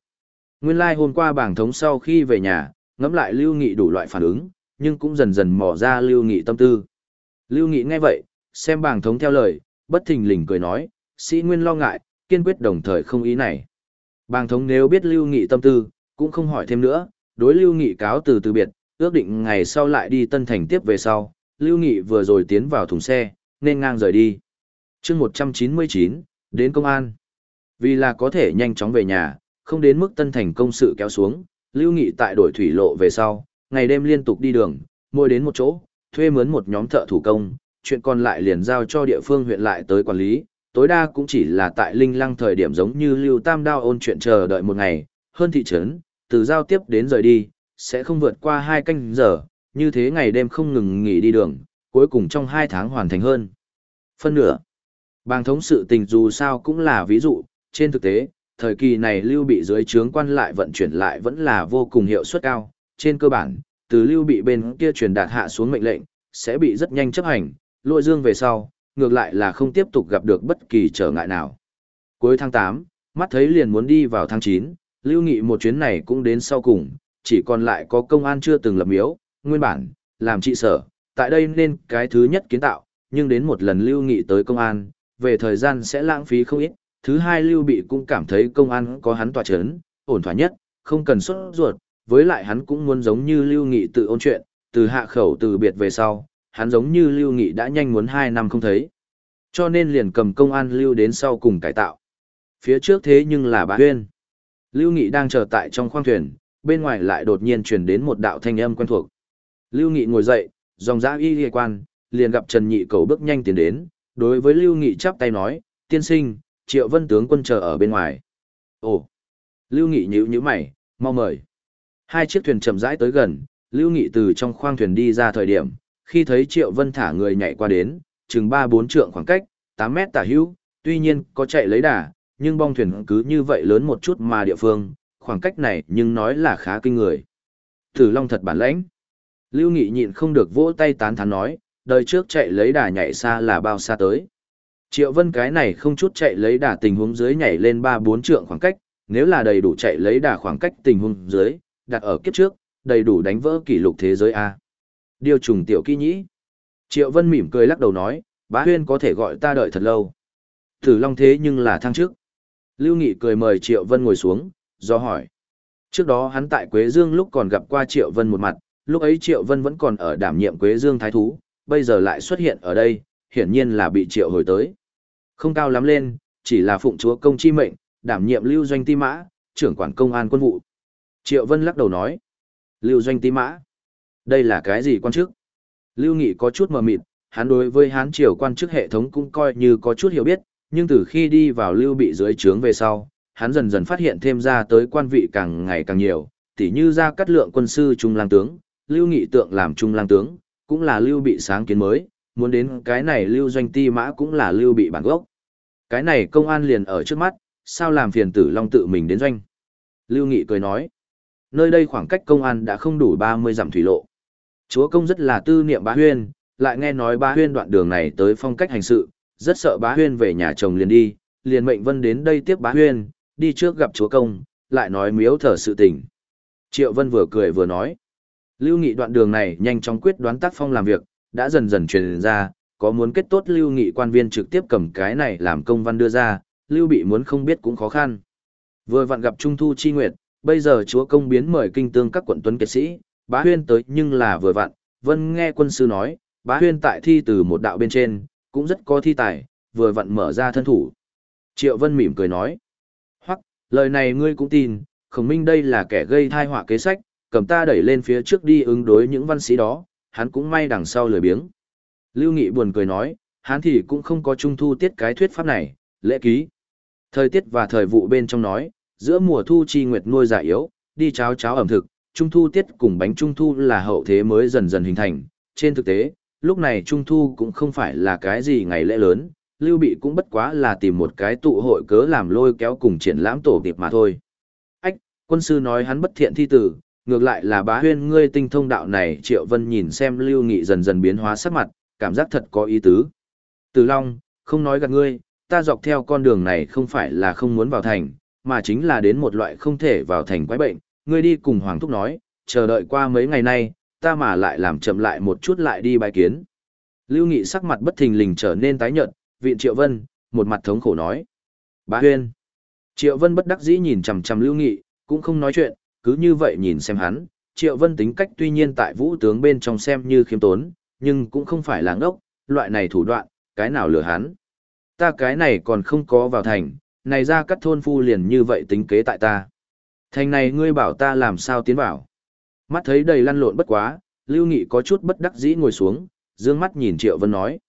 Nguyên lai like hôm qua bảng thống sau khi về nhà, ngẫm lại lưu nghị đủ loại phản ứng, nhưng cũng dần dần mò ra lưu nghị tâm tư. Lưu nghị nghe vậy, xem bảng thống theo lời, bất thình lình cười nói, sĩ nguyên lo ngại, kiên quyết đồng thời không ý này. Bàng thống nếu biết lưu nghị tâm tư, cũng không hỏi thêm nữa, đối lưu nghị cáo từ từ biệt, ước định ngày sau lại đi tân thành tiếp về sau, lưu nghị vừa rồi tiến vào thùng xe, nên ngang rời đi chương 199, đến công an. Vì là có thể nhanh chóng về nhà, không đến mức tân thành công sự kéo xuống, lưu nghị tại đổi thủy lộ về sau, ngày đêm liên tục đi đường, mỗi đến một chỗ, thuê mướn một nhóm thợ thủ công, chuyện còn lại liền giao cho địa phương huyện lại tới quản lý, tối đa cũng chỉ là tại linh lăng thời điểm giống như lưu tam đao ôn chuyện chờ đợi một ngày, hơn thị trấn, từ giao tiếp đến rời đi, sẽ không vượt qua hai canh giờ, như thế ngày đêm không ngừng nghỉ đi đường, cuối cùng trong hai tháng hoàn thành hơn. Phân nửa, Bàng thống sự tình dù sao cũng là ví dụ, trên thực tế, thời kỳ này lưu bị dưới trướng quan lại vận chuyển lại vẫn là vô cùng hiệu suất cao. Trên cơ bản, từ lưu bị bên kia truyền đạt hạ xuống mệnh lệnh, sẽ bị rất nhanh chấp hành, lội dương về sau, ngược lại là không tiếp tục gặp được bất kỳ trở ngại nào. Cuối tháng 8, mắt thấy liền muốn đi vào tháng 9, lưu nghị một chuyến này cũng đến sau cùng, chỉ còn lại có công an chưa từng lập miếu, nguyên bản, làm trị sở, tại đây nên cái thứ nhất kiến tạo, nhưng đến một lần lưu nghị tới công an, về thời gian sẽ lãng phí không ít. Thứ hai Lưu Bị cũng cảm thấy công an có hắn tòa chấn, ổn thỏa nhất, không cần xuất ruột, với lại hắn cũng muốn giống như Lưu Nghị tự ôn chuyện, từ hạ khẩu từ biệt về sau, hắn giống như Lưu Nghị đã nhanh muốn 2 năm không thấy. Cho nên liền cầm công an Lưu đến sau cùng cải tạo. Phía trước thế nhưng là bà Huyên. Lưu Nghị đang chờ tại trong khoang thuyền, bên ngoài lại đột nhiên truyền đến một đạo thanh âm quen thuộc. Lưu Nghị ngồi dậy, dòng dã y liên quan, liền gặp Trần Nhị cầu bước nhanh tiến đến, đối với Lưu Nghị chắp tay nói, tiên sinh, triệu vân tướng quân chờ ở bên ngoài. Ồ! Lưu Nghị nhíu nhíu mày, mau mời. Hai chiếc thuyền chậm rãi tới gần, Lưu Nghị từ trong khoang thuyền đi ra thời điểm, khi thấy Triệu Vân thả người nhảy qua đến, chừng 3-4 trượng khoảng cách, 8 mét tả hữu, tuy nhiên có chạy lấy đà, nhưng bong thuyền cứ như vậy lớn một chút mà địa phương, khoảng cách này nhưng nói là khá kinh người. Tử Long thật bản lãnh. Lưu Nghị nhịn không được vỗ tay tán thán nói, đời trước chạy lấy đà nhảy xa là bao xa tới. Triệu Vân cái này không chút chạy lấy đà tình huống dưới nhảy lên 3-4 trượng khoảng cách, nếu là đầy đủ chạy lấy đà khoảng cách tình huống dưới, đặt ở kiếp trước, đầy đủ đánh vỡ kỷ lục thế giới A. Điều trùng tiểu kỹ nhĩ. Triệu Vân mỉm cười lắc đầu nói, bá huyên có thể gọi ta đợi thật lâu. Tử Long thế nhưng là thăng trước. Lưu Nghị cười mời Triệu Vân ngồi xuống, do hỏi. Trước đó hắn tại Quế Dương lúc còn gặp qua Triệu Vân một mặt, lúc ấy Triệu Vân vẫn còn ở đảm nhiệm Quế Dương Thái Thú, bây giờ lại xuất hiện ở đây, hiển nhiên là bị Triệu hồi tới. Không cao lắm lên, chỉ là phụng chúa công chi mệnh, đảm nhiệm lưu doanh ti mã, trưởng quản công an quân vụ. Triệu Vân lắc đầu nói, lưu doanh ti mã, đây là cái gì quan chức? Lưu Nghị có chút mờ mịt, hắn đối với hán triều quan chức hệ thống cũng coi như có chút hiểu biết, nhưng từ khi đi vào lưu bị dưới trướng về sau, hắn dần dần phát hiện thêm ra tới quan vị càng ngày càng nhiều, tỉ như ra cắt lượng quân sư trung lang tướng, lưu nghị tượng làm trung lang tướng, cũng là lưu bị sáng kiến mới, muốn đến cái này lưu doanh ti mã cũng là lưu bị bản gốc. Cái này công an liền ở trước mắt, sao làm phiền tử long tự mình đến doanh. Lưu Nghị cười nói, nơi đây khoảng cách công an đã không đủ 30 dặm thủy lộ. Chúa công rất là tư niệm bá huyên, lại nghe nói bá huyên đoạn đường này tới phong cách hành sự, rất sợ bá huyên về nhà chồng liền đi, liền mệnh vân đến đây tiếp bá huyên, đi trước gặp chúa công, lại nói miếu thở sự tình. Triệu vân vừa cười vừa nói, lưu nghị đoạn đường này nhanh chóng quyết đoán tác phong làm việc, đã dần dần truyền ra, có muốn kết tốt lưu nghị quan viên trực tiếp cầm cái này làm công văn đưa ra, lưu bị muốn không biết cũng khó khăn. Vừa vặn gặp Trung Thu Chi Nguyệt, bây giờ chúa công biến mời kinh tương các quận tuấn kiệt sĩ, bá huyên tới nhưng là vừa vặn, vân nghe quân sư nói, bá huyên tại thi từ một đạo bên trên, cũng rất có thi tài, vừa vặn mở ra thân thủ. Triệu vân mỉm cười nói, hoặc, lời này ngươi cũng tin, khổng minh đây là kẻ gây thai họa kế sách, cầm ta đẩy lên phía trước đi ứng đối những văn sĩ đó, hắn cũng may đằng sau lười biếng. Lưu Nghị buồn cười nói, hắn thì cũng không có trung thu tiết cái thuyết pháp này, lễ ký. Thời tiết và thời vụ bên trong nói, giữa mùa thu chi nguyệt nuôi giả yếu, đi cháo cháo ẩm thực, trung thu tiết cùng bánh trung thu là hậu thế mới dần dần hình thành. Trên thực tế, lúc này trung thu cũng không phải là cái gì ngày lễ lớn, Lưu Bị cũng bất quá là tìm một cái tụ hội cớ làm lôi kéo cùng triển lãm tổ tiệp mà thôi. Ách, quân sư nói hắn bất thiện thi tử, ngược lại là bá huyên ngươi tinh thông đạo này Triệu Vân nhìn xem Lưu Nghị dần dần biến hóa sắc mặt, cảm giác thật có ý tứ. Từ Long, không nói gạt ngươi, ta dọc theo con đường này không phải là không muốn vào thành, mà chính là đến một loại không thể vào thành quái bệnh, ngươi đi cùng Hoàng Thúc nói, chờ đợi qua mấy ngày nay, ta mà lại làm chậm lại một chút lại đi bài kiến. Lưu Nghị sắc mặt bất thình lình trở nên tái nhợt, viện Triệu Vân, một mặt thống khổ nói. Bá Huyên. Triệu Vân bất đắc dĩ nhìn chằm chằm Lưu Nghị, cũng không nói chuyện, cứ như vậy nhìn xem hắn. Triệu Vân tính cách tuy nhiên tại vũ tướng bên trong xem như khiêm tốn, nhưng cũng không phải là ngốc, loại này thủ đoạn, cái nào lừa hắn. Ta cái này còn không có vào thành, này ra cắt thôn phu liền như vậy tính kế tại ta. Thành này ngươi bảo ta làm sao tiến vào. Mắt thấy đầy lăn lộn bất quá, Lưu Nghị có chút bất đắc dĩ ngồi xuống, dương mắt nhìn Triệu Vân nói.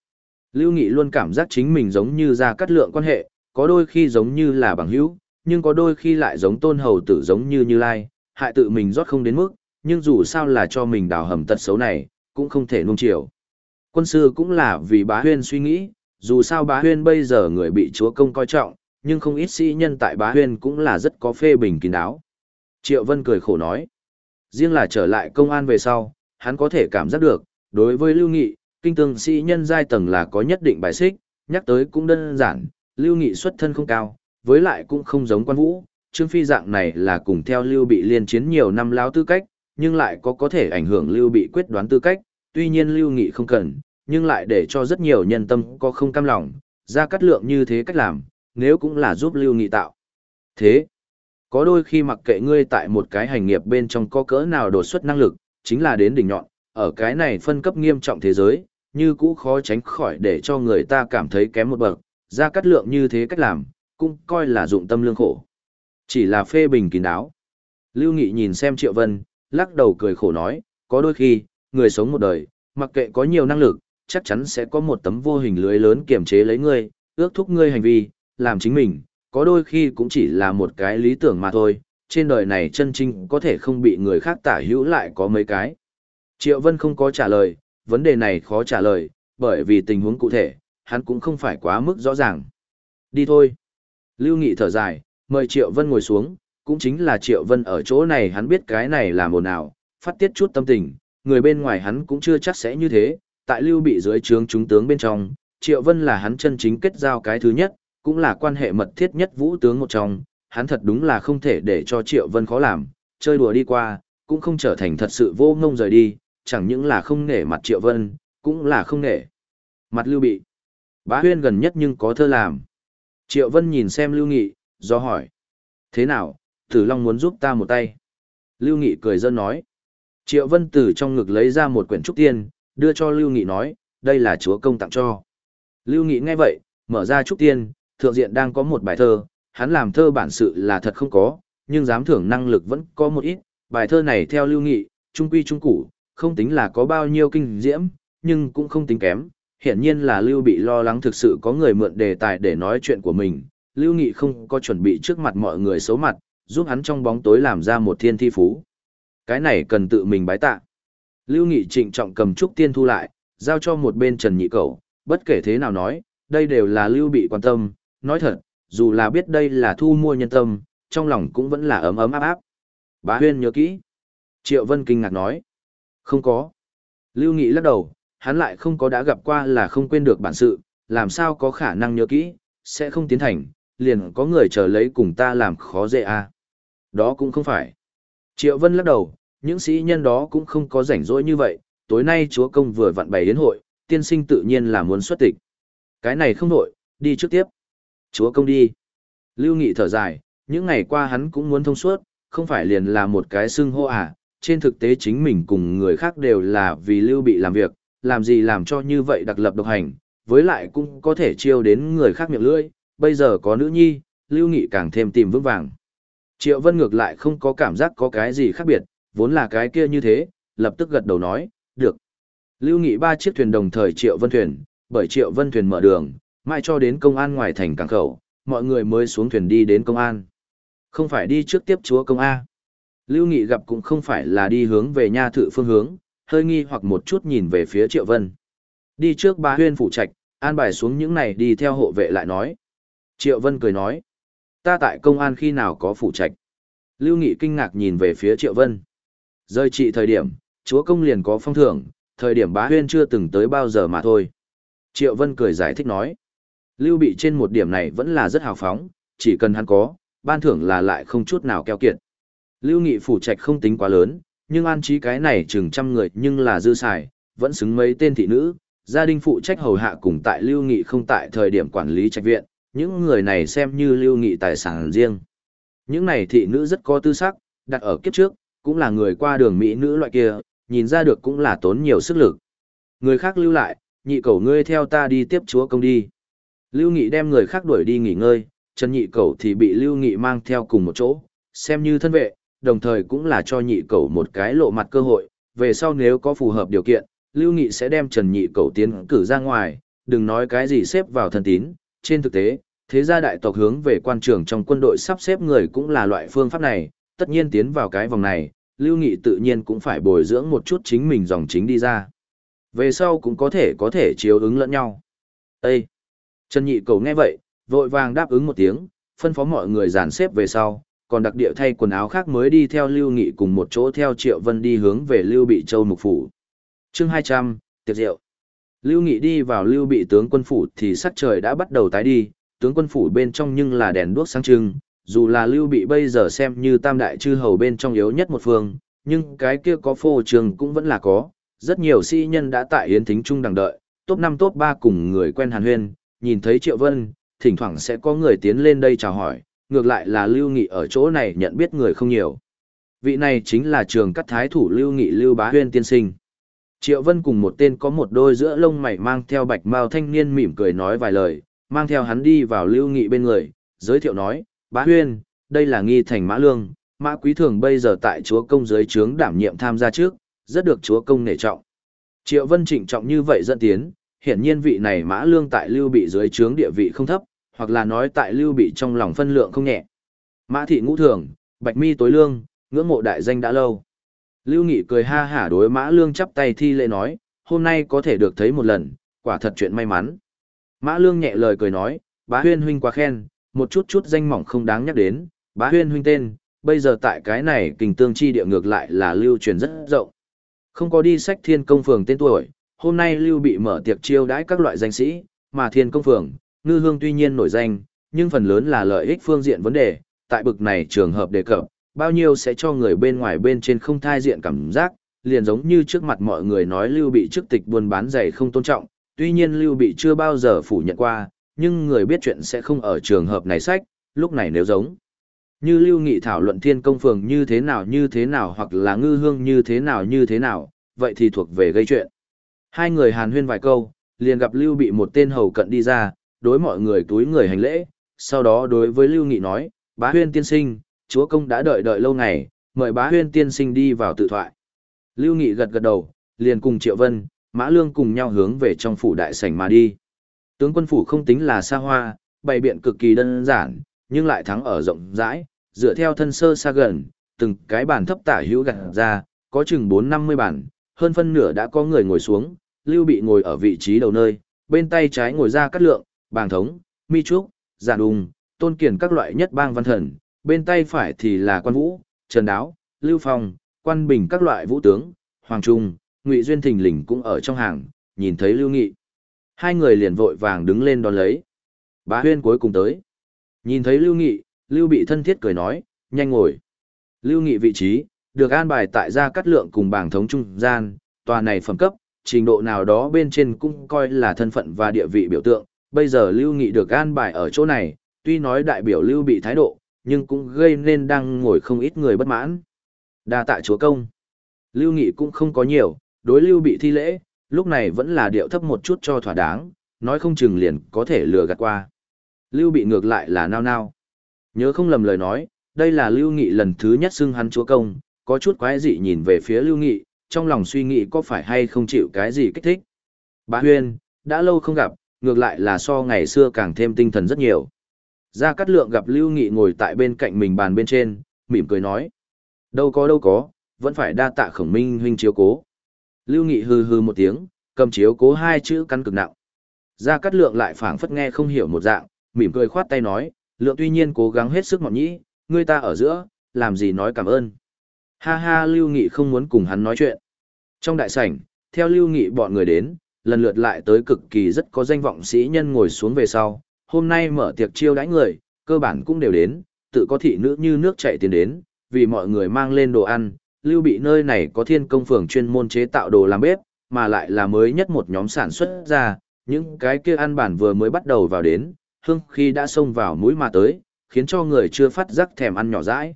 Lưu Nghị luôn cảm giác chính mình giống như ra cắt lượng quan hệ, có đôi khi giống như là bằng hữu, nhưng có đôi khi lại giống tôn hầu tử giống như như lai, hại tự mình rót không đến mức, nhưng dù sao là cho mình đào hầm tật xấu này, cũng không thể nung chiều. Quân sư cũng là vì bá huyên suy nghĩ, dù sao bá huyên bây giờ người bị chúa công coi trọng, nhưng không ít sĩ nhân tại bá huyên cũng là rất có phê bình kín đáo. Triệu Vân cười khổ nói, riêng là trở lại công an về sau, hắn có thể cảm giác được, đối với Lưu Nghị, kinh tương sĩ nhân giai tầng là có nhất định bài xích, nhắc tới cũng đơn giản, Lưu Nghị xuất thân không cao, với lại cũng không giống quan vũ, Trương Phi dạng này là cùng theo Lưu Bị liên chiến nhiều năm lao tư cách, nhưng lại có có thể ảnh hưởng Lưu Bị quyết đoán tư cách, tuy nhiên Lưu Nghị không cần, nhưng lại để cho rất nhiều nhân tâm có không cam lòng, ra cắt lượng như thế cách làm, nếu cũng là giúp Lưu Nghị tạo. Thế, có đôi khi mặc kệ ngươi tại một cái hành nghiệp bên trong có cỡ nào đột xuất năng lực, chính là đến đỉnh nhọn, ở cái này phân cấp nghiêm trọng thế giới, như cũ khó tránh khỏi để cho người ta cảm thấy kém một bậc, ra cắt lượng như thế cách làm, cũng coi là dụng tâm lương khổ. Chỉ là phê bình kín đáo. Lưu Nghị nhìn xem Triệu Vân, lắc đầu cười khổ nói, có đôi khi, người sống một đời, mặc kệ có nhiều năng lực, chắc chắn sẽ có một tấm vô hình lưới lớn kiềm chế lấy ngươi, ước thúc ngươi hành vi, làm chính mình, có đôi khi cũng chỉ là một cái lý tưởng mà thôi, trên đời này chân chính có thể không bị người khác tả hữu lại có mấy cái. Triệu Vân không có trả lời, vấn đề này khó trả lời, bởi vì tình huống cụ thể, hắn cũng không phải quá mức rõ ràng. Đi thôi. Lưu Nghị thở dài, mời Triệu Vân ngồi xuống, cũng chính là Triệu Vân ở chỗ này hắn biết cái này là một nào, phát tiết chút tâm tình, người bên ngoài hắn cũng chưa chắc sẽ như thế, tại Lưu bị dưới trướng chúng tướng bên trong, Triệu Vân là hắn chân chính kết giao cái thứ nhất, cũng là quan hệ mật thiết nhất vũ tướng một trong, hắn thật đúng là không thể để cho Triệu Vân khó làm, chơi đùa đi qua, cũng không trở thành thật sự vô ngông rời đi, chẳng những là không nể mặt Triệu Vân, cũng là không nể mặt Lưu Bị. Bá huyên gần nhất nhưng có thơ làm. Triệu Vân nhìn xem Lưu Nghị, do hỏi. Thế nào, Tử Long muốn giúp ta một tay. Lưu Nghị cười dân nói. Triệu Vân từ trong ngực lấy ra một quyển trúc tiên, đưa cho Lưu Nghị nói, đây là chúa công tặng cho. Lưu Nghị nghe vậy, mở ra trúc tiên, thượng diện đang có một bài thơ, hắn làm thơ bản sự là thật không có, nhưng dám thưởng năng lực vẫn có một ít. Bài thơ này theo Lưu Nghị, trung quy trung củ, không tính là có bao nhiêu kinh diễm, nhưng cũng không tính kém. Hiển nhiên là Lưu bị lo lắng thực sự có người mượn đề tài để nói chuyện của mình. Lưu Nghị không có chuẩn bị trước mặt mọi người xấu mặt, giúp hắn trong bóng tối làm ra một thiên thi phú. Cái này cần tự mình bái tạ. Lưu Nghị trịnh trọng cầm trúc tiên thu lại, giao cho một bên Trần Nhị Cẩu, bất kể thế nào nói, đây đều là Lưu bị quan tâm, nói thật, dù là biết đây là thu mua nhân tâm, trong lòng cũng vẫn là ấm ấm áp áp. Bá Huyên nhớ kỹ. Triệu Vân kinh ngạc nói. Không có. Lưu Nghị lắc đầu, hắn lại không có đã gặp qua là không quên được bản sự, làm sao có khả năng nhớ kỹ, sẽ không tiến thành, liền có người chờ lấy cùng ta làm khó dễ à. Đó cũng không phải. Triệu Vân lắc đầu, những sĩ nhân đó cũng không có rảnh rỗi như vậy, tối nay chúa công vừa vặn bày đến hội, tiên sinh tự nhiên là muốn xuất tịch. Cái này không nổi, đi trước tiếp. Chúa công đi. Lưu Nghị thở dài, những ngày qua hắn cũng muốn thông suốt, không phải liền là một cái xưng hô à, trên thực tế chính mình cùng người khác đều là vì Lưu bị làm việc, làm gì làm cho như vậy đặc lập độc hành, với lại cũng có thể chiêu đến người khác miệng lưỡi, bây giờ có nữ nhi, Lưu Nghị càng thêm tìm vững vàng. Triệu Vân ngược lại không có cảm giác có cái gì khác biệt, vốn là cái kia như thế, lập tức gật đầu nói, được. Lưu Nghị ba chiếc thuyền đồng thời Triệu Vân thuyền, bởi Triệu Vân thuyền mở đường, mai cho đến công an ngoài thành cảng khẩu, mọi người mới xuống thuyền đi đến công an. Không phải đi trước tiếp chúa công A. Lưu Nghị gặp cũng không phải là đi hướng về nha thự phương hướng, hơi nghi hoặc một chút nhìn về phía Triệu Vân. Đi trước bá huyên phủ trạch, an bài xuống những này đi theo hộ vệ lại nói. Triệu Vân cười nói, ta tại công an khi nào có phủ trạch. Lưu Nghị kinh ngạc nhìn về phía Triệu Vân. Rơi trị thời điểm, chúa công liền có phong thưởng, thời điểm bá huyên chưa từng tới bao giờ mà thôi. Triệu Vân cười giải thích nói. Lưu bị trên một điểm này vẫn là rất hào phóng, chỉ cần hắn có, ban thưởng là lại không chút nào keo kiệt. Lưu Nghị phủ trạch không tính quá lớn, nhưng an trí cái này chừng trăm người nhưng là dư xài, vẫn xứng mấy tên thị nữ, gia đình phụ trách hầu hạ cùng tại Lưu Nghị không tại thời điểm quản lý trạch viện, những người này xem như Lưu Nghị tài sản riêng. Những này thị nữ rất có tư sắc, đặt ở kiếp trước, cũng là người qua đường Mỹ nữ loại kia, nhìn ra được cũng là tốn nhiều sức lực. Người khác lưu lại, nhị cầu ngươi theo ta đi tiếp chúa công đi. Lưu Nghị đem người khác đuổi đi nghỉ ngơi, Trần Nhị Cẩu thì bị Lưu Nghị mang theo cùng một chỗ, xem như thân vệ, đồng thời cũng là cho Nhị Cẩu một cái lộ mặt cơ hội, về sau nếu có phù hợp điều kiện, Lưu Nghị sẽ đem Trần Nhị Cẩu tiến cử ra ngoài, đừng nói cái gì xếp vào thần tín, trên thực tế, thế gia đại tộc hướng về quan trường trong quân đội sắp xếp người cũng là loại phương pháp này, tất nhiên tiến vào cái vòng này, Lưu Nghị tự nhiên cũng phải bồi dưỡng một chút chính mình dòng chính đi ra. Về sau cũng có thể có thể chiếu ứng lẫn nhau. Ê! Trần Nhị Cầu nghe vậy, vội vàng đáp ứng một tiếng, phân phó mọi người dàn xếp về sau, còn đặc địa thay quần áo khác mới đi theo Lưu Nghị cùng một chỗ theo Triệu Vân đi hướng về Lưu Bị Châu Mục Phủ. chương 200, tiệc rượu. Lưu Nghị đi vào Lưu Bị tướng quân phủ thì sắc trời đã bắt đầu tái đi, tướng quân phủ bên trong nhưng là đèn đuốc sáng trưng, dù là Lưu Bị bây giờ xem như tam đại chư hầu bên trong yếu nhất một phương, nhưng cái kia có phô trường cũng vẫn là có, rất nhiều sĩ nhân đã tại yến thính trung đằng đợi, top 5 top 3 cùng người quen Hàn Huyên, nhìn thấy Triệu Vân, thỉnh thoảng sẽ có người tiến lên đây chào hỏi, ngược lại là Lưu Nghị ở chỗ này nhận biết người không nhiều. Vị này chính là trường cắt thái thủ Lưu Nghị Lưu Bá Huyên tiên sinh. Triệu Vân cùng một tên có một đôi giữa lông mày mang theo bạch mao thanh niên mỉm cười nói vài lời, mang theo hắn đi vào Lưu Nghị bên người, giới thiệu nói, Bá Huyên, đây là nghi thành Mã Lương, Mã Quý Thường bây giờ tại chúa công giới trướng đảm nhiệm tham gia trước, rất được chúa công nể trọng. Triệu Vân trịnh trọng như vậy dẫn tiến, hiển nhiên vị này mã lương tại lưu bị dưới trướng địa vị không thấp, hoặc là nói tại lưu bị trong lòng phân lượng không nhẹ. Mã thị ngũ thường, bạch mi tối lương, ngưỡng mộ đại danh đã lâu. Lưu Nghị cười ha hả đối mã lương chắp tay thi lễ nói, hôm nay có thể được thấy một lần, quả thật chuyện may mắn. Mã lương nhẹ lời cười nói, bá huyên huynh quá khen, một chút chút danh mỏng không đáng nhắc đến, bá huyên huynh tên, bây giờ tại cái này kình tương chi địa ngược lại là lưu truyền rất rộng. Không có đi sách thiên công phường tên tuổi, hôm nay lưu bị mở tiệc chiêu đãi các loại danh sĩ, mà thiên công phường, ngư hương tuy nhiên nổi danh, nhưng phần lớn là lợi ích phương diện vấn đề, tại bực này trường hợp đề cập, bao nhiêu sẽ cho người bên ngoài bên trên không thai diện cảm giác, liền giống như trước mặt mọi người nói lưu bị trước tịch buôn bán giày không tôn trọng, tuy nhiên lưu bị chưa bao giờ phủ nhận qua, nhưng người biết chuyện sẽ không ở trường hợp này sách, lúc này nếu giống. Như lưu nghị thảo luận thiên công phường như thế nào như thế nào hoặc là ngư hương như thế nào như thế nào, vậy thì thuộc về gây chuyện. Hai người hàn huyên vài câu, liền gặp lưu bị một tên hầu cận đi ra, đối mọi người túi người hành lễ, sau đó đối với lưu nghị nói, bá huyên tiên sinh, chúa công đã đợi đợi lâu ngày, mời bá huyên tiên sinh đi vào tự thoại. Lưu nghị gật gật đầu, liền cùng triệu vân, mã lương cùng nhau hướng về trong phủ đại sảnh mà đi. Tướng quân phủ không tính là xa hoa, bày biện cực kỳ đơn giản, nhưng lại thắng ở rộng rãi, dựa theo thân sơ xa gần, từng cái bàn thấp tả hữu gặt ra, có chừng 4-50 bàn, hơn phân nửa đã có người ngồi xuống, Lưu Bị ngồi ở vị trí đầu nơi, bên tay trái ngồi ra cắt lượng, bàng thống, mi trúc, giản đùng, tôn kiển các loại nhất bang văn thần, bên tay phải thì là quan vũ, trần đáo, lưu phong, quan bình các loại vũ tướng, hoàng trung, ngụy duyên thình lình cũng ở trong hàng, nhìn thấy Lưu Nghị. Hai người liền vội vàng đứng lên đón lấy. Bá huyên cuối cùng tới. Nhìn thấy Lưu Nghị, Lưu bị thân thiết cười nói, nhanh ngồi. Lưu Nghị vị trí, được an bài tại gia cắt lượng cùng bảng thống trung gian, tòa này phẩm cấp, trình độ nào đó bên trên cũng coi là thân phận và địa vị biểu tượng. Bây giờ Lưu Nghị được an bài ở chỗ này, tuy nói đại biểu Lưu bị thái độ, nhưng cũng gây nên đang ngồi không ít người bất mãn. Đa tạ chúa công. Lưu Nghị cũng không có nhiều, đối Lưu bị thi lễ, lúc này vẫn là điệu thấp một chút cho thỏa đáng, nói không chừng liền có thể lừa gạt qua. Lưu bị ngược lại là nao nao. Nhớ không lầm lời nói, đây là Lưu Nghị lần thứ nhất xưng hắn chúa công, có chút quái dị nhìn về phía Lưu Nghị, trong lòng suy nghĩ có phải hay không chịu cái gì kích thích. Bá Huyên, đã lâu không gặp, ngược lại là so ngày xưa càng thêm tinh thần rất nhiều. Gia Cát Lượng gặp Lưu Nghị ngồi tại bên cạnh mình bàn bên trên, mỉm cười nói. Đâu có đâu có, vẫn phải đa tạ khổng minh huynh chiếu cố. Lưu Nghị hừ hừ một tiếng, cầm chiếu cố hai chữ cắn cực nặng. Gia Cát Lượng lại phảng phất nghe không hiểu một dạng, mỉm cười khoát tay nói, Lượng tuy nhiên cố gắng hết sức mọn nhĩ, người ta ở giữa, làm gì nói cảm ơn. Ha ha Lưu Nghị không muốn cùng hắn nói chuyện. Trong đại sảnh, theo Lưu Nghị bọn người đến, lần lượt lại tới cực kỳ rất có danh vọng sĩ nhân ngồi xuống về sau. Hôm nay mở tiệc chiêu đãi người, cơ bản cũng đều đến, tự có thị nữ như nước chảy tiền đến, vì mọi người mang lên đồ ăn. Lưu bị nơi này có thiên công phường chuyên môn chế tạo đồ làm bếp, mà lại là mới nhất một nhóm sản xuất ra, những cái kia ăn bản vừa mới bắt đầu vào đến, hương khi đã xông vào mũi mà tới, khiến cho người chưa phát giác thèm ăn nhỏ dãi.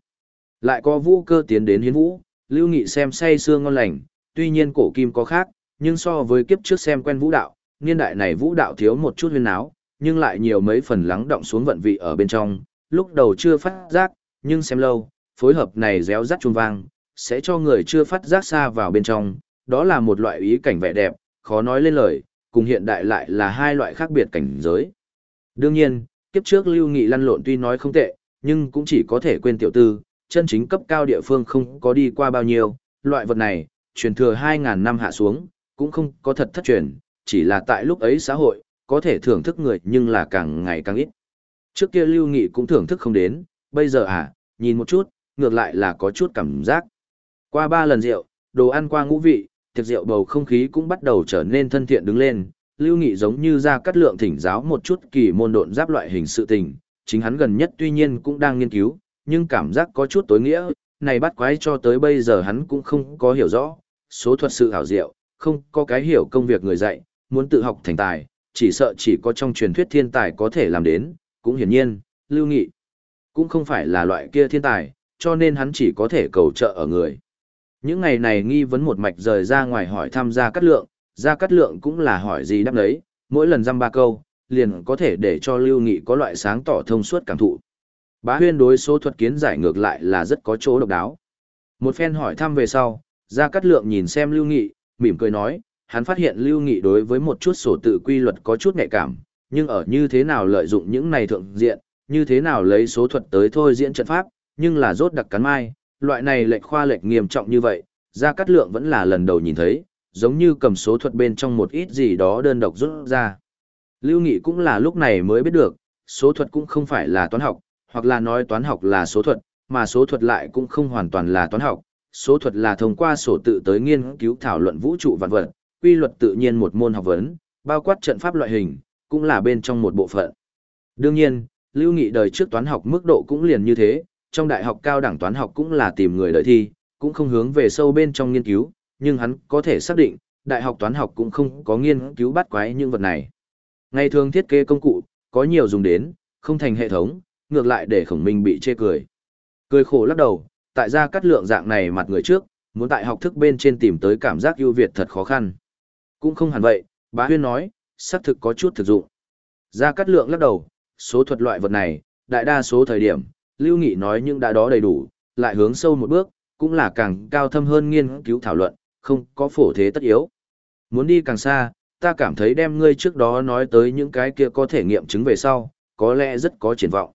Lại có vũ cơ tiến đến hiến vũ, lưu nghị xem say xương ngon lành, tuy nhiên cổ kim có khác, nhưng so với kiếp trước xem quen vũ đạo, niên đại này vũ đạo thiếu một chút huyên áo, nhưng lại nhiều mấy phần lắng động xuống vận vị ở bên trong, lúc đầu chưa phát giác, nhưng xem lâu, phối hợp này réo rắt chuông vang, sẽ cho người chưa phát giác xa vào bên trong, đó là một loại ý cảnh vẻ đẹp, khó nói lên lời, cùng hiện đại lại là hai loại khác biệt cảnh giới. Đương nhiên, kiếp trước Lưu Nghị lăn lộn tuy nói không tệ, nhưng cũng chỉ có thể quên tiểu tư, chân chính cấp cao địa phương không có đi qua bao nhiêu, loại vật này, truyền thừa 2.000 năm hạ xuống, cũng không có thật thất truyền, chỉ là tại lúc ấy xã hội, có thể thưởng thức người nhưng là càng ngày càng ít. Trước kia Lưu Nghị cũng thưởng thức không đến, bây giờ à, nhìn một chút, ngược lại là có chút cảm giác. Qua ba lần rượu, đồ ăn qua ngũ vị, tiệc rượu bầu không khí cũng bắt đầu trở nên thân thiện đứng lên, Lưu Nghị giống như ra cắt lượng thỉnh giáo một chút kỳ môn độn giáp loại hình sự tình, chính hắn gần nhất tuy nhiên cũng đang nghiên cứu, nhưng cảm giác có chút tối nghĩa, này bắt quái cho tới bây giờ hắn cũng không có hiểu rõ, số thuật sự hảo diệu, không có cái hiểu công việc người dạy, muốn tự học thành tài, chỉ sợ chỉ có trong truyền thuyết thiên tài có thể làm đến, cũng hiển nhiên, Lưu Nghị cũng không phải là loại kia thiên tài, cho nên hắn chỉ có thể cầu trợ ở người. Những ngày này nghi vấn một mạch rời ra ngoài hỏi tham gia cắt lượng, ra cắt lượng cũng là hỏi gì đáp đấy, mỗi lần dăm ba câu, liền có thể để cho Lưu Nghị có loại sáng tỏ thông suốt cảm thụ. Bá huyên đối số thuật kiến giải ngược lại là rất có chỗ độc đáo. Một phen hỏi thăm về sau, Gia Cát Lượng nhìn xem Lưu Nghị, mỉm cười nói, hắn phát hiện Lưu Nghị đối với một chút sổ tự quy luật có chút nhạy cảm, nhưng ở như thế nào lợi dụng những này thượng diện, như thế nào lấy số thuật tới thôi diễn trận pháp, nhưng là rốt đặc cắn mai, loại này lệch khoa lệch nghiêm trọng như vậy, Gia Cát Lượng vẫn là lần đầu nhìn thấy, giống như cầm số thuật bên trong một ít gì đó đơn độc rút ra. Lưu Nghị cũng là lúc này mới biết được, số thuật cũng không phải là toán học, hoặc là nói toán học là số thuật, mà số thuật lại cũng không hoàn toàn là toán học. Số thuật là thông qua sổ tự tới nghiên cứu thảo luận vũ trụ vạn vật, quy luật tự nhiên một môn học vấn, bao quát trận pháp loại hình, cũng là bên trong một bộ phận. Đương nhiên, Lưu Nghị đời trước toán học mức độ cũng liền như thế, trong đại học cao đẳng toán học cũng là tìm người đợi thi, cũng không hướng về sâu bên trong nghiên cứu, nhưng hắn có thể xác định, đại học toán học cũng không có nghiên cứu bắt quái những vật này. Ngày thường thiết kế công cụ, có nhiều dùng đến, không thành hệ thống, ngược lại để khổng minh bị chê cười. Cười khổ lắc đầu, tại ra cắt lượng dạng này mặt người trước, muốn tại học thức bên trên tìm tới cảm giác ưu việt thật khó khăn. Cũng không hẳn vậy, bá huyên nói, xác thực có chút thực dụng. Ra cắt lượng lắc đầu, số thuật loại vật này, đại đa số thời điểm, Lưu Nghị nói nhưng đã đó đầy đủ, lại hướng sâu một bước, cũng là càng cao thâm hơn nghiên cứu thảo luận, không có phổ thế tất yếu. Muốn đi càng xa, ta cảm thấy đem ngươi trước đó nói tới những cái kia có thể nghiệm chứng về sau, có lẽ rất có triển vọng.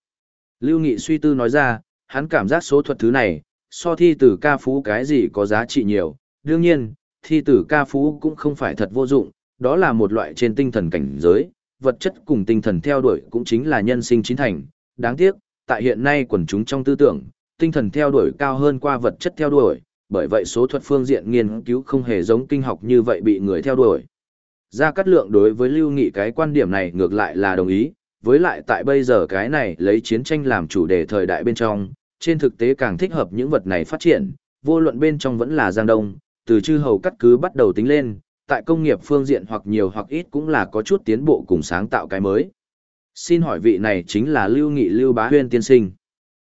Lưu Nghị suy tư nói ra, hắn cảm giác số thuật thứ này, so thi tử ca phú cái gì có giá trị nhiều. Đương nhiên, thi tử ca phú cũng không phải thật vô dụng, đó là một loại trên tinh thần cảnh giới, vật chất cùng tinh thần theo đuổi cũng chính là nhân sinh chính thành. Đáng tiếc, tại hiện nay quần chúng trong tư tưởng, tinh thần theo đuổi cao hơn qua vật chất theo đuổi, bởi vậy số thuật phương diện nghiên cứu không hề giống kinh học như vậy bị người theo đuổi. Gia Cát Lượng đối với Lưu Nghị cái quan điểm này ngược lại là đồng ý, với lại tại bây giờ cái này lấy chiến tranh làm chủ đề thời đại bên trong, trên thực tế càng thích hợp những vật này phát triển, vô luận bên trong vẫn là Giang Đông, từ chư hầu cắt cứ bắt đầu tính lên, tại công nghiệp phương diện hoặc nhiều hoặc ít cũng là có chút tiến bộ cùng sáng tạo cái mới. Xin hỏi vị này chính là Lưu Nghị Lưu Bá Huyên tiên sinh.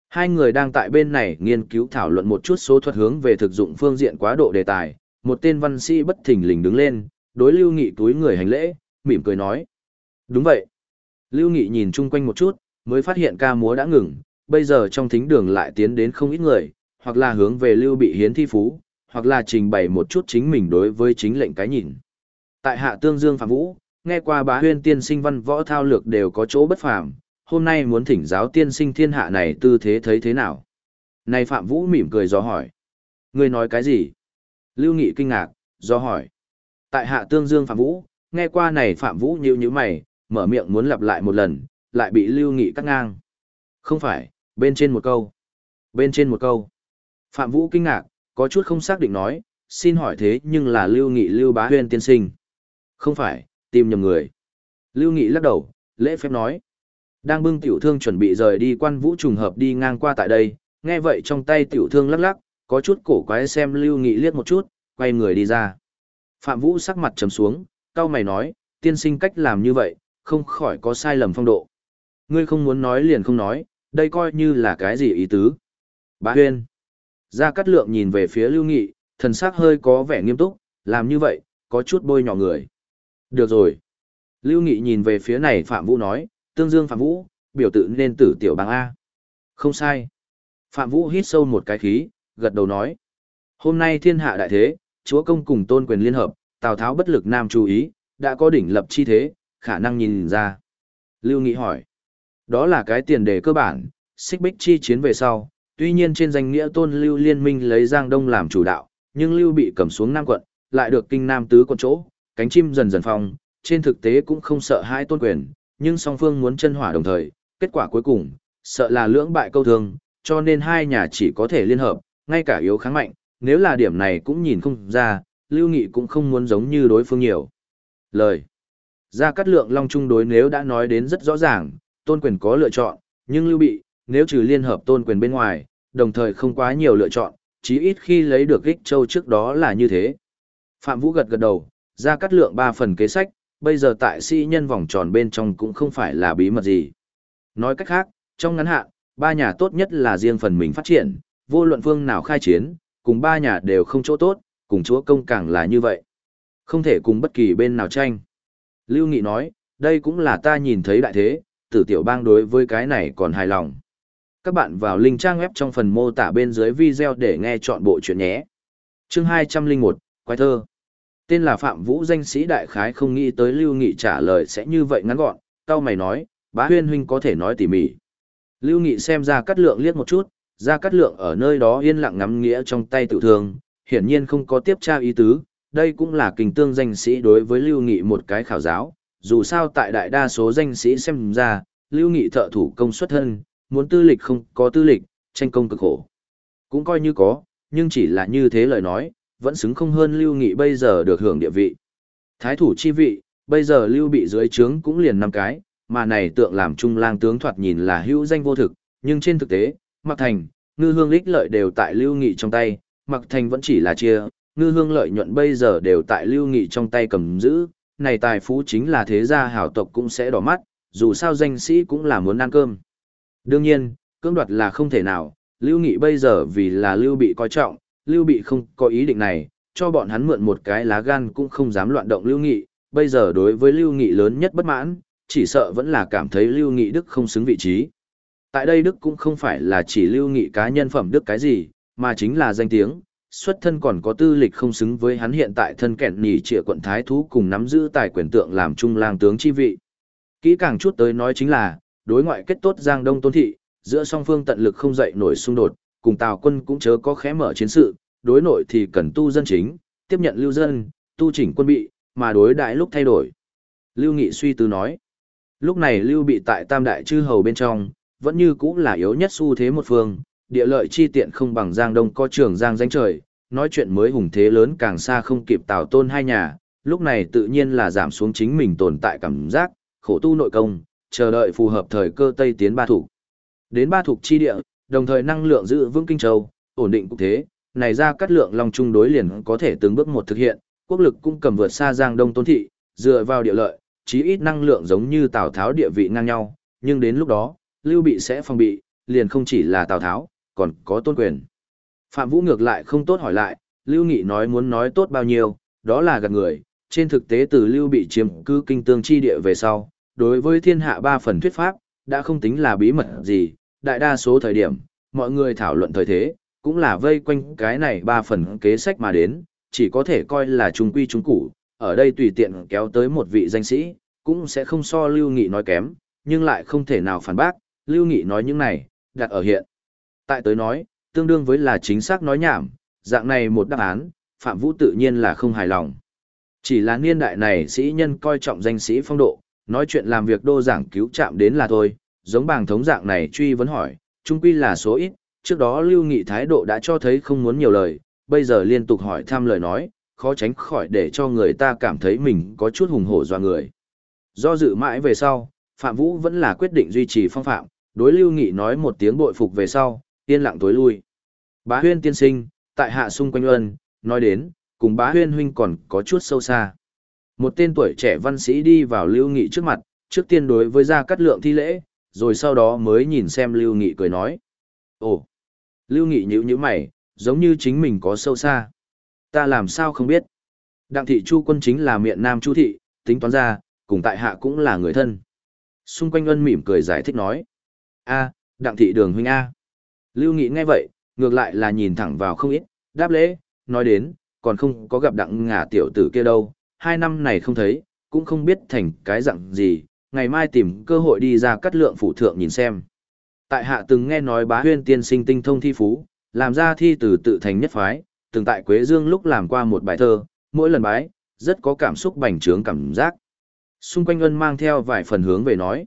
Hai người đang tại bên này nghiên cứu thảo luận một chút số thuật hướng về thực dụng phương diện quá độ đề tài, một tên văn sĩ bất thình lình đứng lên, đối Lưu Nghị túi người hành lễ, mỉm cười nói. Đúng vậy. Lưu Nghị nhìn chung quanh một chút, mới phát hiện ca múa đã ngừng, bây giờ trong thính đường lại tiến đến không ít người, hoặc là hướng về Lưu bị hiến thi phú, hoặc là trình bày một chút chính mình đối với chính lệnh cái nhìn. Tại hạ tương dương phạm vũ, nghe qua bá huyên tiên sinh văn võ thao lược đều có chỗ bất phàm, hôm nay muốn thỉnh giáo tiên sinh thiên hạ này tư thế thấy thế nào. Này Phạm Vũ mỉm cười do hỏi. Người nói cái gì? Lưu Nghị kinh ngạc, do hỏi. Tại hạ tương dương Phạm Vũ, nghe qua này Phạm Vũ như như mày, mở miệng muốn lặp lại một lần, lại bị Lưu Nghị cắt ngang. Không phải, bên trên một câu. Bên trên một câu. Phạm Vũ kinh ngạc, có chút không xác định nói, xin hỏi thế nhưng là Lưu Nghị Lưu Bá Huyên tiên sinh. Không phải, tìm nhầm người. Lưu Nghị lắc đầu, lễ phép nói. Đang bưng tiểu thương chuẩn bị rời đi quan vũ trùng hợp đi ngang qua tại đây, nghe vậy trong tay tiểu thương lắc lắc, có chút cổ quái xem Lưu Nghị liếc một chút, quay người đi ra. Phạm Vũ sắc mặt trầm xuống, cao mày nói, tiên sinh cách làm như vậy, không khỏi có sai lầm phong độ. Ngươi không muốn nói liền không nói, đây coi như là cái gì ý tứ. Bá huyên. Gia Cát Lượng nhìn về phía Lưu Nghị, thần sắc hơi có vẻ nghiêm túc, làm như vậy, có chút bôi nhỏ người. Được rồi. Lưu Nghị nhìn về phía này Phạm Vũ nói, tương dương Phạm Vũ, biểu tự nên tử tiểu bằng A. Không sai. Phạm Vũ hít sâu một cái khí, gật đầu nói. Hôm nay thiên hạ đại thế, chúa công cùng tôn quyền liên hợp, Tào Tháo bất lực nam chú ý, đã có đỉnh lập chi thế, khả năng nhìn ra. Lưu Nghị hỏi. Đó là cái tiền đề cơ bản, xích bích chi chiến về sau, tuy nhiên trên danh nghĩa tôn lưu liên minh lấy Giang Đông làm chủ đạo, nhưng lưu bị cầm xuống Nam quận, lại được kinh Nam tứ quận chỗ, cánh chim dần dần phong, trên thực tế cũng không sợ hai tôn quyền, nhưng song phương muốn chân hỏa đồng thời, kết quả cuối cùng, sợ là lưỡng bại câu thương, cho nên hai nhà chỉ có thể liên hợp, ngay cả yếu kháng mạnh, nếu là điểm này cũng nhìn không ra, Lưu Nghị cũng không muốn giống như đối phương nhiều. Lời Gia Cát Lượng Long Trung đối nếu đã nói đến rất rõ ràng, tôn quyền có lựa chọn, nhưng Lưu Bị, nếu trừ liên hợp tôn quyền bên ngoài, đồng thời không quá nhiều lựa chọn, chí ít khi lấy được ích châu trước đó là như thế. Phạm Vũ gật gật đầu, Gia Cát Lượng ba phần kế sách, bây giờ tại sĩ nhân vòng tròn bên trong cũng không phải là bí mật gì. Nói cách khác, trong ngắn hạn, ba nhà tốt nhất là riêng phần mình phát triển, vô luận phương nào khai chiến, cùng ba nhà đều không chỗ tốt, cùng chúa công càng là như vậy. Không thể cùng bất kỳ bên nào tranh. Lưu Nghị nói, đây cũng là ta nhìn thấy đại thế, tử tiểu bang đối với cái này còn hài lòng. Các bạn vào link trang web trong phần mô tả bên dưới video để nghe chọn bộ chuyện nhé. chương 201, Quái thơ. Tên là Phạm Vũ danh sĩ đại khái không nghĩ tới Lưu Nghị trả lời sẽ như vậy ngắn gọn, cao mày nói, bá huyên huynh có thể nói tỉ mỉ. Lưu Nghị xem ra cắt lượng liếc một chút, ra cắt lượng ở nơi đó yên lặng ngắm nghĩa trong tay tự thường, hiển nhiên không có tiếp tra ý tứ, đây cũng là kinh tương danh sĩ đối với Lưu Nghị một cái khảo giáo, dù sao tại đại đa số danh sĩ xem ra, Lưu Nghị thợ thủ công xuất thân, muốn tư lịch không có tư lịch, tranh công cực khổ. Cũng coi như có, nhưng chỉ là như thế lời nói, vẫn xứng không hơn Lưu Nghị bây giờ được hưởng địa vị. Thái thủ chi vị, bây giờ Lưu bị dưới trướng cũng liền năm cái, mà này tượng làm trung lang tướng thoạt nhìn là hữu danh vô thực, nhưng trên thực tế, Mặc Thành, Ngư Hương lích lợi đều tại Lưu Nghị trong tay, Mặc Thành vẫn chỉ là chia, Ngư Hương lợi nhuận bây giờ đều tại Lưu Nghị trong tay cầm giữ, này tài phú chính là thế gia hảo tộc cũng sẽ đỏ mắt, dù sao danh sĩ cũng là muốn ăn cơm. Đương nhiên, cưỡng đoạt là không thể nào, Lưu Nghị bây giờ vì là Lưu bị coi trọng, Lưu bị không có ý định này, cho bọn hắn mượn một cái lá gan cũng không dám loạn động Lưu Nghị, bây giờ đối với Lưu Nghị lớn nhất bất mãn, chỉ sợ vẫn là cảm thấy Lưu Nghị Đức không xứng vị trí. Tại đây Đức cũng không phải là chỉ Lưu Nghị cá nhân phẩm Đức cái gì, mà chính là danh tiếng, xuất thân còn có tư lịch không xứng với hắn hiện tại thân kẹn nhì trịa quận Thái Thú cùng nắm giữ tài quyền tượng làm trung lang tướng chi vị. Kỹ càng chút tới nói chính là, đối ngoại kết tốt Giang Đông Tôn Thị, giữa song phương tận lực không dậy nổi xung đột, cùng Tào quân cũng chớ có khẽ mở chiến sự, đối nội thì cần tu dân chính, tiếp nhận lưu dân, tu chỉnh quân bị, mà đối đại lúc thay đổi. Lưu Nghị suy tư nói, lúc này Lưu bị tại Tam Đại Chư Hầu bên trong, vẫn như cũng là yếu nhất xu thế một phương, địa lợi chi tiện không bằng Giang Đông có trường Giang danh trời, nói chuyện mới hùng thế lớn càng xa không kịp Tào Tôn hai nhà, lúc này tự nhiên là giảm xuống chính mình tồn tại cảm giác, khổ tu nội công, chờ đợi phù hợp thời cơ Tây tiến ba thủ. Đến ba thủ chi địa, đồng thời năng lượng giữ vững kinh châu, ổn định cục thế, này ra cắt lượng long trung đối liền có thể từng bước một thực hiện, quốc lực cũng cầm vượt xa Giang Đông Tôn thị, dựa vào địa lợi, chí ít năng lượng giống như Tào Tháo địa vị ngang nhau, nhưng đến lúc đó, Lưu Bị sẽ phòng bị, liền không chỉ là Tào Tháo, còn có tôn quyền. Phạm Vũ ngược lại không tốt hỏi lại, Lưu Nghị nói muốn nói tốt bao nhiêu, đó là gạt người, trên thực tế từ Lưu Bị chiếm cư kinh tương chi địa về sau, đối với thiên hạ ba phần thuyết pháp, đã không tính là bí mật gì, đại đa số thời điểm, mọi người thảo luận thời thế, cũng là vây quanh cái này ba phần kế sách mà đến, chỉ có thể coi là trung quy trung củ, ở đây tùy tiện kéo tới một vị danh sĩ, cũng sẽ không so Lưu Nghị nói kém, nhưng lại không thể nào phản bác, Lưu Nghị nói những này, đặt ở hiện. Tại tới nói, tương đương với là chính xác nói nhảm, dạng này một đáp án, Phạm Vũ tự nhiên là không hài lòng. Chỉ là niên đại này sĩ nhân coi trọng danh sĩ phong độ, nói chuyện làm việc đô giảng cứu chạm đến là thôi, giống bảng thống dạng này truy vấn hỏi, chung quy là số ít, trước đó lưu nghị thái độ đã cho thấy không muốn nhiều lời, bây giờ liên tục hỏi thăm lời nói, khó tránh khỏi để cho người ta cảm thấy mình có chút hùng hổ doa người. Do dự mãi về sau, Phạm Vũ vẫn là quyết định duy trì phong phạm, đối lưu nghị nói một tiếng bội phục về sau, yên lặng tối lui. Bá huyên tiên sinh, tại hạ xung quanh ân, nói đến, cùng bá huyên huynh còn có chút sâu xa. Một tên tuổi trẻ văn sĩ đi vào lưu nghị trước mặt, trước tiên đối với gia cắt lượng thi lễ, rồi sau đó mới nhìn xem Lưu Nghị cười nói. Ồ, Lưu Nghị nhữ nhữ mày, giống như chính mình có sâu xa. Ta làm sao không biết. Đặng thị Chu quân chính là miệng nam Chu thị, tính toán ra, cùng tại hạ cũng là người thân. Xung quanh ân mỉm cười giải thích nói. a đặng thị đường huynh A. Lưu Nghị nghe vậy, ngược lại là nhìn thẳng vào không ít, đáp lễ, nói đến, còn không có gặp đặng ngả tiểu tử kia đâu, hai năm này không thấy, cũng không biết thành cái dạng gì, ngày mai tìm cơ hội đi ra cắt lượng phủ thượng nhìn xem. Tại hạ từng nghe nói bá huyên tiên sinh tinh thông thi phú, làm ra thi từ tự thành nhất phái, từng tại Quế Dương lúc làm qua một bài thơ, mỗi lần bái, rất có cảm xúc bành trướng cảm giác. Xung quanh ân mang theo vài phần hướng về nói.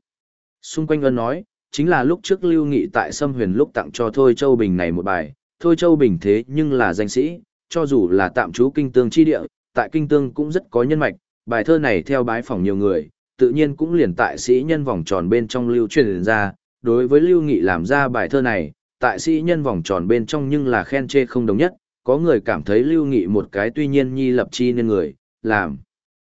Xung quanh ân nói, chính là lúc trước lưu nghị tại Sâm Huyền lúc tặng cho Thôi Châu Bình này một bài, Thôi Châu Bình thế nhưng là danh sĩ, cho dù là tạm trú kinh tương chi địa, tại kinh tương cũng rất có nhân mạch, bài thơ này theo bái phỏng nhiều người, tự nhiên cũng liền tại sĩ nhân vòng tròn bên trong lưu truyền ra, đối với lưu nghị làm ra bài thơ này, tại sĩ nhân vòng tròn bên trong nhưng là khen chê không đồng nhất, có người cảm thấy lưu nghị một cái tuy nhiên nhi lập chi nên người, làm.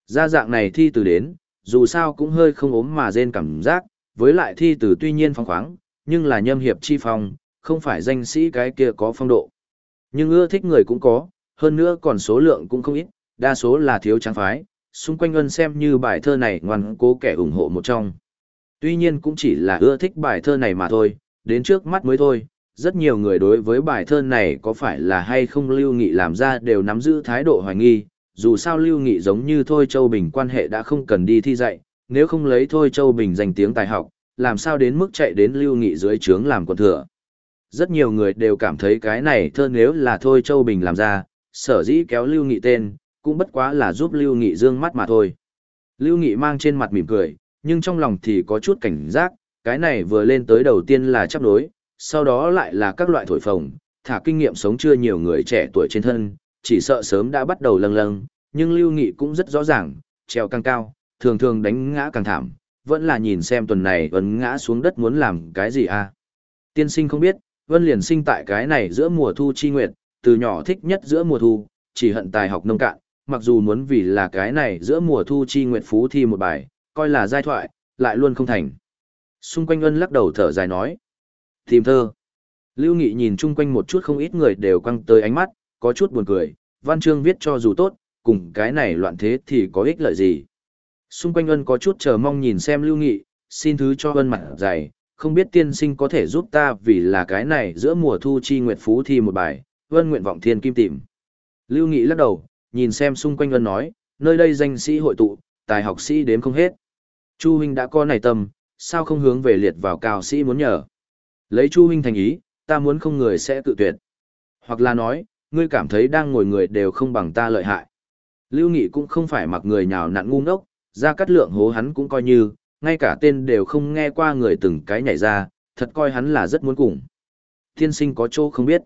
Ra dạng này thi từ đến, dù sao cũng hơi không ốm mà rên cảm giác, với lại thi từ tuy nhiên phong khoáng, nhưng là nhâm hiệp chi phong, không phải danh sĩ cái kia có phong độ. Nhưng ưa thích người cũng có, hơn nữa còn số lượng cũng không ít, đa số là thiếu trắng phái, xung quanh ân xem như bài thơ này ngoan cố kẻ ủng hộ một trong. Tuy nhiên cũng chỉ là ưa thích bài thơ này mà thôi, đến trước mắt mới thôi, rất nhiều người đối với bài thơ này có phải là hay không Lưu Nghị làm ra đều nắm giữ thái độ hoài nghi, dù sao Lưu Nghị giống như Thôi Châu Bình quan hệ đã không cần đi thi dạy, nếu không lấy Thôi Châu Bình danh tiếng tài học, làm sao đến mức chạy đến Lưu Nghị dưới trướng làm quần thừa. Rất nhiều người đều cảm thấy cái này thơ nếu là Thôi Châu Bình làm ra, sở dĩ kéo Lưu Nghị tên, cũng bất quá là giúp Lưu Nghị dương mắt mà thôi. Lưu Nghị mang trên mặt mỉm cười, nhưng trong lòng thì có chút cảnh giác, cái này vừa lên tới đầu tiên là chấp đối, sau đó lại là các loại thổi phồng, thả kinh nghiệm sống chưa nhiều người trẻ tuổi trên thân, chỉ sợ sớm đã bắt đầu lâng lâng, nhưng Lưu Nghị cũng rất rõ ràng, treo càng cao, thường thường đánh ngã càng thảm, vẫn là nhìn xem tuần này vẫn ngã xuống đất muốn làm cái gì à. Tiên sinh không biết, Vân liền sinh tại cái này giữa mùa thu chi nguyệt, từ nhỏ thích nhất giữa mùa thu, chỉ hận tài học nông cạn, mặc dù muốn vì là cái này giữa mùa thu chi nguyệt phú thi một bài, coi là giai thoại, lại luôn không thành. Xung quanh Vân lắc đầu thở dài nói. Tìm thơ. Lưu Nghị nhìn chung quanh một chút không ít người đều quăng tới ánh mắt, có chút buồn cười, văn chương viết cho dù tốt, cùng cái này loạn thế thì có ích lợi gì. Xung quanh ân có chút chờ mong nhìn xem Lưu Nghị, xin thứ cho ân mặt dày, không biết tiên sinh có thể giúp ta vì là cái này giữa mùa thu chi nguyệt phú thi một bài, vân nguyện vọng thiên kim tìm. Lưu Nghị lắc đầu, nhìn xem xung quanh ân nói, nơi đây danh sĩ hội tụ, tài học sĩ đếm không hết. Chu huynh đã có này tâm, sao không hướng về liệt vào cao sĩ muốn nhờ. Lấy Chu huynh thành ý, ta muốn không người sẽ tự tuyệt. Hoặc là nói, ngươi cảm thấy đang ngồi người đều không bằng ta lợi hại. Lưu Nghị cũng không phải mặc người nhào nặn ngu ngốc, ra cắt lượng hố hắn cũng coi như, ngay cả tên đều không nghe qua người từng cái nhảy ra, thật coi hắn là rất muốn cùng. Thiên sinh có chỗ không biết.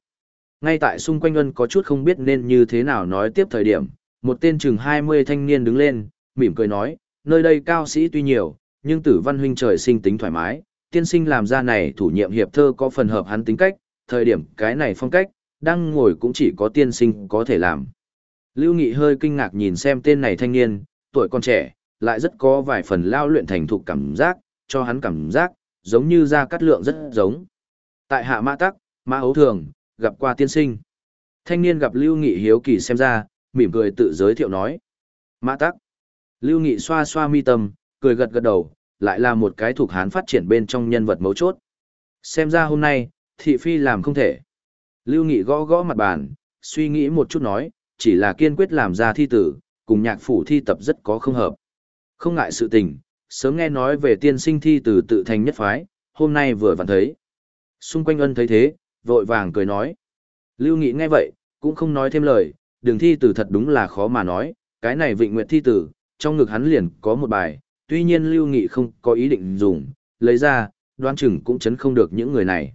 Ngay tại xung quanh ân có chút không biết nên như thế nào nói tiếp thời điểm, một tên chừng 20 thanh niên đứng lên, mỉm cười nói, nơi đây cao sĩ tuy nhiều, nhưng tử văn huynh trời sinh tính thoải mái, tiên sinh làm ra này thủ nhiệm hiệp thơ có phần hợp hắn tính cách, thời điểm cái này phong cách, đang ngồi cũng chỉ có tiên sinh có thể làm. Lưu Nghị hơi kinh ngạc nhìn xem tên này thanh niên, tuổi còn trẻ, lại rất có vài phần lao luyện thành thục cảm giác, cho hắn cảm giác, giống như ra cắt lượng rất giống. Tại hạ mã tắc, mã ấu thường, gặp qua tiên sinh. Thanh niên gặp Lưu Nghị hiếu kỳ xem ra, mỉm cười tự giới thiệu nói. Mã tắc. Lưu Nghị xoa xoa mi tâm, cười gật gật đầu, lại là một cái thuộc hán phát triển bên trong nhân vật mấu chốt. Xem ra hôm nay, thị phi làm không thể. Lưu Nghị gõ gõ mặt bàn, suy nghĩ một chút nói, chỉ là kiên quyết làm ra thi tử, cùng nhạc phủ thi tập rất có không hợp. Không ngại sự tình, sớm nghe nói về tiên sinh thi từ tự thành nhất phái, hôm nay vừa vặn thấy. Xung quanh ân thấy thế, vội vàng cười nói. Lưu Nghị nghe vậy, cũng không nói thêm lời, đường thi từ thật đúng là khó mà nói, cái này vịnh nguyệt thi tử, trong ngực hắn liền có một bài, tuy nhiên Lưu Nghị không có ý định dùng, lấy ra, đoán chừng cũng chấn không được những người này.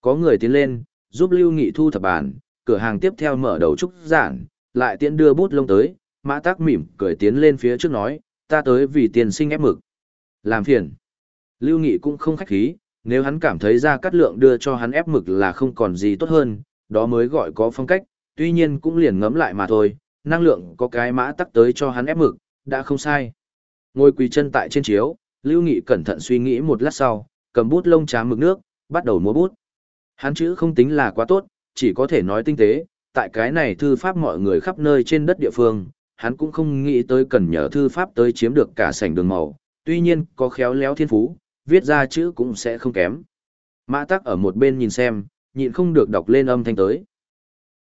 Có người tiến lên, giúp Lưu Nghị thu thập bản, cửa hàng tiếp theo mở đầu trúc giản, lại tiễn đưa bút lông tới, mã tác mỉm cười tiến lên phía trước nói, ta tới vì tiền sinh ép mực. Làm phiền. Lưu Nghị cũng không khách khí, nếu hắn cảm thấy ra cắt lượng đưa cho hắn ép mực là không còn gì tốt hơn, đó mới gọi có phong cách, tuy nhiên cũng liền ngấm lại mà thôi, năng lượng có cái mã tắc tới cho hắn ép mực, đã không sai. Ngồi quỳ chân tại trên chiếu, Lưu Nghị cẩn thận suy nghĩ một lát sau, cầm bút lông trá mực nước, bắt đầu múa bút. Hắn chữ không tính là quá tốt, chỉ có thể nói tinh tế, tại cái này thư pháp mọi người khắp nơi trên đất địa phương, hắn cũng không nghĩ tới cần nhờ thư pháp tới chiếm được cả sảnh đường màu, tuy nhiên có khéo léo thiên phú, viết ra chữ cũng sẽ không kém. Mã tắc ở một bên nhìn xem, nhịn không được đọc lên âm thanh tới.